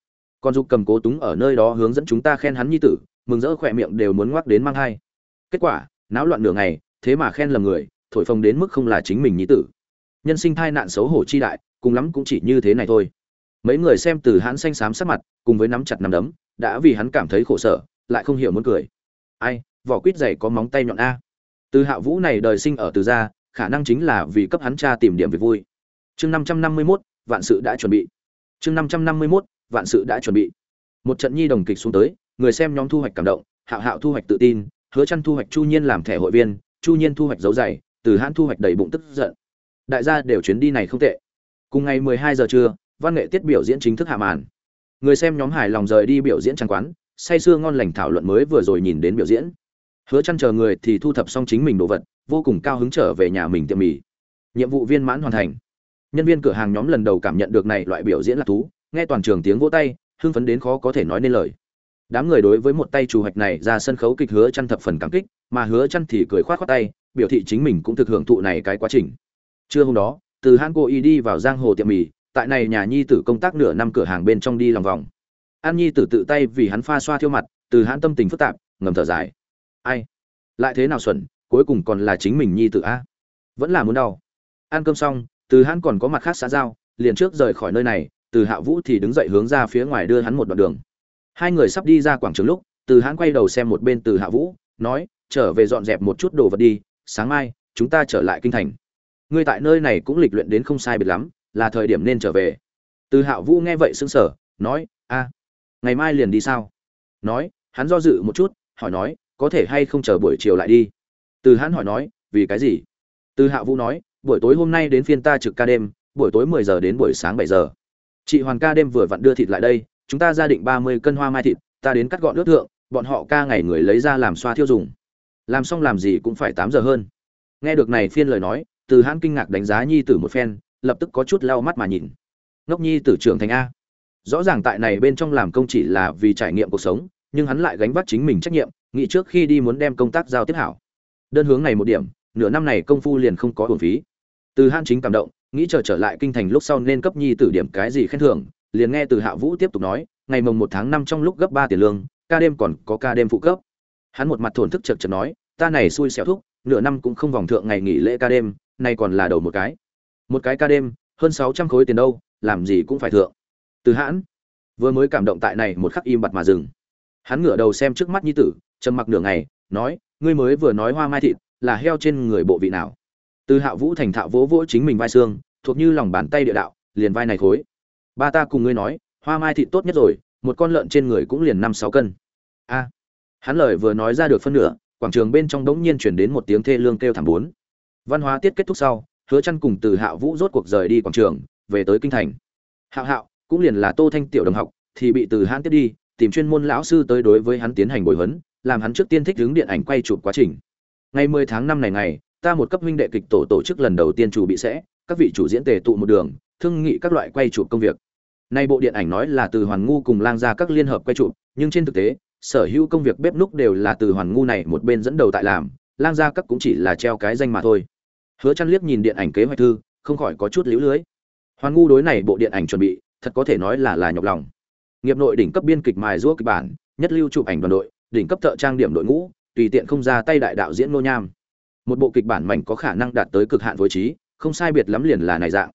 còn dục cầm cố túng ở nơi đó hướng dẫn chúng ta khen hắn nhi tử, mừng rỡ khỏe miệng đều muốn ngoắc đến mang hai. Kết quả, náo loạn nửa ngày, thế mà khen lầm người, thổi phồng đến mức không là chính mình nhi tử. Nhân sinh thai nạn xấu hổ chi đại, cùng lắm cũng chỉ như thế này thôi mấy người xem từ hắn xanh xám sắc mặt, cùng với nắm chặt nắm đấm, đã vì hắn cảm thấy khổ sở, lại không hiểu muốn cười. Ai, vỏ quýt dày có móng tay nhọn a. Từ hạ vũ này đời sinh ở từ gia, khả năng chính là vì cấp hắn cha tìm điểm việc vui. Chương năm trăm năm mươi mốt, vạn sự đã chuẩn bị. Chương năm trăm năm mươi mốt, vạn sự đã chuẩn bị. Một trận nhi đồng kịch xuống tới, người xem nhóm thu hoạch cảm động hạo hạo thu hoạch tự tin, hứa chăn thu hoạch chu nhiên làm thẻ hội viên, chu nhiên thu hoạch dấu dày, từ hãn thu hoạch đầy bụng tức giận. Đại gia đều chuyến đi này không tệ. Cùng ngày 12 giờ trưa văn nghệ tiết biểu diễn chính thức hạ màn. Người xem nhóm hài lòng rời đi biểu diễn trang quán, say sưa ngon lành thảo luận mới vừa rồi nhìn đến biểu diễn. Hứa chăn chờ người thì thu thập xong chính mình đồ vật, vô cùng cao hứng trở về nhà mình tiệm mì. Nhiệm vụ viên mãn hoàn thành. Nhân viên cửa hàng nhóm lần đầu cảm nhận được này loại biểu diễn là thú, nghe toàn trường tiếng vỗ tay, hưng phấn đến khó có thể nói nên lời. Đám người đối với một tay chủ hoạch này ra sân khấu kịch hứa chăn thập phần cảm kích, mà hứa chăn thì cười khoát khoát tay, biểu thị chính mình cũng thực hưởng thụ này cái quá trình. Trưa hôm đó, từ hãng cô y đi vào giang hồ tiệm mì tại này nhà nhi tử công tác nửa năm cửa hàng bên trong đi lòng vòng. An nhi tử tự tay vì hắn pha xoa thiêu mặt, từ hãn tâm tình phức tạp, ngầm thở dài. Ai? Lại thế nào xuẩn, cuối cùng còn là chính mình nhi tử a? Vẫn là muốn đau. Ăn cơm xong, từ hãn còn có mặt khác xã giao, liền trước rời khỏi nơi này, từ hạ vũ thì đứng dậy hướng ra phía ngoài đưa hắn một đoạn đường. Hai người sắp đi ra quảng trường lúc, từ hãn quay đầu xem một bên từ hạ vũ, nói, trở về dọn dẹp một chút đồ vật đi, sáng mai, chúng ta trở lại kinh thành. Ngươi tại nơi này cũng lịch luyện đến không sai biệt lắm là thời điểm nên trở về. Từ Hạo vũ nghe vậy sững sờ, nói, a, ngày mai liền đi sao? Nói, hắn do dự một chút, hỏi nói, có thể hay không chờ buổi chiều lại đi? Từ hắn hỏi nói, vì cái gì? Từ Hạo vũ nói, buổi tối hôm nay đến phiên ta trực ca đêm, buổi tối mười giờ đến buổi sáng bảy giờ. Chị hoàn ca đêm vừa vặn đưa thịt lại đây, chúng ta gia định ba mươi cân hoa mai thịt, ta đến cắt gọn nước thượng, bọn họ ca ngày người lấy ra làm xoa thiêu dùng. Làm xong làm gì cũng phải tám giờ hơn. Nghe được này phiên lời nói, từ hãn kinh ngạc đánh giá nhi tử một phen lập tức có chút lau mắt mà nhìn. Ngốc nhi tử trưởng thành a. Rõ ràng tại này bên trong làm công chỉ là vì trải nghiệm cuộc sống, nhưng hắn lại gánh vác chính mình trách nhiệm, nghĩ trước khi đi muốn đem công tác giao tiếp hảo. Đơn hướng này một điểm, nửa năm này công phu liền không có hồn phí. Từ han chính cảm động, nghĩ chờ trở lại kinh thành lúc sau nên cấp nhi tử điểm cái gì khen thưởng, liền nghe từ hạ vũ tiếp tục nói, ngày mồng một tháng năm trong lúc gấp ba tiền lương, ca đêm còn có ca đêm phụ cấp. Hắn một mặt thổn thức chật chật nói, ta này xui xẻo thúc, nửa năm cũng không vòng thượng ngày nghỉ lễ ca đêm, nay còn là đầu một cái một cái ca đêm, hơn sáu trăm khối tiền đâu, làm gì cũng phải thượng. Từ hãn, vừa mới cảm động tại này một khắc im bặt mà dừng. Hắn ngửa đầu xem trước mắt nhi tử, trầm mặc nửa ngày, nói, ngươi mới vừa nói hoa mai thịt, là heo trên người bộ vị nào? Từ hạ vũ thành thạo vỗ vỗ chính mình vai xương, thuộc như lòng bàn tay địa đạo, liền vai này khối. Ba ta cùng ngươi nói, hoa mai thịt tốt nhất rồi, một con lợn trên người cũng liền năm sáu cân. A. Hắn lời vừa nói ra được phân nửa, quảng trường bên trong đống nhiên chuyển đến một tiếng thê lương kêu thảm bốn. Văn hóa tiết kết thúc sau hứa chăn cùng từ hạ vũ rốt cuộc rời đi quảng trường, về tới kinh thành. Hạo hạo, cũng liền là tô thanh tiểu đồng học, thì bị từ hãn tiếp đi, tìm chuyên môn lão sư tới đối với hắn tiến hành bồi huấn, làm hắn trước tiên thích hướng điện ảnh quay chụp quá trình. Ngày 10 tháng 5 này ngày, ta một cấp huynh đệ kịch tổ tổ chức lần đầu tiên chủ bị sẽ, các vị chủ diễn tề tụ một đường, thương nghị các loại quay chụp công việc. Nay bộ điện ảnh nói là từ hoàn ngu cùng lang ra các liên hợp quay chụp, nhưng trên thực tế, sở hữu công việc bếp núc đều là từ hoàn ngu này một bên dẫn đầu tại làm, lang Gia các cũng chỉ là treo cái danh mà thôi hứa chăn liếc nhìn điện ảnh kế hoạch thư, không khỏi có chút liễu lưới. Hoàn ngu đối này bộ điện ảnh chuẩn bị, thật có thể nói là là nhọc lòng. Nghiệp nội đỉnh cấp biên kịch mài giũa kịch bản, nhất lưu chụp ảnh đoàn đội, đỉnh cấp thợ trang điểm đội ngũ, tùy tiện không ra tay đại đạo diễn nô nham. Một bộ kịch bản mảnh có khả năng đạt tới cực hạn với trí, không sai biệt lắm liền là này dạng.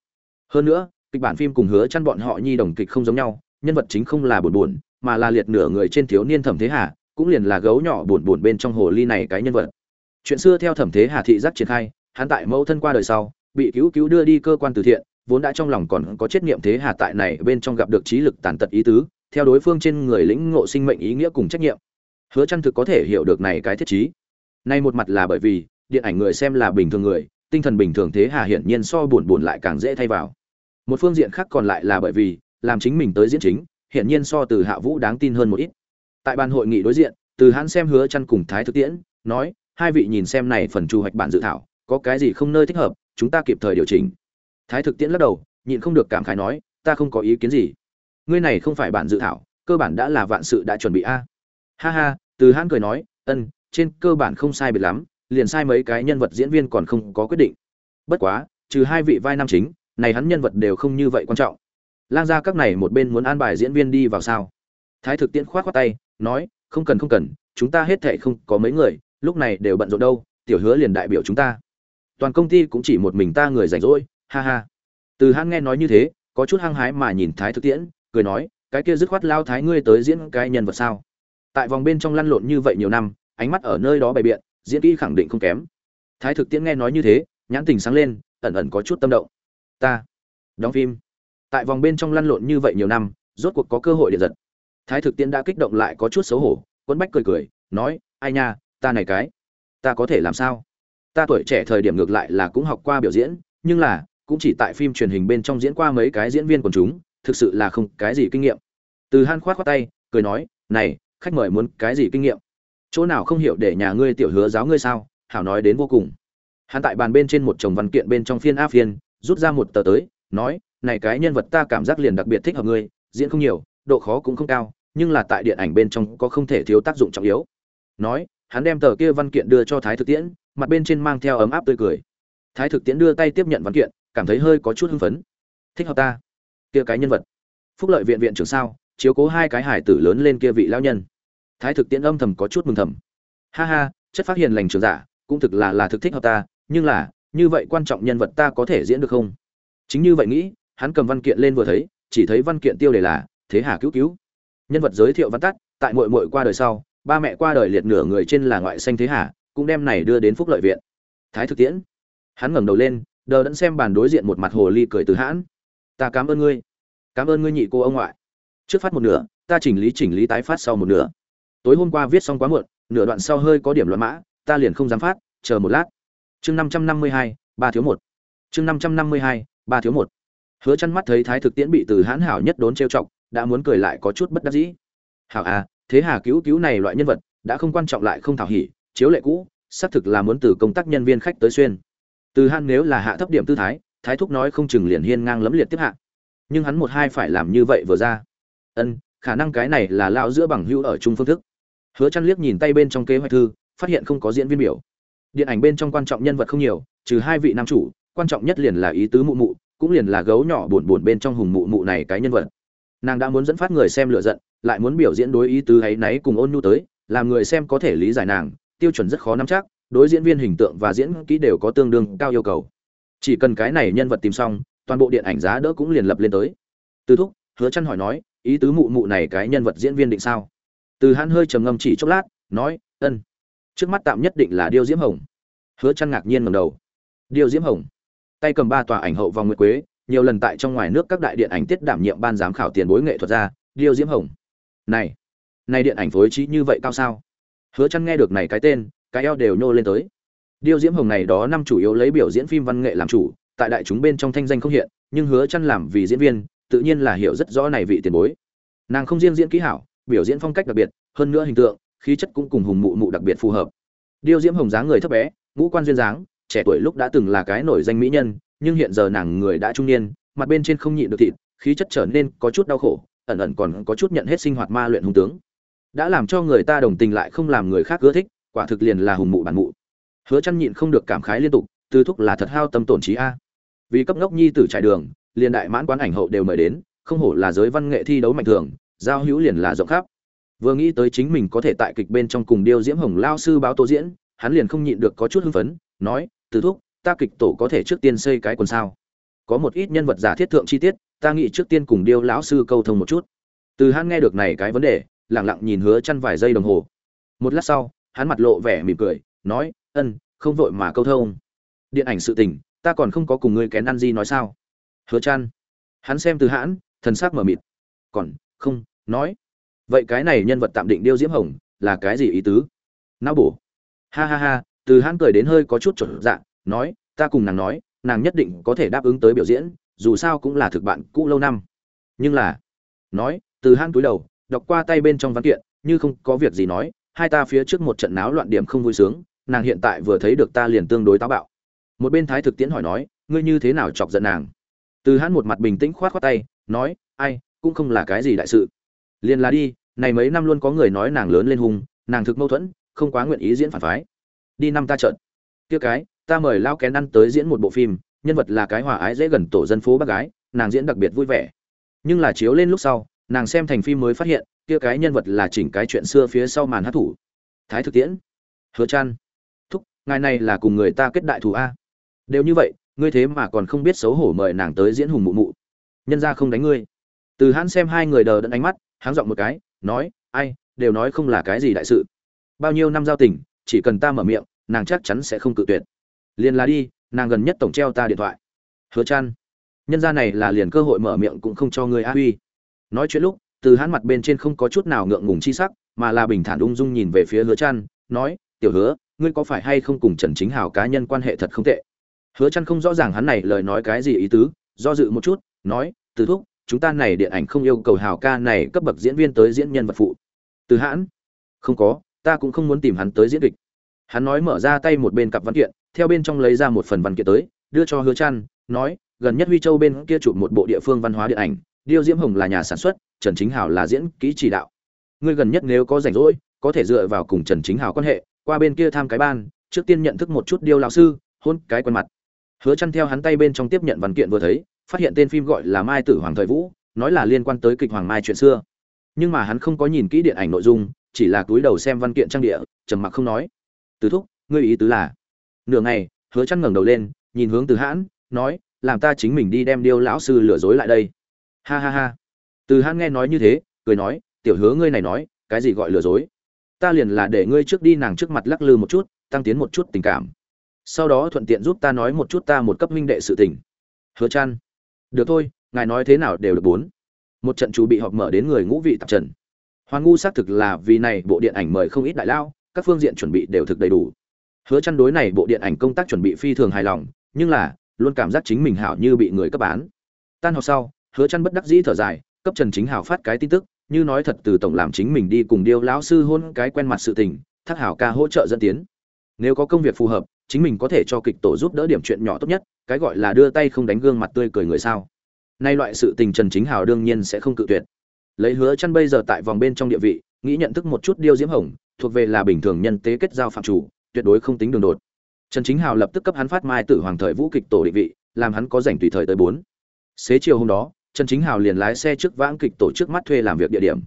Hơn nữa, kịch bản phim cùng hứa chăn bọn họ nhi đồng kịch không giống nhau, nhân vật chính không là buồn buồn, mà là liệt nửa người trên thiếu niên thẩm thế hà, cũng liền là gấu nhỏ buồn buồn bên trong hồ ly này cái nhân vật. Chuyện xưa theo thẩm thế hà thị giác triển khai hắn tại mẫu thân qua đời sau, bị cứu cứu đưa đi cơ quan từ thiện, vốn đã trong lòng còn có chết niệm thế hà tại này bên trong gặp được trí lực tàn tật ý tứ, theo đối phương trên người lĩnh ngộ sinh mệnh ý nghĩa cùng trách nhiệm. Hứa chăn thực có thể hiểu được này cái thiết trí. Nay một mặt là bởi vì, điện ảnh người xem là bình thường người, tinh thần bình thường thế hà hiển nhiên so buồn buồn lại càng dễ thay vào. Một phương diện khác còn lại là bởi vì, làm chính mình tới diễn chính, hiển nhiên so từ hạ vũ đáng tin hơn một ít. Tại ban hội nghị đối diện, từ hắn xem hứa chăn cùng thái thực tiễn, nói, hai vị nhìn xem này phần chu hoạch bản dự thảo có cái gì không nơi thích hợp, chúng ta kịp thời điều chỉnh. Thái thực tiễn lắc đầu, nhịn không được cảm khái nói, ta không có ý kiến gì. Ngươi này không phải bản dự thảo, cơ bản đã là vạn sự đã chuẩn bị a. Ha ha, từ hãn cười nói, ân, trên cơ bản không sai biệt lắm, liền sai mấy cái nhân vật diễn viên còn không có quyết định. Bất quá, trừ hai vị vai nam chính, này hắn nhân vật đều không như vậy quan trọng. Lang gia các này một bên muốn an bài diễn viên đi vào sao? Thái thực tiễn khoát khoát tay, nói, không cần không cần, chúng ta hết thệ không có mấy người, lúc này đều bận rộn đâu, tiểu hứa liền đại biểu chúng ta toàn công ty cũng chỉ một mình ta người rảnh rỗi, ha ha. Từ hắn nghe nói như thế, có chút hăng hái mà nhìn thái thực tiễn, cười nói, cái kia dứt khoát lao thái ngươi tới diễn cái nhân vật sao? Tại vòng bên trong lăn lộn như vậy nhiều năm, ánh mắt ở nơi đó bày biện, diễn kỹ khẳng định không kém. Thái thực tiễn nghe nói như thế, nhãn tình sáng lên, ẩn ẩn có chút tâm động. Ta, đóng phim. Tại vòng bên trong lăn lộn như vậy nhiều năm, rốt cuộc có cơ hội điện giật. Thái thực tiễn đã kích động lại có chút xấu hổ quân bách cười cười, nói, ai nha, ta này cái, ta có thể làm sao? Ta tuổi trẻ thời điểm ngược lại là cũng học qua biểu diễn, nhưng là, cũng chỉ tại phim truyền hình bên trong diễn qua mấy cái diễn viên quần chúng, thực sự là không cái gì kinh nghiệm. Từ han khoát khoát tay, cười nói, này, khách mời muốn cái gì kinh nghiệm? Chỗ nào không hiểu để nhà ngươi tiểu hứa giáo ngươi sao? Hảo nói đến vô cùng. Hắn tại bàn bên trên một chồng văn kiện bên trong phiên a phiên, rút ra một tờ tới, nói, này cái nhân vật ta cảm giác liền đặc biệt thích hợp ngươi, diễn không nhiều, độ khó cũng không cao, nhưng là tại điện ảnh bên trong có không thể thiếu tác dụng trọng yếu. Nói, hắn đem tờ kia văn kiện đưa cho thái thực tiễn mặt bên trên mang theo ấm áp tươi cười. Thái thực tiễn đưa tay tiếp nhận văn kiện, cảm thấy hơi có chút hưng phấn. Thích hợp ta. Kia cái nhân vật. Phúc lợi viện viện trưởng sao, chiếu cố hai cái hải tử lớn lên kia vị lão nhân. Thái thực tiễn âm thầm có chút mừng thầm. Ha ha, chất phát hiện lành trường giả, cũng thực là là thực thích hợp ta, nhưng là, như vậy quan trọng nhân vật ta có thể diễn được không? Chính như vậy nghĩ, hắn cầm văn kiện lên vừa thấy, chỉ thấy văn kiện tiêu đề là, thế hà cứu cứu. Nhân vật giới thiệu văn tắt, tại mội mội qua đời sau, ba mẹ qua đời liệt nửa người trên là ngoại xanh thế hà cũng đem này đưa đến phúc lợi viện. Thái thực tiễn. Hắn ngẩng đầu lên, đờ đẫn xem bàn đối diện một mặt hồ ly cười từ hãn. Ta cảm ơn ngươi. Cảm ơn ngươi nhị cô ông ngoại. Trước phát một nửa, ta chỉnh lý chỉnh lý tái phát sau một nửa. Tối hôm qua viết xong quá muộn, nửa đoạn sau hơi có điểm loạn mã, ta liền không dám phát, chờ một lát. Chương năm trăm năm mươi hai, ba thiếu một. Chương năm trăm năm mươi hai, ba thiếu một. Hứa chăn mắt thấy thái thực tiễn bị từ hãn hảo nhất đốn trêu chọc, đã muốn cười lại có chút bất đắc dĩ. Hảo à thế hà cứu cứu này loại nhân vật, đã không quan trọng lại không thảo hỉ chiếu lệ cũ, xác thực là muốn từ công tác nhân viên khách tới xuyên. Từ hãn nếu là hạ thấp điểm tư thái thái thúc nói không chừng liền hiên ngang lấm liệt tiếp hạ. Nhưng hắn một hai phải làm như vậy vừa ra. Ân, khả năng cái này là lão giữa bằng hữu ở chung phương thức. Hứa chăn liếc nhìn tay bên trong kế hoạch thư, phát hiện không có diễn viên biểu. Điện ảnh bên trong quan trọng nhân vật không nhiều, trừ hai vị nam chủ, quan trọng nhất liền là ý tứ mụ mụ, cũng liền là gấu nhỏ buồn buồn bên trong hùng mụ mụ này cái nhân vật. Nàng đã muốn dẫn phát người xem lựa giận, lại muốn biểu diễn đối ý tứ ấy náy cùng ôn nhu tới, làm người xem có thể lý giải nàng tiêu chuẩn rất khó nắm chắc, đối diễn viên hình tượng và diễn kỹ đều có tương đương cao yêu cầu. Chỉ cần cái này nhân vật tìm xong, toàn bộ điện ảnh giá đỡ cũng liền lập lên tới. Từ thúc, hứa Chân hỏi nói, ý tứ mụ mụ này cái nhân vật diễn viên định sao? Từ Hãn hơi trầm ngâm chỉ chốc lát, nói, ân. Trước mắt tạm nhất định là điêu diễm hồng. Hứa Chân ngạc nhiên ngẩng đầu. Điêu diễm hồng. Tay cầm ba tòa ảnh hậu vòng nguyệt quế, nhiều lần tại trong ngoài nước các đại điện ảnh tiết đảm nhiệm ban giám khảo tiền bối nghệ thuật ra, điêu diễm hồng. Này này điện ảnh phối trí như vậy cao sao? Hứa chăn nghe được này cái tên, cái eo đều nhô lên tới. Điêu diễm hồng này đó năm chủ yếu lấy biểu diễn phim văn nghệ làm chủ, tại đại chúng bên trong thanh danh không hiện, nhưng hứa chăn làm vì diễn viên, tự nhiên là hiểu rất rõ này vị tiền bối. Nàng không riêng diễn kỹ hảo, biểu diễn phong cách đặc biệt, hơn nữa hình tượng, khí chất cũng cùng hùng mụ mụ đặc biệt phù hợp. Điêu diễm hồng dáng người thấp bé, ngũ quan duyên dáng, trẻ tuổi lúc đã từng là cái nổi danh mỹ nhân, nhưng hiện giờ nàng người đã trung niên, mặt bên trên không nhịn được thịt, khí chất trở nên có chút đau khổ, ẩn ẩn còn có chút nhận hết sinh hoạt ma luyện hùng tướng đã làm cho người ta đồng tình lại không làm người khác ưa thích, quả thực liền là hùng mụ bản mụ. Hứa chăn nhịn không được cảm khái liên tục tư thúc là thật hao tâm tổn trí a. Vì cấp ngốc nhi tử trải đường, liền đại mãn quán ảnh hậu đều mời đến, không hổ là giới văn nghệ thi đấu mạnh thường, giao hữu liền là rộng khắp. Vừa nghĩ tới chính mình có thể tại kịch bên trong cùng điêu diễm hồng lao sư báo tô diễn, hắn liền không nhịn được có chút hưng phấn, nói, từ thúc, ta kịch tổ có thể trước tiên xây cái quần sao? Có một ít nhân vật giả thiết thượng chi tiết, ta nghĩ trước tiên cùng điêu lão sư câu thông một chút. Từ hắn nghe được này cái vấn đề lẳng lặng nhìn hứa chăn vài giây đồng hồ. Một lát sau, hắn mặt lộ vẻ mỉm cười, nói, ân, không vội mà câu thông. Điện ảnh sự tình, ta còn không có cùng ngươi kén ăn gì nói sao? Hứa chăn. Hắn xem từ hãn, thần sắc mở mịt. Còn, không, nói. Vậy cái này nhân vật tạm định điêu diễm hồng, là cái gì ý tứ? Não bổ. Ha ha ha, từ hãn cười đến hơi có chút chuẩn dạ nói, ta cùng nàng nói, nàng nhất định có thể đáp ứng tới biểu diễn, dù sao cũng là thực bạn cũ lâu năm. Nhưng là, nói, từ hãn cúi đầu đọc qua tay bên trong văn kiện, như không có việc gì nói, hai ta phía trước một trận náo loạn điểm không vui sướng, nàng hiện tại vừa thấy được ta liền tương đối táo bạo. Một bên thái thực tiễn hỏi nói, ngươi như thế nào chọc giận nàng? Từ hãn một mặt bình tĩnh khoát khoát tay, nói, ai, cũng không là cái gì đại sự. Liền là đi, này mấy năm luôn có người nói nàng lớn lên hung, nàng thực mâu thuẫn, không quá nguyện ý diễn phản phái. Đi năm ta trận kia cái, ta mời lao kén ăn tới diễn một bộ phim, nhân vật là cái hòa ái dễ gần tổ dân phố bác gái, nàng diễn đặc biệt vui vẻ. Nhưng là chiếu lên lúc sau nàng xem thành phim mới phát hiện, kia cái nhân vật là chỉnh cái chuyện xưa phía sau màn hát thủ. Thái thực tiễn. Hứa chăn thúc, ngài này là cùng người ta kết đại thù a. Đều như vậy, ngươi thế mà còn không biết xấu hổ mời nàng tới diễn hùng mụ mụ. Nhân ra không đánh ngươi. Từ hãn xem hai người đờ đẫn ánh mắt, háng giọng một cái, nói, ai, đều nói không là cái gì đại sự. Bao nhiêu năm giao tình, chỉ cần ta mở miệng, nàng chắc chắn sẽ không cự tuyệt. Liền là đi, nàng gần nhất tổng treo ta điện thoại. Hứa chăn nhân gia này là liền cơ hội mở miệng cũng không cho ngươi a uy nói chuyện lúc từ hắn mặt bên trên không có chút nào ngượng ngùng chi sắc mà là bình thản ung dung nhìn về phía hứa trăn, nói tiểu hứa ngươi có phải hay không cùng trần chính hào cá nhân quan hệ thật không tệ? Hứa trăn không rõ ràng hắn này lời nói cái gì ý tứ do dự một chút nói từ thúc chúng ta này điện ảnh không yêu cầu hào ca này cấp bậc diễn viên tới diễn nhân vật phụ. Từ hãn? Không có ta cũng không muốn tìm hắn tới diễn kịch. Hắn nói mở ra tay một bên cặp văn kiện theo bên trong lấy ra một phần văn kiện tới đưa cho hứa trăn nói gần nhất huy châu bên kia chụp một bộ địa phương văn hóa điện ảnh điêu diễm hồng là nhà sản xuất, trần chính hảo là diễn kỹ chỉ đạo. Ngươi gần nhất nếu có rảnh rỗi, có thể dựa vào cùng trần chính hảo quan hệ, qua bên kia tham cái ban, trước tiên nhận thức một chút điêu lão sư, hôn cái quen mặt. Hứa chăn theo hắn tay bên trong tiếp nhận văn kiện vừa thấy, phát hiện tên phim gọi là mai tử hoàng thời vũ, nói là liên quan tới kịch hoàng mai chuyện xưa. Nhưng mà hắn không có nhìn kỹ điện ảnh nội dung, chỉ là cúi đầu xem văn kiện trang địa, trầm mặc không nói. Từ thúc, ngươi ý tứ là? Nửa ngày, hứa chăn ngẩng đầu lên, nhìn hướng từ hãn, nói, làm ta chính mình đi đem điêu lão sư lừa dối lại đây ha ha ha. Từ hãn nghe nói như thế, cười nói, tiểu hứa ngươi này nói, cái gì gọi lừa dối? Ta liền là để ngươi trước đi nàng trước mặt lắc lư một chút, tăng tiến một chút tình cảm. Sau đó thuận tiện giúp ta nói một chút ta một cấp minh đệ sự tình. Hứa chăn được thôi, ngài nói thế nào đều được bốn. Một trận chủ bị họp mở đến người ngũ vị tập trần. Hoàng ngu xác thực là vì này bộ điện ảnh mời không ít đại lao, các phương diện chuẩn bị đều thực đầy đủ. Hứa chăn đối này bộ điện ảnh công tác chuẩn bị phi thường hài lòng, nhưng là, luôn cảm giác chính mình hảo như bị người cấp bán tan học sau hứa chăn bất đắc dĩ thở dài, cấp trần chính hảo phát cái tin tức, như nói thật từ tổng làm chính mình đi cùng điêu lão sư hôn cái quen mặt sự tình, thác hảo ca hỗ trợ dẫn tiến. Nếu có công việc phù hợp, chính mình có thể cho kịch tổ giúp đỡ điểm chuyện nhỏ tốt nhất, cái gọi là đưa tay không đánh gương mặt tươi cười người sao. Nay loại sự tình trần chính hào đương nhiên sẽ không cự tuyệt. Lấy hứa chăn bây giờ tại vòng bên trong địa vị, nghĩ nhận thức một chút điêu diễm hồng, thuộc về là bình thường nhân tế kết giao phạm chủ, tuyệt đối không tính đường đột. Trần chính hào lập tức cấp hắn phát mai tử hoàng thời vũ kịch tổ định vị, làm hắn có rảnh tùy thời tới bốn. Xế chiều hôm đó trần chính hào liền lái xe trước vãng kịch tổ trước mắt thuê làm việc địa điểm.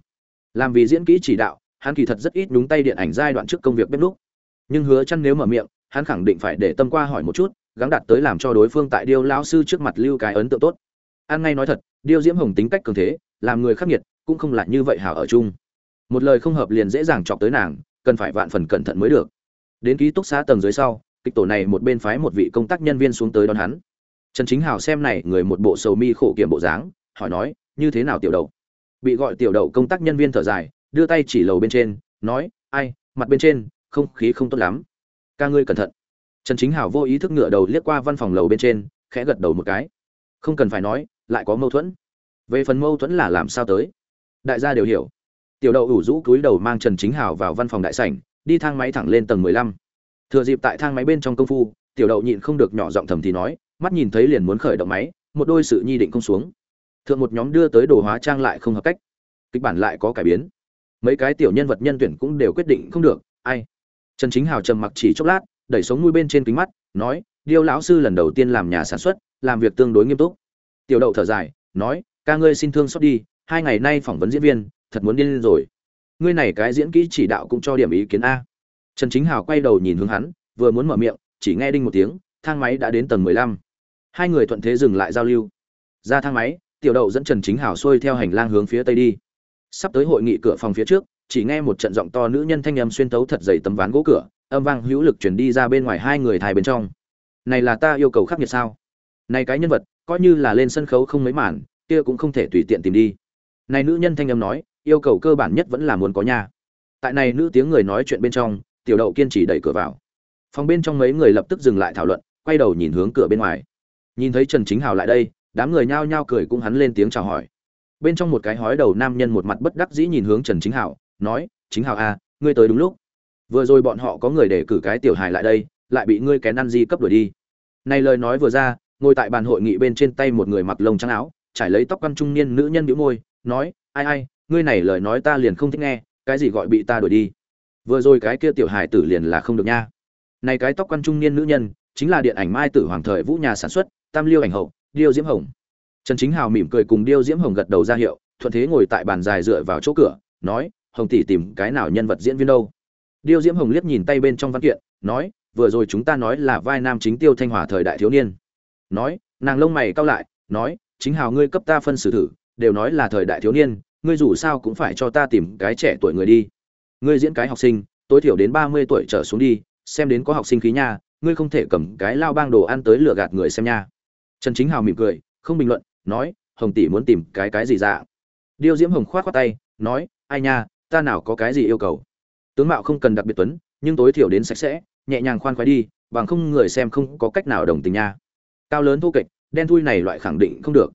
Làm vì diễn kỹ chỉ đạo, hắn kỳ thật rất ít đúng tay điện ảnh giai đoạn trước công việc bếp lúc nhưng hứa chăn nếu mở miệng, hắn khẳng định phải để tâm qua hỏi một chút, gắng đạt tới làm cho đối phương tại điêu lão sư trước mặt lưu cái ấn tượng tốt. An ngay nói thật, điêu diễm hồng tính cách cường thế, làm người khắc nghiệt, cũng không lại như vậy hảo ở chung. Một lời không hợp liền dễ dàng chọc tới nàng, cần phải vạn phần cẩn thận mới được. Đến ký túc xá tầng dưới sau, kịch tổ này một bên phái một vị công tác nhân viên xuống tới đón hắn trần chính hào xem này người một bộ sầu mi khổ kiểm bộ dáng, hỏi nói, như thế nào tiểu đậu? Bị gọi tiểu đậu công tác nhân viên thở dài, đưa tay chỉ lầu bên trên, nói, ai, mặt bên trên, không khí không tốt lắm. Ca ngươi cẩn thận. Trần chính hào vô ý thức ngựa đầu liếc qua văn phòng lầu bên trên, khẽ gật đầu một cái. Không cần phải nói, lại có mâu thuẫn. Về phần mâu thuẫn là làm sao tới? Đại gia đều hiểu. Tiểu đậu ủ rũ cúi đầu mang trần chính hào vào văn phòng đại sảnh, đi thang máy thẳng lên tầng mười lăm. Thừa dịp tại thang máy bên trong công phu, tiểu đậu nhịn không được nhỏ giọng thầm thì nói mắt nhìn thấy liền muốn khởi động máy, một đôi sự nhi định không xuống. Thượng một nhóm đưa tới đồ hóa trang lại không hợp cách. Kịch bản lại có cải biến. Mấy cái tiểu nhân vật nhân tuyển cũng đều quyết định không được, ai? Trần chính hào trầm mặc chỉ chốc lát, đẩy sống nuôi bên trên kính mắt, nói, điêu lão sư lần đầu tiên làm nhà sản xuất, làm việc tương đối nghiêm túc. Tiểu đậu thở dài, nói, ca ngươi xin thương xót đi, hai ngày nay phỏng vấn diễn viên, thật muốn điên lên rồi. Ngươi này cái diễn kỹ chỉ đạo cũng cho điểm ý kiến a. Trần chính hào quay đầu nhìn hướng hắn, vừa muốn mở miệng, chỉ nghe đinh một tiếng, thang máy đã đến tầng mười lăm hai người thuận thế dừng lại giao lưu. Ra thang máy, tiểu đậu dẫn trần chính hảo xuôi theo hành lang hướng phía tây đi. Sắp tới hội nghị cửa phòng phía trước, chỉ nghe một trận giọng to nữ nhân thanh âm xuyên tấu thật dày tấm ván gỗ cửa, âm vang hữu lực chuyển đi ra bên ngoài hai người thai bên trong. Này là ta yêu cầu khắc nghiệt sao? Này cái nhân vật, coi như là lên sân khấu không mấy màn, kia cũng không thể tùy tiện tìm đi. Này nữ nhân thanh âm nói, yêu cầu cơ bản nhất vẫn là muốn có nhà. Tại này nữ tiếng người nói chuyện bên trong, tiểu đậu kiên trì đẩy cửa vào. Phòng bên trong mấy người lập tức dừng lại thảo luận, quay đầu nhìn hướng cửa bên ngoài nhìn thấy trần chính hào lại đây đám người nhao nhao cười cũng hắn lên tiếng chào hỏi. Bên trong một cái hói đầu nam nhân một mặt bất đắc dĩ nhìn hướng trần chính hào nói chính hào a à, ngươi tới đúng lúc. Vừa rồi bọn họ có người để cử cái tiểu hài lại đây lại bị ngươi kén ăn di cấp đuổi đi. Này lời nói vừa ra ngồi tại bàn hội nghị bên trên tay một người mặc lông trắng áo trải lấy tóc căn trung niên nữ nhân bĩu môi nói ai ai ngươi này lời nói ta liền không thích nghe cái gì gọi bị ta đuổi đi? Vừa rồi cái kia tiểu hài tử liền là không được nha. Này cái tóc căn trung niên nữ nhân chính là điện ảnh mai tử hoàng thời vũ nhà sản xuất tam liêu ảnh hậu, điêu diễm hồng. Trần chính hào mỉm cười cùng điêu diễm hồng gật đầu ra hiệu, thuận thế ngồi tại bàn dài dựa vào chỗ cửa, nói, hồng tỷ tìm cái nào nhân vật diễn viên đâu? Điêu diễm hồng liếc nhìn tay bên trong văn kiện, nói, vừa rồi chúng ta nói là vai nam chính tiêu thanh hòa thời đại thiếu niên. Nói, nàng lông mày cau lại, nói, chính hào ngươi cấp ta phân xử thử, đều nói là thời đại thiếu niên, ngươi dù sao cũng phải cho ta tìm cái trẻ tuổi người đi. Ngươi diễn cái học sinh, tối thiểu đến ba mươi tuổi trở xuống đi, xem đến có học sinh khí nha, ngươi không thể cầm cái lao bang đồ ăn tới lừa gạt người xem nha trần chính hào mỉm cười không bình luận nói hồng tỷ muốn tìm cái cái gì dạ? Điêu diễm hồng khoát khoát tay nói ai nha ta nào có cái gì yêu cầu? Tướng mạo không cần đặc biệt tuấn nhưng tối thiểu đến sạch sẽ nhẹ nhàng khoan khoái đi bằng không người xem không có cách nào đồng tình nha. Cao lớn thu kịch, đen thui này loại khẳng định không được.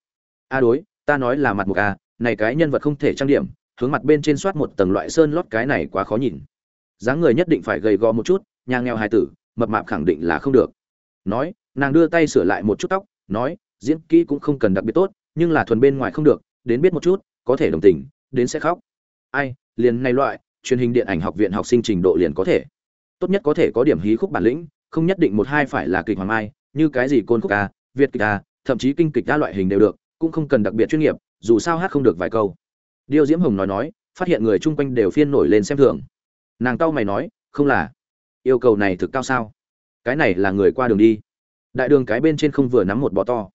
A đối ta nói là mặt một a này cái nhân vật không thể trang điểm hướng mặt bên trên soát một tầng loại sơn lót cái này quá khó nhìn. Dáng người nhất định phải gầy gò một chút nhà nghèo hài tử mập mạp khẳng định là không được. Nói nàng đưa tay sửa lại một chút tóc nói, diễn kỹ cũng không cần đặc biệt tốt, nhưng là thuần bên ngoài không được, đến biết một chút, có thể đồng tình, đến sẽ khóc. Ai, liền này loại, truyền hình điện ảnh học viện học sinh trình độ liền có thể. Tốt nhất có thể có điểm hí khúc bản lĩnh, không nhất định một hai phải là kịch hoàng mai, như cái gì côn khúc ca, việt kịch ca, thậm chí kinh kịch đa loại hình đều được, cũng không cần đặc biệt chuyên nghiệp, dù sao hát không được vài câu. Điêu diễm hồng nói nói, phát hiện người chung quanh đều phiên nổi lên xem thường. Nàng cau mày nói, không là. Yêu cầu này thực cao sao? Cái này là người qua đường đi đại đường cái bên trên không vừa nắm một bọ to.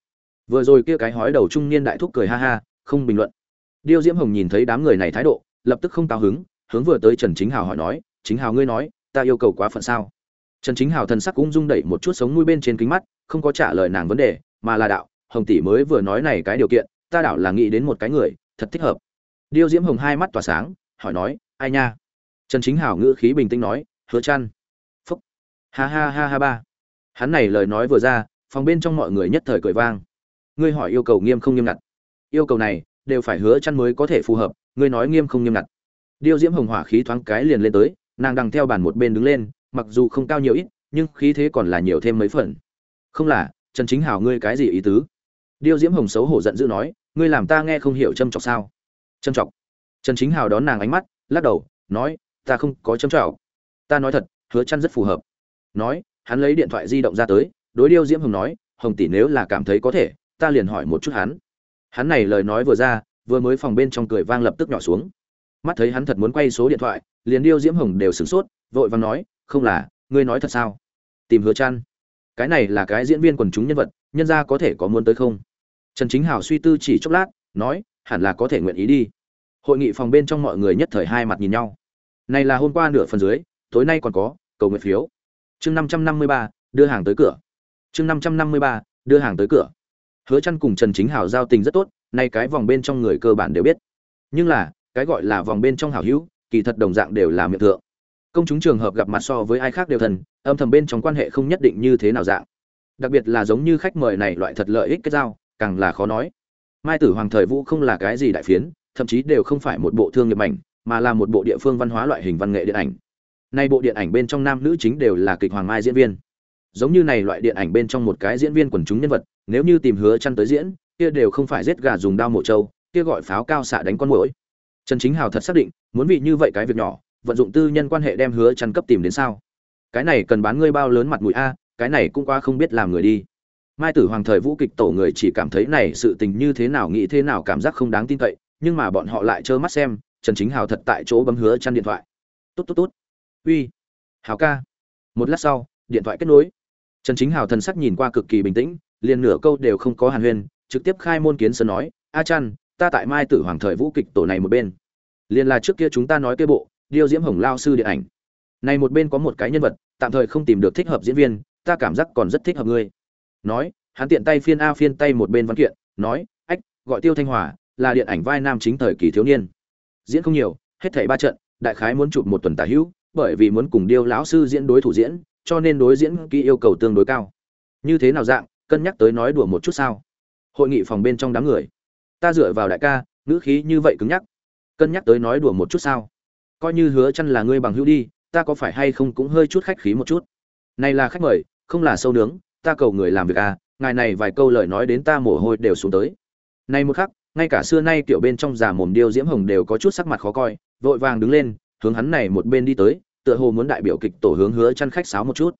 Vừa rồi kia cái hói đầu trung niên đại thúc cười ha ha, không bình luận. Điêu diễm hồng nhìn thấy đám người này thái độ, lập tức không cao hứng, hướng vừa tới trần chính hào hỏi nói, chính hào ngươi nói, ta yêu cầu quá phận sao? Trần chính hào thần sắc cũng rung đẩy một chút sống mũi bên trên kính mắt, không có trả lời nàng vấn đề, mà là đạo, hồng tỷ mới vừa nói này cái điều kiện, ta đạo là nghĩ đến một cái người, thật thích hợp. Điêu diễm hồng hai mắt tỏa sáng, hỏi nói, ai nha? Trần chính hào ngữ khí bình tĩnh nói, hứa chăn phúc. Ha ha ha ha ba hắn này lời nói vừa ra, phòng bên trong mọi người nhất thời cười vang. Ngươi hỏi yêu cầu nghiêm không nghiêm ngặt? Yêu cầu này, đều phải hứa chăn mới có thể phù hợp, ngươi nói nghiêm không nghiêm ngặt. Điêu diễm hồng hỏa khí thoáng cái liền lên tới, nàng đằng theo bàn một bên đứng lên, mặc dù không cao nhiều ít, nhưng khí thế còn là nhiều thêm mấy phần. Không là, trần chính hảo ngươi cái gì ý tứ? Điêu diễm hồng xấu hổ giận dữ nói, ngươi làm ta nghe không hiểu châm chọc sao? Châm chọc. Trần chính hào đón nàng ánh mắt, lắc đầu, nói, ta không có châm chọc. Ta nói thật, hứa chăn rất phù hợp. Nói hắn lấy điện thoại di động ra tới, đối điêu diễm hồng nói, hồng tỷ nếu là cảm thấy có thể, ta liền hỏi một chút hắn. Hắn này lời nói vừa ra, vừa mới phòng bên trong cười vang lập tức nhỏ xuống. Mắt thấy hắn thật muốn quay số điện thoại, liền điêu diễm hồng đều sửng sốt, vội vàng nói, không là, ngươi nói thật sao? Tìm hứa chăn. Cái này là cái diễn viên quần chúng nhân vật, nhân gia có thể có muốn tới không? Trần chính hảo suy tư chỉ chốc lát, nói, hẳn là có thể nguyện ý đi. Hội nghị phòng bên trong mọi người nhất thời hai mặt nhìn nhau. Này là hôm qua nửa phần dưới, tối nay còn có, cầu nguyện phiếu chương năm trăm năm mươi ba, đưa hàng tới cửa. Chương năm trăm năm mươi ba, đưa hàng tới cửa. Hứa chăn cùng trần chính hảo giao tình rất tốt, nay cái vòng bên trong người cơ bản đều biết. Nhưng là, cái gọi là vòng bên trong hảo hữu, kỳ thật đồng dạng đều là miệng thượng. Công chúng trường hợp gặp mặt so với ai khác đều thần âm thầm bên trong quan hệ không nhất định như thế nào dạng. Đặc biệt là giống như khách mời này loại thật lợi ích kết giao, càng là khó nói. Mai tử hoàng thời vũ không là cái gì đại phiến, thậm chí đều không phải một bộ thương nghiệp ảnh mà là một bộ địa phương văn hóa loại hình văn nghệ điện ảnh nay bộ điện ảnh bên trong nam nữ chính đều là kịch hoàng mai diễn viên. Giống như này loại điện ảnh bên trong một cái diễn viên quần chúng nhân vật, nếu như tìm hứa chăn tới diễn, kia đều không phải giết gà dùng đao mổ trâu, kia gọi pháo cao xạ đánh con muỗi. Trần chính hào thật xác định, muốn vì như vậy cái việc nhỏ, vận dụng tư nhân quan hệ đem hứa chăn cấp tìm đến sao? Cái này cần bán ngươi bao lớn mặt mũi a, cái này cũng quá không biết làm người đi. Mai tử hoàng thời vũ kịch tổ người chỉ cảm thấy này sự tình như thế nào nghĩ thế nào cảm giác không đáng tin cậy, nhưng mà bọn họ lại trơ mắt xem, trần chính hào thật tại chỗ bấm hứa chăn điện thoại. Tốt tốt tốt uy, hào ca. Một lát sau, điện thoại kết nối. Trần chính hào thần sắc nhìn qua cực kỳ bình tĩnh, liền nửa câu đều không có hàn huyên, trực tiếp khai môn kiến sơn nói, a chăn ta tại mai tử hoàng thời vũ kịch tổ này một bên. Liền là trước kia chúng ta nói kia bộ, điêu diễm hồng lao sư điện ảnh. Này một bên có một cái nhân vật, tạm thời không tìm được thích hợp diễn viên, ta cảm giác còn rất thích hợp ngươi. Nói, hắn tiện tay phiên a phiên tay một bên văn kiện, nói, ách, gọi tiêu thanh hòa, là điện ảnh vai nam chính thời kỳ thiếu niên. Diễn không nhiều, hết thảy ba trận, đại khái muốn chụp một tuần tả hữu bởi vì muốn cùng điêu lão sư diễn đối thủ diễn, cho nên đối diễn kỹ yêu cầu tương đối cao. Như thế nào dạng, cân nhắc tới nói đùa một chút sao? Hội nghị phòng bên trong đám người. Ta dựa vào đại ca, ngữ khí như vậy cứng nhắc. Cân nhắc tới nói đùa một chút sao? Coi như hứa chăn là ngươi bằng hữu đi, ta có phải hay không cũng hơi chút khách khí một chút? Này là khách mời, không là sâu nướng, ta cầu người làm việc à ngài này vài câu lời nói đến ta mồ hôi đều xuống tới. Này một khắc, ngay cả xưa nay tiểu bên trong già mồm điêu diễm hồng đều có chút sắc mặt khó coi, vội vàng đứng lên, hướng hắn này một bên đi tới tựa hồ muốn đại biểu kịch tổ hướng hứa chăn khách sáo một chút.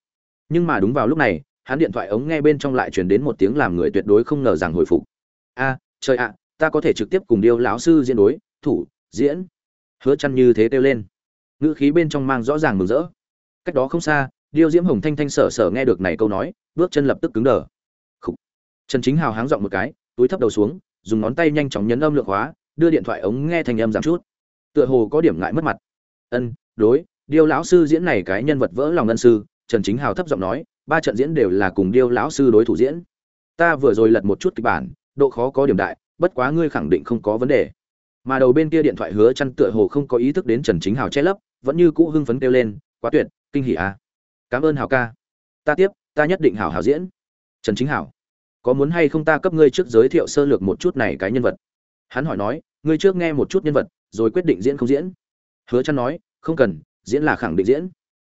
Nhưng mà đúng vào lúc này, hắn điện thoại ống nghe bên trong lại truyền đến một tiếng làm người tuyệt đối không ngờ rằng hồi phục. A, trời ạ, ta có thể trực tiếp cùng điêu lão sư diễn đối, thủ, diễn. Hứa chăn như thế kêu lên. Ngữ khí bên trong mang rõ ràng mừng rỡ. Cách đó không xa, điêu diễm hồng thanh thanh sở sở nghe được này câu nói, bước chân lập tức cứng đờ. Khục. trần chính hào háng giọng một cái, túi thấp đầu xuống, dùng ngón tay nhanh chóng nhấn âm lượng hóa, đưa điện thoại ống nghe thành âm giảm chút. Tựa hồ có điểm ngại mất mặt. Ân, đối điêu lão sư diễn này cái nhân vật vỡ lòng ngân sư, trần chính hào thấp giọng nói, ba trận diễn đều là cùng điêu lão sư đối thủ diễn. Ta vừa rồi lật một chút kịch bản, độ khó có điểm đại, bất quá ngươi khẳng định không có vấn đề. Mà đầu bên kia điện thoại hứa chăn tựa hồ không có ý thức đến trần chính hào che lấp, vẫn như cũ hưng phấn kêu lên, quá tuyệt, kinh hỉ à cảm ơn hào ca. Ta tiếp, ta nhất định hảo hảo diễn. Trần chính hảo có muốn hay không ta cấp ngươi trước giới thiệu sơ lược một chút này cái nhân vật? Hắn hỏi nói, ngươi trước nghe một chút nhân vật, rồi quyết định diễn không diễn. Hứa chăn nói, không cần diễn là khẳng định diễn.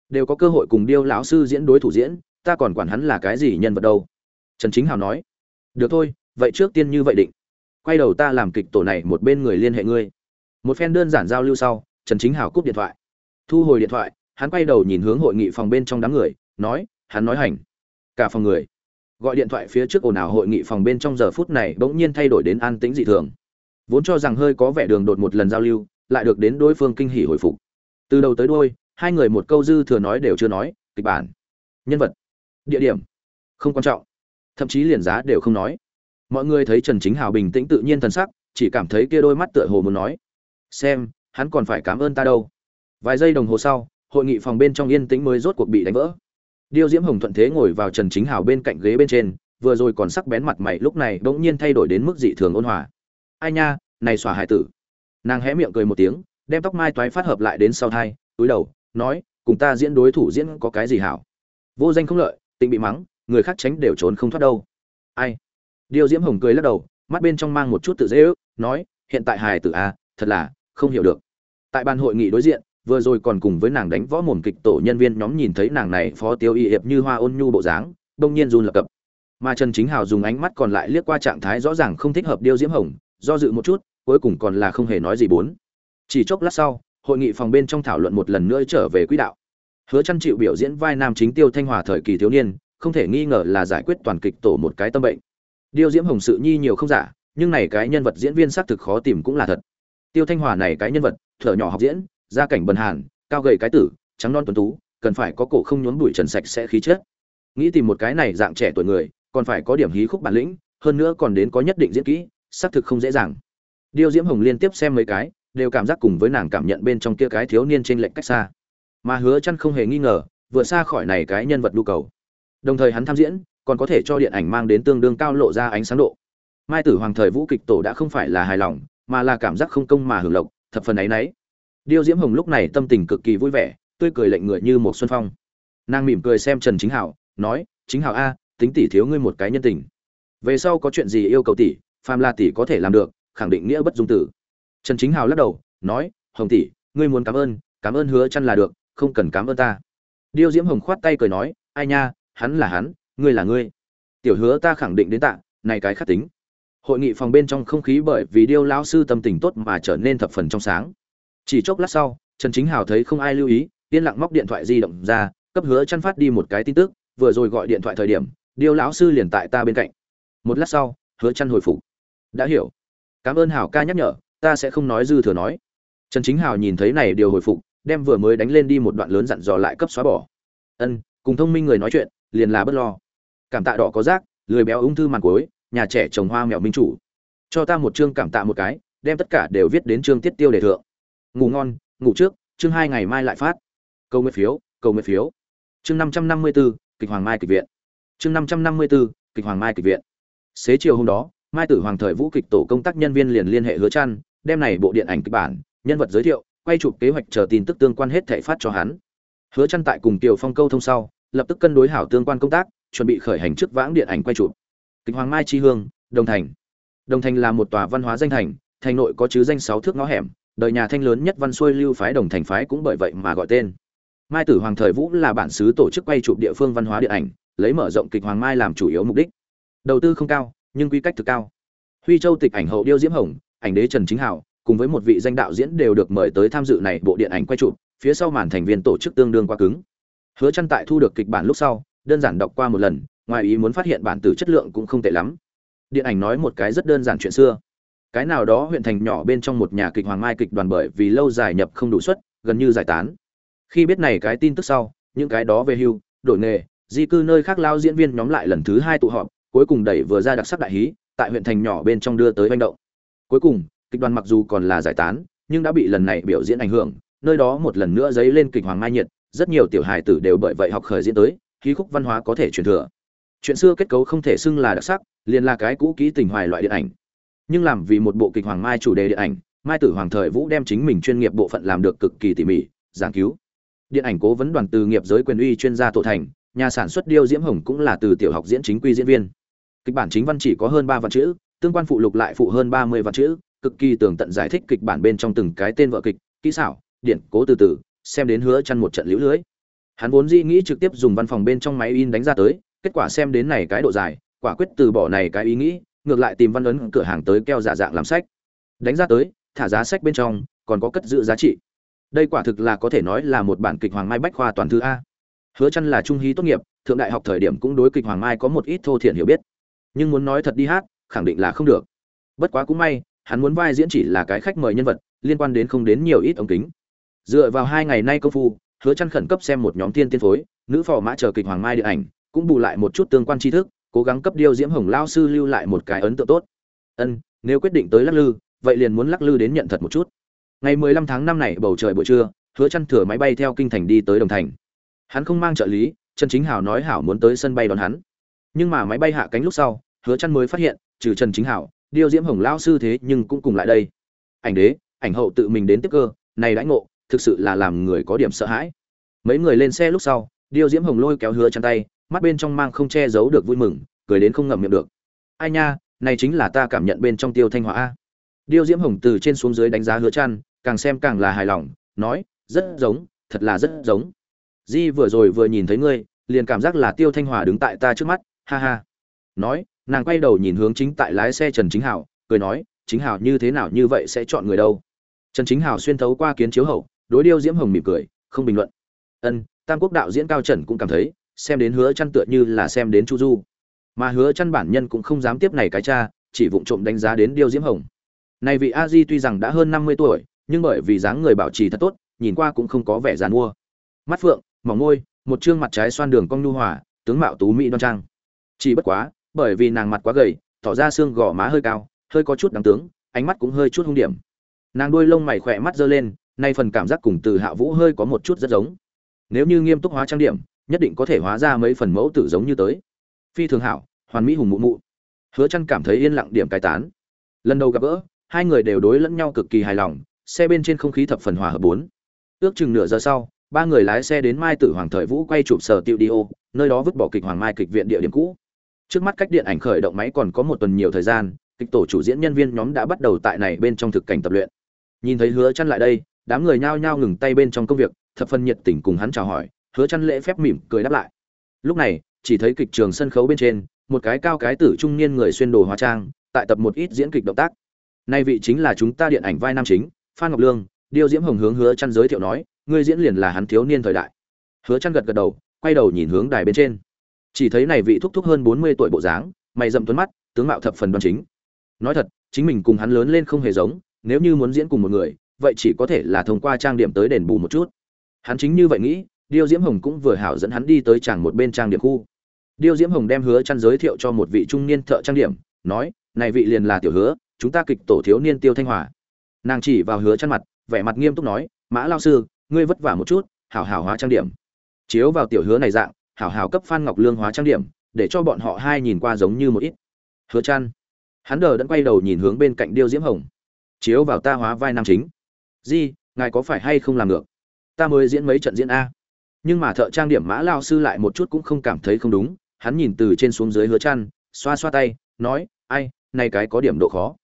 Đều có cơ hội cùng điêu lão sư diễn đối thủ diễn, ta còn quản hắn là cái gì nhân vật đâu. Trần chính hào nói, được thôi, vậy trước tiên như vậy định. Quay đầu ta làm kịch tổ này một bên người liên hệ ngươi. Một phen đơn giản giao lưu sau, trần chính hào cúp điện thoại. Thu hồi điện thoại, hắn quay đầu nhìn hướng hội nghị phòng bên trong đám người, nói, hắn nói hành. Cả phòng người gọi điện thoại phía trước ồn ào hội nghị phòng bên trong giờ phút này bỗng nhiên thay đổi đến an tĩnh dị thường. Vốn cho rằng hơi có vẻ đường đột một lần giao lưu, lại được đến đối phương kinh hỉ hồi phục từ đầu tới đôi hai người một câu dư thừa nói đều chưa nói, kịch bản, nhân vật, địa điểm, không quan trọng. Thậm chí liền giá đều không nói. Mọi người thấy trần chính hào bình tĩnh tự nhiên thần sắc, chỉ cảm thấy kia đôi mắt tựa hồ muốn nói, xem, hắn còn phải cảm ơn ta đâu. Vài giây đồng hồ sau, hội nghị phòng bên trong yên tĩnh mới rốt cuộc bị đánh vỡ. Điêu diễm hồng thuận thế ngồi vào trần chính hào bên cạnh ghế bên trên, vừa rồi còn sắc bén mặt mày lúc này bỗng nhiên thay đổi đến mức dị thường ôn hòa. Ai nha, này xòa hải tử. Nàng hé miệng cười một tiếng đem tóc mai toái phát hợp lại đến sau thai túi đầu nói cùng ta diễn đối thủ diễn có cái gì hảo? Vô danh không lợi tịnh bị mắng người khác tránh đều trốn không thoát đâu. Ai? Điêu diễm hồng cười lắc đầu mắt bên trong mang một chút tự dễ ước nói hiện tại hài tử a à, thật là không hiểu được. Tại ban hội nghị đối diện vừa rồi còn cùng với nàng đánh võ mồm kịch tổ nhân viên nhóm nhìn thấy nàng này phó tiêu y hiệp như hoa ôn nhu bộ dáng đông nhiên run lập cập. Mà trần chính hào dùng ánh mắt còn lại liếc qua trạng thái rõ ràng không thích hợp điêu diễm hồng do dự một chút cuối cùng còn là không hề nói gì bốn chỉ chốc lát sau, hội nghị phòng bên trong thảo luận một lần nữa trở về quỹ đạo. Hứa chăn chịu biểu diễn vai nam chính tiêu thanh hòa thời kỳ thiếu niên, không thể nghi ngờ là giải quyết toàn kịch tổ một cái tâm bệnh. Điêu diễm hồng sự nhi nhiều không giả, nhưng này cái nhân vật diễn viên xác thực khó tìm cũng là thật. Tiêu thanh hòa này cái nhân vật, thở nhỏ học diễn, gia cảnh bần hàn, cao gầy cái tử, trắng non tuấn tú, cần phải có cổ không nhốn bụi trần sạch sẽ khí chất. Nghĩ tìm một cái này dạng trẻ tuổi người, còn phải có điểm hí khúc bản lĩnh, hơn nữa còn đến có nhất định diễn kỹ, xác thực không dễ dàng. Điêu diễm hồng liên tiếp xem mấy cái đều cảm giác cùng với nàng cảm nhận bên trong kia cái thiếu niên trên lệnh cách xa. Mà hứa chăn không hề nghi ngờ, vượt xa khỏi này cái nhân vật nhu cầu. Đồng thời hắn tham diễn, còn có thể cho điện ảnh mang đến tương đương cao lộ ra ánh sáng độ. Mai tử hoàng thời vũ kịch tổ đã không phải là hài lòng, mà là cảm giác không công mà hưởng lộc, thập phần ấy nấy. Điêu diễm hồng lúc này tâm tình cực kỳ vui vẻ, tươi cười lệnh người như một xuân phong. Nàng mỉm cười xem trần chính hảo, nói, chính hảo a, tính tỷ thiếu ngươi một cái nhân tình. Về sau có chuyện gì yêu cầu tỷ, phàm là tỷ có thể làm được, khẳng định nghĩa bất dung tử trần chính hào lắc đầu, nói, hồng tỷ, ngươi muốn cảm ơn cảm ơn hứa chăn là được, không cần cảm ơn ta. Điêu diễm hồng khoát tay cười nói, ai nha, hắn là hắn, ngươi là ngươi. Tiểu hứa ta khẳng định đến tạ, này cái khắc tính. Hội nghị phòng bên trong không khí bởi vì điêu lão sư tâm tình tốt mà trở nên thập phần trong sáng. Chỉ chốc lát sau, trần chính hào thấy không ai lưu ý, yên lặng móc điện thoại di động ra, cấp hứa chăn phát đi một cái tin tức, vừa rồi gọi điện thoại thời điểm, điêu lão sư liền tại ta bên cạnh. Một lát sau, hứa chăn hồi phục. Đã hiểu. Cảm ơn hảo ca nhắc nhở ta sẽ không nói dư thừa nói. Trần chính hào nhìn thấy này điều hồi phục đem vừa mới đánh lên đi một đoạn lớn dặn dò lại cấp xóa bỏ. Ân cùng thông minh người nói chuyện liền là bất lo. Cảm tạ đỏ có rác lười béo ung thư màn cối nhà trẻ trồng hoa mèo minh chủ. Cho ta một chương cảm tạ một cái đem tất cả đều viết đến chương tiết tiêu đề thượng. Ngủ ngon ngủ trước chương hai ngày mai lại phát. Câu nguyện phiếu câu nguyện phiếu. Chương năm trăm năm mươi 554, kịch hoàng mai kịch viện. Chương năm trăm năm mươi 554, kịch hoàng mai kịch viện. Xế chiều hôm đó mai tử hoàng thời vũ kịch tổ công tác nhân viên liền liên hệ hứa trăn đem này bộ điện ảnh kịch bản, nhân vật giới thiệu, quay chụp kế hoạch chờ tin tức tương quan hết thảy phát cho hắn. Hứa chân tại cùng tiểu phong câu thông sau, lập tức cân đối hảo tương quan công tác, chuẩn bị khởi hành trước vãng điện ảnh quay chụp. Kịch hoàng mai chi hương, đồng thành. Đồng thành là một tòa văn hóa danh thành thành nội có chứ danh sáu thước ngõ hẻm, đời nhà thanh lớn nhất văn xuôi lưu phái đồng thành phái cũng bởi vậy mà gọi tên. Mai tử hoàng thời vũ là bản xứ tổ chức quay chụp địa phương văn hóa điện ảnh, lấy mở rộng kịch hoàng mai làm chủ yếu mục đích. Đầu tư không cao, nhưng quy cách thực cao. Huy châu tịch ảnh hậu điêu diễm hồng ảnh đế trần chính hảo, cùng với một vị danh đạo diễn đều được mời tới tham dự này bộ điện ảnh quay chụp, phía sau màn thành viên tổ chức tương đương quá cứng. Hứa Chân tại thu được kịch bản lúc sau, đơn giản đọc qua một lần, ngoài ý muốn phát hiện bản tử chất lượng cũng không tệ lắm. Điện ảnh nói một cái rất đơn giản chuyện xưa. Cái nào đó huyện thành nhỏ bên trong một nhà kịch hoàng mai kịch đoàn bởi vì lâu dài nhập không đủ suất, gần như giải tán. Khi biết này cái tin tức sau, những cái đó về hưu, đổi nghề, di cư nơi khác lao diễn viên nhóm lại lần thứ hai tụ họp, cuối cùng đẩy vừa ra đặc sắc đại hí, tại huyện thành nhỏ bên trong đưa tới manh động cuối cùng, kịch đoàn mặc dù còn là giải tán, nhưng đã bị lần này biểu diễn ảnh hưởng, nơi đó một lần nữa dấy lên kịch hoàng mai nhiệt, rất nhiều tiểu hài tử đều bởi vậy học khởi diễn tới, khí khúc văn hóa có thể truyền thừa. Chuyện xưa kết cấu không thể xưng là đặc sắc, liền là cái cũ kỹ tình hoài loại điện ảnh. Nhưng làm vì một bộ kịch hoàng mai chủ đề điện ảnh, mai tử hoàng thời vũ đem chính mình chuyên nghiệp bộ phận làm được cực kỳ tỉ mỉ, giảng cứu. Điện ảnh cố vấn đoàn từ nghiệp giới quyền uy chuyên gia tổ thành, nhà sản xuất điêu diễm hồng cũng là từ tiểu học diễn chính quy diễn viên. Kịch bản chính văn chỉ có hơn ba vạn chữ tương quan phụ lục lại phụ hơn ba mươi vạn chữ, cực kỳ tường tận giải thích kịch bản bên trong từng cái tên vợ kịch, kỹ xảo, điển, cố từ từ, xem đến hứa chăn một trận liễu lưới. Hắn vốn dĩ nghĩ trực tiếp dùng văn phòng bên trong máy in đánh ra tới, kết quả xem đến này cái độ dài, quả quyết từ bỏ này cái ý nghĩ, ngược lại tìm văn ấn cửa hàng tới keo giả dạng làm sách. Đánh ra tới, thả giá sách bên trong, còn có cất giữ giá trị. Đây quả thực là có thể nói là một bản kịch hoàng mai bách khoa toàn thư a. Hứa chân là trung hí tốt nghiệp, thượng đại học thời điểm cũng đối kịch hoàng mai có một ít thô thiển hiểu biết. Nhưng muốn nói thật đi hát khẳng định là không được. Bất quá cũng may, hắn muốn vai diễn chỉ là cái khách mời nhân vật, liên quan đến không đến nhiều ít ống kính. Dựa vào hai ngày nay công phu, hứa chăn khẩn cấp xem một nhóm tiên tiên phối, nữ phò mã chờ kịch hoàng mai điện ảnh, cũng bù lại một chút tương quan tri thức, cố gắng cấp điêu diễm hồng lao sư lưu lại một cái ấn tượng tốt. Ân, nếu quyết định tới lắc lư, vậy liền muốn lắc lư đến nhận thật một chút. Ngày 15 tháng 5 này bầu trời buổi trưa, hứa chăn thừa máy bay theo kinh thành đi tới đồng thành. Hắn không mang trợ lý, trần chính hảo nói hảo muốn tới sân bay đón hắn. Nhưng mà máy bay hạ cánh lúc sau, hứa chăn mới phát hiện trừ trần chính hảo, điêu diễm hồng lao sư thế nhưng cũng cùng lại đây. Ảnh đế, ảnh hậu tự mình đến tiếp cơ, này đãi ngộ, thực sự là làm người có điểm sợ hãi. Mấy người lên xe lúc sau, điêu diễm hồng lôi kéo hứa chăn tay, mắt bên trong mang không che giấu được vui mừng, cười đến không ngậm miệng được. Ai nha, này chính là ta cảm nhận bên trong tiêu thanh hóa a. Điêu diễm hồng từ trên xuống dưới đánh giá hứa chăn, càng xem càng là hài lòng, nói, rất giống, thật là rất giống. Di vừa rồi vừa nhìn thấy ngươi, liền cảm giác là tiêu thanh hòa đứng tại ta trước mắt, ha ha. Nói nàng quay đầu nhìn hướng chính tại lái xe trần chính hảo, cười nói, chính hảo như thế nào như vậy sẽ chọn người đâu? Trần chính hảo xuyên thấu qua kiến chiếu hậu, đối điêu diễm hồng mỉm cười, không bình luận. Ân, tam quốc đạo diễn cao trần cũng cảm thấy, xem đến hứa chăn tựa như là xem đến chu du. Mà hứa chăn bản nhân cũng không dám tiếp này cái cha, chỉ vụng trộm đánh giá đến điêu diễm hồng. Này vị a di tuy rằng đã hơn 50 tuổi, nhưng bởi vì dáng người bảo trì thật tốt, nhìn qua cũng không có vẻ già mua mắt phượng, mỏng môi, một trương mặt trái xoan đường cong nhu hòa, tướng mạo tú mỹ đoan trang. Chỉ bất quá bởi vì nàng mặt quá gầy, tỏ ra xương gò má hơi cao, hơi có chút đáng tướng, ánh mắt cũng hơi chút hung điểm. Nàng đuôi lông mày khỏe mắt giơ lên, nay phần cảm giác cùng từ hạ vũ hơi có một chút rất giống. Nếu như nghiêm túc hóa trang điểm, nhất định có thể hóa ra mấy phần mẫu tử giống như tới. Phi thường hảo, hoàn mỹ hùng mụ mụ. Hứa chăn cảm thấy yên lặng điểm cai tán. Lần đầu gặp gỡ, hai người đều đối lẫn nhau cực kỳ hài lòng, xe bên trên không khí thập phần hòa hợp bốn. Ước chừng nửa giờ sau, ba người lái xe đến mai tử hoàng thời vũ quay chụp sở tiêu đi ô, nơi đó vứt bỏ kịch hoàng mai kịch viện địa điểm cũ trước mắt cách điện ảnh khởi động máy còn có một tuần nhiều thời gian, kịch tổ chủ diễn nhân viên nhóm đã bắt đầu tại này bên trong thực cảnh tập luyện. Nhìn thấy hứa chăn lại đây, đám người nhao nhao ngừng tay bên trong công việc, thập phần nhiệt tình cùng hắn chào hỏi, hứa chăn lễ phép mỉm cười đáp lại. Lúc này, chỉ thấy kịch trường sân khấu bên trên, một cái cao cái tử trung niên người xuyên đồ hóa trang, tại tập một ít diễn kịch động tác. Nay vị chính là chúng ta điện ảnh vai nam chính, phan ngọc lương, điêu diễm hồng hướng hứa chăn giới thiệu nói, ngươi diễn liền là hắn thiếu niên thời đại. Hứa chăn gật gật đầu, quay đầu nhìn hướng đài bên trên chỉ thấy này vị thúc thúc hơn 40 tuổi bộ dáng, mày rậm tuấn mắt, tướng mạo thập phần đoan chính. Nói thật, chính mình cùng hắn lớn lên không hề giống, nếu như muốn diễn cùng một người, vậy chỉ có thể là thông qua trang điểm tới đền bù một chút. Hắn chính như vậy nghĩ, điêu diễm hồng cũng vừa hảo dẫn hắn đi tới chàng một bên trang điểm khu. Điêu diễm hồng đem hứa chăn giới thiệu cho một vị trung niên thợ trang điểm, nói, này vị liền là tiểu hứa, chúng ta kịch tổ thiếu niên tiêu thanh hòa. Nàng chỉ vào hứa chăn mặt, vẻ mặt nghiêm túc nói, mã lao sư, ngươi vất vả một chút, hảo hảo hóa trang điểm. Chiếu vào tiểu hứa này dạng hảo hảo cấp phan ngọc lương hóa trang điểm, để cho bọn họ hai nhìn qua giống như một ít. Hứa chăn hắn đờ đẫn quay đầu nhìn hướng bên cạnh điêu diễm hồng. Chiếu vào ta hóa vai nam chính. Di, ngài có phải hay không làm được ta mới diễn mấy trận diễn a. Nhưng mà thợ trang điểm mã lao sư lại một chút cũng không cảm thấy không đúng. Hắn nhìn từ trên xuống dưới hứa chăn xoa xoa tay, nói, ai, này cái có điểm độ khó.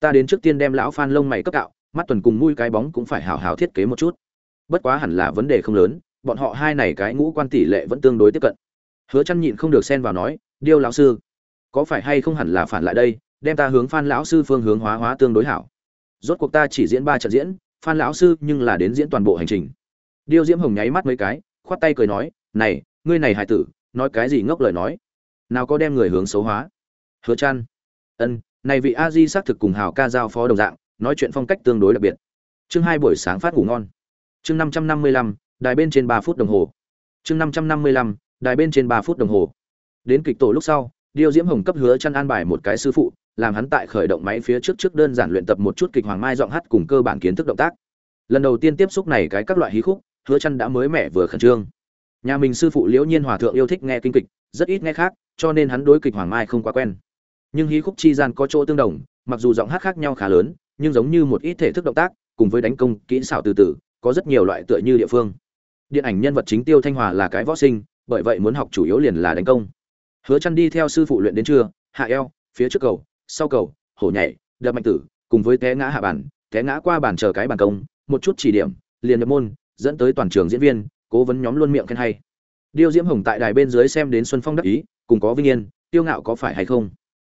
Ta đến trước tiên đem lão phan lông mày cấp cạo, mắt tuần cùng mũi cái bóng cũng phải hào hào thiết kế một chút. Bất quá hẳn là vấn đề không lớn bọn họ hai này cái ngũ quan tỷ lệ vẫn tương đối tiếp cận. Hứa chăn nhịn không được xen vào nói, điêu lão sư, có phải hay không hẳn là phản lại đây, đem ta hướng phan lão sư phương hướng hóa hóa tương đối hảo. Rốt cuộc ta chỉ diễn ba trận diễn, phan lão sư nhưng là đến diễn toàn bộ hành trình. Điêu diễm hồng nháy mắt mấy cái, khoát tay cười nói, này, ngươi này hải tử, nói cái gì ngốc lời nói? Nào có đem người hướng xấu hóa. Hứa chăn ân, này vị a di xác thực cùng hào ca giao phó đồng dạng, nói chuyện phong cách tương đối đặc biệt. Chương hai buổi sáng phát ngủ ngon. Chương năm trăm năm mươi lăm đài bên trên ba phút đồng hồ. Chương năm trăm năm mươi lăm, đài bên trên ba phút đồng hồ. Đến kịch tổ lúc sau, điêu diễm hồng cấp hứa chăn an bài một cái sư phụ, làm hắn tại khởi động máy phía trước trước đơn giản luyện tập một chút kịch hoàng mai giọng hát cùng cơ bản kiến thức động tác. Lần đầu tiên tiếp xúc này cái các loại hí khúc, hứa chăn đã mới mẻ vừa khẩn trương. Nhà mình sư phụ liễu nhiên hòa thượng yêu thích nghe kinh kịch, rất ít nghe khác, cho nên hắn đối kịch hoàng mai không quá quen. Nhưng hí khúc chi gian có chỗ tương đồng, mặc dù giọng hát khác nhau khá lớn, nhưng giống như một ít thể thức động tác, cùng với đánh công kỹ xảo từ từ, có rất nhiều loại tựa như địa phương điện ảnh nhân vật chính tiêu thanh hòa là cái võ sinh bởi vậy muốn học chủ yếu liền là đánh công. Hứa chăn đi theo sư phụ luyện đến trưa hạ eo phía trước cầu sau cầu hổ nhảy đập mạnh tử cùng với té ngã hạ bản, té ngã qua bản chờ cái bàn công một chút chỉ điểm liền nhập môn dẫn tới toàn trường diễn viên cố vấn nhóm luôn miệng khen hay. Điêu diễm hồng tại đài bên dưới xem đến xuân phong đắc ý cùng có vinh yên tiêu ngạo có phải hay không?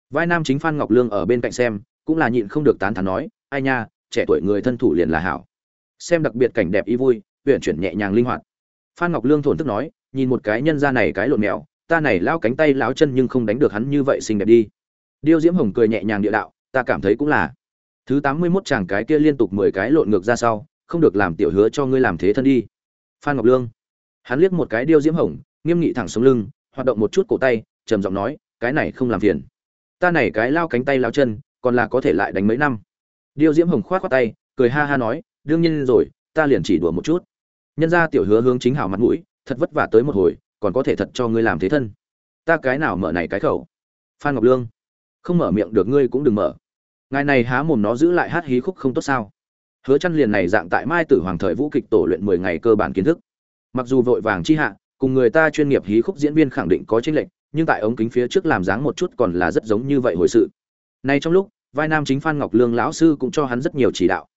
Vai nam chính phan ngọc lương ở bên cạnh xem cũng là nhịn không được tán thán nói ai nha trẻ tuổi người thân thủ liền là hảo. Xem đặc biệt cảnh đẹp y vui uyển chuyển nhẹ nhàng linh hoạt phan ngọc lương thổn thức nói, nhìn một cái nhân ra này cái lộn mèo, ta này lao cánh tay láo chân nhưng không đánh được hắn như vậy xinh đẹp đi. Điêu diễm hồng cười nhẹ nhàng địa đạo, ta cảm thấy cũng là. Thứ tám mươi mốt chàng cái kia liên tục mười cái lộn ngược ra sau, không được làm tiểu hứa cho ngươi làm thế thân đi. Phan ngọc lương. Hắn liếc một cái điêu diễm hồng, nghiêm nghị thẳng xuống lưng, hoạt động một chút cổ tay, trầm giọng nói, cái này không làm phiền. Ta này cái lao cánh tay lao chân, còn là có thể lại đánh mấy năm. Điêu diễm hồng khoát khoát tay, cười ha ha nói, đương nhiên rồi, ta liền chỉ đùa một chút nhân ra tiểu hứa hướng chính hảo mặt mũi, thật vất vả tới một hồi, còn có thể thật cho ngươi làm thế thân. Ta cái nào mở này cái khẩu? Phan ngọc lương. Không mở miệng được ngươi cũng đừng mở. Ngài này há mồm nó giữ lại hát hí khúc không tốt sao? Hứa chăn liền này dạng tại mai tử hoàng thời vũ kịch tổ luyện 10 ngày cơ bản kiến thức. Mặc dù vội vàng chi hạ, cùng người ta chuyên nghiệp hí khúc diễn viên khẳng định có chênh lệch, nhưng tại ống kính phía trước làm dáng một chút còn là rất giống như vậy hồi sự. Nay trong lúc, vai nam chính phan ngọc lương lão sư cũng cho hắn rất nhiều chỉ đạo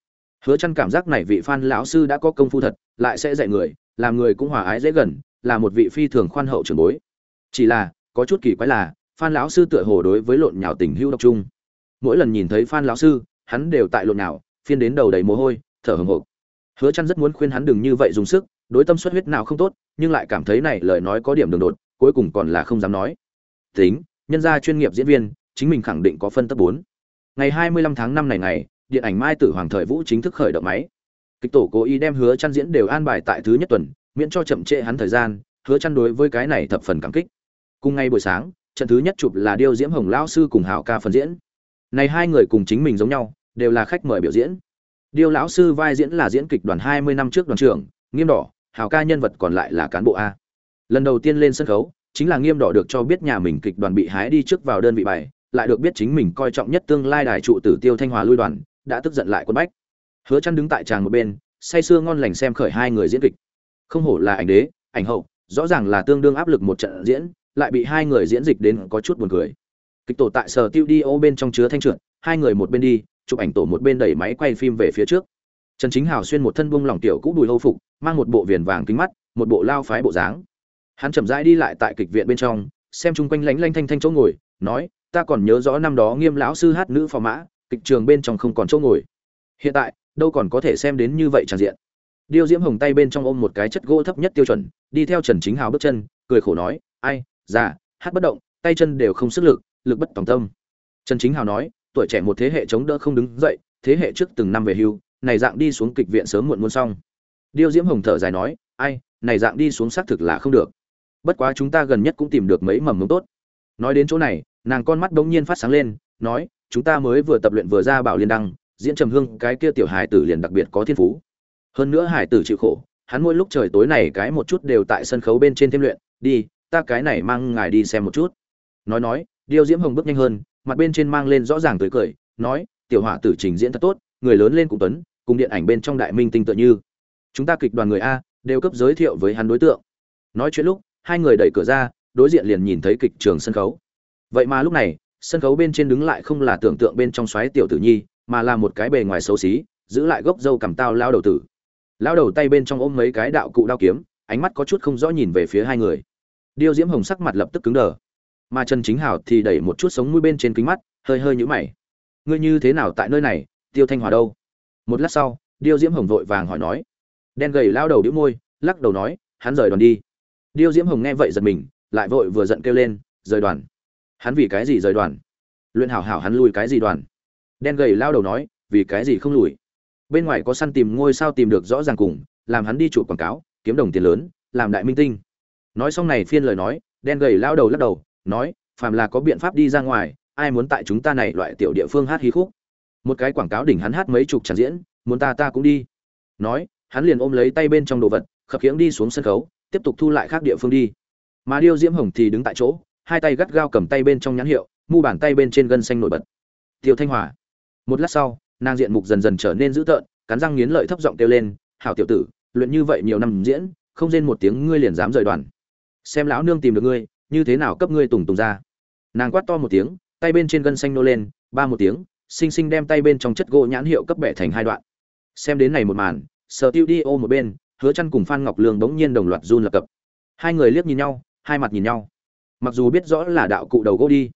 hứa chăn cảm giác này vị phan lão sư đã có công phu thật, lại sẽ dạy người, làm người cũng hòa ái dễ gần, là một vị phi thường khoan hậu trưởng bối. Chỉ là, có chút kỳ quái là, phan lão sư tựa hồ đối với lộn nhào tình hữu độc trung mỗi lần nhìn thấy phan lão sư, hắn đều tại lộn nhào, phiên đến đầu đầy mồ hôi, thở hổn hộc. Hứa chăn rất muốn khuyên hắn đừng như vậy dùng sức, đối tâm xuất huyết nào không tốt, nhưng lại cảm thấy này lời nói có điểm đường đột, cuối cùng còn là không dám nói. Tính, nhân gia chuyên nghiệp diễn viên, chính mình khẳng định có phân cấp 4. ngày 25 tháng 5 này ngày điện ảnh mai tử hoàng thời vũ chính thức khởi động máy. Kịch tổ cố ý đem hứa chăn diễn đều an bài tại thứ nhất tuần, miễn cho chậm trễ hắn thời gian, hứa chăn đối với cái này thập phần cảm kích. Cùng ngày buổi sáng, trận thứ nhất chụp là điêu diễm hồng lão sư cùng hảo ca phần diễn. Này hai người cùng chính mình giống nhau, đều là khách mời biểu diễn. Điêu lão sư vai diễn là diễn kịch đoàn 20 năm trước đoàn trưởng, nghiêm đỏ, hảo ca nhân vật còn lại là cán bộ a. Lần đầu tiên lên sân khấu, chính là nghiêm đỏ được cho biết nhà mình kịch đoàn bị hái đi trước vào đơn vị bài, lại được biết chính mình coi trọng nhất tương lai đài trụ tử tiêu thanh hòa lui đoàn đã tức giận lại quân bách. Hứa chăn đứng tại tràng một bên, say sưa ngon lành xem khởi hai người diễn kịch. Không hổ là ảnh đế, ảnh hậu, rõ ràng là tương đương áp lực một trận diễn, lại bị hai người diễn dịch đến có chút buồn cười. Kịch tổ tại sở tiêu đi ô bên trong chứa thanh trượt, hai người một bên đi, chụp ảnh tổ một bên đẩy máy quay phim về phía trước. Trần chính hào xuyên một thân buông lỏng tiểu cũ đùi hâu phục, mang một bộ viền vàng kính mắt, một bộ lao phái bộ dáng. Hắn chậm rãi đi lại tại kịch viện bên trong, xem chung quanh lánh lanh thanh thanh chỗ ngồi, nói, ta còn nhớ rõ năm đó nghiêm lão sư hát nữ phò mã kịch trường bên trong không còn chỗ ngồi. Hiện tại, đâu còn có thể xem đến như vậy tràn diện. Điêu diễm hồng tay bên trong ôm một cái chất gỗ thấp nhất tiêu chuẩn, đi theo trần chính hào bước chân, cười khổ nói, ai, già, hát bất động, tay chân đều không sức lực lực bất tòng tâm. Trần chính hào nói, tuổi trẻ một thế hệ chống đỡ không đứng dậy, thế hệ trước từng năm về hưu, này dạng đi xuống kịch viện sớm muộn muôn xong. Điêu diễm hồng thở dài nói, ai, này dạng đi xuống xác thực là không được. Bất quá chúng ta gần nhất cũng tìm được mấy mầm mống tốt. Nói đến chỗ này, nàng con mắt bỗng nhiên phát sáng lên, nói chúng ta mới vừa tập luyện vừa ra bảo liên đăng, diễn trầm hương, cái kia tiểu hải tử liền đặc biệt có thiên phú. Hơn nữa hải tử chịu khổ, hắn mỗi lúc trời tối này cái một chút đều tại sân khấu bên trên thêm luyện, đi, ta cái này mang ngài đi xem một chút. Nói nói, điêu diễm hồng bước nhanh hơn, mặt bên trên mang lên rõ ràng tươi cười, nói, tiểu họa tử trình diễn thật tốt, người lớn lên cũng tuấn, cùng điện ảnh bên trong đại minh tinh tự như. Chúng ta kịch đoàn người a, đều cấp giới thiệu với hắn đối tượng. Nói chuyện lúc, hai người đẩy cửa ra, đối diện liền nhìn thấy kịch trường sân khấu. Vậy mà lúc này sân khấu bên trên đứng lại không là tưởng tượng bên trong xoáy tiểu tử nhi, mà là một cái bề ngoài xấu xí, giữ lại gốc dâu cầm tao lao đầu tử. Lao đầu tay bên trong ôm mấy cái đạo cụ đao kiếm, ánh mắt có chút không rõ nhìn về phía hai người. Điêu diễm hồng sắc mặt lập tức cứng đờ. Mà trần chính hảo thì đẩy một chút sống mũi bên trên kính mắt, hơi hơi nhũ mày. Ngươi như thế nào tại nơi này, tiêu thanh hòa đâu? Một lát sau, điêu diễm hồng vội vàng hỏi nói. Đen gầy lao đầu đĩu môi, lắc đầu nói, hắn rời đoàn đi. Điêu diễm hồng nghe vậy giật mình, lại vội vừa giận kêu lên, rời đoàn hắn vì cái gì rời đoàn? Luyện hảo hảo hắn lùi cái gì đoàn? Đen gầy lao đầu nói, vì cái gì không lùi? Bên ngoài có săn tìm ngôi sao tìm được rõ ràng cùng, làm hắn đi chuột quảng cáo, kiếm đồng tiền lớn, làm đại minh tinh. Nói xong này phiên lời nói, đen gầy lao đầu lắc đầu, nói, phàm là có biện pháp đi ra ngoài, ai muốn tại chúng ta này loại tiểu địa phương hát hí khúc? Một cái quảng cáo đỉnh hắn hát mấy chục tràn diễn, muốn ta ta cũng đi. Nói, hắn liền ôm lấy tay bên trong đồ vật, khập khiễng đi xuống sân khấu, tiếp tục thu lại khác địa phương đi. Mà điêu diễm hồng thì đứng tại chỗ hai tay gắt gao cầm tay bên trong nhãn hiệu, mu bàn tay bên trên gân xanh nổi bật. Tiêu thanh hòa. Một lát sau, nàng diện mục dần dần trở nên dữ tợn, cắn răng nghiến lợi thấp giọng kêu lên, hảo tiểu tử, luyện như vậy nhiều năm diễn, không rên một tiếng ngươi liền dám rời đoàn. Xem lão nương tìm được ngươi, như thế nào cấp ngươi tùng tùng ra? Nàng quát to một tiếng, tay bên trên gân xanh nô lên, ba một tiếng, xinh xinh đem tay bên trong chất gỗ nhãn hiệu cấp bẻ thành hai đoạn. Xem đến này một màn, sở tiêu đi ô một bên, hứa chăn cùng phan ngọc lương bỗng nhiên đồng loạt run lập cập. Hai người liếc nhìn nhau, hai mặt nhìn nhau mặc dù biết rõ là đạo cụ đầu gỗ đi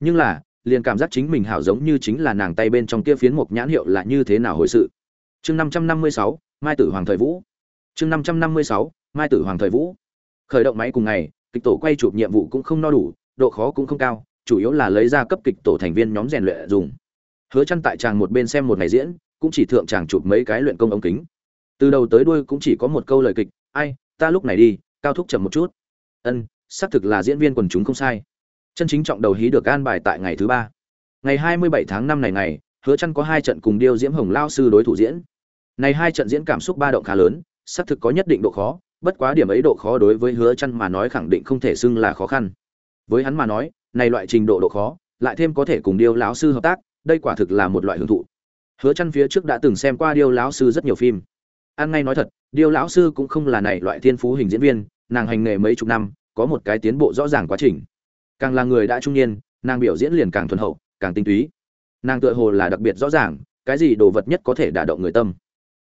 nhưng là liền cảm giác chính mình hảo giống như chính là nàng tay bên trong kia phiến một nhãn hiệu là như thế nào hồi sự. Chương 556, mai tử hoàng thời vũ. Chương 556, mai tử hoàng thời vũ. Khởi động máy cùng ngày kịch tổ quay chụp nhiệm vụ cũng không no đủ độ khó cũng không cao chủ yếu là lấy ra cấp kịch tổ thành viên nhóm rèn luyện dùng. Hứa chăn tại tràng một bên xem một ngày diễn cũng chỉ thượng tràng chụp mấy cái luyện công ống kính. Từ đầu tới đuôi cũng chỉ có một câu lời kịch ai ta lúc này đi cao thúc chậm một chút. Ân xác thực là diễn viên quần chúng không sai. Chân chính trọng đầu hí được an bài tại ngày thứ ba. Ngày 27 tháng 5 này ngày, hứa chăn có hai trận cùng điêu diễm hồng lao sư đối thủ diễn. Này hai trận diễn cảm xúc ba động khá lớn, xác thực có nhất định độ khó, bất quá điểm ấy độ khó đối với hứa chăn mà nói khẳng định không thể xưng là khó khăn. Với hắn mà nói, này loại trình độ độ khó, lại thêm có thể cùng điêu lão sư hợp tác, đây quả thực là một loại hưởng thụ. Hứa chăn phía trước đã từng xem qua điêu lão sư rất nhiều phim. Ăn ngay nói thật, điêu lão sư cũng không là này loại thiên phú hình diễn viên, nàng hành nghề mấy chục năm có một cái tiến bộ rõ ràng quá trình. Càng là người đã trung niên, nàng biểu diễn liền càng thuần hậu, càng tinh túy. Nàng tựa hồ là đặc biệt rõ ràng, cái gì đồ vật nhất có thể đả động người tâm.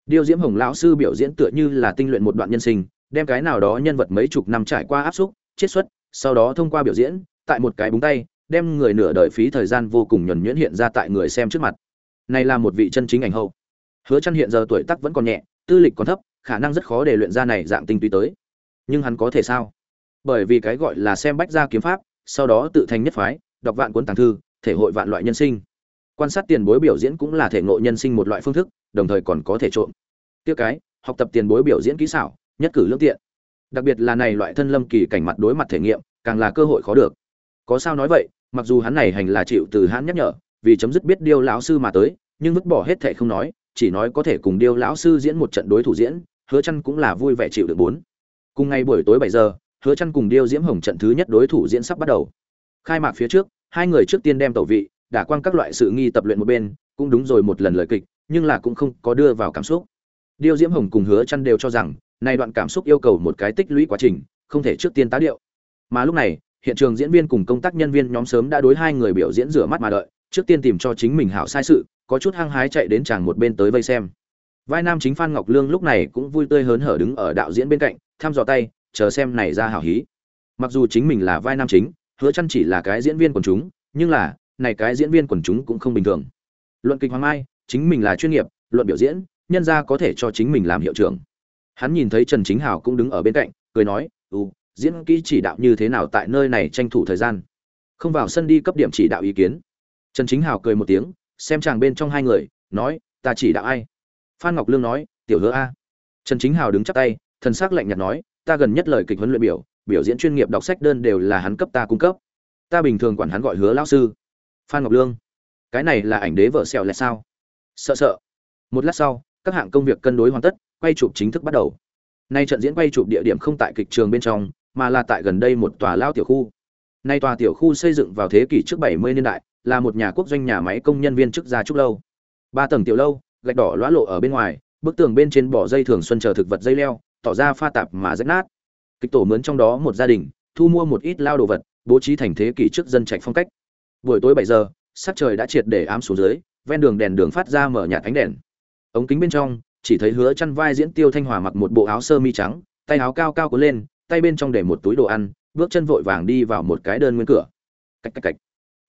Điêu diễm hồng lão sư biểu diễn tựa như là tinh luyện một đoạn nhân sinh, đem cái nào đó nhân vật mấy chục năm trải qua áp xúc, chiết xuất, sau đó thông qua biểu diễn, tại một cái búng tay, đem người nửa đời phí thời gian vô cùng nhuẩn nhuyễn hiện ra tại người xem trước mặt. Này là một vị chân chính ảnh hậu. Hứa chăn hiện giờ tuổi tác vẫn còn nhẹ, tư lịch còn thấp, khả năng rất khó để luyện ra này dạng tinh túy tới. Nhưng hắn có thể sao? Bởi vì cái gọi là xem bách gia kiếm pháp, sau đó tự thành nhất phái, đọc vạn cuốn tàng thư, thể hội vạn loại nhân sinh. Quan sát tiền bối biểu diễn cũng là thể ngộ nhân sinh một loại phương thức, đồng thời còn có thể trộm. Tiêu cái, học tập tiền bối biểu diễn kỹ xảo, nhất cử lương tiện. Đặc biệt là này loại thân lâm kỳ cảnh mặt đối mặt thể nghiệm, càng là cơ hội khó được. Có sao nói vậy, mặc dù hắn này hành là chịu từ hắn nhắc nhở, vì chấm dứt biết điêu lão sư mà tới, nhưng vứt bỏ hết thệ không nói, chỉ nói có thể cùng điêu lão sư diễn một trận đối thủ diễn, hứa chăn cũng là vui vẻ chịu được bốn. Cùng ngày buổi tối 7 giờ hứa chăn cùng điêu diễm hồng trận thứ nhất đối thủ diễn sắp bắt đầu. Khai mạc phía trước, hai người trước tiên đem tẩu vị, đả quang các loại sự nghi tập luyện một bên, cũng đúng rồi một lần lời kịch, nhưng là cũng không có đưa vào cảm xúc. Điêu diễm hồng cùng hứa chăn đều cho rằng này đoạn cảm xúc yêu cầu một cái tích lũy quá trình, không thể trước tiên tá điệu. Mà lúc này, hiện trường diễn viên cùng công tác nhân viên nhóm sớm đã đối hai người biểu diễn rửa mắt mà đợi, trước tiên tìm cho chính mình hảo sai sự, có chút hăng hái chạy đến chàng một bên tới vây xem. Vai nam chính phan ngọc lương lúc này cũng vui tươi hớn hở đứng ở đạo diễn bên cạnh, thăm dò tay chờ xem này ra hảo hí. Mặc dù chính mình là vai nam chính, hứa chăn chỉ là cái diễn viên quần chúng, nhưng là, này cái diễn viên quần chúng cũng không bình thường. Luận kịch hoàng mai, chính mình là chuyên nghiệp, luận biểu diễn, nhân ra có thể cho chính mình làm hiệu trưởng. Hắn nhìn thấy trần chính hảo cũng đứng ở bên cạnh, cười nói ừ diễn kỹ chỉ đạo như thế nào tại nơi này tranh thủ thời gian? Không vào sân đi cấp điểm chỉ đạo ý kiến. Trần chính hảo cười một tiếng, xem chàng bên trong hai người, nói, ta chỉ đạo ai? Phan ngọc lương nói, tiểu hứa a. Trần chính hảo đứng chắp tay, thần sắc lạnh nhạt nói ta gần nhất lời kịch huấn luyện biểu biểu diễn chuyên nghiệp đọc sách đơn đều là hắn cấp ta cung cấp. Ta bình thường quản hắn gọi hứa lão sư. Phan ngọc lương. Cái này là ảnh đế vợ xèo là sao? Sợ sợ. Một lát sau, các hạng công việc cân đối hoàn tất, quay chụp chính thức bắt đầu. Nay trận diễn quay chụp địa điểm không tại kịch trường bên trong, mà là tại gần đây một tòa lao tiểu khu. Nay tòa tiểu khu xây dựng vào thế kỷ trước 70 niên đại, là một nhà quốc doanh nhà máy công nhân viên chức gia trúc lâu. Ba tầng tiểu lâu, gạch đỏ lõa lộ ở bên ngoài, bức tường bên trên bỏ dây thường xuân chờ thực vật dây leo tỏ ra pha tạp mà rách nát. Kịch tổ mướn trong đó một gia đình, thu mua một ít lao đồ vật, bố trí thành thế kỷ trước dân trạch phong cách. Buổi tối bảy giờ, sắc trời đã triệt để ám xuống dưới, ven đường đèn đường phát ra mở nhạt ánh đèn. Ống kính bên trong, chỉ thấy hứa chăn vai diễn tiêu thanh hòa mặc một bộ áo sơ mi trắng, tay áo cao cao cuốn lên, tay bên trong để một túi đồ ăn, bước chân vội vàng đi vào một cái đơn nguyên cửa. Cách cách cách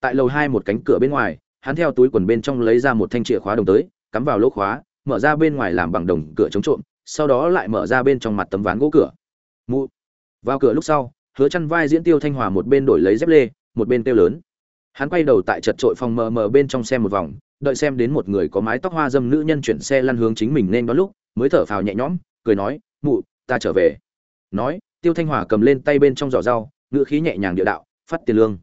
tại lầu hai một cánh cửa bên ngoài, hắn theo túi quần bên trong lấy ra một thanh chìa khóa đồng tới, cắm vào lỗ khóa, mở ra bên ngoài làm bằng đồng cửa chống trộm sau đó lại mở ra bên trong mặt tấm ván gỗ cửa. Mụ. Vào cửa lúc sau, hứa chăn vai diễn tiêu thanh hòa một bên đổi lấy dép lê, một bên tiêu lớn. Hắn quay đầu tại chật trội phòng mờ mờ bên trong xem một vòng, đợi xem đến một người có mái tóc hoa dâm nữ nhân chuyển xe lăn hướng chính mình nên đó lúc, mới thở phào nhẹ nhõm, cười nói, mụ, ta trở về. Nói, tiêu thanh hòa cầm lên tay bên trong giỏ rau, ngữ khí nhẹ nhàng địa đạo, phát tiền lương.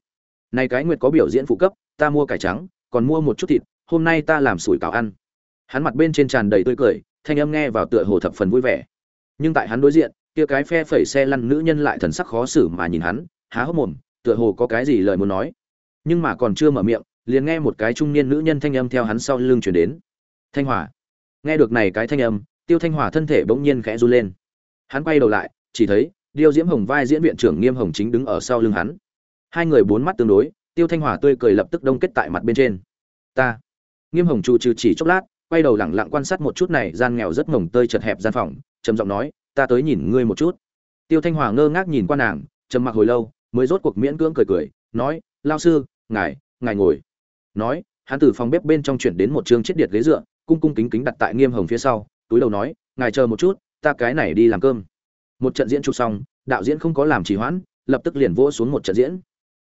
Này cái nguyệt có biểu diễn phụ cấp, ta mua cải trắng, còn mua một chút thịt, hôm nay ta làm sủi cảo ăn. Hắn mặt bên trên tràn đầy tươi cười thanh âm nghe vào tựa hồ thập phần vui vẻ. Nhưng tại hắn đối diện, kia cái phe phẩy xe lăn nữ nhân lại thần sắc khó xử mà nhìn hắn, há hốc mồm, tựa hồ có cái gì lời muốn nói. Nhưng mà còn chưa mở miệng, liền nghe một cái trung niên nữ nhân thanh âm theo hắn sau lưng chuyển đến. Thanh hòa. Nghe được này cái thanh âm, tiêu thanh hòa thân thể bỗng nhiên khẽ run lên. Hắn quay đầu lại, chỉ thấy, điêu diễm hồng vai diễn viện trưởng nghiêm hồng chính đứng ở sau lưng hắn. Hai người bốn mắt tương đối, tiêu thanh hòa tươi cười lập tức đông kết tại mặt bên trên. Ta. Nghiêm hồng trụ trừ chỉ chốc lát quay đầu lẳng lặng quan sát một chút này, gian nghèo rất mồng tơi chật hẹp gian phòng, trầm giọng nói, ta tới nhìn ngươi một chút. Tiêu thanh hòa ngơ ngác nhìn qua nàng, trầm mặc hồi lâu, mới rốt cuộc miễn cưỡng cười cười, nói, lao sư, ngài ngài ngồi. Nói, hắn từ phòng bếp bên trong chuyển đến một chương chiết điệt ghế dựa, cung cung kính kính đặt tại nghiêm hồng phía sau, túi đầu nói, ngài chờ một chút, ta cái này đi làm cơm. Một trận diễn chụp xong, đạo diễn không có làm trì hoãn, lập tức liền vỗ xuống một trận diễn.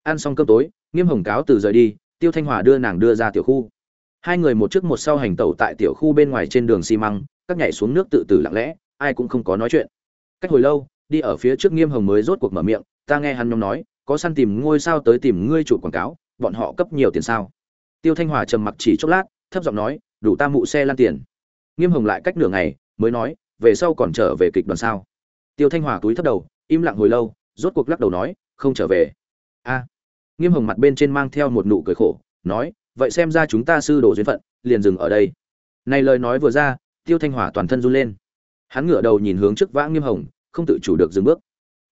Ăn xong cơm tối, nghiêm hồng cáo từ rời đi, tiêu thanh hòa đưa nàng đưa ra tiểu khu hai người một trước một sau hành tẩu tại tiểu khu bên ngoài trên đường xi măng, các nhảy xuống nước tự tử lặng lẽ, ai cũng không có nói chuyện. Cách hồi lâu, đi ở phía trước nghiêm hồng mới rốt cuộc mở miệng, ta nghe hắn nhóm nói, có săn tìm ngôi sao tới tìm ngươi chủ quảng cáo, bọn họ cấp nhiều tiền sao? Tiêu thanh hòa trầm mặc chỉ chốc lát, thấp giọng nói, đủ ta mụ xe lan tiền. Nghiêm hồng lại cách nửa ngày, mới nói, về sau còn trở về kịch đoàn sao? Tiêu thanh hòa túi thấp đầu, im lặng hồi lâu, rốt cuộc lắc đầu nói, không trở về. A. Nghiêm hồng mặt bên trên mang theo một nụ cười khổ, nói vậy xem ra chúng ta sư đồ duyên phận, liền dừng ở đây. Này lời nói vừa ra, tiêu thanh hỏa toàn thân run lên. Hắn ngửa đầu nhìn hướng trước vã nghiêm hồng, không tự chủ được dừng bước.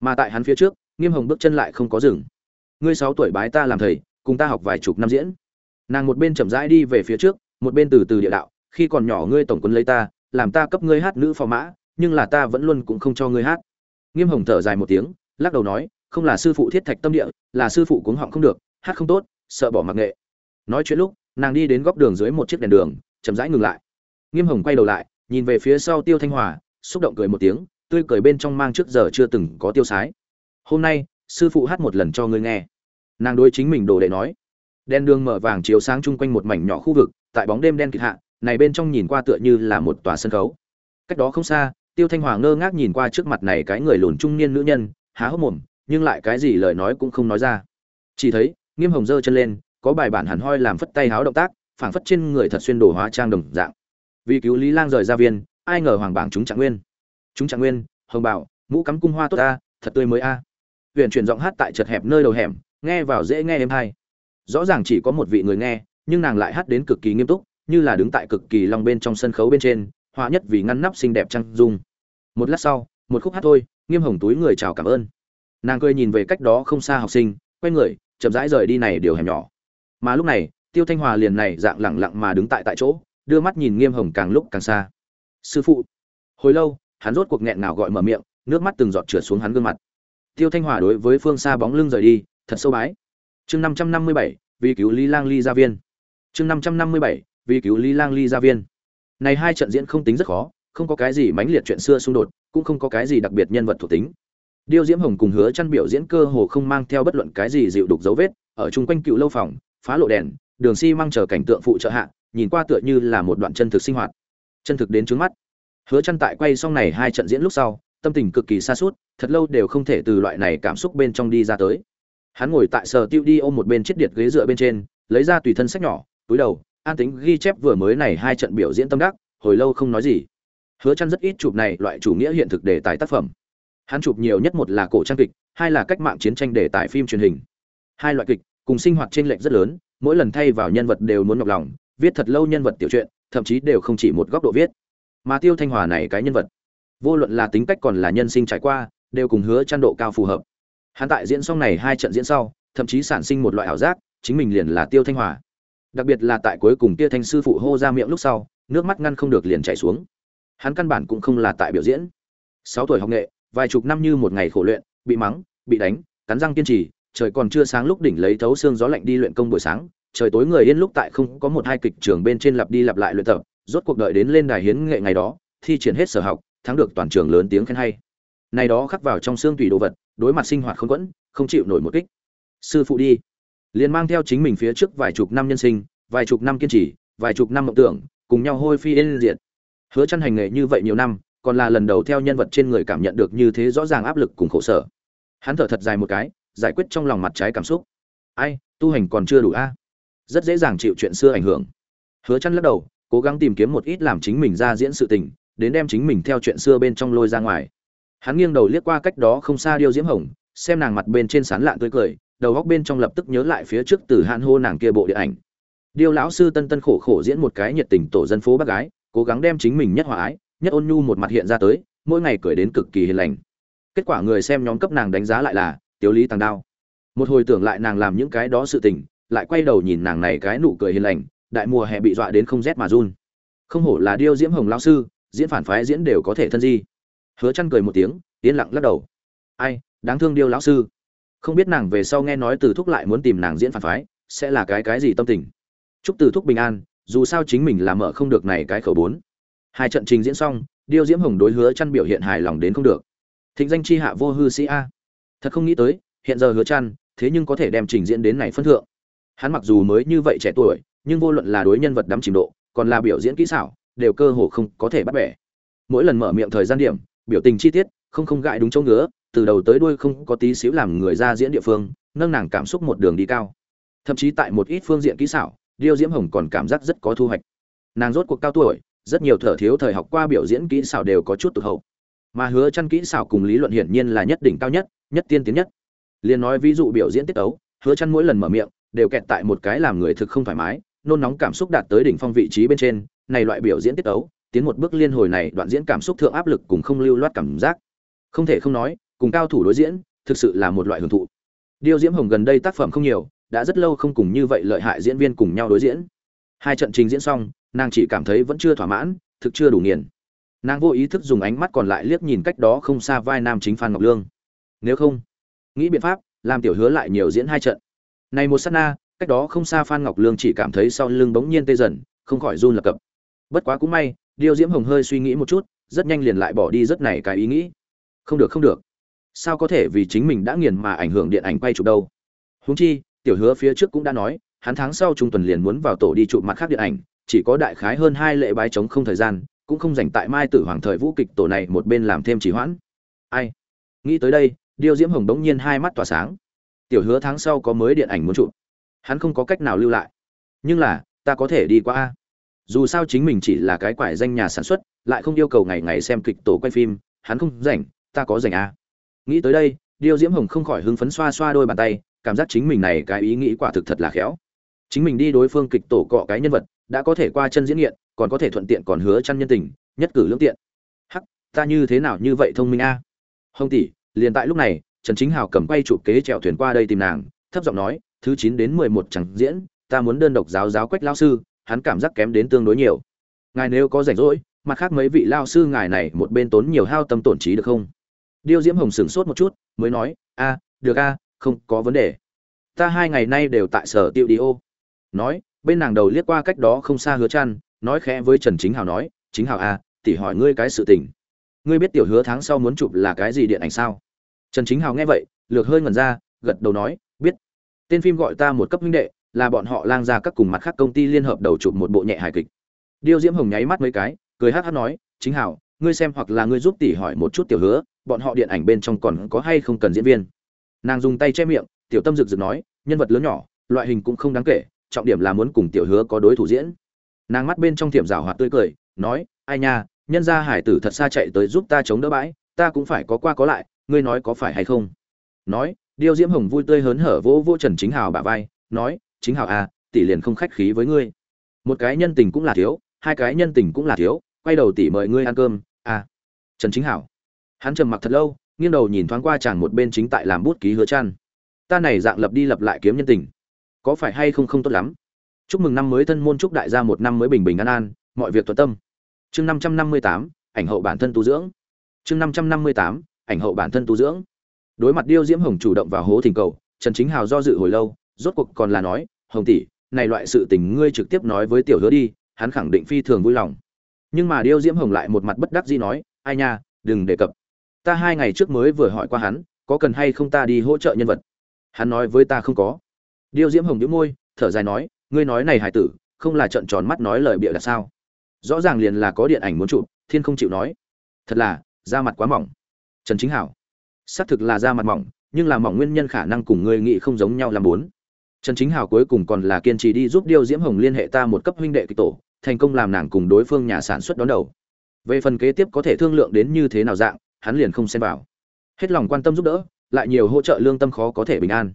Mà tại hắn phía trước, nghiêm hồng bước chân lại không có dừng. Ngươi sáu tuổi bái ta làm thầy, cùng ta học vài chục năm diễn. Nàng một bên chậm rãi đi về phía trước, một bên từ từ địa đạo, khi còn nhỏ ngươi tổng quân lấy ta, làm ta cấp ngươi hát nữ phò mã, nhưng là ta vẫn luôn cũng không cho ngươi hát. Nghiêm hồng thở dài một tiếng, lắc đầu nói, không là sư phụ thiết thạch tâm địa, là sư phụ cuống họng không được, hát không tốt, sợ bỏ mặc nghệ nói chuyện lúc, nàng đi đến góc đường dưới một chiếc đèn đường, chậm rãi ngừng lại. Nghiêm hồng quay đầu lại, nhìn về phía sau tiêu thanh hòa, xúc động cười một tiếng, tươi cười bên trong mang trước giờ chưa từng có tiêu sái. Hôm nay, sư phụ hát một lần cho ngươi nghe. Nàng đối chính mình đồ đệ nói. Đèn đường mở vàng chiếu sáng chung quanh một mảnh nhỏ khu vực, tại bóng đêm đen kịt hạ, này bên trong nhìn qua tựa như là một tòa sân khấu. Cách đó không xa, tiêu thanh hòa ngơ ngác nhìn qua trước mặt này cái người lùn trung niên nữ nhân, há hốc mồm, nhưng lại cái gì lời nói cũng không nói ra. Chỉ thấy, nghiêm hồng giơ chân lên có bài bản hẳn hoi làm phất tay háo động tác phảng phất trên người thật xuyên đồ hóa trang đồng dạng. Vì cứu lý lang rời ra viên ai ngờ hoàng bảng chúng trạng nguyên. Chúng trạng nguyên hồng bảo mũ cắm cung hoa tốt ta, thật tươi mới a. À. huyện chuyển giọng hát tại chật hẹp nơi đầu hẻm nghe vào dễ nghe êm hay. Rõ ràng chỉ có một vị người nghe nhưng nàng lại hát đến cực kỳ nghiêm túc như là đứng tại cực kỳ long bên trong sân khấu bên trên họa nhất vì ngăn nắp xinh đẹp trăng dung. Một lát sau một khúc hát thôi nghiêm hồng túi người chào cảm ơn. Nàng cười nhìn về cách đó không xa học sinh quay người chậm rãi rời đi này điều hẻm nhỏ mà lúc này, tiêu thanh hòa liền này dạng lẳng lặng mà đứng tại tại chỗ, đưa mắt nhìn nghiêm hồng càng lúc càng xa. Sư phụ. Hồi lâu, hắn rốt cuộc nghẹn nào gọi mở miệng, nước mắt từng giọt trượt xuống hắn gương mặt. Tiêu thanh hòa đối với phương xa bóng lưng rời đi, thật sâu bái. Chương năm trăm năm mươi bảy, vì cứu lý lang ly gia viên. Chương năm trăm năm mươi bảy, vì cứu lý lang ly gia viên. Này hai trận diễn không tính rất khó, không có cái gì mãnh liệt chuyện xưa xung đột, cũng không có cái gì đặc biệt nhân vật thuộc tính. Điêu diễm hồng cùng hứa chăn biểu diễn cơ hồ không mang theo bất luận cái gì dịu đục dấu vết, ở chung quanh cựu lâu phòng phá lộ đèn, đường xi si măng chờ cảnh tượng phụ trợ hạ, nhìn qua tựa như là một đoạn chân thực sinh hoạt. Chân thực đến trước mắt. Hứa chăn tại quay xong này hai trận diễn lúc sau, tâm tình cực kỳ xa suốt thật lâu đều không thể từ loại này cảm xúc bên trong đi ra tới. Hắn ngồi tại sở tiêu đi ôm một bên chiếc điệt ghế dựa bên trên, lấy ra tùy thân sách nhỏ, túi đầu, an tính ghi chép vừa mới này hai trận biểu diễn tâm đắc, hồi lâu không nói gì. Hứa chăn rất ít chụp này loại chủ nghĩa hiện thực đề tài tác phẩm. Hắn chụp nhiều nhất một là cổ trang kịch, hai là cách mạng chiến tranh đề tài phim truyền hình. Hai loại kịch cùng sinh hoạt trên lệch rất lớn, mỗi lần thay vào nhân vật đều muốn nhọc lòng, viết thật lâu nhân vật tiểu truyện, thậm chí đều không chỉ một góc độ viết. Mà tiêu thanh hòa này cái nhân vật, vô luận là tính cách còn là nhân sinh trải qua, đều cùng hứa chăn độ cao phù hợp. Hắn tại diễn xong này hai trận diễn sau, thậm chí sản sinh một loại ảo giác, chính mình liền là tiêu thanh hòa. Đặc biệt là tại cuối cùng tiêu thanh sư phụ hô ra miệng lúc sau, nước mắt ngăn không được liền chảy xuống. Hắn căn bản cũng không là tại biểu diễn. Sáu tuổi học nghệ, vài chục năm như một ngày khổ luyện, bị mắng, bị đánh, cắn răng kiên trì trời còn chưa sáng lúc đỉnh lấy thấu xương gió lạnh đi luyện công buổi sáng, trời tối người yên lúc tại không có một hai kịch trường bên trên lặp đi lặp lại luyện tập, rốt cuộc đợi đến lên đài hiến nghệ ngày đó, thi triển hết sở học, thắng được toàn trường lớn tiếng khen hay. Này đó khắc vào trong xương tùy đồ vật, đối mặt sinh hoạt không quẫn không chịu nổi một kích. Sư phụ đi. Liền mang theo chính mình phía trước vài chục năm nhân sinh, vài chục năm kiên trì, vài chục năm mộng tưởng, cùng nhau hôi phi yên diệt. Hứa chân hành nghề như vậy nhiều năm, còn là lần đầu theo nhân vật trên người cảm nhận được như thế rõ ràng áp lực cùng khổ sở. Hắn thở thật dài một cái giải quyết trong lòng mặt trái cảm xúc. Ai, tu hành còn chưa đủ a? Rất dễ dàng chịu chuyện xưa ảnh hưởng. Hứa chăn lắc đầu, cố gắng tìm kiếm một ít làm chính mình ra diễn sự tình, đến đem chính mình theo chuyện xưa bên trong lôi ra ngoài. Hắn nghiêng đầu liếc qua cách đó không xa điêu diễm hồng, xem nàng mặt bên trên sán lạn tươi cười, đầu góc bên trong lập tức nhớ lại phía trước từ hạn hô nàng kia bộ điện ảnh. Điêu lão sư tân tân khổ khổ diễn một cái nhiệt tình tổ dân phố bác gái, cố gắng đem chính mình nhất hòa ái, nhất ôn nhu một mặt hiện ra tới, mỗi ngày cười đến cực kỳ hiền lành. Kết quả người xem nhóm cấp nàng đánh giá lại là tiểu lý tàng đao. Một hồi tưởng lại nàng làm những cái đó sự tình, lại quay đầu nhìn nàng này cái nụ cười hiền lành, đại mùa hè bị dọa đến không rét mà run. Không hổ là điêu diễm hồng lão sư, diễn phản phái diễn đều có thể thân di. Hứa chăn cười một tiếng, yên lặng lắc đầu. Ai, đáng thương điêu lão sư. Không biết nàng về sau nghe nói từ thúc lại muốn tìm nàng diễn phản phái, sẽ là cái cái gì tâm tình? Chúc từ thúc bình an, dù sao chính mình là mở không được này cái khẩu bốn. Hai trận trình diễn xong, điêu diễm hồng đối hứa chăn biểu hiện hài lòng đến không được. Thịnh danh chi hạ vô hư sĩ a thật không nghĩ tới, hiện giờ hứa chăn thế nhưng có thể đem trình diễn đến này phân thượng. Hắn mặc dù mới như vậy trẻ tuổi, nhưng vô luận là đối nhân vật đắm trình độ, còn là biểu diễn kỹ xảo, đều cơ hồ không có thể bắt bẻ. Mỗi lần mở miệng thời gian điểm, biểu tình chi tiết, không không gãi đúng chỗ ngứa, từ đầu tới đuôi không có tí xíu làm người ra diễn địa phương, nâng nàng cảm xúc một đường đi cao. Thậm chí tại một ít phương diện kỹ xảo, điêu diễm hồng còn cảm giác rất có thu hoạch. Nàng rốt cuộc cao tuổi, rất nhiều thở thiếu thời học qua biểu diễn kỹ xảo đều có chút tụt hậu mà hứa chăn kỹ xảo cùng lý luận hiển nhiên là nhất đỉnh cao nhất nhất tiên tiến nhất. Liền nói ví dụ biểu diễn tiết tấu, hứa chăn mỗi lần mở miệng, đều kẹt tại một cái làm người thực không thoải mái, nôn nóng cảm xúc đạt tới đỉnh phong vị trí bên trên, này loại biểu diễn tiết tấu, tiến một bước liên hồi này đoạn diễn cảm xúc thượng áp lực cùng không lưu loát cảm giác. Không thể không nói, cùng cao thủ đối diễn, thực sự là một loại hưởng thụ. Điêu diễm hồng gần đây tác phẩm không nhiều, đã rất lâu không cùng như vậy lợi hại diễn viên cùng nhau đối diễn. Hai trận trình diễn xong, nàng chỉ cảm thấy vẫn chưa thỏa mãn, thực chưa đủ nghiền nàng vô ý thức dùng ánh mắt còn lại liếc nhìn cách đó không xa vai nam chính phan ngọc lương. Nếu không, nghĩ biện pháp, làm tiểu hứa lại nhiều diễn hai trận. Này một sát na, cách đó không xa phan ngọc lương chỉ cảm thấy sau lưng bỗng nhiên tê dần, không khỏi run lập cập. Bất quá cũng may điều diễm hồng hơi suy nghĩ một chút, rất nhanh liền lại bỏ đi rất này cái ý nghĩ. Không được không được. Sao có thể vì chính mình đã nghiền mà ảnh hưởng điện ảnh quay chụp đâu? Huống chi, tiểu hứa phía trước cũng đã nói, hắn tháng sau trung tuần liền muốn vào tổ đi chụp mặt khác điện ảnh, chỉ có đại khái hơn hai lễ bái chống không thời gian cũng không dành tại mai tử hoàng thời vũ kịch tổ này một bên làm thêm trì hoãn. Ai? Nghĩ tới đây, điêu diễm hồng đống nhiên hai mắt tỏa sáng. Tiểu hứa tháng sau có mới điện ảnh muốn chụp. Hắn không có cách nào lưu lại. Nhưng là, ta có thể đi qua a. Dù sao chính mình chỉ là cái quải danh nhà sản xuất, lại không yêu cầu ngày ngày xem kịch tổ quay phim, hắn không rảnh, ta có rảnh a. Nghĩ tới đây, điêu diễm hồng không khỏi hưng phấn xoa xoa đôi bàn tay, cảm giác chính mình này cái ý nghĩ quả thực thật là khéo. Chính mình đi đối phương kịch tổ cọ cái nhân vật, đã có thể qua chân diễn nghiện còn có thể thuận tiện còn hứa chăn nhân tình, nhất cử lưỡng tiện. Hắc, ta như thế nào như vậy thông minh a? Hồng tỷ, liền tại lúc này, trần chính hào cầm quay chụp kế chèo thuyền qua đây tìm nàng, thấp giọng nói, thứ 9 đến 11 chẳng diễn, ta muốn đơn độc giáo giáo quách lão sư, hắn cảm giác kém đến tương đối nhiều. Ngài nếu có rảnh rỗi, mặt khác mấy vị lao sư ngài này một bên tốn nhiều hao tâm tổn trí được không? Điêu diễm hồng sửng sốt một chút, mới nói, a, được a, không có vấn đề. Ta hai ngày nay đều tại sở tiêu đi ô. Nói, bên nàng đầu liếc qua cách đó không xa hứa chăn nói khẽ với trần chính hào nói chính hào à, tỷ hỏi ngươi cái sự tình. Ngươi biết tiểu hứa tháng sau muốn chụp là cái gì điện ảnh sao? Trần chính hào nghe vậy lược hơi ngẩn ra gật đầu nói biết. Tên phim gọi ta một cấp huynh đệ là bọn họ lang ra các cùng mặt khác công ty liên hợp đầu chụp một bộ nhẹ hài kịch. Điêu diễm hồng nháy mắt mấy cái cười hát hát nói chính Hào, ngươi xem hoặc là ngươi giúp tỷ hỏi một chút tiểu hứa bọn họ điện ảnh bên trong còn có hay không cần diễn viên? Nàng dùng tay che miệng tiểu tâm rực rực nói nhân vật lớn nhỏ loại hình cũng không đáng kể trọng điểm là muốn cùng tiểu hứa có đối thủ diễn nàng mắt bên trong tiệm rào hoạt tươi cười, nói, ai nha, nhân gia hải tử thật xa chạy tới giúp ta chống đỡ bãi, ta cũng phải có qua có lại, ngươi nói có phải hay không? Nói, điêu diễm hồng vui tươi hớn hở vỗ vỗ trần chính hào bả vai, nói, chính hào à tỷ liền không khách khí với ngươi. Một cái nhân tình cũng là thiếu, hai cái nhân tình cũng là thiếu, quay đầu tỷ mời ngươi ăn cơm à. Trần chính hảo hắn trầm mặc thật lâu, nghiêng đầu nhìn thoáng qua chàng một bên chính tại làm bút ký hứa chăn. Ta này dạng lập đi lập lại kiếm nhân tình, có phải hay không không tốt lắm? Chúc mừng năm mới thân môn, chúc đại gia một năm mới bình bình an an, mọi việc thuận tâm. Chương năm trăm năm mươi tám, ảnh hậu bản thân tu dưỡng. Chương năm trăm năm mươi tám, ảnh hậu bản thân tu dưỡng. Đối mặt điêu diễm hồng chủ động vào hố thỉnh cầu, trần chính hào do dự hồi lâu, rốt cuộc còn là nói, hồng tỷ, này loại sự tình ngươi trực tiếp nói với tiểu hứa đi, hắn khẳng định phi thường vui lòng. Nhưng mà điêu diễm hồng lại một mặt bất đắc dĩ nói, ai nha, đừng đề cập. Ta hai ngày trước mới vừa hỏi qua hắn, có cần hay không ta đi hỗ trợ nhân vật? Hắn nói, với ta không có. Điêu diễm hồng nhíu môi, thở dài nói ngươi nói này hải tử, không là trận tròn mắt nói lời bịa là sao? Rõ ràng liền là có điện ảnh muốn chụp, thiên không chịu nói. Thật là, da mặt quá mỏng. Trần chính hảo. Xác thực là da mặt mỏng, nhưng là mỏng nguyên nhân khả năng cùng ngươi nghĩ không giống nhau làm bốn. Trần chính hảo cuối cùng còn là kiên trì đi giúp điêu diễm hồng liên hệ ta một cấp huynh đệ kịch tổ, thành công làm nàng cùng đối phương nhà sản xuất đón đầu. Về phần kế tiếp có thể thương lượng đến như thế nào dạng, hắn liền không xem vào. Hết lòng quan tâm giúp đỡ, lại nhiều hỗ trợ lương tâm khó có thể bình an.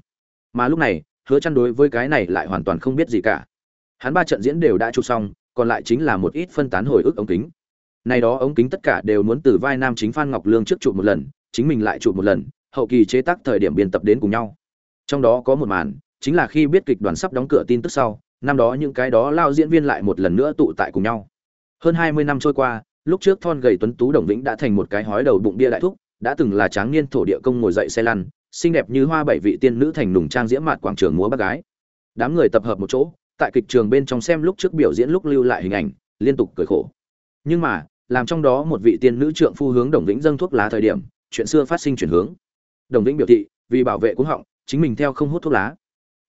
Mà lúc này hứa chăn đối với cái này lại hoàn toàn không biết gì cả. Hắn ba trận diễn đều đã chụp xong, còn lại chính là một ít phân tán hồi ức ống kính. Này đó ống kính tất cả đều muốn từ vai nam chính phan ngọc lương trước chụp một lần, chính mình lại chụp một lần, hậu kỳ chế tác thời điểm biên tập đến cùng nhau. Trong đó có một màn, chính là khi biết kịch đoàn sắp đóng cửa tin tức sau, năm đó những cái đó lao diễn viên lại một lần nữa tụ tại cùng nhau. Hơn hai mươi năm trôi qua, lúc trước thon gầy tuấn tú đồng vĩnh đã thành một cái hói đầu bụng bia đại thúc, đã từng là tráng niên thổ địa công ngồi dậy xe lăn xinh đẹp như hoa bảy vị tiên nữ thành nùng trang diễm mạt quảng trường múa bác gái. Đám người tập hợp một chỗ, tại kịch trường bên trong xem lúc trước biểu diễn lúc lưu lại hình ảnh, liên tục cười khổ. Nhưng mà, làm trong đó một vị tiên nữ trượng phu hướng đồng vĩnh dâng thuốc lá thời điểm, chuyện xưa phát sinh chuyển hướng. Đồng vĩnh biểu thị, vì bảo vệ cúng họng, chính mình theo không hút thuốc lá.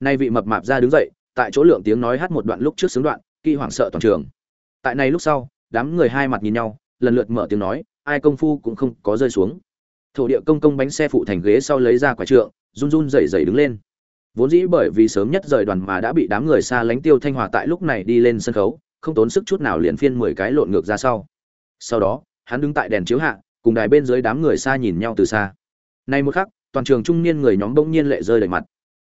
Nay vị mập mạp ra đứng dậy, tại chỗ lượng tiếng nói hát một đoạn lúc trước xướng đoạn, kỳ hoảng sợ toàn trường. Tại này lúc sau, đám người hai mặt nhìn nhau, lần lượt mở tiếng nói, ai công phu cũng không có rơi xuống thổ địa công công bánh xe phụ thành ghế sau lấy ra quả trượng, run run rẩy rẩy đứng lên. Vốn dĩ bởi vì sớm nhất rời đoàn mà đã bị đám người xa lánh tiêu thanh hòa tại lúc này đi lên sân khấu, không tốn sức chút nào liền phiên mười cái lộn ngược ra sau. Sau đó, hắn đứng tại đèn chiếu hạ, cùng đài bên dưới đám người xa nhìn nhau từ xa. Nay một khắc, toàn trường trung niên người nhóm bỗng nhiên lệ rơi đầy mặt.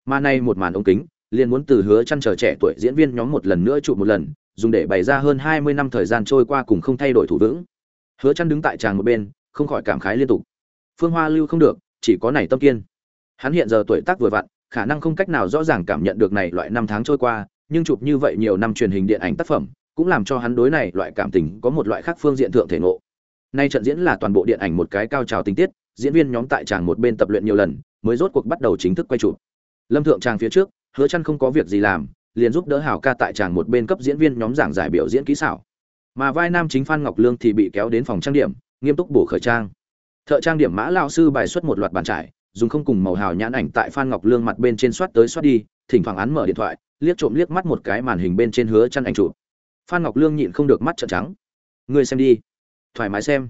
Mà nay một màn ống kính, liền muốn từ hứa chăn chờ trẻ tuổi diễn viên nhóm một lần nữa trụ một lần, dùng để bày ra hơn 20 năm thời gian trôi qua cùng không thay đổi thủ vững. Hứa chăn đứng tại tràng một bên, không khỏi cảm khái liên tục phương hoa lưu không được, chỉ có này tâm kiên. Hắn hiện giờ tuổi tác vừa vặn, khả năng không cách nào rõ ràng cảm nhận được này loại năm tháng trôi qua, nhưng chụp như vậy nhiều năm truyền hình điện ảnh tác phẩm, cũng làm cho hắn đối này loại cảm tình có một loại khác phương diện thượng thể ngộ. Nay trận diễn là toàn bộ điện ảnh một cái cao trào tình tiết, diễn viên nhóm tại tràng một bên tập luyện nhiều lần, mới rốt cuộc bắt đầu chính thức quay chụp. Lâm thượng tràng phía trước, hứa chăn không có việc gì làm, liền giúp đỡ hảo ca tại tràng một bên cấp diễn viên nhóm giảng giải biểu diễn kỹ xảo. Mà vai nam chính phan ngọc lương thì bị kéo đến phòng trang điểm, nghiêm túc bổ khởi trang thợ trang điểm mã lão sư bài xuất một loạt bàn trải, dùng không cùng màu hào nhãn ảnh tại phan ngọc lương mặt bên trên soát tới soát đi, thỉnh thoảng án mở điện thoại, liếc trộm liếc mắt một cái màn hình bên trên hứa chăn ảnh chụp. Phan ngọc lương nhịn không được mắt trợn trắng. Ngươi xem đi, thoải mái xem.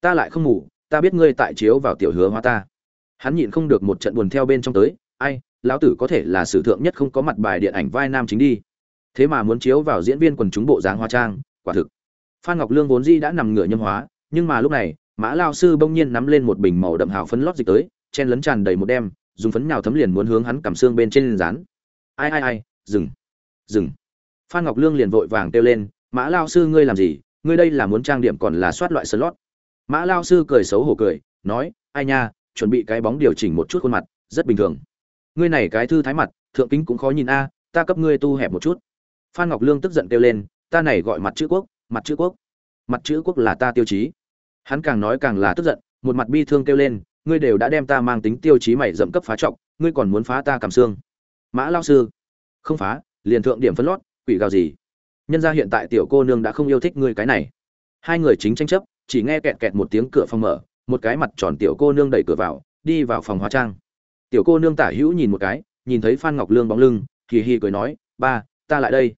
Ta lại không ngủ, ta biết ngươi tại chiếu vào tiểu hứa hóa ta. Hắn nhịn không được một trận buồn theo bên trong tới, ai, lão tử có thể là sử thượng nhất không có mặt bài điện ảnh vai nam chính đi. Thế mà muốn chiếu vào diễn viên quần chúng bộ dáng hóa trang, quả thực. Phan ngọc lương vốn di đã nằm ngửa nhâm hóa, nhưng mà lúc này mã lao sư bỗng nhiên nắm lên một bình màu đậm hào phấn lót dịch tới, chen lấn tràn đầy một đem dùng phấn nhào thấm liền muốn hướng hắn cầm xương bên trên rán ai ai ai, dừng dừng. Phan ngọc lương liền vội vàng kêu lên, mã lao sư ngươi làm gì? Ngươi đây là muốn trang điểm còn là soát loại slot? Mã lao sư cười xấu hổ cười, nói, ai nha, chuẩn bị cái bóng điều chỉnh một chút khuôn mặt, rất bình thường. Ngươi này cái thư thái mặt, thượng kính cũng khó nhìn a, ta cấp ngươi tu hẹp một chút. Phan ngọc lương tức giận kêu lên, ta này gọi mặt chữ quốc, mặt chữ quốc. Mặt chữ quốc là ta tiêu chí hắn càng nói càng là tức giận, một mặt bi thương kêu lên, ngươi đều đã đem ta mang tính tiêu chí mày dậm cấp phá trọng, ngươi còn muốn phá ta cảm xương? Mã lão sư. Không phá, liền thượng điểm phân lót, quỷ gào gì? Nhân gia hiện tại tiểu cô nương đã không yêu thích ngươi cái này. Hai người chính tranh chấp, chỉ nghe kẹt kẹt một tiếng cửa phòng mở, một cái mặt tròn tiểu cô nương đẩy cửa vào, đi vào phòng hóa trang. Tiểu cô nương tả hữu nhìn một cái, nhìn thấy phan ngọc lương bóng lưng, hì hì cười nói, ba, ta lại đây.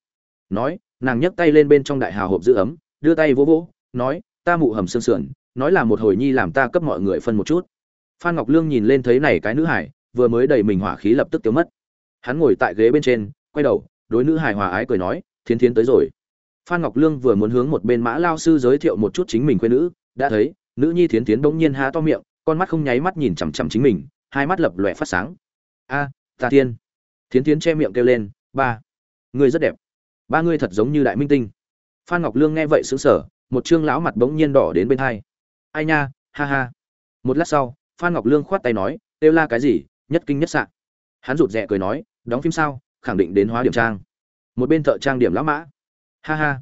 Nói, nàng nhấc tay lên bên trong đại hào hộp giữ ấm, đưa tay vỗ vỗ, nói ta mụ hầm sương sườn, nói là một hồi nhi làm ta cấp mọi người phân một chút. Phan ngọc lương nhìn lên thấy này cái nữ hải vừa mới đầy mình hỏa khí lập tức tiêu mất. Hắn ngồi tại ghế bên trên, quay đầu, đối nữ hải hòa ái cười nói, thiến thiến tới rồi. Phan ngọc lương vừa muốn hướng một bên mã lao sư giới thiệu một chút chính mình quê nữ, đã thấy, nữ nhi thiến thiến bỗng nhiên há to miệng, con mắt không nháy mắt nhìn chằm chằm chính mình, hai mắt lập lòe phát sáng. A, ta tiên thiến thiến che miệng kêu lên, ba, ngươi rất đẹp. Ba ngươi thật giống như đại minh tinh. Phan ngọc lương nghe vậy xứng sở một trương lão mặt bỗng nhiên đỏ đến bên hai. Ai nha, ha ha. Một lát sau, phan ngọc lương khoát tay nói, têu la cái gì, nhất kinh nhất sạn hắn rụt rè cười nói, đóng phim sao, khẳng định đến hóa điểm trang. Một bên thợ trang điểm lão mã. Ha ha.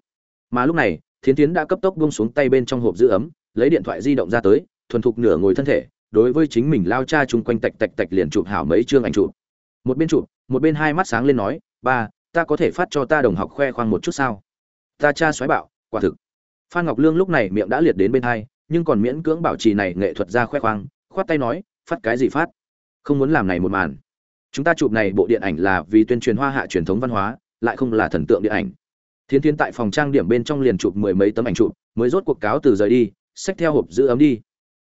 Mà lúc này, thiến tiến đã cấp tốc buông xuống tay bên trong hộp giữ ấm, lấy điện thoại di động ra tới, thuần thục nửa ngồi thân thể, đối với chính mình lao cha chung quanh tạch tạch tạch liền chụp hảo mấy chương ảnh chụp. Một bên chụp, một bên hai mắt sáng lên nói, ba, ta có thể phát cho ta đồng học khoe khoang một chút sao? Ta cha xoáy bạo, quả thực phan ngọc lương lúc này miệng đã liệt đến bên hai, nhưng còn miễn cưỡng bảo trì này nghệ thuật ra khoe khoang, khoát tay nói, phát cái gì phát? Không muốn làm này một màn. Chúng ta chụp này bộ điện ảnh là vì tuyên truyền hoa hạ truyền thống văn hóa, lại không là thần tượng điện ảnh. Thiến thiến tại phòng trang điểm bên trong liền chụp mười mấy tấm ảnh chụp, mới rốt cuộc cáo từ rời đi, xách theo hộp giữ ấm đi.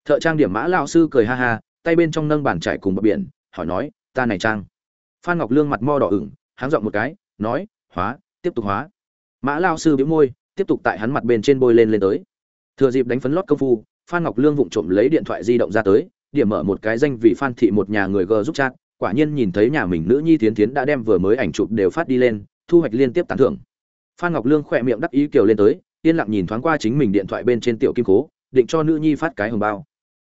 Thợ trang điểm mã lao sư cười ha ha, tay bên trong nâng bàn trải cùng bờ biển, hỏi nói, ta này trang? Phan ngọc lương mặt mo đỏ ửng, háng giọng một cái, nói, hóa, tiếp tục hóa. Mã lao sư biếu môi tiếp tục tại hắn mặt bên trên bôi lên lên tới. Thừa dịp đánh phấn lót công phu, phan ngọc lương vụng trộm lấy điện thoại di động ra tới, điểm mở một cái danh vì phan thị một nhà người g giúp chat, quả nhiên nhìn thấy nhà mình nữ nhi tiến tiến đã đem vừa mới ảnh chụp đều phát đi lên, thu hoạch liên tiếp tán thưởng. Phan ngọc lương khỏe miệng đắc ý kiều lên tới, yên lặng nhìn thoáng qua chính mình điện thoại bên trên tiểu kim cố, định cho nữ nhi phát cái hồng bao.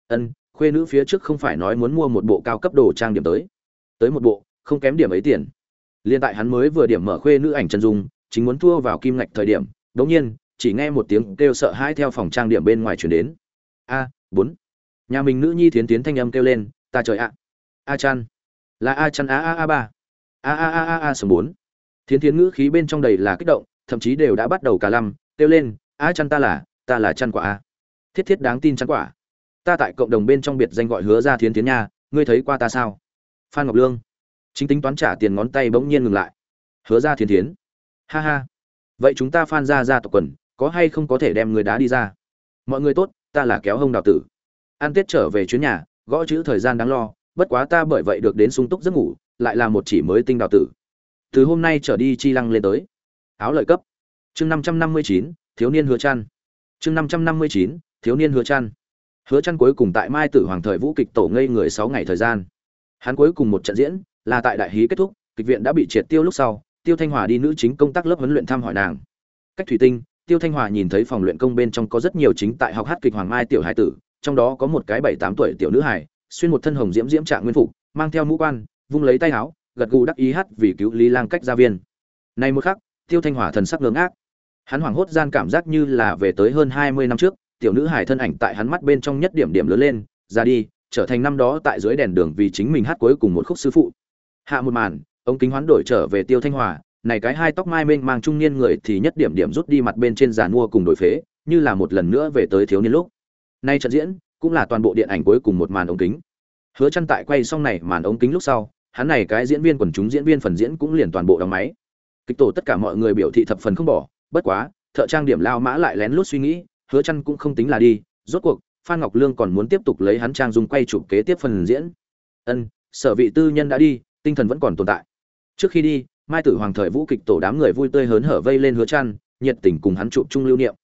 Ân, khuê nữ phía trước không phải nói muốn mua một bộ cao cấp đồ trang điểm tới. Tới một bộ, không kém điểm ấy tiền. Liên tại hắn mới vừa điểm mở khuê nữ ảnh chân dung, chính muốn thua vào kim ngạch thời điểm đống nhiên, chỉ nghe một tiếng kêu sợ hãi theo phòng trang điểm bên ngoài chuyển đến. A, bốn. Nhà mình nữ nhi thiến tiến thanh âm kêu lên, ta trời ạ. A chan. Là a chan, a a a ba. A a a a a số bốn. Thiến tiến ngữ khí bên trong đầy là kích động, thậm chí đều đã bắt đầu cả lăm, kêu lên, a chăn ta là ta là chăn quả a. Thiết thiết đáng tin chăn quả. Ta tại cộng đồng bên trong biệt danh gọi hứa ra thiến tiến nha, ngươi thấy qua ta sao? Phan ngọc lương. Chính tính toán trả tiền ngón tay bỗng nhiên ngừng lại. Hứa ra thiến tiến ha ha vậy chúng ta phan ra ra tộc quần, có hay không có thể đem người đá đi ra? Mọi người tốt, ta là kéo hông đào tử. An tết trở về chuyến nhà, gõ chữ thời gian đáng lo, bất quá ta bởi vậy được đến sung túc giấc ngủ, lại là một chỉ mới tinh đào tử. Từ hôm nay trở đi chi lăng lên tới. Áo lợi cấp. Chương năm trăm năm mươi chín, thiếu niên hứa trăn chương năm trăm năm mươi chín, thiếu niên hứa trăn hứa trăn cuối cùng tại mai tử hoàng thời vũ kịch tổ ngây người sáu ngày thời gian. Hắn cuối cùng một trận diễn là tại đại hí kết thúc, kịch viện đã bị triệt tiêu lúc sau tiêu thanh hòa đi nữ chính công tác lớp huấn luyện thăm hỏi nàng. Cách thủy tinh, tiêu thanh hòa nhìn thấy phòng luyện công bên trong có rất nhiều chính tại học hát kịch hoàng mai tiểu hải tử, trong đó có một cái bảy tám tuổi tiểu nữ hải xuyên một thân hồng diễm diễm trạng nguyên phục, mang theo mũ quan, vung lấy tay áo, gật gù đắc ý hát vì cứu lý lang cách gia viên. Này một khắc, tiêu thanh hòa thần sắc ngưỡng ác hắn hoảng hốt gian cảm giác như là về tới hơn hai mươi năm trước, tiểu nữ hải thân ảnh tại hắn mắt bên trong nhất điểm điểm lớn lên, ra đi, trở thành năm đó tại dưới đèn đường vì chính mình hát cuối cùng một khúc sư phụ. Hạ một màn ống kính hoán đổi trở về tiêu thanh hòa, này cái hai tóc mai mênh mang trung niên người thì nhất điểm điểm rút đi mặt bên trên giàn mua cùng đổi phế, như là một lần nữa về tới thiếu niên lúc. Nay trận diễn, cũng là toàn bộ điện ảnh cuối cùng một màn ống kính. Hứa chăn tại quay xong này màn ống kính lúc sau, hắn này cái diễn viên quần chúng diễn viên phần diễn cũng liền toàn bộ đóng máy. Kịch tổ tất cả mọi người biểu thị thập phần không bỏ, bất quá, thợ trang điểm lao mã lại lén lút suy nghĩ, hứa chăn cũng không tính là đi, rốt cuộc, phan ngọc lương còn muốn tiếp tục lấy hắn trang dung quay chụp kế tiếp phần diễn. Ân, sở vị tư nhân đã đi, tinh thần vẫn còn tồn tại trước khi đi, mai tử hoàng thời vũ kịch tổ đám người vui tươi hớn hở vây lên hứa chăn, nhiệt tình cùng hắn chụp chung lưu niệm.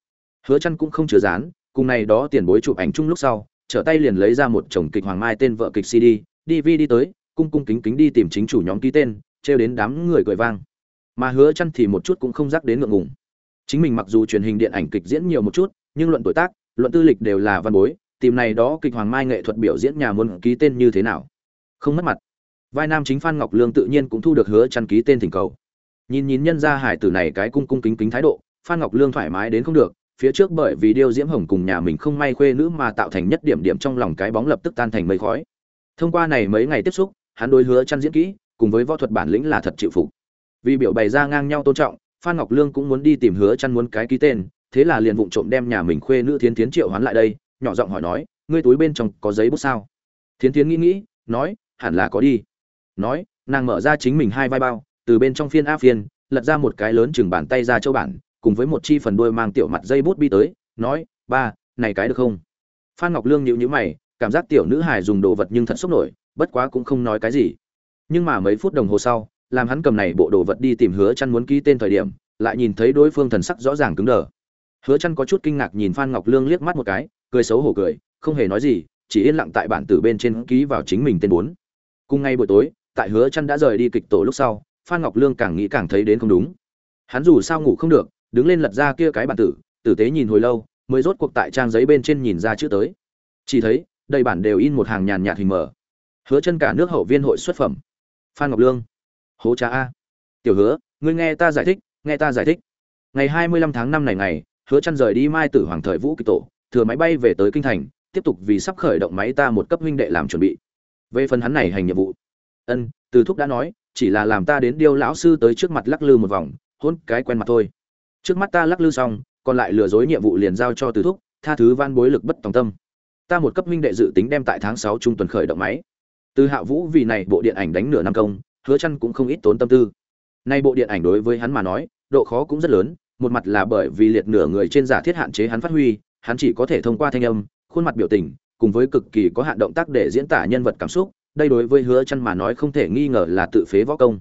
Hứa chăn cũng không chứa dán, cùng này đó tiền bối chụp ảnh chung lúc sau, trở tay liền lấy ra một chồng kịch hoàng mai tên vợ kịch cd dvd đi tới, cung cung kính kính đi tìm chính chủ nhóm ký tên treo đến đám người cười vang. Mà hứa chăn thì một chút cũng không dắt đến ngượng ngùng. Chính mình mặc dù truyền hình điện ảnh kịch diễn nhiều một chút, nhưng luận tuổi tác, luận tư lịch đều là văn bối, tìm này đó kịch hoàng mai nghệ thuật biểu diễn nhà muốn ký tên như thế nào? Không mất mặt vai nam chính phan ngọc lương tự nhiên cũng thu được hứa chăn ký tên thỉnh cầu. Nhìn nhìn nhân gia hải tử này cái cung cung kính kính thái độ, phan ngọc lương thoải mái đến không được, phía trước bởi vì điêu diễm hồng cùng nhà mình không may khuê nữ mà tạo thành nhất điểm điểm trong lòng cái bóng lập tức tan thành mây khói. Thông qua này mấy ngày tiếp xúc, hắn đối hứa chăn diễn kỹ, cùng với võ thuật bản lĩnh là thật chịu phục. Vì biểu bày ra ngang nhau tôn trọng, phan ngọc lương cũng muốn đi tìm hứa chăn muốn cái ký tên, thế là liền vụng trộm đem nhà mình khuê nữ thiến thiến triệu hoán lại đây, nhỏ giọng hỏi nói, ngươi túi bên trong có giấy bút sao? Thiến thiến nghĩ nghĩ, nói, hẳn là có đi nói, nàng mở ra chính mình hai vai bao, từ bên trong phiên a phiên, lật ra một cái lớn chừng bàn tay ra châu bản, cùng với một chi phần đuôi mang tiểu mặt dây bút bi tới, nói, ba, này cái được không? Phan ngọc lương nhịu nhữ mày, cảm giác tiểu nữ hài dùng đồ vật nhưng thật sốc nổi, bất quá cũng không nói cái gì. Nhưng mà mấy phút đồng hồ sau, làm hắn cầm này bộ đồ vật đi tìm hứa chăn muốn ký tên thời điểm, lại nhìn thấy đối phương thần sắc rõ ràng cứng đờ. Hứa chăn có chút kinh ngạc nhìn phan ngọc lương liếc mắt một cái, cười xấu hổ cười, không hề nói gì, chỉ yên lặng tại bản tử bên trên ký vào chính mình tên bốn. Cùng ngay buổi tối tại hứa chăn đã rời đi kịch tổ lúc sau, phan ngọc lương càng nghĩ càng thấy đến không đúng. Hắn dù sao ngủ không được, đứng lên lật ra kia cái bản tử tử tế nhìn hồi lâu, mới rốt cuộc tại trang giấy bên trên nhìn ra chữ tới. Chỉ thấy, đầy bản đều in một hàng nhàn nhạt hình mở. Hứa chân cả nước hậu viên hội xuất phẩm. Phan ngọc lương. Hố cha a. Tiểu hứa, ngươi nghe ta giải thích, nghe ta giải thích. Ngày 25 tháng 5 này ngày, hứa chân rời đi mai tử hoàng thời vũ kịch tổ, thừa máy bay về tới kinh thành, tiếp tục vì sắp khởi động máy ta một cấp huynh đệ làm chuẩn bị. Về phần hắn này hành nhiệm vụ ân, từ thúc đã nói, chỉ là làm ta đến điêu lão sư tới trước mặt lắc lư một vòng, hôn cái quen mặt thôi. Trước mắt ta lắc lư xong, còn lại lừa dối nhiệm vụ liền giao cho từ thúc, tha thứ van bối lực bất tòng tâm. Ta một cấp minh đệ dự tính đem tại tháng sáu trung tuần khởi động máy. Từ hạ vũ vì này bộ điện ảnh đánh nửa năm công, hứa chăn cũng không ít tốn tâm tư. Nay bộ điện ảnh đối với hắn mà nói, độ khó cũng rất lớn, một mặt là bởi vì liệt nửa người trên giả thiết hạn chế hắn phát huy, hắn chỉ có thể thông qua thanh âm, khuôn mặt biểu tình, cùng với cực kỳ có hạn động tác để diễn tả nhân vật cảm xúc đây đối với hứa chăn mà nói không thể nghi ngờ là tự phế võ công.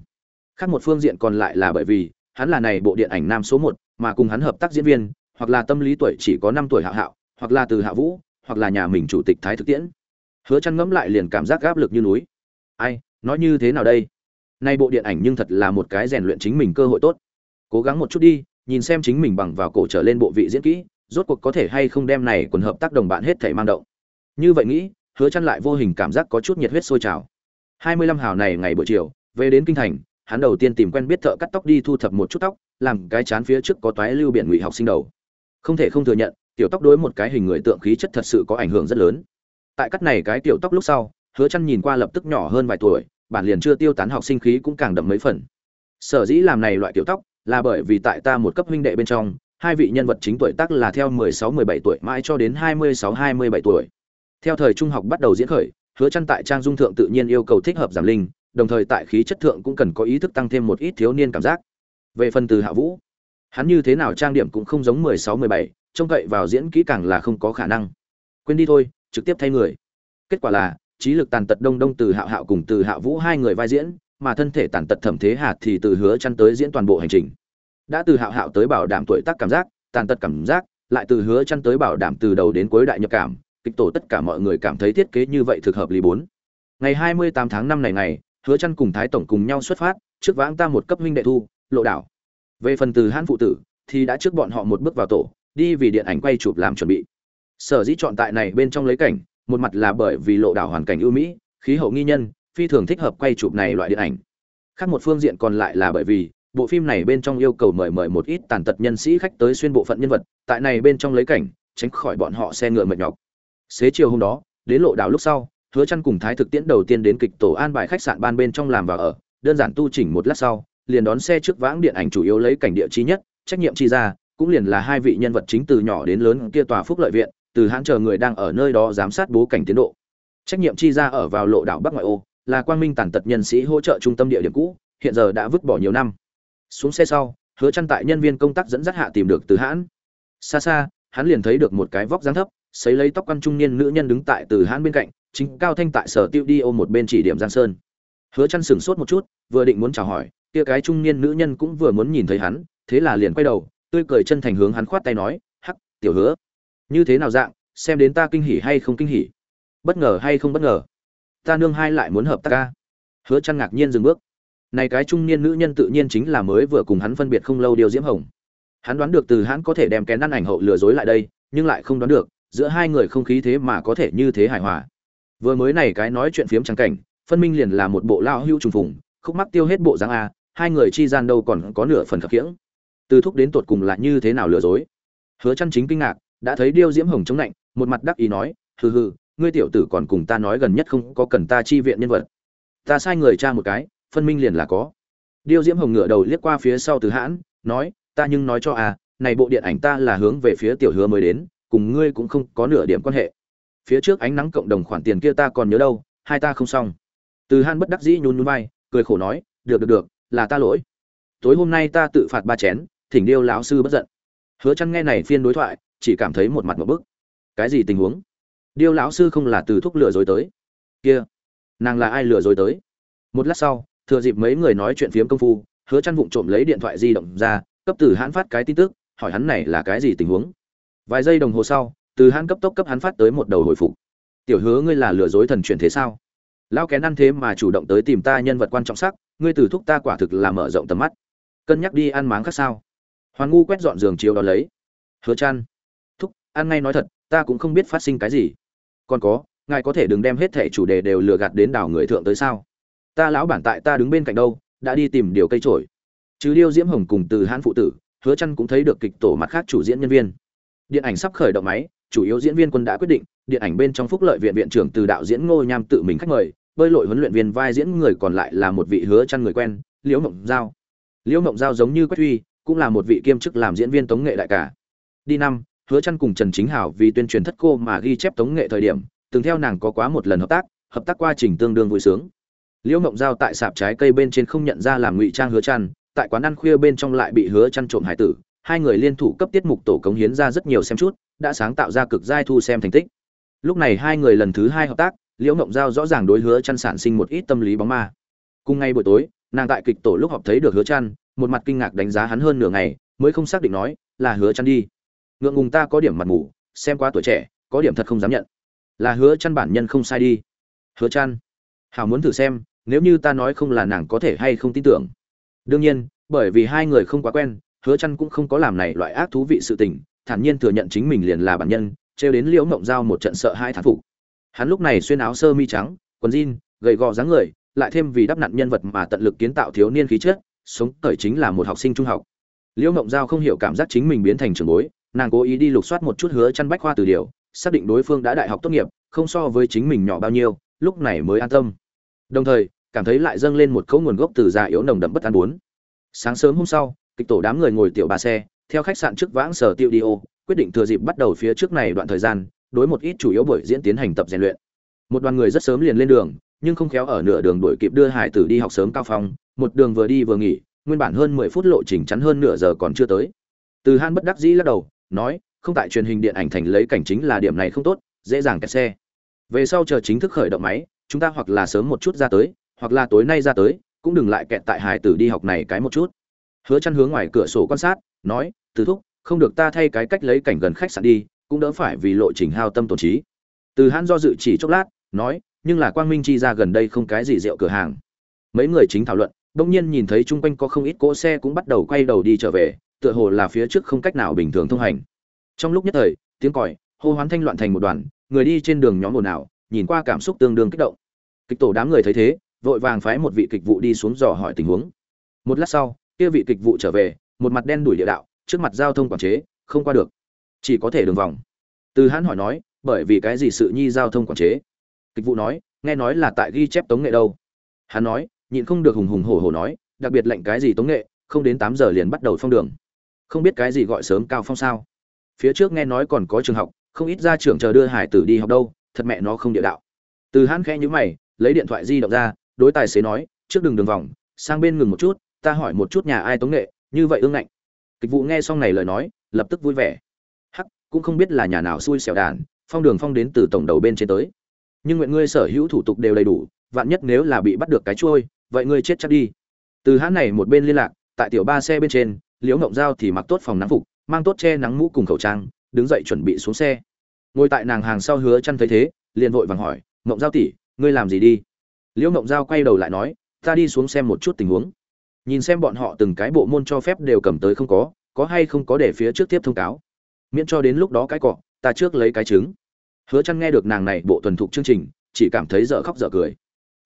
Khác một phương diện còn lại là bởi vì hắn là này bộ điện ảnh nam số một, mà cùng hắn hợp tác diễn viên hoặc là tâm lý tuổi chỉ có 5 tuổi hạo hạo hoặc là từ hạ vũ hoặc là nhà mình chủ tịch thái thực tiễn. Hứa chăn ngẫm lại liền cảm giác áp lực như núi. Ai nói như thế nào đây? Nay bộ điện ảnh nhưng thật là một cái rèn luyện chính mình cơ hội tốt. Cố gắng một chút đi nhìn xem chính mình bằng vào cổ trở lên bộ vị diễn kỹ rốt cuộc có thể hay không đem này quần hợp tác đồng bạn hết thảy mang động. Như vậy nghĩ hứa chăn lại vô hình cảm giác có chút nhiệt huyết sôi trào. 25 hào này ngày buổi chiều, về đến kinh thành, hắn đầu tiên tìm quen biết thợ cắt tóc đi thu thập một chút tóc, làm cái chán phía trước có toái lưu biển ngụy học sinh đầu. Không thể không thừa nhận, tiểu tóc đối một cái hình người tượng khí chất thật sự có ảnh hưởng rất lớn. Tại cắt này cái tiểu tóc lúc sau, hứa chăn nhìn qua lập tức nhỏ hơn vài tuổi, bản liền chưa tiêu tán học sinh khí cũng càng đậm mấy phần. Sở dĩ làm này loại tiểu tóc, là bởi vì tại ta một cấp huynh đệ bên trong, hai vị nhân vật chính tuổi tác là theo 16-17 tuổi mãi cho đến 26-27 tuổi theo thời trung học bắt đầu diễn khởi hứa chăn tại trang dung thượng tự nhiên yêu cầu thích hợp giảm linh đồng thời tại khí chất thượng cũng cần có ý thức tăng thêm một ít thiếu niên cảm giác. Về phần từ hạ vũ hắn như thế nào trang điểm cũng không giống 16-17, trông cậy vào diễn kỹ càng là không có khả năng. Quên đi thôi trực tiếp thay người. Kết quả là trí lực tàn tật đông đông từ hạo hạo cùng từ hạ vũ hai người vai diễn mà thân thể tàn tật thẩm thế hạt thì từ hứa chăn tới diễn toàn bộ hành trình. Đã từ hạo hạo tới bảo đảm tuổi tác cảm giác tàn tật cảm giác lại từ hứa chăn tới bảo đảm từ đầu đến cuối đại nhập cảm kịch tổ tất cả mọi người cảm thấy thiết kế như vậy thực hợp lý bốn. Ngày 28 tháng 5 này ngày, hứa chăn cùng thái tổng cùng nhau xuất phát, trước vãng ta một cấp huynh đệ thu, lộ đảo. Về phần từ hãn phụ tử, thì đã trước bọn họ một bước vào tổ, đi vì điện ảnh quay chụp làm chuẩn bị. Sở dĩ chọn tại này bên trong lấy cảnh, một mặt là bởi vì lộ đảo hoàn cảnh ưu mỹ, khí hậu nghi nhân, phi thường thích hợp quay chụp này loại điện ảnh. Khác một phương diện còn lại là bởi vì, bộ phim này bên trong yêu cầu mời mời một ít tàn tật nhân sĩ khách tới xuyên bộ phận nhân vật, tại này bên trong lấy cảnh, tránh khỏi bọn họ xe ngựa mệt nhọc xế chiều hôm đó, đến lộ đảo lúc sau, hứa chăn cùng thái thực tiễn đầu tiên đến kịch tổ an bài khách sạn ban bên trong làm và ở, đơn giản tu chỉnh một lát sau, liền đón xe trước vãng điện ảnh chủ yếu lấy cảnh địa chi nhất, trách nhiệm chi ra, cũng liền là hai vị nhân vật chính từ nhỏ đến lớn kia tòa phúc lợi viện, từ hãng chờ người đang ở nơi đó giám sát bố cảnh tiến độ. Trách nhiệm chi ra ở vào lộ đảo bắc ngoại ô, là quang minh tàn tật nhân sĩ hỗ trợ trung tâm địa điểm cũ, hiện giờ đã vứt bỏ nhiều năm. Xuống xe sau, hứa chăn tại nhân viên công tác dẫn dắt hạ tìm được từ hãn xa xa, hắn liền thấy được một cái vóc dáng thấp sấy lấy tóc quan trung niên nữ nhân đứng tại từ hãn bên cạnh, chính cao thanh tại sở tiêu đi ô một bên chỉ điểm giang sơn. Hứa chăn sừng sốt một chút, vừa định muốn chào hỏi, kia cái trung niên nữ nhân cũng vừa muốn nhìn thấy hắn, thế là liền quay đầu, tươi cười chân thành hướng hắn khoát tay nói, hắc, tiểu hứa, như thế nào dạng, xem đến ta kinh hỉ hay không kinh hỉ? Bất ngờ hay không bất ngờ? Ta nương hai lại muốn hợp tác ca. Hứa chăn ngạc nhiên dừng bước. Này cái trung niên nữ nhân tự nhiên chính là mới vừa cùng hắn phân biệt không lâu điều diễm hồng. Hắn đoán được từ hắn có thể đem kén ăn ảnh hậu lừa dối lại đây, nhưng lại không đoán được giữa hai người không khí thế mà có thể như thế hài hòa. Vừa mới này cái nói chuyện phiếm trắng cảnh, phân minh liền là một bộ lao hưu trùng phùng, khúc mắc tiêu hết bộ dáng a, hai người chi gian đâu còn có nửa phần khập khiễng. Từ thúc đến tột cùng là như thế nào lừa dối? Hứa chăn chính kinh ngạc, đã thấy điêu diễm hồng chống lạnh một mặt đắc ý nói, hừ hừ, ngươi tiểu tử còn cùng ta nói gần nhất không có cần ta chi viện nhân vật. Ta sai người tra một cái, phân minh liền là có. Điêu diễm hồng ngửa đầu liếc qua phía sau từ hãn, nói, ta nhưng nói cho à này bộ điện ảnh ta là hướng về phía tiểu hứa mới đến cùng ngươi cũng không có nửa điểm quan hệ. Phía trước ánh nắng cộng đồng khoản tiền kia ta còn nhớ đâu, hai ta không xong. Từ hãn bất đắc dĩ nhún nhún vai, cười khổ nói, được được được, là ta lỗi. Tối hôm nay ta tự phạt ba chén, thỉnh điêu lão sư bất giận. Hứa chăn nghe này phiên đối thoại, chỉ cảm thấy một mặt một bức. Cái gì tình huống? Điêu lão sư không là từ thúc lừa dối tới. Kia, nàng là ai lừa dối tới? Một lát sau, thừa dịp mấy người nói chuyện phiếm công phu, hứa chăn vụng trộm lấy điện thoại di động ra, cấp từ hãn phát cái tin tức, hỏi hắn này là cái gì tình huống vài giây đồng hồ sau, từ hắn cấp tốc cấp hắn phát tới một đầu hồi phục. Tiểu hứa ngươi là lừa dối thần chuyển thế sao? Lao kén ăn thế mà chủ động tới tìm ta nhân vật quan trọng sắc, ngươi từ thúc ta quả thực là mở rộng tầm mắt. Cân nhắc đi ăn máng khác sao? Hoàn ngu quét dọn giường chiếu đó lấy. Hứa chăn thúc, ăn ngay nói thật, ta cũng không biết phát sinh cái gì. Còn có, ngài có thể đừng đem hết thẻ chủ đề đều lừa gạt đến đảo người thượng tới sao? Ta lão bản tại ta đứng bên cạnh đâu, đã đi tìm điều cây trổi. Chứ điêu diễm hồng cùng từ hãn phụ tử, hứa chăn cũng thấy được kịch tổ mặt khác chủ diễn nhân viên điện ảnh sắp khởi động máy, chủ yếu diễn viên quân đã quyết định, điện ảnh bên trong phúc lợi viện viện trưởng từ đạo diễn ngô nham tự mình khách mời, bơi lội huấn luyện viên vai diễn người còn lại là một vị hứa chăn người quen, liễu mộng giao. Liễu mộng giao giống như quách huy, cũng là một vị kiêm chức làm diễn viên tống nghệ đại cả. Đi năm, hứa chăn cùng trần chính hảo vì tuyên truyền thất cô mà ghi chép tống nghệ thời điểm, từng theo nàng có quá một lần hợp tác hợp tác quá trình tương đương vui sướng. Liễu mộng giao tại sạp trái cây bên trên không nhận ra làm ngụy trang hứa chăn, tại quán ăn khuya bên trong lại bị hứa chăn trộm hải tử hai người liên thủ cấp tiết mục tổ cống hiến ra rất nhiều xem chút, đã sáng tạo ra cực giai thu xem thành tích. Lúc này hai người lần thứ hai hợp tác, liễu mộng giao rõ ràng đối hứa chăn sản sinh một ít tâm lý bóng ma. Cùng ngay buổi tối, nàng tại kịch tổ lúc họp thấy được hứa chăn, một mặt kinh ngạc đánh giá hắn hơn nửa ngày, mới không xác định nói, là hứa chăn đi. Ngượng ngùng ta có điểm mặt mù, xem quá tuổi trẻ, có điểm thật không dám nhận. Là hứa chăn bản nhân không sai đi. Hứa chăn, hảo muốn thử xem, nếu như ta nói không là nàng có thể hay không tin tưởng. Đương nhiên, bởi vì hai người không quá quen hứa chăn cũng không có làm này loại ác thú vị sự tình, thản nhiên thừa nhận chính mình liền là bản nhân treo đến liễu mộng giao một trận sợ hai thán phục. Hắn lúc này xuyên áo sơ mi trắng, quần jean, gầy gò dáng người, lại thêm vì đắp nặn nhân vật mà tận lực kiến tạo thiếu niên khí chất, sống cởi chính là một học sinh trung học. Liễu mộng giao không hiểu cảm giác chính mình biến thành trường bối, nàng cố ý đi lục soát một chút hứa chăn bách khoa từ điều, xác định đối phương đã đại học tốt nghiệp, không so với chính mình nhỏ bao nhiêu, lúc này mới an tâm. Đồng thời, cảm thấy lại dâng lên một cấu nguồn gốc từ già yếu nồng đậm bất an bốn. Sáng sớm hôm sau kịch tổ đám người ngồi tiểu ba xe, theo khách sạn trước vãng sở tiêu đi ô quyết định thừa dịp bắt đầu phía trước này đoạn thời gian, đối một ít chủ yếu buổi diễn tiến hành tập rèn luyện. Một đoàn người rất sớm liền lên đường, nhưng không khéo ở nửa đường đuổi kịp đưa hải tử đi học sớm cao phong, một đường vừa đi vừa nghỉ, nguyên bản hơn mười phút lộ trình chắn hơn nửa giờ còn chưa tới. Từ han bất đắc dĩ lắc đầu, nói, không tại truyền hình điện ảnh thành lấy cảnh chính là điểm này không tốt, dễ dàng kẹt xe. Về sau chờ chính thức khởi động máy, chúng ta hoặc là sớm một chút ra tới, hoặc là tối nay ra tới, cũng đừng lại kẹt tại hải tử đi học này cái một chút hứa chăn hướng ngoài cửa sổ quan sát, nói, từ thúc, không được ta thay cái cách lấy cảnh gần khách sạn đi, cũng đỡ phải vì lộ trình hao tâm tổn trí. Từ hãn do dự chỉ chốc lát, nói, nhưng là quang minh chi ra gần đây không cái gì rượu cửa hàng. Mấy người chính thảo luận đông nhiên nhìn thấy chung quanh có không ít cỗ xe cũng bắt đầu quay đầu đi trở về, tựa hồ là phía trước không cách nào bình thường thông hành. Trong lúc nhất thời, tiếng còi, hô hoán thanh loạn thành một đoàn, người đi trên đường nhóm ồn ào, nhìn qua cảm xúc tương đương kích động. Kịch tổ đám người thấy thế, vội vàng phái một vị kịch vụ đi xuống dò hỏi tình huống. Một lát sau kia vị kịch vụ trở về, một mặt đen đuổi địa đạo, trước mặt giao thông quản chế, không qua được. Chỉ có thể đường vòng. Từ hắn hỏi nói, bởi vì cái gì sự nhi giao thông quản chế? Kịch vụ nói, nghe nói là tại ghi chép tống nghệ đâu. Hắn nói, nhịn không được hùng hùng hổ hổ nói, đặc biệt lệnh cái gì tống nghệ, không đến tám giờ liền bắt đầu phong đường. Không biết cái gì gọi sớm cao phong sao. Phía trước nghe nói còn có trường học, không ít ra trường chờ đưa hải tử đi học đâu, thật mẹ nó không địa đạo. Từ hắn khẽ nhíu mày, lấy điện thoại di động ra, đối tài xế nói, trước đường đường vòng, sang bên ngừng một chút ta hỏi một chút nhà ai tống nghệ, như vậy ương ngạnh. Kịch vụ nghe xong này lời nói, lập tức vui vẻ. Hắc, cũng không biết là nhà nào xui xẻo đàn, phong đường phong đến từ tổng đầu bên trên tới. Nhưng nguyện ngươi sở hữu thủ tục đều đầy đủ, vạn nhất nếu là bị bắt được cái trôi vậy ngươi chết chắc đi. Từ hãn này một bên liên lạc, tại tiểu ba xe bên trên, liễu ngộng giao thì mặc tốt phòng nắng phục, mang tốt che nắng mũ cùng khẩu trang, đứng dậy chuẩn bị xuống xe. Ngồi tại nàng hàng sau hứa chăn thấy thế, liền vội vàng hỏi, ngộng giao tỷ, ngươi làm gì đi? Liễu ngộng giao quay đầu lại nói, ta đi xuống xem một chút tình huống nhìn xem bọn họ từng cái bộ môn cho phép đều cầm tới không có có hay không có để phía trước tiếp thông cáo. Miễn cho đến lúc đó cái cọ, ta trước lấy cái trứng. Hứa chăn nghe được nàng này bộ thuần thục chương trình, chỉ cảm thấy dở khóc dở cười.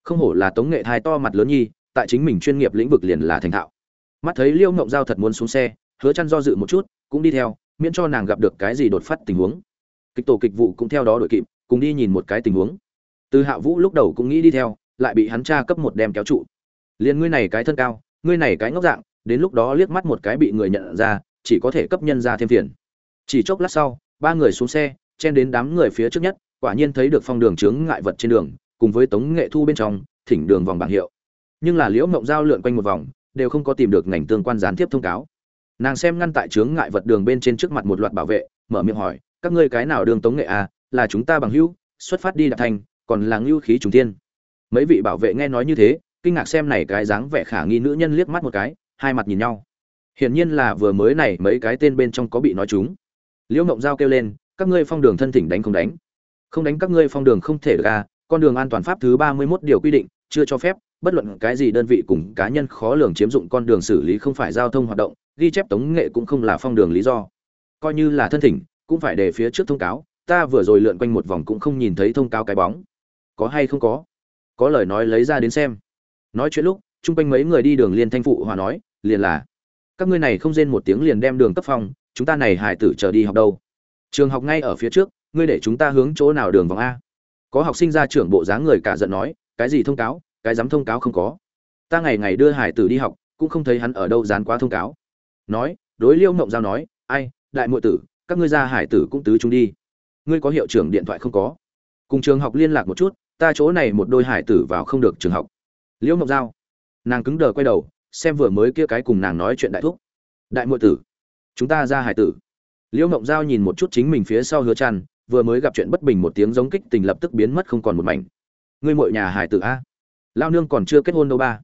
Không hổ là tống nghệ thai to mặt lớn nhi, tại chính mình chuyên nghiệp lĩnh vực liền là thành thạo. Mắt thấy liêu ngộng giao thật muốn xuống xe, hứa chăn do dự một chút, cũng đi theo, miễn cho nàng gặp được cái gì đột phát tình huống. Kịch tổ kịch vụ cũng theo đó đuổi kịp, cùng đi nhìn một cái tình huống. Từ hạ vũ lúc đầu cũng nghĩ đi theo, lại bị hắn tra cấp một đem kéo trụ. Liền ngươi này cái thân cao ngươi này cái ngốc dạng, đến lúc đó liếc mắt một cái bị người nhận ra, chỉ có thể cấp nhân ra thêm tiền chỉ chốc lát sau, ba người xuống xe, chen đến đám người phía trước nhất, quả nhiên thấy được phong đường chướng ngại vật trên đường, cùng với tống nghệ thu bên trong, thỉnh đường vòng bảng hiệu. Nhưng là liễu mộng giao lượn quanh một vòng, đều không có tìm được ngành tương quan gián tiếp thông cáo. Nàng xem ngăn tại chướng ngại vật đường bên trên trước mặt một loạt bảo vệ, mở miệng hỏi, các ngươi cái nào đường tống nghệ à? Là chúng ta bằng hữu, xuất phát đi đạt thành, còn là ngưu khí trùng tiên mấy vị bảo vệ nghe nói như thế kinh ngạc xem này cái dáng vẻ khả nghi nữ nhân liếc mắt một cái, hai mặt nhìn nhau. Hiển nhiên là vừa mới này mấy cái tên bên trong có bị nói chúng. Liễu mộng giao kêu lên, các ngươi phong đường thân thỉnh đánh không đánh? Không đánh các ngươi phong đường không thể ra à, con đường an toàn pháp thứ ba mươi 31 điều quy định, chưa cho phép, bất luận cái gì đơn vị cùng cá nhân khó lường chiếm dụng con đường xử lý không phải giao thông hoạt động, ghi chép tống nghệ cũng không là phong đường lý do. Coi như là thân thỉnh, cũng phải để phía trước thông cáo, ta vừa rồi lượn quanh một vòng cũng không nhìn thấy thông cáo cái bóng. Có hay không có? Có lời nói lấy ra đến xem nói chuyện lúc, chung quanh mấy người đi đường liên thanh phụ hòa nói, liền là, các ngươi này không rên một tiếng liền đem đường cấp phong, chúng ta này hải tử chờ đi học đâu? Trường học ngay ở phía trước, ngươi để chúng ta hướng chỗ nào đường vòng a? Có học sinh ra trưởng bộ dáng người cả giận nói, cái gì thông cáo, cái dám thông cáo không có. Ta ngày ngày đưa hải tử đi học, cũng không thấy hắn ở đâu dán quá thông cáo. Nói, đối liêu mộng giao nói, ai, đại muội tử, các ngươi ra hải tử cũng tứ chúng đi. Ngươi có hiệu trưởng điện thoại không có? Cùng trường học liên lạc một chút, ta chỗ này một đôi hải tử vào không được trường học liễu mộng giao. Nàng cứng đờ quay đầu xem vừa mới kia cái cùng nàng nói chuyện đại thúc. Đại muội tử chúng ta ra hải tử. Liễu mộng giao nhìn một chút chính mình phía sau hứa Tràn, vừa mới gặp chuyện bất bình một tiếng giống kích tình lập tức biến mất không còn một mảnh. Ngươi muội nhà hải tử a? Lao nương còn chưa kết hôn đâu ba.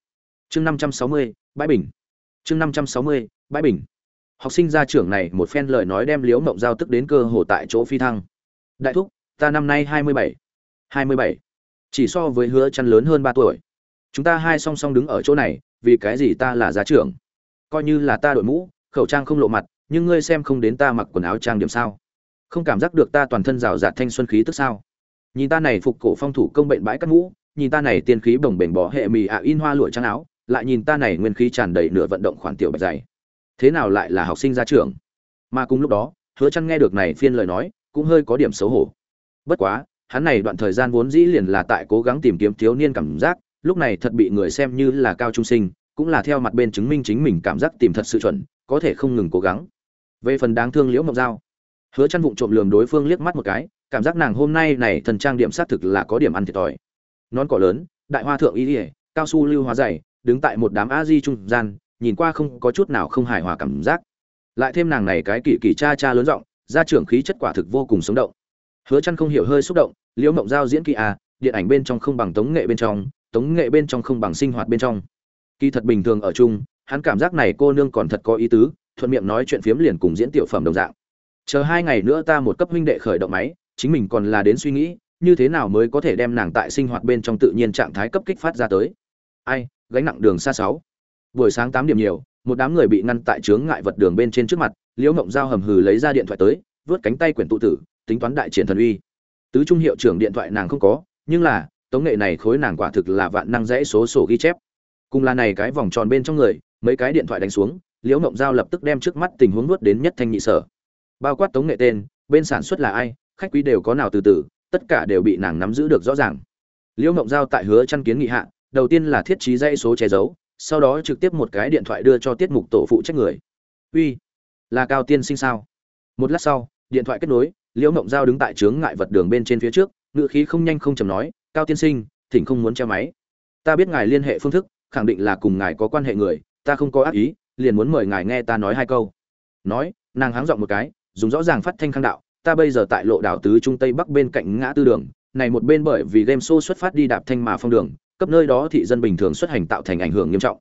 Chương năm trăm sáu mươi bãi bình. Chương năm trăm sáu mươi bãi bình. Học sinh gia trưởng này một phen lời nói đem liễu mộng giao tức đến cơ hồ tại chỗ phi thăng. Đại thúc ta năm nay hai mươi bảy. Hai mươi bảy. Chỉ so với hứa chăn lớn hơn ba tuổi chúng ta hai song song đứng ở chỗ này, vì cái gì ta là gia trưởng? Coi như là ta đội mũ, khẩu trang không lộ mặt, nhưng ngươi xem không đến ta mặc quần áo trang điểm sao? Không cảm giác được ta toàn thân rào rạt thanh xuân khí tức sao? Nhìn ta này phục cổ phong thủ công bệnh bãi cắt mũ, nhìn ta này tiên khí bồng bềnh bỏ hệ mì ạ in hoa lụa trang áo, lại nhìn ta này nguyên khí tràn đầy nửa vận động khoản tiểu bạch dày. Thế nào lại là học sinh ra trường mà cùng lúc đó, hứa chăn nghe được này phiên lời nói, cũng hơi có điểm xấu hổ. Bất quá, hắn này đoạn thời gian vốn dĩ liền là tại cố gắng tìm kiếm thiếu niên cảm giác lúc này thật bị người xem như là cao trung sinh, cũng là theo mặt bên chứng minh chính mình cảm giác tìm thật sự chuẩn, có thể không ngừng cố gắng. Về phần đáng thương liễu mộng giao, hứa chăn vụng trộm lườm đối phương liếc mắt một cái, cảm giác nàng hôm nay này thần trang điểm sát thực là có điểm ăn thiệt thòi. Nón cỏ lớn, đại hoa thượng y ỉa cao su lưu hóa dày, đứng tại một đám a di trung gian, nhìn qua không có chút nào không hài hòa cảm giác. Lại thêm nàng này cái kỳ kỳ cha cha lớn giọng, gia trưởng khí chất quả thực vô cùng sống động. Hứa chăn không hiểu hơi xúc động, liễu mộng giao diễn kỳ à điện ảnh bên trong không bằng tống nghệ bên trong tống nghệ bên trong không bằng sinh hoạt bên trong. Kỳ thật bình thường ở chung, hắn cảm giác này cô nương còn thật có ý tứ, thuận miệng nói chuyện phiếm liền cùng diễn tiểu phẩm đồng dạng. Chờ hai ngày nữa ta một cấp huynh đệ khởi động máy, chính mình còn là đến suy nghĩ, như thế nào mới có thể đem nàng tại sinh hoạt bên trong tự nhiên trạng thái cấp kích phát ra tới. Ai, gánh nặng đường xa sáu. Buổi sáng tám điểm nhiều, một đám người bị ngăn tại chướng ngại vật đường bên trên trước mặt, liễu ngộng giao hầm hừ lấy ra điện thoại tới vớt cánh tay quyển tụ tử, tính toán đại triển thần uy. Tứ trung hiệu trưởng điện thoại nàng không có, nhưng là tống nghệ này khối nàng quả thực là vạn năng rẽ số sổ ghi chép. Cùng là này cái vòng tròn bên trong người, mấy cái điện thoại đánh xuống, liễu ngộng giao lập tức đem trước mắt tình huống nuốt đến nhất thanh nhị sở. Bao quát tống nghệ tên, bên sản xuất là ai, khách quý đều có nào từ từ, tất cả đều bị nàng nắm giữ được rõ ràng. Liễu ngộng giao tại hứa chăn kiến nghị hạ, đầu tiên là thiết trí dãy số che giấu, sau đó trực tiếp một cái điện thoại đưa cho tiết mục tổ phụ trách người. Uy, là cao tiên sinh sao? Một lát sau, điện thoại kết nối, liễu mộng giao đứng tại trướng ngại vật đường bên trên phía trước ngựa khí không nhanh không chầm nói cao tiên sinh, thỉnh không muốn che máy. Ta biết ngài liên hệ phương thức, khẳng định là cùng ngài có quan hệ người, ta không có ác ý, liền muốn mời ngài nghe ta nói hai câu. Nói, nàng háng giọng một cái, dùng rõ ràng phát thanh khang đạo, ta bây giờ tại lộ đảo tứ trung tây bắc bên cạnh ngã tư đường, này một bên bởi vì game show xuất phát đi đạp thanh mà phong đường, cấp nơi đó thị dân bình thường xuất hành tạo thành ảnh hưởng nghiêm trọng.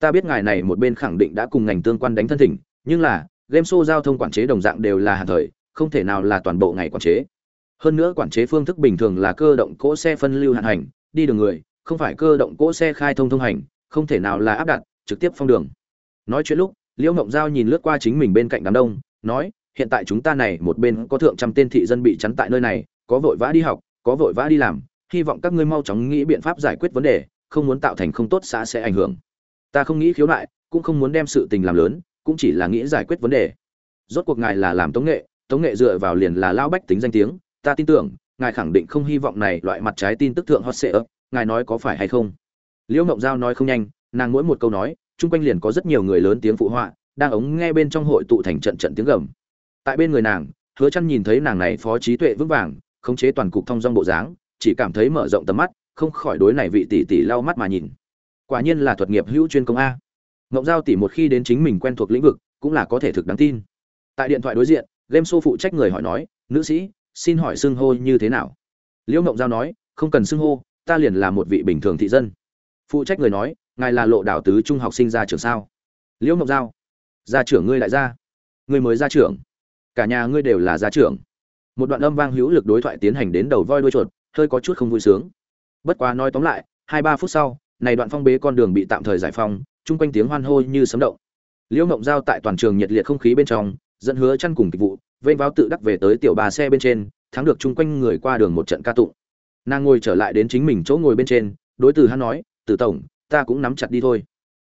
Ta biết ngài này một bên khẳng định đã cùng ngành tương quan đánh thân thỉnh, nhưng là, game show giao thông quản chế đồng dạng đều là hàn thời, không thể nào là toàn bộ ngày quản chế hơn nữa quản chế phương thức bình thường là cơ động cỗ xe phân lưu hạn hành, đi đường người, không phải cơ động cỗ xe khai thông thông hành, không thể nào là áp đặt, trực tiếp phong đường. Nói chuyện lúc, liễu ngộng giao nhìn lướt qua chính mình bên cạnh đám đông, nói, hiện tại chúng ta này một bên có thượng trăm tên thị dân bị chắn tại nơi này, có vội vã đi học, có vội vã đi làm, hy vọng các ngươi mau chóng nghĩ biện pháp giải quyết vấn đề, không muốn tạo thành không tốt xã sẽ ảnh hưởng. Ta không nghĩ khiếu nại, cũng không muốn đem sự tình làm lớn, cũng chỉ là nghĩ giải quyết vấn đề. Rốt cuộc ngài là làm tống nghệ tống nghệ dựa vào liền là lao bách tính danh tiếng ta tin tưởng, ngài khẳng định không hy vọng này loại mặt trái tin tức thượng hot sệ ấp, ngài nói có phải hay không? Liễu ngộng giao nói không nhanh, nàng mỗi một câu nói, chung quanh liền có rất nhiều người lớn tiếng phụ họa, đang ống nghe bên trong hội tụ thành trận trận tiếng gầm. Tại bên người nàng, hứa chăn nhìn thấy nàng này phó trí tuệ vững vàng, khống chế toàn cục thông dong bộ dáng, chỉ cảm thấy mở rộng tầm mắt, không khỏi đối này vị tỷ tỷ lau mắt mà nhìn. Quả nhiên là thuật nghiệp hữu chuyên công a. Ngộng giao tỷ một khi đến chính mình quen thuộc lĩnh vực, cũng là có thể thực đáng tin. Tại điện thoại đối diện, game show phụ trách người hỏi nói, nữ sĩ xin hỏi xưng hô như thế nào? Liễu ngộng giao nói, không cần xưng hô, ta liền là một vị bình thường thị dân. Phụ trách người nói, ngài là lộ đảo tứ trung học sinh ra trường sao? Liễu ngộng giao, gia trưởng ngươi lại ra. Ngươi mới ra trưởng. Cả nhà ngươi đều là gia trưởng. Một đoạn âm vang hữu lực đối thoại tiến hành đến đầu voi đuôi chuột, hơi có chút không vui sướng. Bất quá nói tóm lại, hai ba phút sau, này đoạn phong bế con đường bị tạm thời giải phong chung quanh tiếng hoan hô như sấm động. Liễu mộng giao tại toàn trường nhiệt liệt không khí bên trong, dẫn hứa chăn cùng kịch vụ vênh vào tự đắc về tới tiểu bà xe bên trên, thắng được chung quanh người qua đường một trận ca tụng. Nàng ngồi trở lại đến chính mình chỗ ngồi bên trên, đối từ hắn nói từ tổng, ta cũng nắm chặt đi thôi.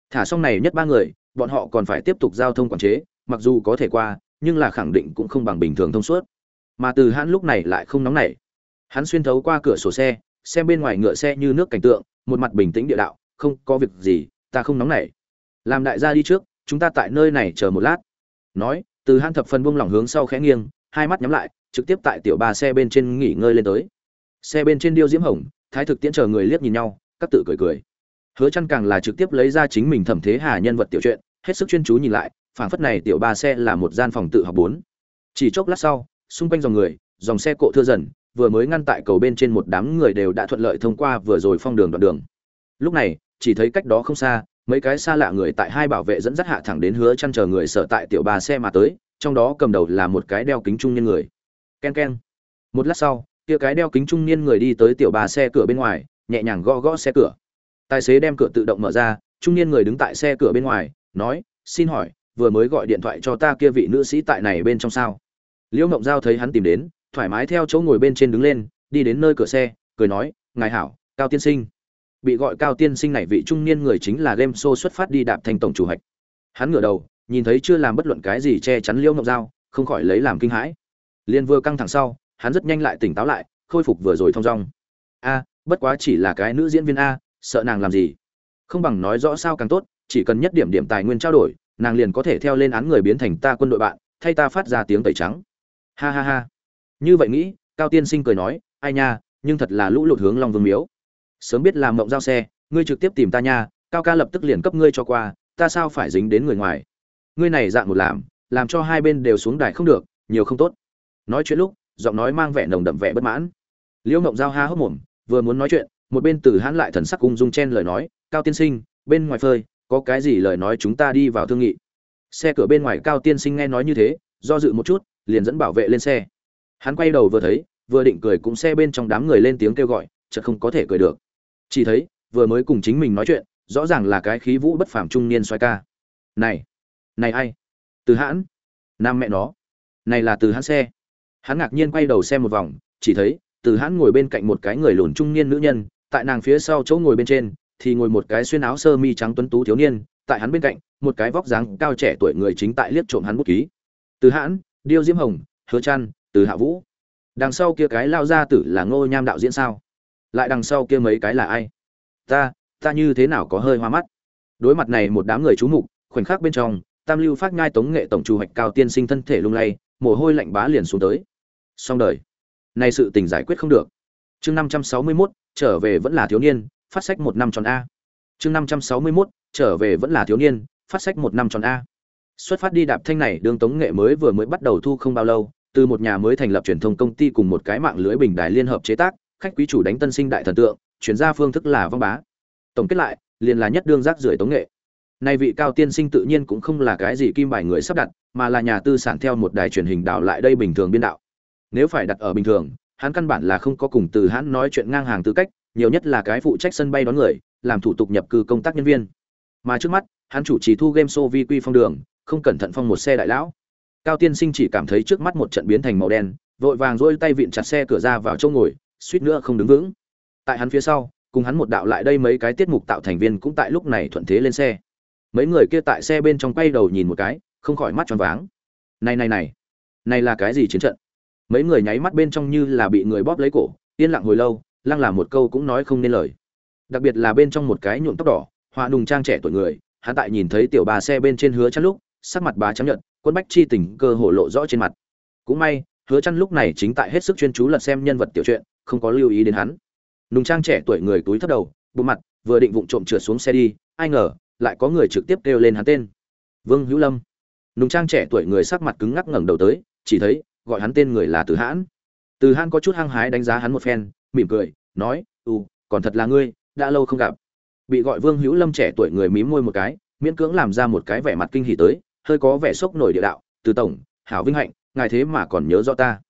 Thả xong này nhất ba người, bọn họ còn phải tiếp tục giao thông quản chế, mặc dù có thể qua, nhưng là khẳng định cũng không bằng bình thường thông suốt. Mà từ hắn lúc này lại không nóng nảy. Hắn xuyên thấu qua cửa sổ xe, xem bên ngoài ngựa xe như nước cảnh tượng, một mặt bình tĩnh địa đạo, không, có việc gì, ta không nóng nảy. Làm đại gia đi trước, chúng ta tại nơi này chờ một lát. Nói từ han thập phần buông lỏng hướng sau khẽ nghiêng, hai mắt nhắm lại, trực tiếp tại tiểu ba xe bên trên nghỉ ngơi lên tới. Xe bên trên điêu diễm hồng, thái thực tiễn chờ người liếc nhìn nhau, các tự cười cười. Hứa chăn càng là trực tiếp lấy ra chính mình thẩm thế hà nhân vật tiểu truyện, hết sức chuyên chú nhìn lại, phảng phất này tiểu ba xe là một gian phòng tự học bốn. Chỉ chốc lát sau, xung quanh dòng người, dòng xe cộ thưa dần, vừa mới ngăn tại cầu bên trên một đám người đều đã thuận lợi thông qua vừa rồi phong đường đoạn đường. Lúc này, chỉ thấy cách đó không xa mấy cái xa lạ người tại hai bảo vệ dẫn dắt hạ thẳng đến hứa chăn chờ người sở tại tiểu ba xe mà tới, trong đó cầm đầu là một cái đeo kính trung niên người. Ken ken. Một lát sau, kia cái đeo kính trung niên người đi tới tiểu ba xe cửa bên ngoài, nhẹ nhàng gõ gõ xe cửa. Tài xế đem cửa tự động mở ra, trung niên người đứng tại xe cửa bên ngoài, nói, xin hỏi, vừa mới gọi điện thoại cho ta kia vị nữ sĩ tại này bên trong sao? Liễu ngộng giao thấy hắn tìm đến, thoải mái theo chỗ ngồi bên trên đứng lên, đi đến nơi cửa xe, cười nói, ngài hảo, cao tiên sinh bị gọi cao tiên sinh này vị trung niên người chính là game show xuất phát đi đạp thành tổng chủ hạch. Hắn ngửa đầu, nhìn thấy chưa làm bất luận cái gì che chắn liễu ngọc dao không khỏi lấy làm kinh hãi. Liên vừa căng thẳng sau, hắn rất nhanh lại tỉnh táo lại, khôi phục vừa rồi thong dong. A, bất quá chỉ là cái nữ diễn viên a, sợ nàng làm gì? Không bằng nói rõ sao càng tốt, chỉ cần nhất điểm điểm tài nguyên trao đổi, nàng liền có thể theo lên án người biến thành ta quân đội bạn, thay ta phát ra tiếng tẩy trắng. Ha ha ha. Như vậy nghĩ, cao tiên sinh cười nói, ai nha, nhưng thật là lũ lụt hướng long vương miếu sớm biết làm mộng giao xe, ngươi trực tiếp tìm ta nha, cao ca lập tức liền cấp ngươi cho qua, ta sao phải dính đến người ngoài? Ngươi này dạng một làm làm cho hai bên đều xuống đài không được, nhiều không tốt. Nói chuyện lúc, giọng nói mang vẻ nồng đậm vẻ bất mãn. Liễu mộng giao ha hốc mồm, vừa muốn nói chuyện, một bên từ hãn lại thần sắc cung dung chen lời nói, cao tiên sinh, bên ngoài phơi, có cái gì lời nói chúng ta đi vào thương nghị? Xe cửa bên ngoài cao tiên sinh nghe nói như thế, do dự một chút, liền dẫn bảo vệ lên xe. Hắn quay đầu vừa thấy, vừa định cười cũng xe bên trong đám người lên tiếng kêu gọi, chợt không có thể cười được chỉ thấy, vừa mới cùng chính mình nói chuyện, rõ ràng là cái khí vũ bất phàm trung niên xoay ca. Này này ai? Từ hãn. Nam mẹ nó. Này là từ hãn xe. Hắn ngạc nhiên quay đầu xem một vòng, chỉ thấy, từ hãn ngồi bên cạnh một cái người lùn trung niên nữ nhân, tại nàng phía sau chỗ ngồi bên trên, thì ngồi một cái xuyên áo sơ mi trắng tuấn tú thiếu niên, tại hắn bên cạnh, một cái vóc dáng cao trẻ tuổi người chính tại liếc trộm hắn bút ký. Từ hãn, điêu diễm hồng, hứa trăn, từ hạ vũ. Đằng sau kia cái lao ra tử là ngô nham đạo diễn sao? Lại đằng sau kia mấy cái là ai? Ta ta như thế nào có hơi hoa mắt? Đối mặt này một đám người chú mục khoảnh khắc bên trong tam lưu phát ngai tống nghệ tổng chủ hoạch cao tiên sinh thân thể lung lay mồ hôi lạnh bá liền xuống tới. Xong đời. Nay sự tình giải quyết không được. Chương năm trăm sáu mươi 561, trở về vẫn là thiếu niên phát sách một năm tròn a. Chương năm trăm sáu mươi 561, trở về vẫn là thiếu niên phát sách một năm tròn a. Xuất phát đi đạp thanh này đường tống nghệ mới vừa mới bắt đầu thu không bao lâu từ một nhà mới thành lập truyền thông công ty cùng một cái mạng lưới bình đài liên hợp chế tác khách quý chủ đánh tân sinh đại thần tượng, chuyển ra phương thức là vong bá. Tổng kết lại, liền là nhất đương rác rưởi tống nghệ. Nay vị cao tiên sinh tự nhiên cũng không là cái gì kim bài người sắp đặt, mà là nhà tư sản theo một đài truyền hình đảo lại đây bình thường biên đạo. Nếu phải đặt ở bình thường, hắn căn bản là không có cùng từ hắn nói chuyện ngang hàng tư cách, nhiều nhất là cái phụ trách sân bay đón người, làm thủ tục nhập cư công tác nhân viên. Mà trước mắt, hắn chủ trì thu game show vi quy phong đường, không cẩn thận phong một xe đại lão. Cao tiên sinh chỉ cảm thấy trước mắt một trận biến thành màu đen, vội vàng dỗi tay vịn chặt xe cửa ra vào chỗ ngồi suýt nữa không đứng vững. Tại hắn phía sau, cùng hắn một đạo lại đây mấy cái tiết mục tạo thành viên cũng tại lúc này thuận thế lên xe. Mấy người kia tại xe bên trong quay đầu nhìn một cái, không khỏi mắt tròn váng. Này này này này là cái gì chiến trận? Mấy người nháy mắt bên trong như là bị người bóp lấy cổ, yên lặng hồi lâu, lăng là một câu cũng nói không nên lời. Đặc biệt là bên trong một cái nhuộm tóc đỏ hoa nùng trang trẻ tuổi người, hắn tại nhìn thấy tiểu bà xe bên trên hứa chăn lúc, sắc mặt bà chấm nhận quân bách chi tình cơ hồ lộ rõ trên mặt. Cũng may, hứa chăn lúc này chính tại hết sức chuyên chú lật xem nhân vật tiểu truyện không có lưu ý đến hắn. Nùng trang trẻ tuổi người túi thấp đầu, bộ mặt vừa định vụng trộm trượt xuống xe đi, ai ngờ, lại có người trực tiếp kêu lên hắn tên. Vương hữu lâm. Nùng trang trẻ tuổi người sắc mặt cứng ngắc ngẩng đầu tới, chỉ thấy, gọi hắn tên người là từ hãn. Từ hãn có chút hăng hái đánh giá hắn một phen, mỉm cười, nói ừ còn thật là ngươi, đã lâu không gặp. Bị gọi vương hữu lâm trẻ tuổi người mím môi một cái, miễn cưỡng làm ra một cái vẻ mặt kinh hỉ tới, hơi có vẻ sốc nổi địa đạo, từ tổng, hảo vinh hạnh, ngài thế mà còn nhớ rõ ta.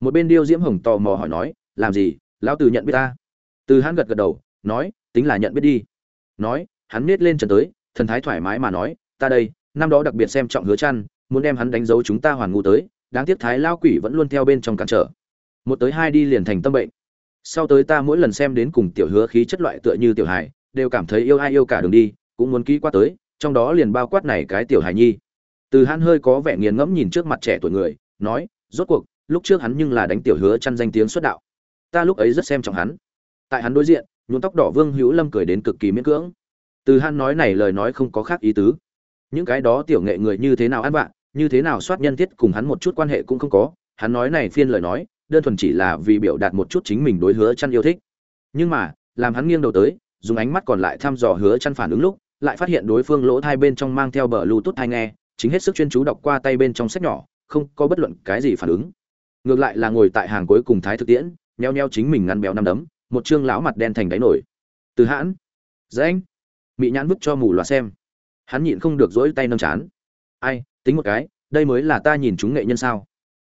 Một bên điêu diễm hồng tò mò hỏi nói làm gì, lão tử nhận biết ta. Từ hắn gật gật đầu, nói, tính là nhận biết đi. Nói, hắn nết lên trần tới, thần thái thoải mái mà nói, ta đây, năm đó đặc biệt xem trọng hứa chăn, muốn đem hắn đánh dấu chúng ta hoàn ngu tới, đáng tiếc thái lao quỷ vẫn luôn theo bên trong cản trở. Một tới hai đi liền thành tâm bệnh. Sau tới ta mỗi lần xem đến cùng tiểu hứa khí chất loại tựa như tiểu hài, đều cảm thấy yêu ai yêu cả đường đi, cũng muốn ký qua tới, trong đó liền bao quát này cái tiểu hài nhi. Từ hắn hơi có vẻ nghiền ngẫm nhìn trước mặt trẻ tuổi người, nói, rốt cuộc, lúc trước hắn nhưng là đánh tiểu hứa chăn danh tiếng xuất đạo ta lúc ấy rất xem trọng hắn. Tại hắn đối diện, nhuộm tóc đỏ vương hữu lâm cười đến cực kỳ miễn cưỡng. Từ hắn nói này lời nói không có khác ý tứ. Những cái đó tiểu nghệ người như thế nào ăn bạn như thế nào soát nhân thiết cùng hắn một chút quan hệ cũng không có. Hắn nói này phiên lời nói, đơn thuần chỉ là vì biểu đạt một chút chính mình đối hứa chăn yêu thích. Nhưng mà, làm hắn nghiêng đầu tới, dùng ánh mắt còn lại thăm dò hứa chăn phản ứng lúc, lại phát hiện đối phương lỗ thai bên trong mang theo bờ lưu tút thai nghe, chính hết sức chuyên chú đọc qua tay bên trong sách nhỏ, không có bất luận cái gì phản ứng. Ngược lại là ngồi tại hàng cuối cùng thái thực tiễn nheo nheo chính mình ngăn béo năm đấm, một trương lão mặt đen thành đáy nổi. Từ hãn dạ dễ mỹ nhãn vứt cho mù loà xem. Hắn nhịn không được dỗi tay nâng chán. Ai, tính một cái, đây mới là ta nhìn chúng nghệ nhân sao?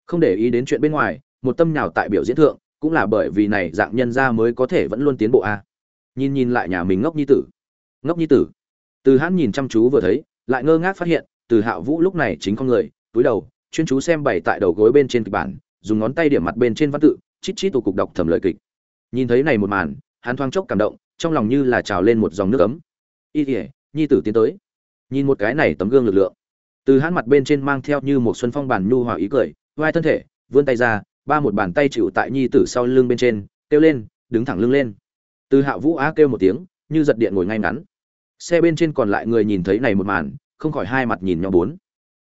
Không để ý đến chuyện bên ngoài, một tâm nhào tại biểu diễn thượng, cũng là bởi vì này dạng nhân ra mới có thể vẫn luôn tiến bộ a. À. nhìn nhìn lại nhà mình ngốc nhi tử. Ngốc nhi tử. Từ hãn nhìn chăm chú vừa thấy, lại ngơ ngác phát hiện, từ hạ vũ lúc này chính con người, túi đầu, chuyên chú xem bày tại đầu gối bên trên kịch bản, dùng ngón tay điểm mặt bên trên văn tự chít chít tụ cục đọc thầm lời kịch. Nhìn thấy này một màn, hắn thoáng chốc cảm động, trong lòng như là trào lên một dòng nước ấm. Y thể nhi tử tiến tới. Nhìn một cái này tấm gương lực lượng. Từ hắn mặt bên trên mang theo như một xuân phong bản nhu hòa ý cười, vai thân thể, vươn tay ra, ba một bàn tay chịu tại nhi tử sau lưng bên trên, kêu lên, đứng thẳng lưng lên. Từ hạ vũ á kêu một tiếng, như giật điện ngồi ngay ngắn. Xe bên trên còn lại người nhìn thấy này một màn, không khỏi hai mặt nhìn nhau bốn.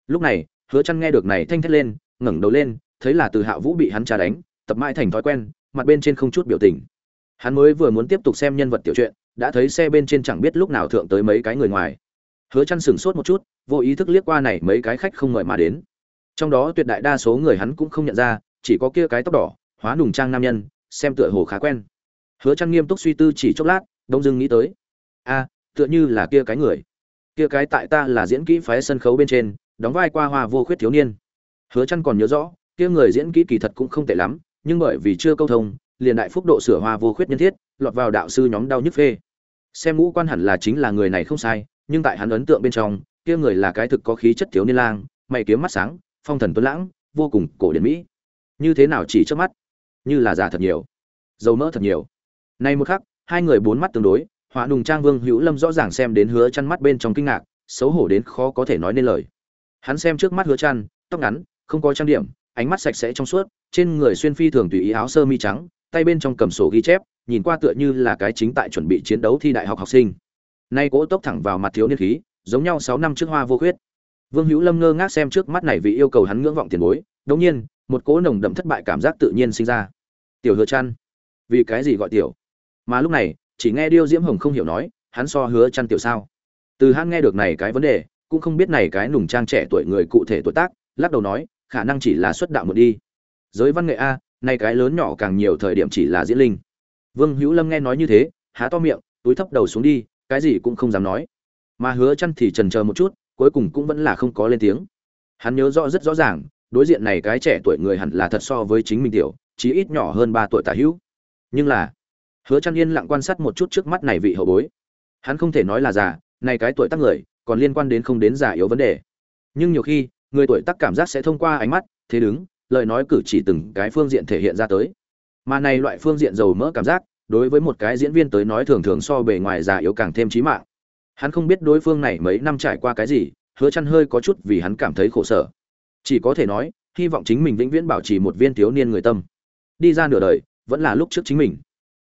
Lúc này, hứa chăn nghe được này thanh thét lên, ngẩng đầu lên, thấy là từ hạ vũ bị hắn tra đánh tập mãi thành thói quen, mặt bên trên không chút biểu tình. Hắn mới vừa muốn tiếp tục xem nhân vật tiểu truyện, đã thấy xe bên trên chẳng biết lúc nào thượng tới mấy cái người ngoài. Hứa chăn sừng sốt một chút, vô ý thức liếc qua này mấy cái khách không mời mà đến. Trong đó tuyệt đại đa số người hắn cũng không nhận ra, chỉ có kia cái tóc đỏ, hóa nùng trang nam nhân, xem tựa hồ khá quen. Hứa chăn nghiêm túc suy tư chỉ chốc lát, đông dưng nghĩ tới. A tựa như là kia cái người. Kia cái tại ta là diễn kỹ phái sân khấu bên trên, đóng vai qua hoa vô khuyết thiếu niên. Hứa chăn còn nhớ rõ, kia người diễn kỹ kỳ thật cũng không tệ lắm nhưng bởi vì chưa câu thông, liền đại phúc độ sửa hoa vô khuyết nhân thiết, lọt vào đạo sư nhóm đau nhức phê. Xem ngũ quan hẳn là chính là người này không sai, nhưng tại hắn ấn tượng bên trong, kia người là cái thực có khí chất thiếu niên lang, mày kiếm mắt sáng, phong thần tuấn lãng, vô cùng cổ điển mỹ. Như thế nào chỉ trước mắt? Như là già thật nhiều, dầu mỡ thật nhiều. Nay một khắc, hai người bốn mắt tương đối, họa nùng trang vương hữu lâm rõ ràng xem đến hứa chăn mắt bên trong kinh ngạc, xấu hổ đến khó có thể nói nên lời. Hắn xem trước mắt hứa chăn, tóc ngắn, không có trang điểm ánh mắt sạch sẽ trong suốt trên người xuyên phi thường tùy ý áo sơ mi trắng tay bên trong cầm sổ ghi chép nhìn qua tựa như là cái chính tại chuẩn bị chiến đấu thi đại học học sinh. Nay cố tốc thẳng vào mặt thiếu niên khí giống nhau sáu năm trước hoa vô khuyết. Vương hữu lâm ngơ ngác xem trước mắt này vì yêu cầu hắn ngưỡng vọng tiền bối đương nhiên một cỗ nồng đậm thất bại cảm giác tự nhiên sinh ra. Tiểu hứa Chân, vì cái gì gọi tiểu? Mà lúc này chỉ nghe điêu diễm hồng không hiểu nói hắn so hứa Chân tiểu sao? Từ hắn nghe được này cái vấn đề cũng không biết này cái nùng trang trẻ tuổi người cụ thể tuổi tác lắc đầu nói khả năng chỉ là xuất đạo một đi. Giới văn nghệ a này cái lớn nhỏ càng nhiều thời điểm chỉ là diễn linh. Vương hữu lâm nghe nói như thế, há to miệng, túi thấp đầu xuống đi, cái gì cũng không dám nói. Mà hứa chăn thì chần chờ một chút, cuối cùng cũng vẫn là không có lên tiếng. Hắn nhớ rõ rất rõ ràng, đối diện này cái trẻ tuổi người hẳn là thật so với chính mình tiểu, chí ít nhỏ hơn ba tuổi tả hữu. Nhưng là, hứa chăn yên lặng quan sát một chút trước mắt này vị hậu bối. Hắn không thể nói là già, này cái tuổi tác người, còn liên quan đến không đến già yếu vấn đề. Nhưng nhiều khi người tuổi tác cảm giác sẽ thông qua ánh mắt, thế đứng, lời nói cử chỉ từng cái phương diện thể hiện ra tới. Mà này loại phương diện giàu mỡ cảm giác, đối với một cái diễn viên tới nói thường thường so bề ngoài già yếu càng thêm chí mạng. Hắn không biết đối phương này mấy năm trải qua cái gì, hứa chăn hơi có chút vì hắn cảm thấy khổ sở. Chỉ có thể nói, hy vọng chính mình vĩnh viễn bảo trì một viên thiếu niên người tâm. Đi ra nửa đời, vẫn là lúc trước chính mình.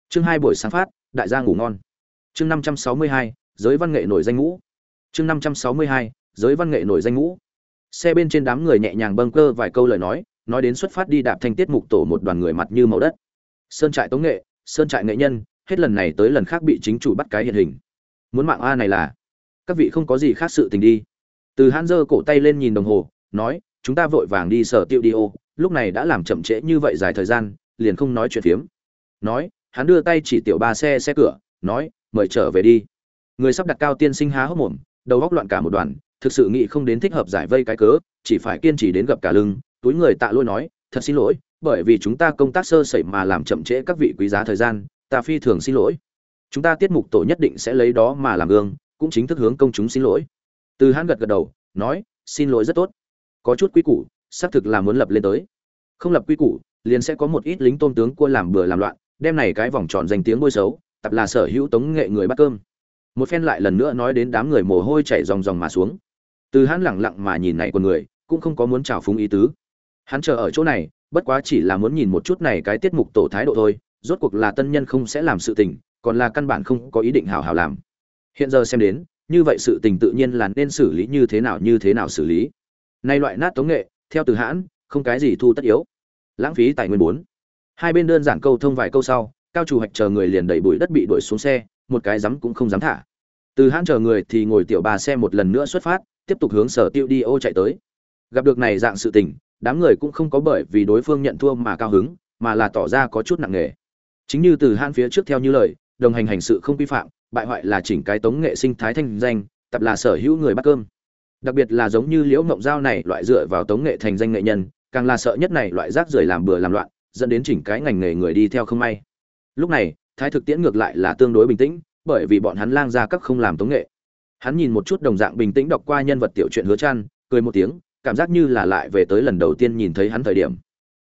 Chương hai buổi sáng phát, đại gia ngủ ngon. Chương năm trăm sáu mươi hai, giới văn nghệ nổi danh ngũ. Chương năm trăm sáu mươi hai, giới văn nghệ nổi danh ngũ xe bên trên đám người nhẹ nhàng bâng cơ vài câu lời nói nói đến xuất phát đi đạp thanh tiết mục tổ một đoàn người mặt như màu đất. Sơn trại tống nghệ, sơn trại nghệ nhân, hết lần này tới lần khác bị chính chủ bắt cái hiện hình. Muốn mạng a này là, các vị không có gì khác sự tình đi. Từ hãn giơ cổ tay lên nhìn đồng hồ, nói, chúng ta vội vàng đi sở tiệu đi ô, lúc này đã làm chậm trễ như vậy dài thời gian, liền không nói chuyện phiếm. Nói, hắn đưa tay chỉ tiểu ba xe xe cửa, nói, mời trở về đi. Người sắp đặt cao tiên sinh há hốc mồm, đầu góc loạn cả một đoàn thực sự nghĩ không đến thích hợp giải vây cái cớ, chỉ phải kiên trì đến gặp cả lưng, túi người tạ lôi nói, thật xin lỗi, bởi vì chúng ta công tác sơ sẩy mà làm chậm trễ các vị quý giá thời gian, ta phi thường xin lỗi. Chúng ta tiết mục tổ nhất định sẽ lấy đó mà làm gương, cũng chính thức hướng công chúng xin lỗi. Từ hắn gật gật đầu, nói, xin lỗi rất tốt. Có chút quy củ, xác thực là muốn lập lên tới. Không lập quy củ, liền sẽ có một ít lính tôn tướng cua làm bừa làm loạn, đem này cái vòng tròn danh tiếng ngôi xấu, tập là sở hữu tống nghệ người bắt cơm. Một phen lại lần nữa nói đến đám người mồ hôi chảy ròng ròng mà xuống từ hắn lẳng lặng mà nhìn này con người, cũng không có muốn chào phúng ý tứ. Hắn chờ ở chỗ này, bất quá chỉ là muốn nhìn một chút này cái tiết mục tổ thái độ thôi, rốt cuộc là tân nhân không sẽ làm sự tình, còn là căn bản không có ý định hào hào làm. Hiện giờ xem đến, như vậy sự tình tự nhiên là nên xử lý như thế nào như thế nào xử lý. Nay loại nát tống nghệ, theo từ hãn, không cái gì thu tất yếu. Lãng phí tài nguyên bốn. Hai bên đơn giản câu thông vài câu sau, cao chủ hạch chờ người liền đẩy bụi đất bị đuổi xuống xe, một cái dám cũng không dám thả. Từ hãn chờ người thì ngồi tiểu bà xe một lần nữa xuất phát tiếp tục hướng sở tiêu đi ô chạy tới. Gặp được này dạng sự tình, đám người cũng không có bởi vì đối phương nhận thua mà cao hứng, mà là tỏ ra có chút nặng nề. Chính như từ han phía trước theo như lời, đồng hành hành sự không vi phạm, bại hoại là chỉnh cái tống nghệ sinh thái thanh danh, tập là sở hữu người bắt cơm. Đặc biệt là giống như liễu mộng giao này, loại dựa vào tống nghệ thành danh nghệ nhân, càng là sợ nhất này loại rác rưởi làm bừa làm loạn, dẫn đến chỉnh cái ngành nghề người đi theo không may. Lúc này, thái thực tiễn ngược lại là tương đối bình tĩnh, bởi vì bọn hắn lang ra các không làm tống nghệ hắn nhìn một chút đồng dạng bình tĩnh đọc qua nhân vật tiểu truyện hứa trăn, cười một tiếng, cảm giác như là lại về tới lần đầu tiên nhìn thấy hắn thời điểm.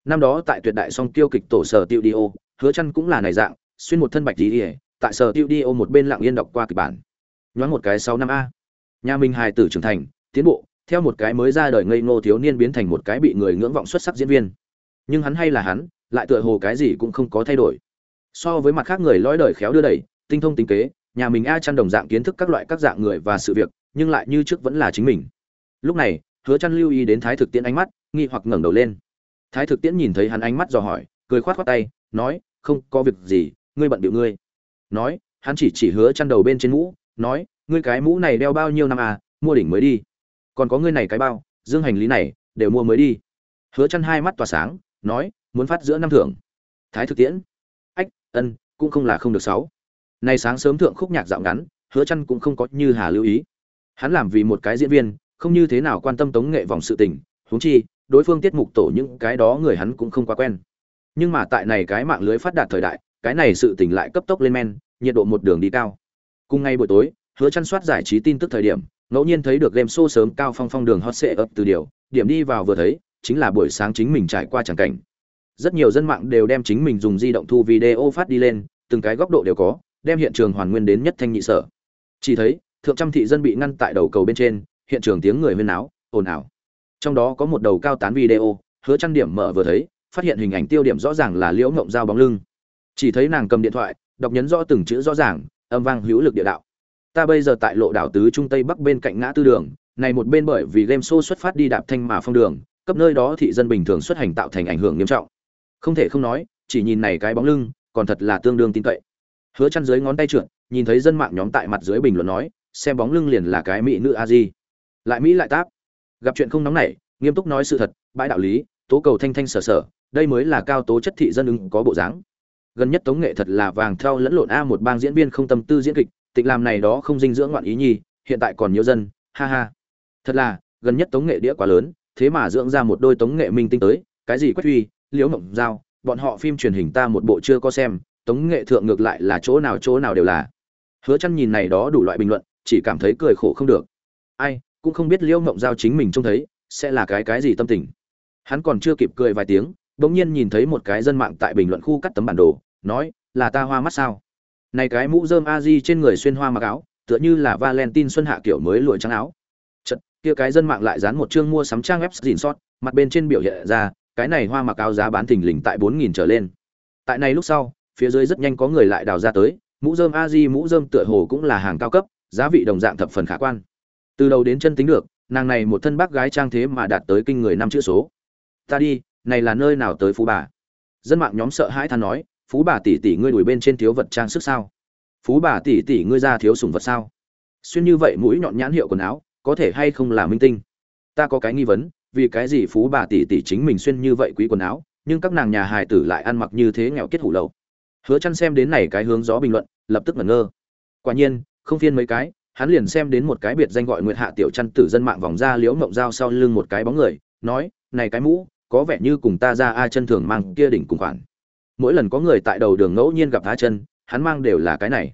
Năm đó tại tuyệt đại song tiêu kịch tổ sở tiêu đi ô, hứa trăn cũng là này dạng, xuyên một thân bạch tí ỉa tại sở tiêu đi ô một bên lặng yên đọc qua kịch bản. Nhoáng một cái sáu năm a. Nhà minh hài tử trưởng thành, tiến bộ, theo một cái mới ra đời ngây ngô thiếu niên biến thành một cái bị người ngưỡng vọng xuất sắc diễn viên. Nhưng hắn hay là hắn, lại tựa hồ cái gì cũng không có thay đổi. So với mặt khác người lõi đời khéo đưa đẩy, tinh thông tính kế nhà mình a chăn đồng dạng kiến thức các loại các dạng người và sự việc, nhưng lại như trước vẫn là chính mình. Lúc này, hứa chăn lưu ý đến thái thực tiễn ánh mắt, nghi hoặc ngẩng đầu lên. Thái thực tiễn nhìn thấy hắn ánh mắt dò hỏi, cười khoát khoát tay, nói, không có việc gì, ngươi bận điệu ngươi. Nói, hắn chỉ chỉ hứa chăn đầu bên trên mũ, nói, ngươi cái mũ này đeo bao nhiêu năm à mua đỉnh mới đi. Còn có ngươi này cái bao, dương hành lý này, đều mua mới đi. Hứa chăn hai mắt tỏa sáng, nói, muốn phát giữa năm thưởng. Thái thực tiễn, ách, ân, cũng không là không được sáu này sáng sớm thượng khúc nhạc dạo ngắn, hứa Chân cũng không có như hà lưu ý. Hắn làm vì một cái diễn viên, không như thế nào quan tâm tống nghệ vòng sự tình, huống chi, đối phương tiết mục tổ những cái đó người hắn cũng không quá quen. Nhưng mà tại này cái mạng lưới phát đạt thời đại, cái này sự tình lại cấp tốc lên men, nhiệt độ một đường đi cao. Cùng ngay buổi tối, hứa Chân soát giải trí tin tức thời điểm, ngẫu nhiên thấy được game show sớm cao phong phong đường hot sẽ ấp từ điều, điểm đi vào vừa thấy, chính là buổi sáng chính mình trải qua chẳng cảnh. Rất nhiều dân mạng đều đem chính mình dùng di động thu video phát đi lên, từng cái góc độ đều có đem hiện trường hoàn nguyên đến nhất thanh nhị sở. Chỉ thấy, thượng trăm thị dân bị ngăn tại đầu cầu bên trên, hiện trường tiếng người huyên náo, ồn ào. Trong đó có một đầu cao tán video, hứa trăn điểm mở vừa thấy, phát hiện hình ảnh tiêu điểm rõ ràng là liễu ngộng dao bóng lưng. Chỉ thấy nàng cầm điện thoại, đọc nhấn rõ từng chữ rõ ràng, âm vang hữu lực địa đạo. Ta bây giờ tại lộ đảo tứ trung tây bắc bên cạnh ngã tư đường, này một bên bởi vì game show xuất phát đi đạp thanh mà phong đường, cấp nơi đó thị dân bình thường xuất hành tạo thành ảnh hưởng nghiêm trọng. Không thể không nói, chỉ nhìn này cái bóng lưng, còn thật là tương đương tin cậy hứa chăn dưới ngón tay trượt, nhìn thấy dân mạng nhóm tại mặt dưới bình luận nói, xem bóng lưng liền là cái mỹ nữ a di. Lại mỹ lại táp. Gặp chuyện không nóng nảy, nghiêm túc nói sự thật, bãi đạo lý, tố cầu thanh thanh sở sở, đây mới là cao tố chất thị dân ứng có bộ dáng. Gần nhất tống nghệ thật là vàng theo lẫn lộn a một bang diễn viên không tâm tư diễn kịch tịch làm này đó không dinh dưỡng ngoạn ý nhi, hiện tại còn nhiều dân, ha ha. Thật là, gần nhất tống nghệ đĩa quá lớn, thế mà dưỡng ra một đôi tống nghệ minh tinh tới, cái gì quách huy liễu mộng giao, bọn họ phim truyền hình ta một bộ chưa có xem tống nghệ thượng ngược lại là chỗ nào chỗ nào đều là. Hứa chăn nhìn này đó đủ loại bình luận, chỉ cảm thấy cười khổ không được. Ai, cũng không biết liễu mộng giao chính mình trông thấy, sẽ là cái cái gì tâm tình. Hắn còn chưa kịp cười vài tiếng, bỗng nhiên nhìn thấy một cái dân mạng tại bình luận khu cắt tấm bản đồ, nói, là ta hoa mắt sao? Này cái mũ rơm a di trên người xuyên hoa mặc áo, tựa như là valentine xuân hạ kiểu mới lụa trắng áo. Chật, kia cái dân mạng lại dán một chương mua sắm trang web dìn sót, mặt bên trên biểu hiện ra, cái này hoa mặc áo giá bán thình lình tại bốn nghìn trở lên. Tại này lúc sau phía dưới rất nhanh có người lại đào ra tới, mũ dơm a di mũ dơm tựa hồ cũng là hàng cao cấp, giá vị đồng dạng thập phần khả quan. Từ đầu đến chân tính được, nàng này một thân bác gái trang thế mà đạt tới kinh người năm chữ số. Ta đi, này là nơi nào tới phú bà? Dân mạng nhóm sợ hãi than nói, phú bà tỷ tỷ ngươi đuổi bên trên thiếu vật trang sức sao? Phú bà tỷ tỷ ngươi ra thiếu sủng vật sao? Xuyên như vậy mũi nhọn nhãn hiệu quần áo, có thể hay không là minh tinh? Ta có cái nghi vấn, vì cái gì phú bà tỷ tỷ chính mình xuyên như vậy quý quần áo, nhưng các nàng nhà hài tử lại ăn mặc như thế nghèo kết hủ lậu? Hứa chăn xem đến này cái hướng gió bình luận, lập tức ngẩn ngơ. Quả nhiên, không phiên mấy cái, hắn liền xem đến một cái biệt danh gọi nguyệt hạ tiểu chăn tử dân mạng vòng ra liễu ngộng dao sau lưng một cái bóng người, nói, này cái mũ, có vẻ như cùng ta ra a chân thường mang kia đỉnh cùng khoản. Mỗi lần có người tại đầu đường ngẫu nhiên gặp a chân, hắn mang đều là cái này.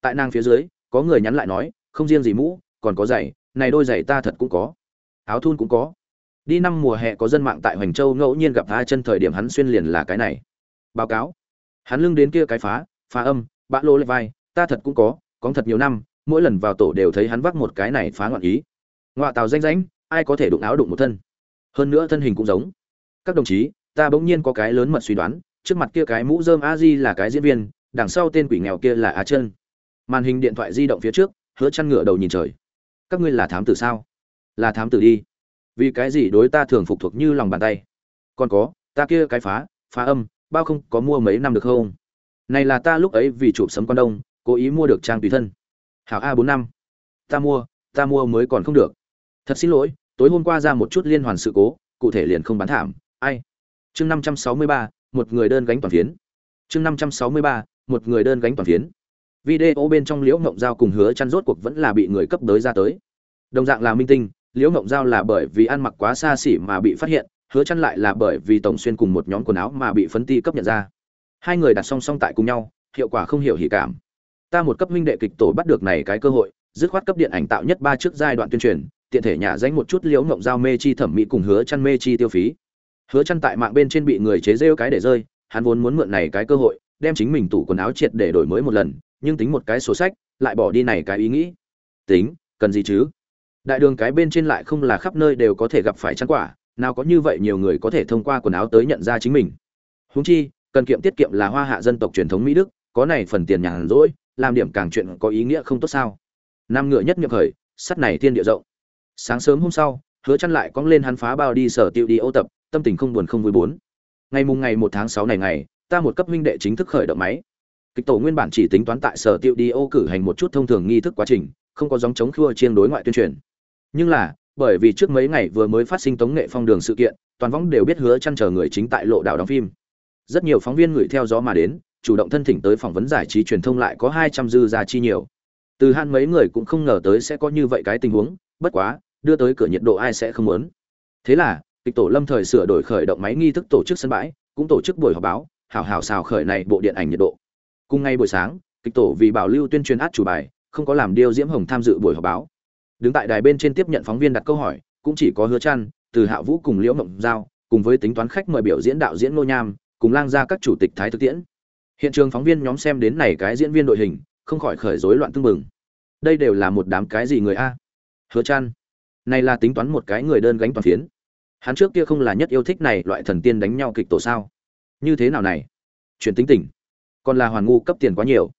Tại nàng phía dưới, có người nhắn lại nói, không riêng gì mũ, còn có giày, này đôi giày ta thật cũng có. Áo thun cũng có. Đi năm mùa hè có dân mạng tại hoành châu ngẫu nhiên gặp a chân thời điểm hắn xuyên liền là cái này. Báo cáo hắn lưng đến kia cái phá phá âm, bã lô lên vai, ta thật cũng có có thật nhiều năm, mỗi lần vào tổ đều thấy hắn vác một cái này phá ngoạn ý. Ngoại tàu danh ránh ai có thể đụng áo đụng một thân. Hơn nữa thân hình cũng giống. Các đồng chí, ta bỗng nhiên có cái lớn mật suy đoán, trước mặt kia cái mũ dơm a di là cái diễn viên, đằng sau tên quỷ nghèo kia là á chân màn hình điện thoại di động phía trước, hứa chăn ngựa đầu nhìn trời. Các ngươi là thám tử sao? Là thám tử đi. Vì cái gì đối ta thường phục thuộc như lòng bàn tay? Còn có, ta kia cái phá phá âm bao không có mua mấy năm được không? Này là ta lúc ấy vì chụp sấm quan đông, cố ý mua được trang tùy thân. Hảo a bốn năm. Ta mua ta mua mới còn không được. Thật xin lỗi, tối hôm qua ra một chút liên hoàn sự cố, cụ thể liền không bán thảm. Ai? Chương năm trăm sáu mươi ba, một người đơn gánh toàn phiến. Chương năm trăm sáu mươi ba, một người đơn gánh toàn phiến. Video bên trong liễu ngộng giao cùng hứa chăn rốt cuộc vẫn là bị người cấp tới ra tới. Đồng dạng là minh tinh, liễu ngộng giao là bởi vì ăn mặc quá xa xỉ mà bị phát hiện hứa chăn lại là bởi vì tổng xuyên cùng một nhóm quần áo mà bị phấn ti cấp nhận ra. Hai người đặt song song tại cùng nhau, hiệu quả không hiểu hỉ cảm. Ta một cấp minh đệ kịch tổ bắt được này cái cơ hội, dứt khoát cấp điện ảnh tạo nhất ba trước giai đoạn tuyên truyền, tiện thể nhà danh một chút liễu ngộng giao mê chi thẩm mỹ cùng hứa chăn mê chi tiêu phí. Hứa chăn tại mạng bên trên bị người chế rêu cái để rơi, hắn vốn muốn mượn này cái cơ hội, đem chính mình tủ quần áo triệt để đổi mới một lần, nhưng tính một cái sổ sách, lại bỏ đi này cái ý nghĩ. Tính, cần gì chứ? Đại đường cái bên trên lại không là khắp nơi đều có thể gặp phải chăn quả nào có như vậy nhiều người có thể thông qua quần áo tới nhận ra chính mình. Húng chi, cần kiệm tiết kiệm là hoa hạ dân tộc truyền thống mỹ đức, có này phần tiền nhàn rỗi, làm điểm càng chuyện có ý nghĩa không tốt sao? Nam ngựa nhất nhập khởi, sắt này thiên địa rộng. Sáng sớm hôm sau, hứa chăn lại cong lên hắn phá bao đi sở tiêu đi ô tập, tâm tình không buồn không vui bốn. Ngày mùng ngày một tháng sáu này ngày, ta một cấp minh đệ chính thức khởi động máy. Kịch tổ nguyên bản chỉ tính toán tại sở tiêu đi ô cử hành một chút thông thường nghi thức quá trình, không có giống chống khua chiêng đối ngoại tuyên truyền. Nhưng là bởi vì trước mấy ngày vừa mới phát sinh tống nghệ phong đường sự kiện, toàn võng đều biết hứa chăn chờ người chính tại lộ đảo đóng phim. Rất nhiều phóng viên gửi theo gió mà đến, chủ động thân thỉnh tới phỏng vấn giải trí truyền thông lại có 200 dư ra chi nhiều. Từ hạn mấy người cũng không ngờ tới sẽ có như vậy cái tình huống, bất quá, đưa tới cửa nhiệt độ ai sẽ không muốn. Thế là, kịch tổ lâm thời sửa đổi khởi động máy nghi thức tổ chức sân bãi, cũng tổ chức buổi họp báo, hảo hảo xào khởi này bộ điện ảnh nhiệt độ. Cùng ngay buổi sáng, kịch tổ vì bảo lưu tuyên truyền át chủ bài, không có làm điều diễm hồng tham dự buổi họp báo đứng tại đài bên trên tiếp nhận phóng viên đặt câu hỏi cũng chỉ có hứa Trăn, từ hạ vũ cùng liễu mộng giao cùng với tính toán khách mời biểu diễn đạo diễn ngô nham cùng lang ra các chủ tịch thái thực tiễn. Hiện trường phóng viên nhóm xem đến này cái diễn viên đội hình không khỏi khởi rối loạn tương mừng đây đều là một đám cái gì người a? Hứa Trăn, này là tính toán một cái người đơn gánh toàn phiến. Hắn trước kia không là nhất yêu thích này loại thần tiên đánh nhau kịch tổ sao? Như thế nào này? Chuyển tính tình. Còn là hoàn ngu cấp tiền quá nhiều.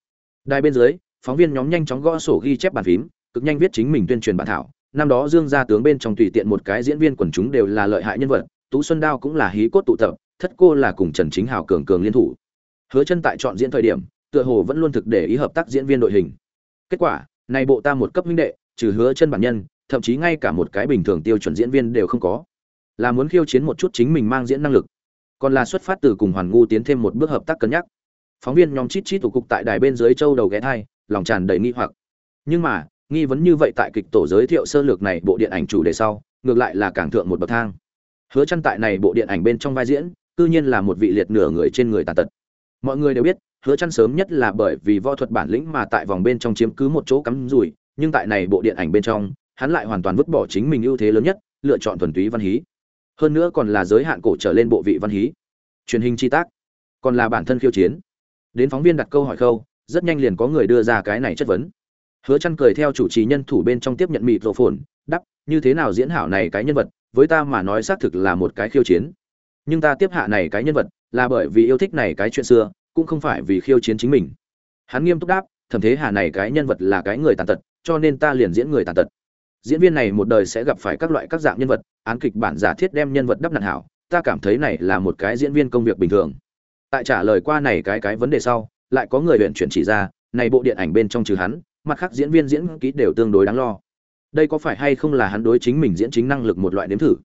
Đài bên dưới phóng viên nhóm nhanh chóng gõ sổ ghi chép bàn phím cực nhanh viết chính mình tuyên truyền bản thảo. Năm đó dương gia tướng bên trong tùy tiện một cái diễn viên quần chúng đều là lợi hại nhân vật, tú xuân đao cũng là hí cốt tụ tập, thất cô là cùng trần chính hào cường cường liên thủ. Hứa chân tại chọn diễn thời điểm, tựa hồ vẫn luôn thực để ý hợp tác diễn viên đội hình. Kết quả, này bộ ta một cấp huynh đệ, trừ hứa chân bản nhân, thậm chí ngay cả một cái bình thường tiêu chuẩn diễn viên đều không có. Là muốn khiêu chiến một chút chính mình mang diễn năng lực. Còn là xuất phát từ cùng hoàn ngu tiến thêm một bước hợp tác cân nhắc. Phóng viên nhóm chít chít tụ cục tại đài bên dưới châu đầu ghé thai, lòng tràn đầy nghi hoặc. Nhưng mà nghi vấn như vậy tại kịch tổ giới thiệu sơ lược này bộ điện ảnh chủ đề sau, ngược lại là càng thượng một bậc thang. Hứa chăn tại này bộ điện ảnh bên trong vai diễn tự nhiên là một vị liệt nửa người trên người tàn tật. Mọi người đều biết, hứa chăn sớm nhất là bởi vì võ thuật bản lĩnh mà tại vòng bên trong chiếm cứ một chỗ cắm rủi, nhưng tại này bộ điện ảnh bên trong, hắn lại hoàn toàn vứt bỏ chính mình ưu thế lớn nhất, lựa chọn thuần túy văn hí. Hơn nữa còn là giới hạn cổ trở lên bộ vị văn hí. Truyền hình chi tác, còn là bản thân khiêu chiến. Đến phóng viên đặt câu hỏi khâu, rất nhanh liền có người đưa ra cái này chất vấn hứa chăn cười theo chủ trì nhân thủ bên trong tiếp nhận mịt rổ phồn đắp như thế nào diễn hảo này cái nhân vật, với ta mà nói xác thực là một cái khiêu chiến. Nhưng ta tiếp hạ này cái nhân vật, là bởi vì yêu thích này cái chuyện xưa, cũng không phải vì khiêu chiến chính mình. Hắn nghiêm túc đáp, thẩm thế hà này cái nhân vật là cái người tàn tật, cho nên ta liền diễn người tàn tật. Diễn viên này một đời sẽ gặp phải các loại các dạng nhân vật, án kịch bản giả thiết đem nhân vật đắp nặn hảo, ta cảm thấy này là một cái diễn viên công việc bình thường. Tại trả lời qua này cái cái vấn đề sau, lại có người huyện chuyển chỉ ra, này bộ điện ảnh bên trong trừ hắn mặt khác diễn viên diễn kỹ đều tương đối đáng lo. Đây có phải hay không là hắn đối chính mình diễn chính năng lực một loại nếm thử?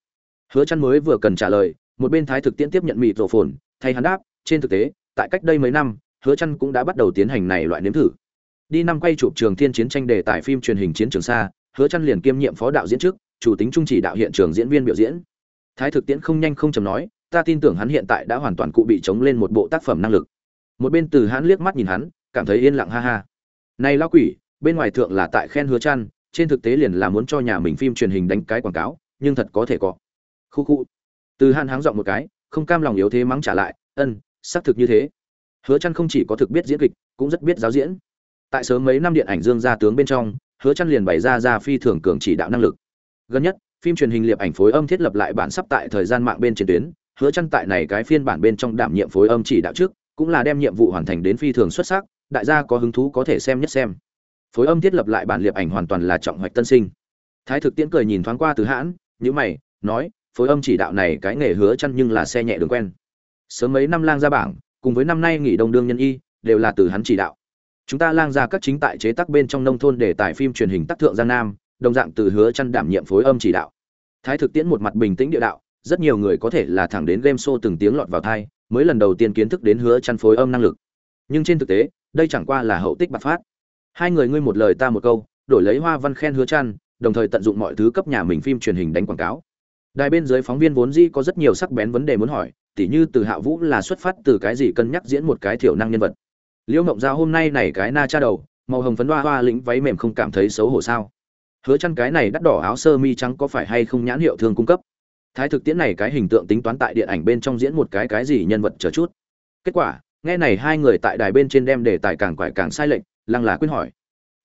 Hứa chăn mới vừa cần trả lời, một bên thái thực tiễn tiếp nhận mịt rổ phồn thay hắn đáp, trên thực tế, tại cách đây mấy năm, hứa chăn cũng đã bắt đầu tiến hành này loại nếm thử. Đi năm quay chụp trường thiên chiến tranh đề tài phim truyền hình chiến trường xa, hứa chăn liền kiêm nhiệm phó đạo diễn trước, chủ tính trung chỉ đạo hiện trường diễn viên biểu diễn. Thái thực tiễn không nhanh không chậm nói, ta tin tưởng hắn hiện tại đã hoàn toàn cụ bị chống lên một bộ tác phẩm năng lực. Một bên từ hắn liếc mắt nhìn hắn, cảm thấy yên lặng ha ha. Này lão quỷ bên ngoài thượng là tại khen hứa chăn, trên thực tế liền là muốn cho nhà mình phim truyền hình đánh cái quảng cáo, nhưng thật có thể có. Khu khu. Từ hàn háng giọng một cái, không cam lòng yếu thế mắng trả lại, ân, xác thực như thế. Hứa chăn không chỉ có thực biết diễn kịch, cũng rất biết giáo diễn. Tại sớm mấy năm điện ảnh dương gia tướng bên trong, hứa chăn liền bày ra ra phi thường cường chỉ đạo năng lực. Gần nhất, phim truyền hình liệp ảnh phối âm thiết lập lại bản sắp tại thời gian mạng bên trên tuyến, hứa chăn tại này cái phiên bản bên trong đảm nhiệm phối âm chỉ đạo trước, cũng là đem nhiệm vụ hoàn thành đến phi thường xuất sắc, đại gia có hứng thú có thể xem nhất xem phối âm thiết lập lại bản liệp ảnh hoàn toàn là trọng hoạch tân sinh. Thái thực tiễn cười nhìn thoáng qua từ hãn nhữ mày, nói, phối âm chỉ đạo này cái nghề hứa chăn nhưng là xe nhẹ đường quen. Sớm mấy năm lang ra bảng, cùng với năm nay nghỉ đông đương nhân y, đều là từ hắn chỉ đạo. Chúng ta lang ra các chính tại chế tác bên trong nông thôn để tải phim truyền hình tác thượng giang nam, đồng dạng từ hứa chăn đảm nhiệm phối âm chỉ đạo. Thái thực tiễn một mặt bình tĩnh địa đạo, rất nhiều người có thể là thẳng đến game show từng tiếng lọt vào thai mới lần đầu tiên kiến thức đến hứa chăn phối âm năng lực. Nhưng trên thực tế, đây chẳng qua là hậu tích bạc phát hai người ngươi một lời ta một câu, đổi lấy hoa văn khen hứa chăn, đồng thời tận dụng mọi thứ cấp nhà mình phim truyền hình đánh quảng cáo. Đài bên dưới phóng viên vốn dĩ có rất nhiều sắc bén vấn đề muốn hỏi, tỉ như từ hạ vũ là xuất phát từ cái gì cân nhắc diễn một cái thiểu năng nhân vật? Liễu mộng giao hôm nay này cái na cha đầu, màu hồng phấn hoa hoa lĩnh váy mềm không cảm thấy xấu hổ sao? Hứa chăn cái này đắt đỏ áo sơ mi trắng có phải hay không nhãn hiệu thường cung cấp? Thái thực tiễn này cái hình tượng tính toán tại điện ảnh bên trong diễn một cái cái gì nhân vật chờ chút? Kết quả, nghe này hai người tại đài bên trên đem đề tài càng quải càng sai lệch lăng là quyết hỏi.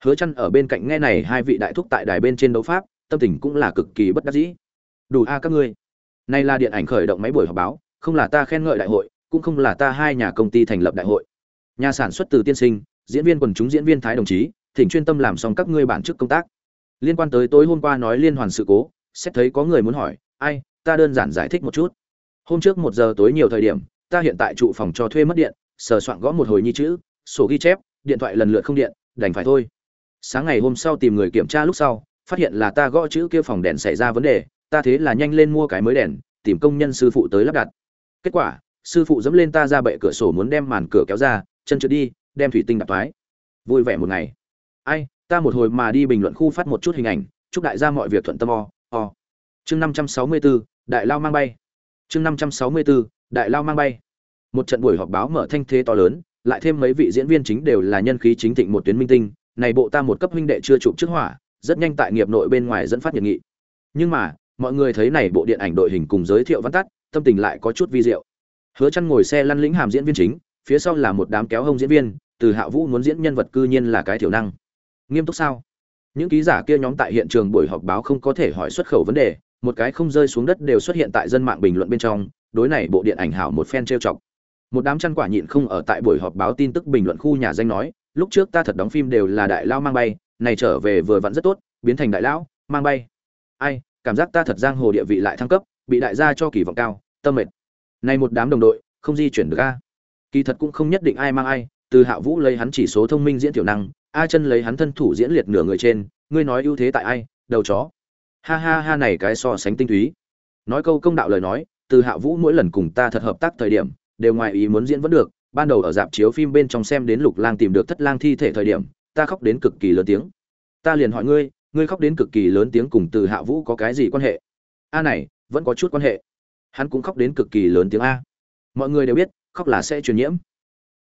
Hứa chăn ở bên cạnh nghe này hai vị đại thúc tại đài bên trên đấu pháp, tâm tình cũng là cực kỳ bất đắc dĩ. Đủ a các ngươi. Nay là điện ảnh khởi động máy buổi họp báo, không là ta khen ngợi đại hội, cũng không là ta hai nhà công ty thành lập đại hội. Nhà sản xuất từ tiên sinh, diễn viên quần chúng diễn viên thái đồng chí, thỉnh chuyên tâm làm xong các ngươi bản chức công tác. Liên quan tới tối hôm qua nói liên hoàn sự cố, xét thấy có người muốn hỏi, ai, ta đơn giản giải thích một chút. Hôm trước một giờ tối nhiều thời điểm, ta hiện tại trụ phòng cho thuê mất điện, sờ soạn gõ một hồi nhi chữ, sổ ghi chép điện thoại lần lượt không điện, đành phải thôi. Sáng ngày hôm sau tìm người kiểm tra lúc sau, phát hiện là ta gõ chữ kia phòng đèn xảy ra vấn đề, ta thế là nhanh lên mua cái mới đèn, tìm công nhân sư phụ tới lắp đặt. Kết quả, sư phụ dẫm lên ta ra bệ cửa sổ muốn đem màn cửa kéo ra, chân trượt đi, đem thủy tinh đập thoái. Vui vẻ một ngày. Ai, ta một hồi mà đi bình luận khu phát một chút hình ảnh, chúc đại gia mọi việc thuận tâm o o. Chương năm trăm sáu mươi bốn đại lao mang bay. Chương năm trăm sáu mươi bốn đại lao mang bay. Một trận buổi họp báo mở thanh thế to lớn lại thêm mấy vị diễn viên chính đều là nhân khí chính thịnh một tuyến minh tinh, này bộ ta một cấp huynh đệ chưa chụp trước hỏa, rất nhanh tại nghiệp nội bên ngoài dẫn phát nhiệt nghị. Nhưng mà, mọi người thấy này bộ điện ảnh đội hình cùng giới thiệu văn tắt, tâm tình lại có chút vi diệu. Hứa chân ngồi xe lăn lĩnh hàm diễn viên chính, phía sau là một đám kéo hông diễn viên, từ hạ vũ muốn diễn nhân vật cư nhiên là cái thiểu năng. Nghiêm túc sao? Những ký giả kia nhóm tại hiện trường buổi họp báo không có thể hỏi xuất khẩu vấn đề, một cái không rơi xuống đất đều xuất hiện tại dân mạng bình luận bên trong, đối này bộ điện ảnh hảo một fan trêu chọc một đám chăn quả nhịn không ở tại buổi họp báo tin tức bình luận khu nhà danh nói, lúc trước ta thật đóng phim đều là đại lao mang bay, này trở về vừa vặn rất tốt, biến thành đại lão, mang bay. Ai, cảm giác ta thật giang hồ địa vị lại thăng cấp, bị đại gia cho kỳ vọng cao, tâm mệt. Này một đám đồng đội, không di chuyển được a. Kỳ thật cũng không nhất định ai mang ai, từ hạ vũ lấy hắn chỉ số thông minh diễn tiểu năng, a chân lấy hắn thân thủ diễn liệt nửa người trên, ngươi nói ưu thế tại ai, đầu chó? Ha ha ha, này cái so sánh tinh túy. Nói câu công đạo lời nói, từ hạ vũ mỗi lần cùng ta thật hợp tác thời điểm đều ngoài ý muốn diễn vẫn được. Ban đầu ở dạp chiếu phim bên trong xem đến lục lang tìm được thất lang thi thể thời điểm, ta khóc đến cực kỳ lớn tiếng. Ta liền hỏi ngươi ngươi khóc đến cực kỳ lớn tiếng cùng từ hạ vũ có cái gì quan hệ? A này, vẫn có chút quan hệ. Hắn cũng khóc đến cực kỳ lớn tiếng a. Mọi người đều biết, khóc là sẽ truyền nhiễm.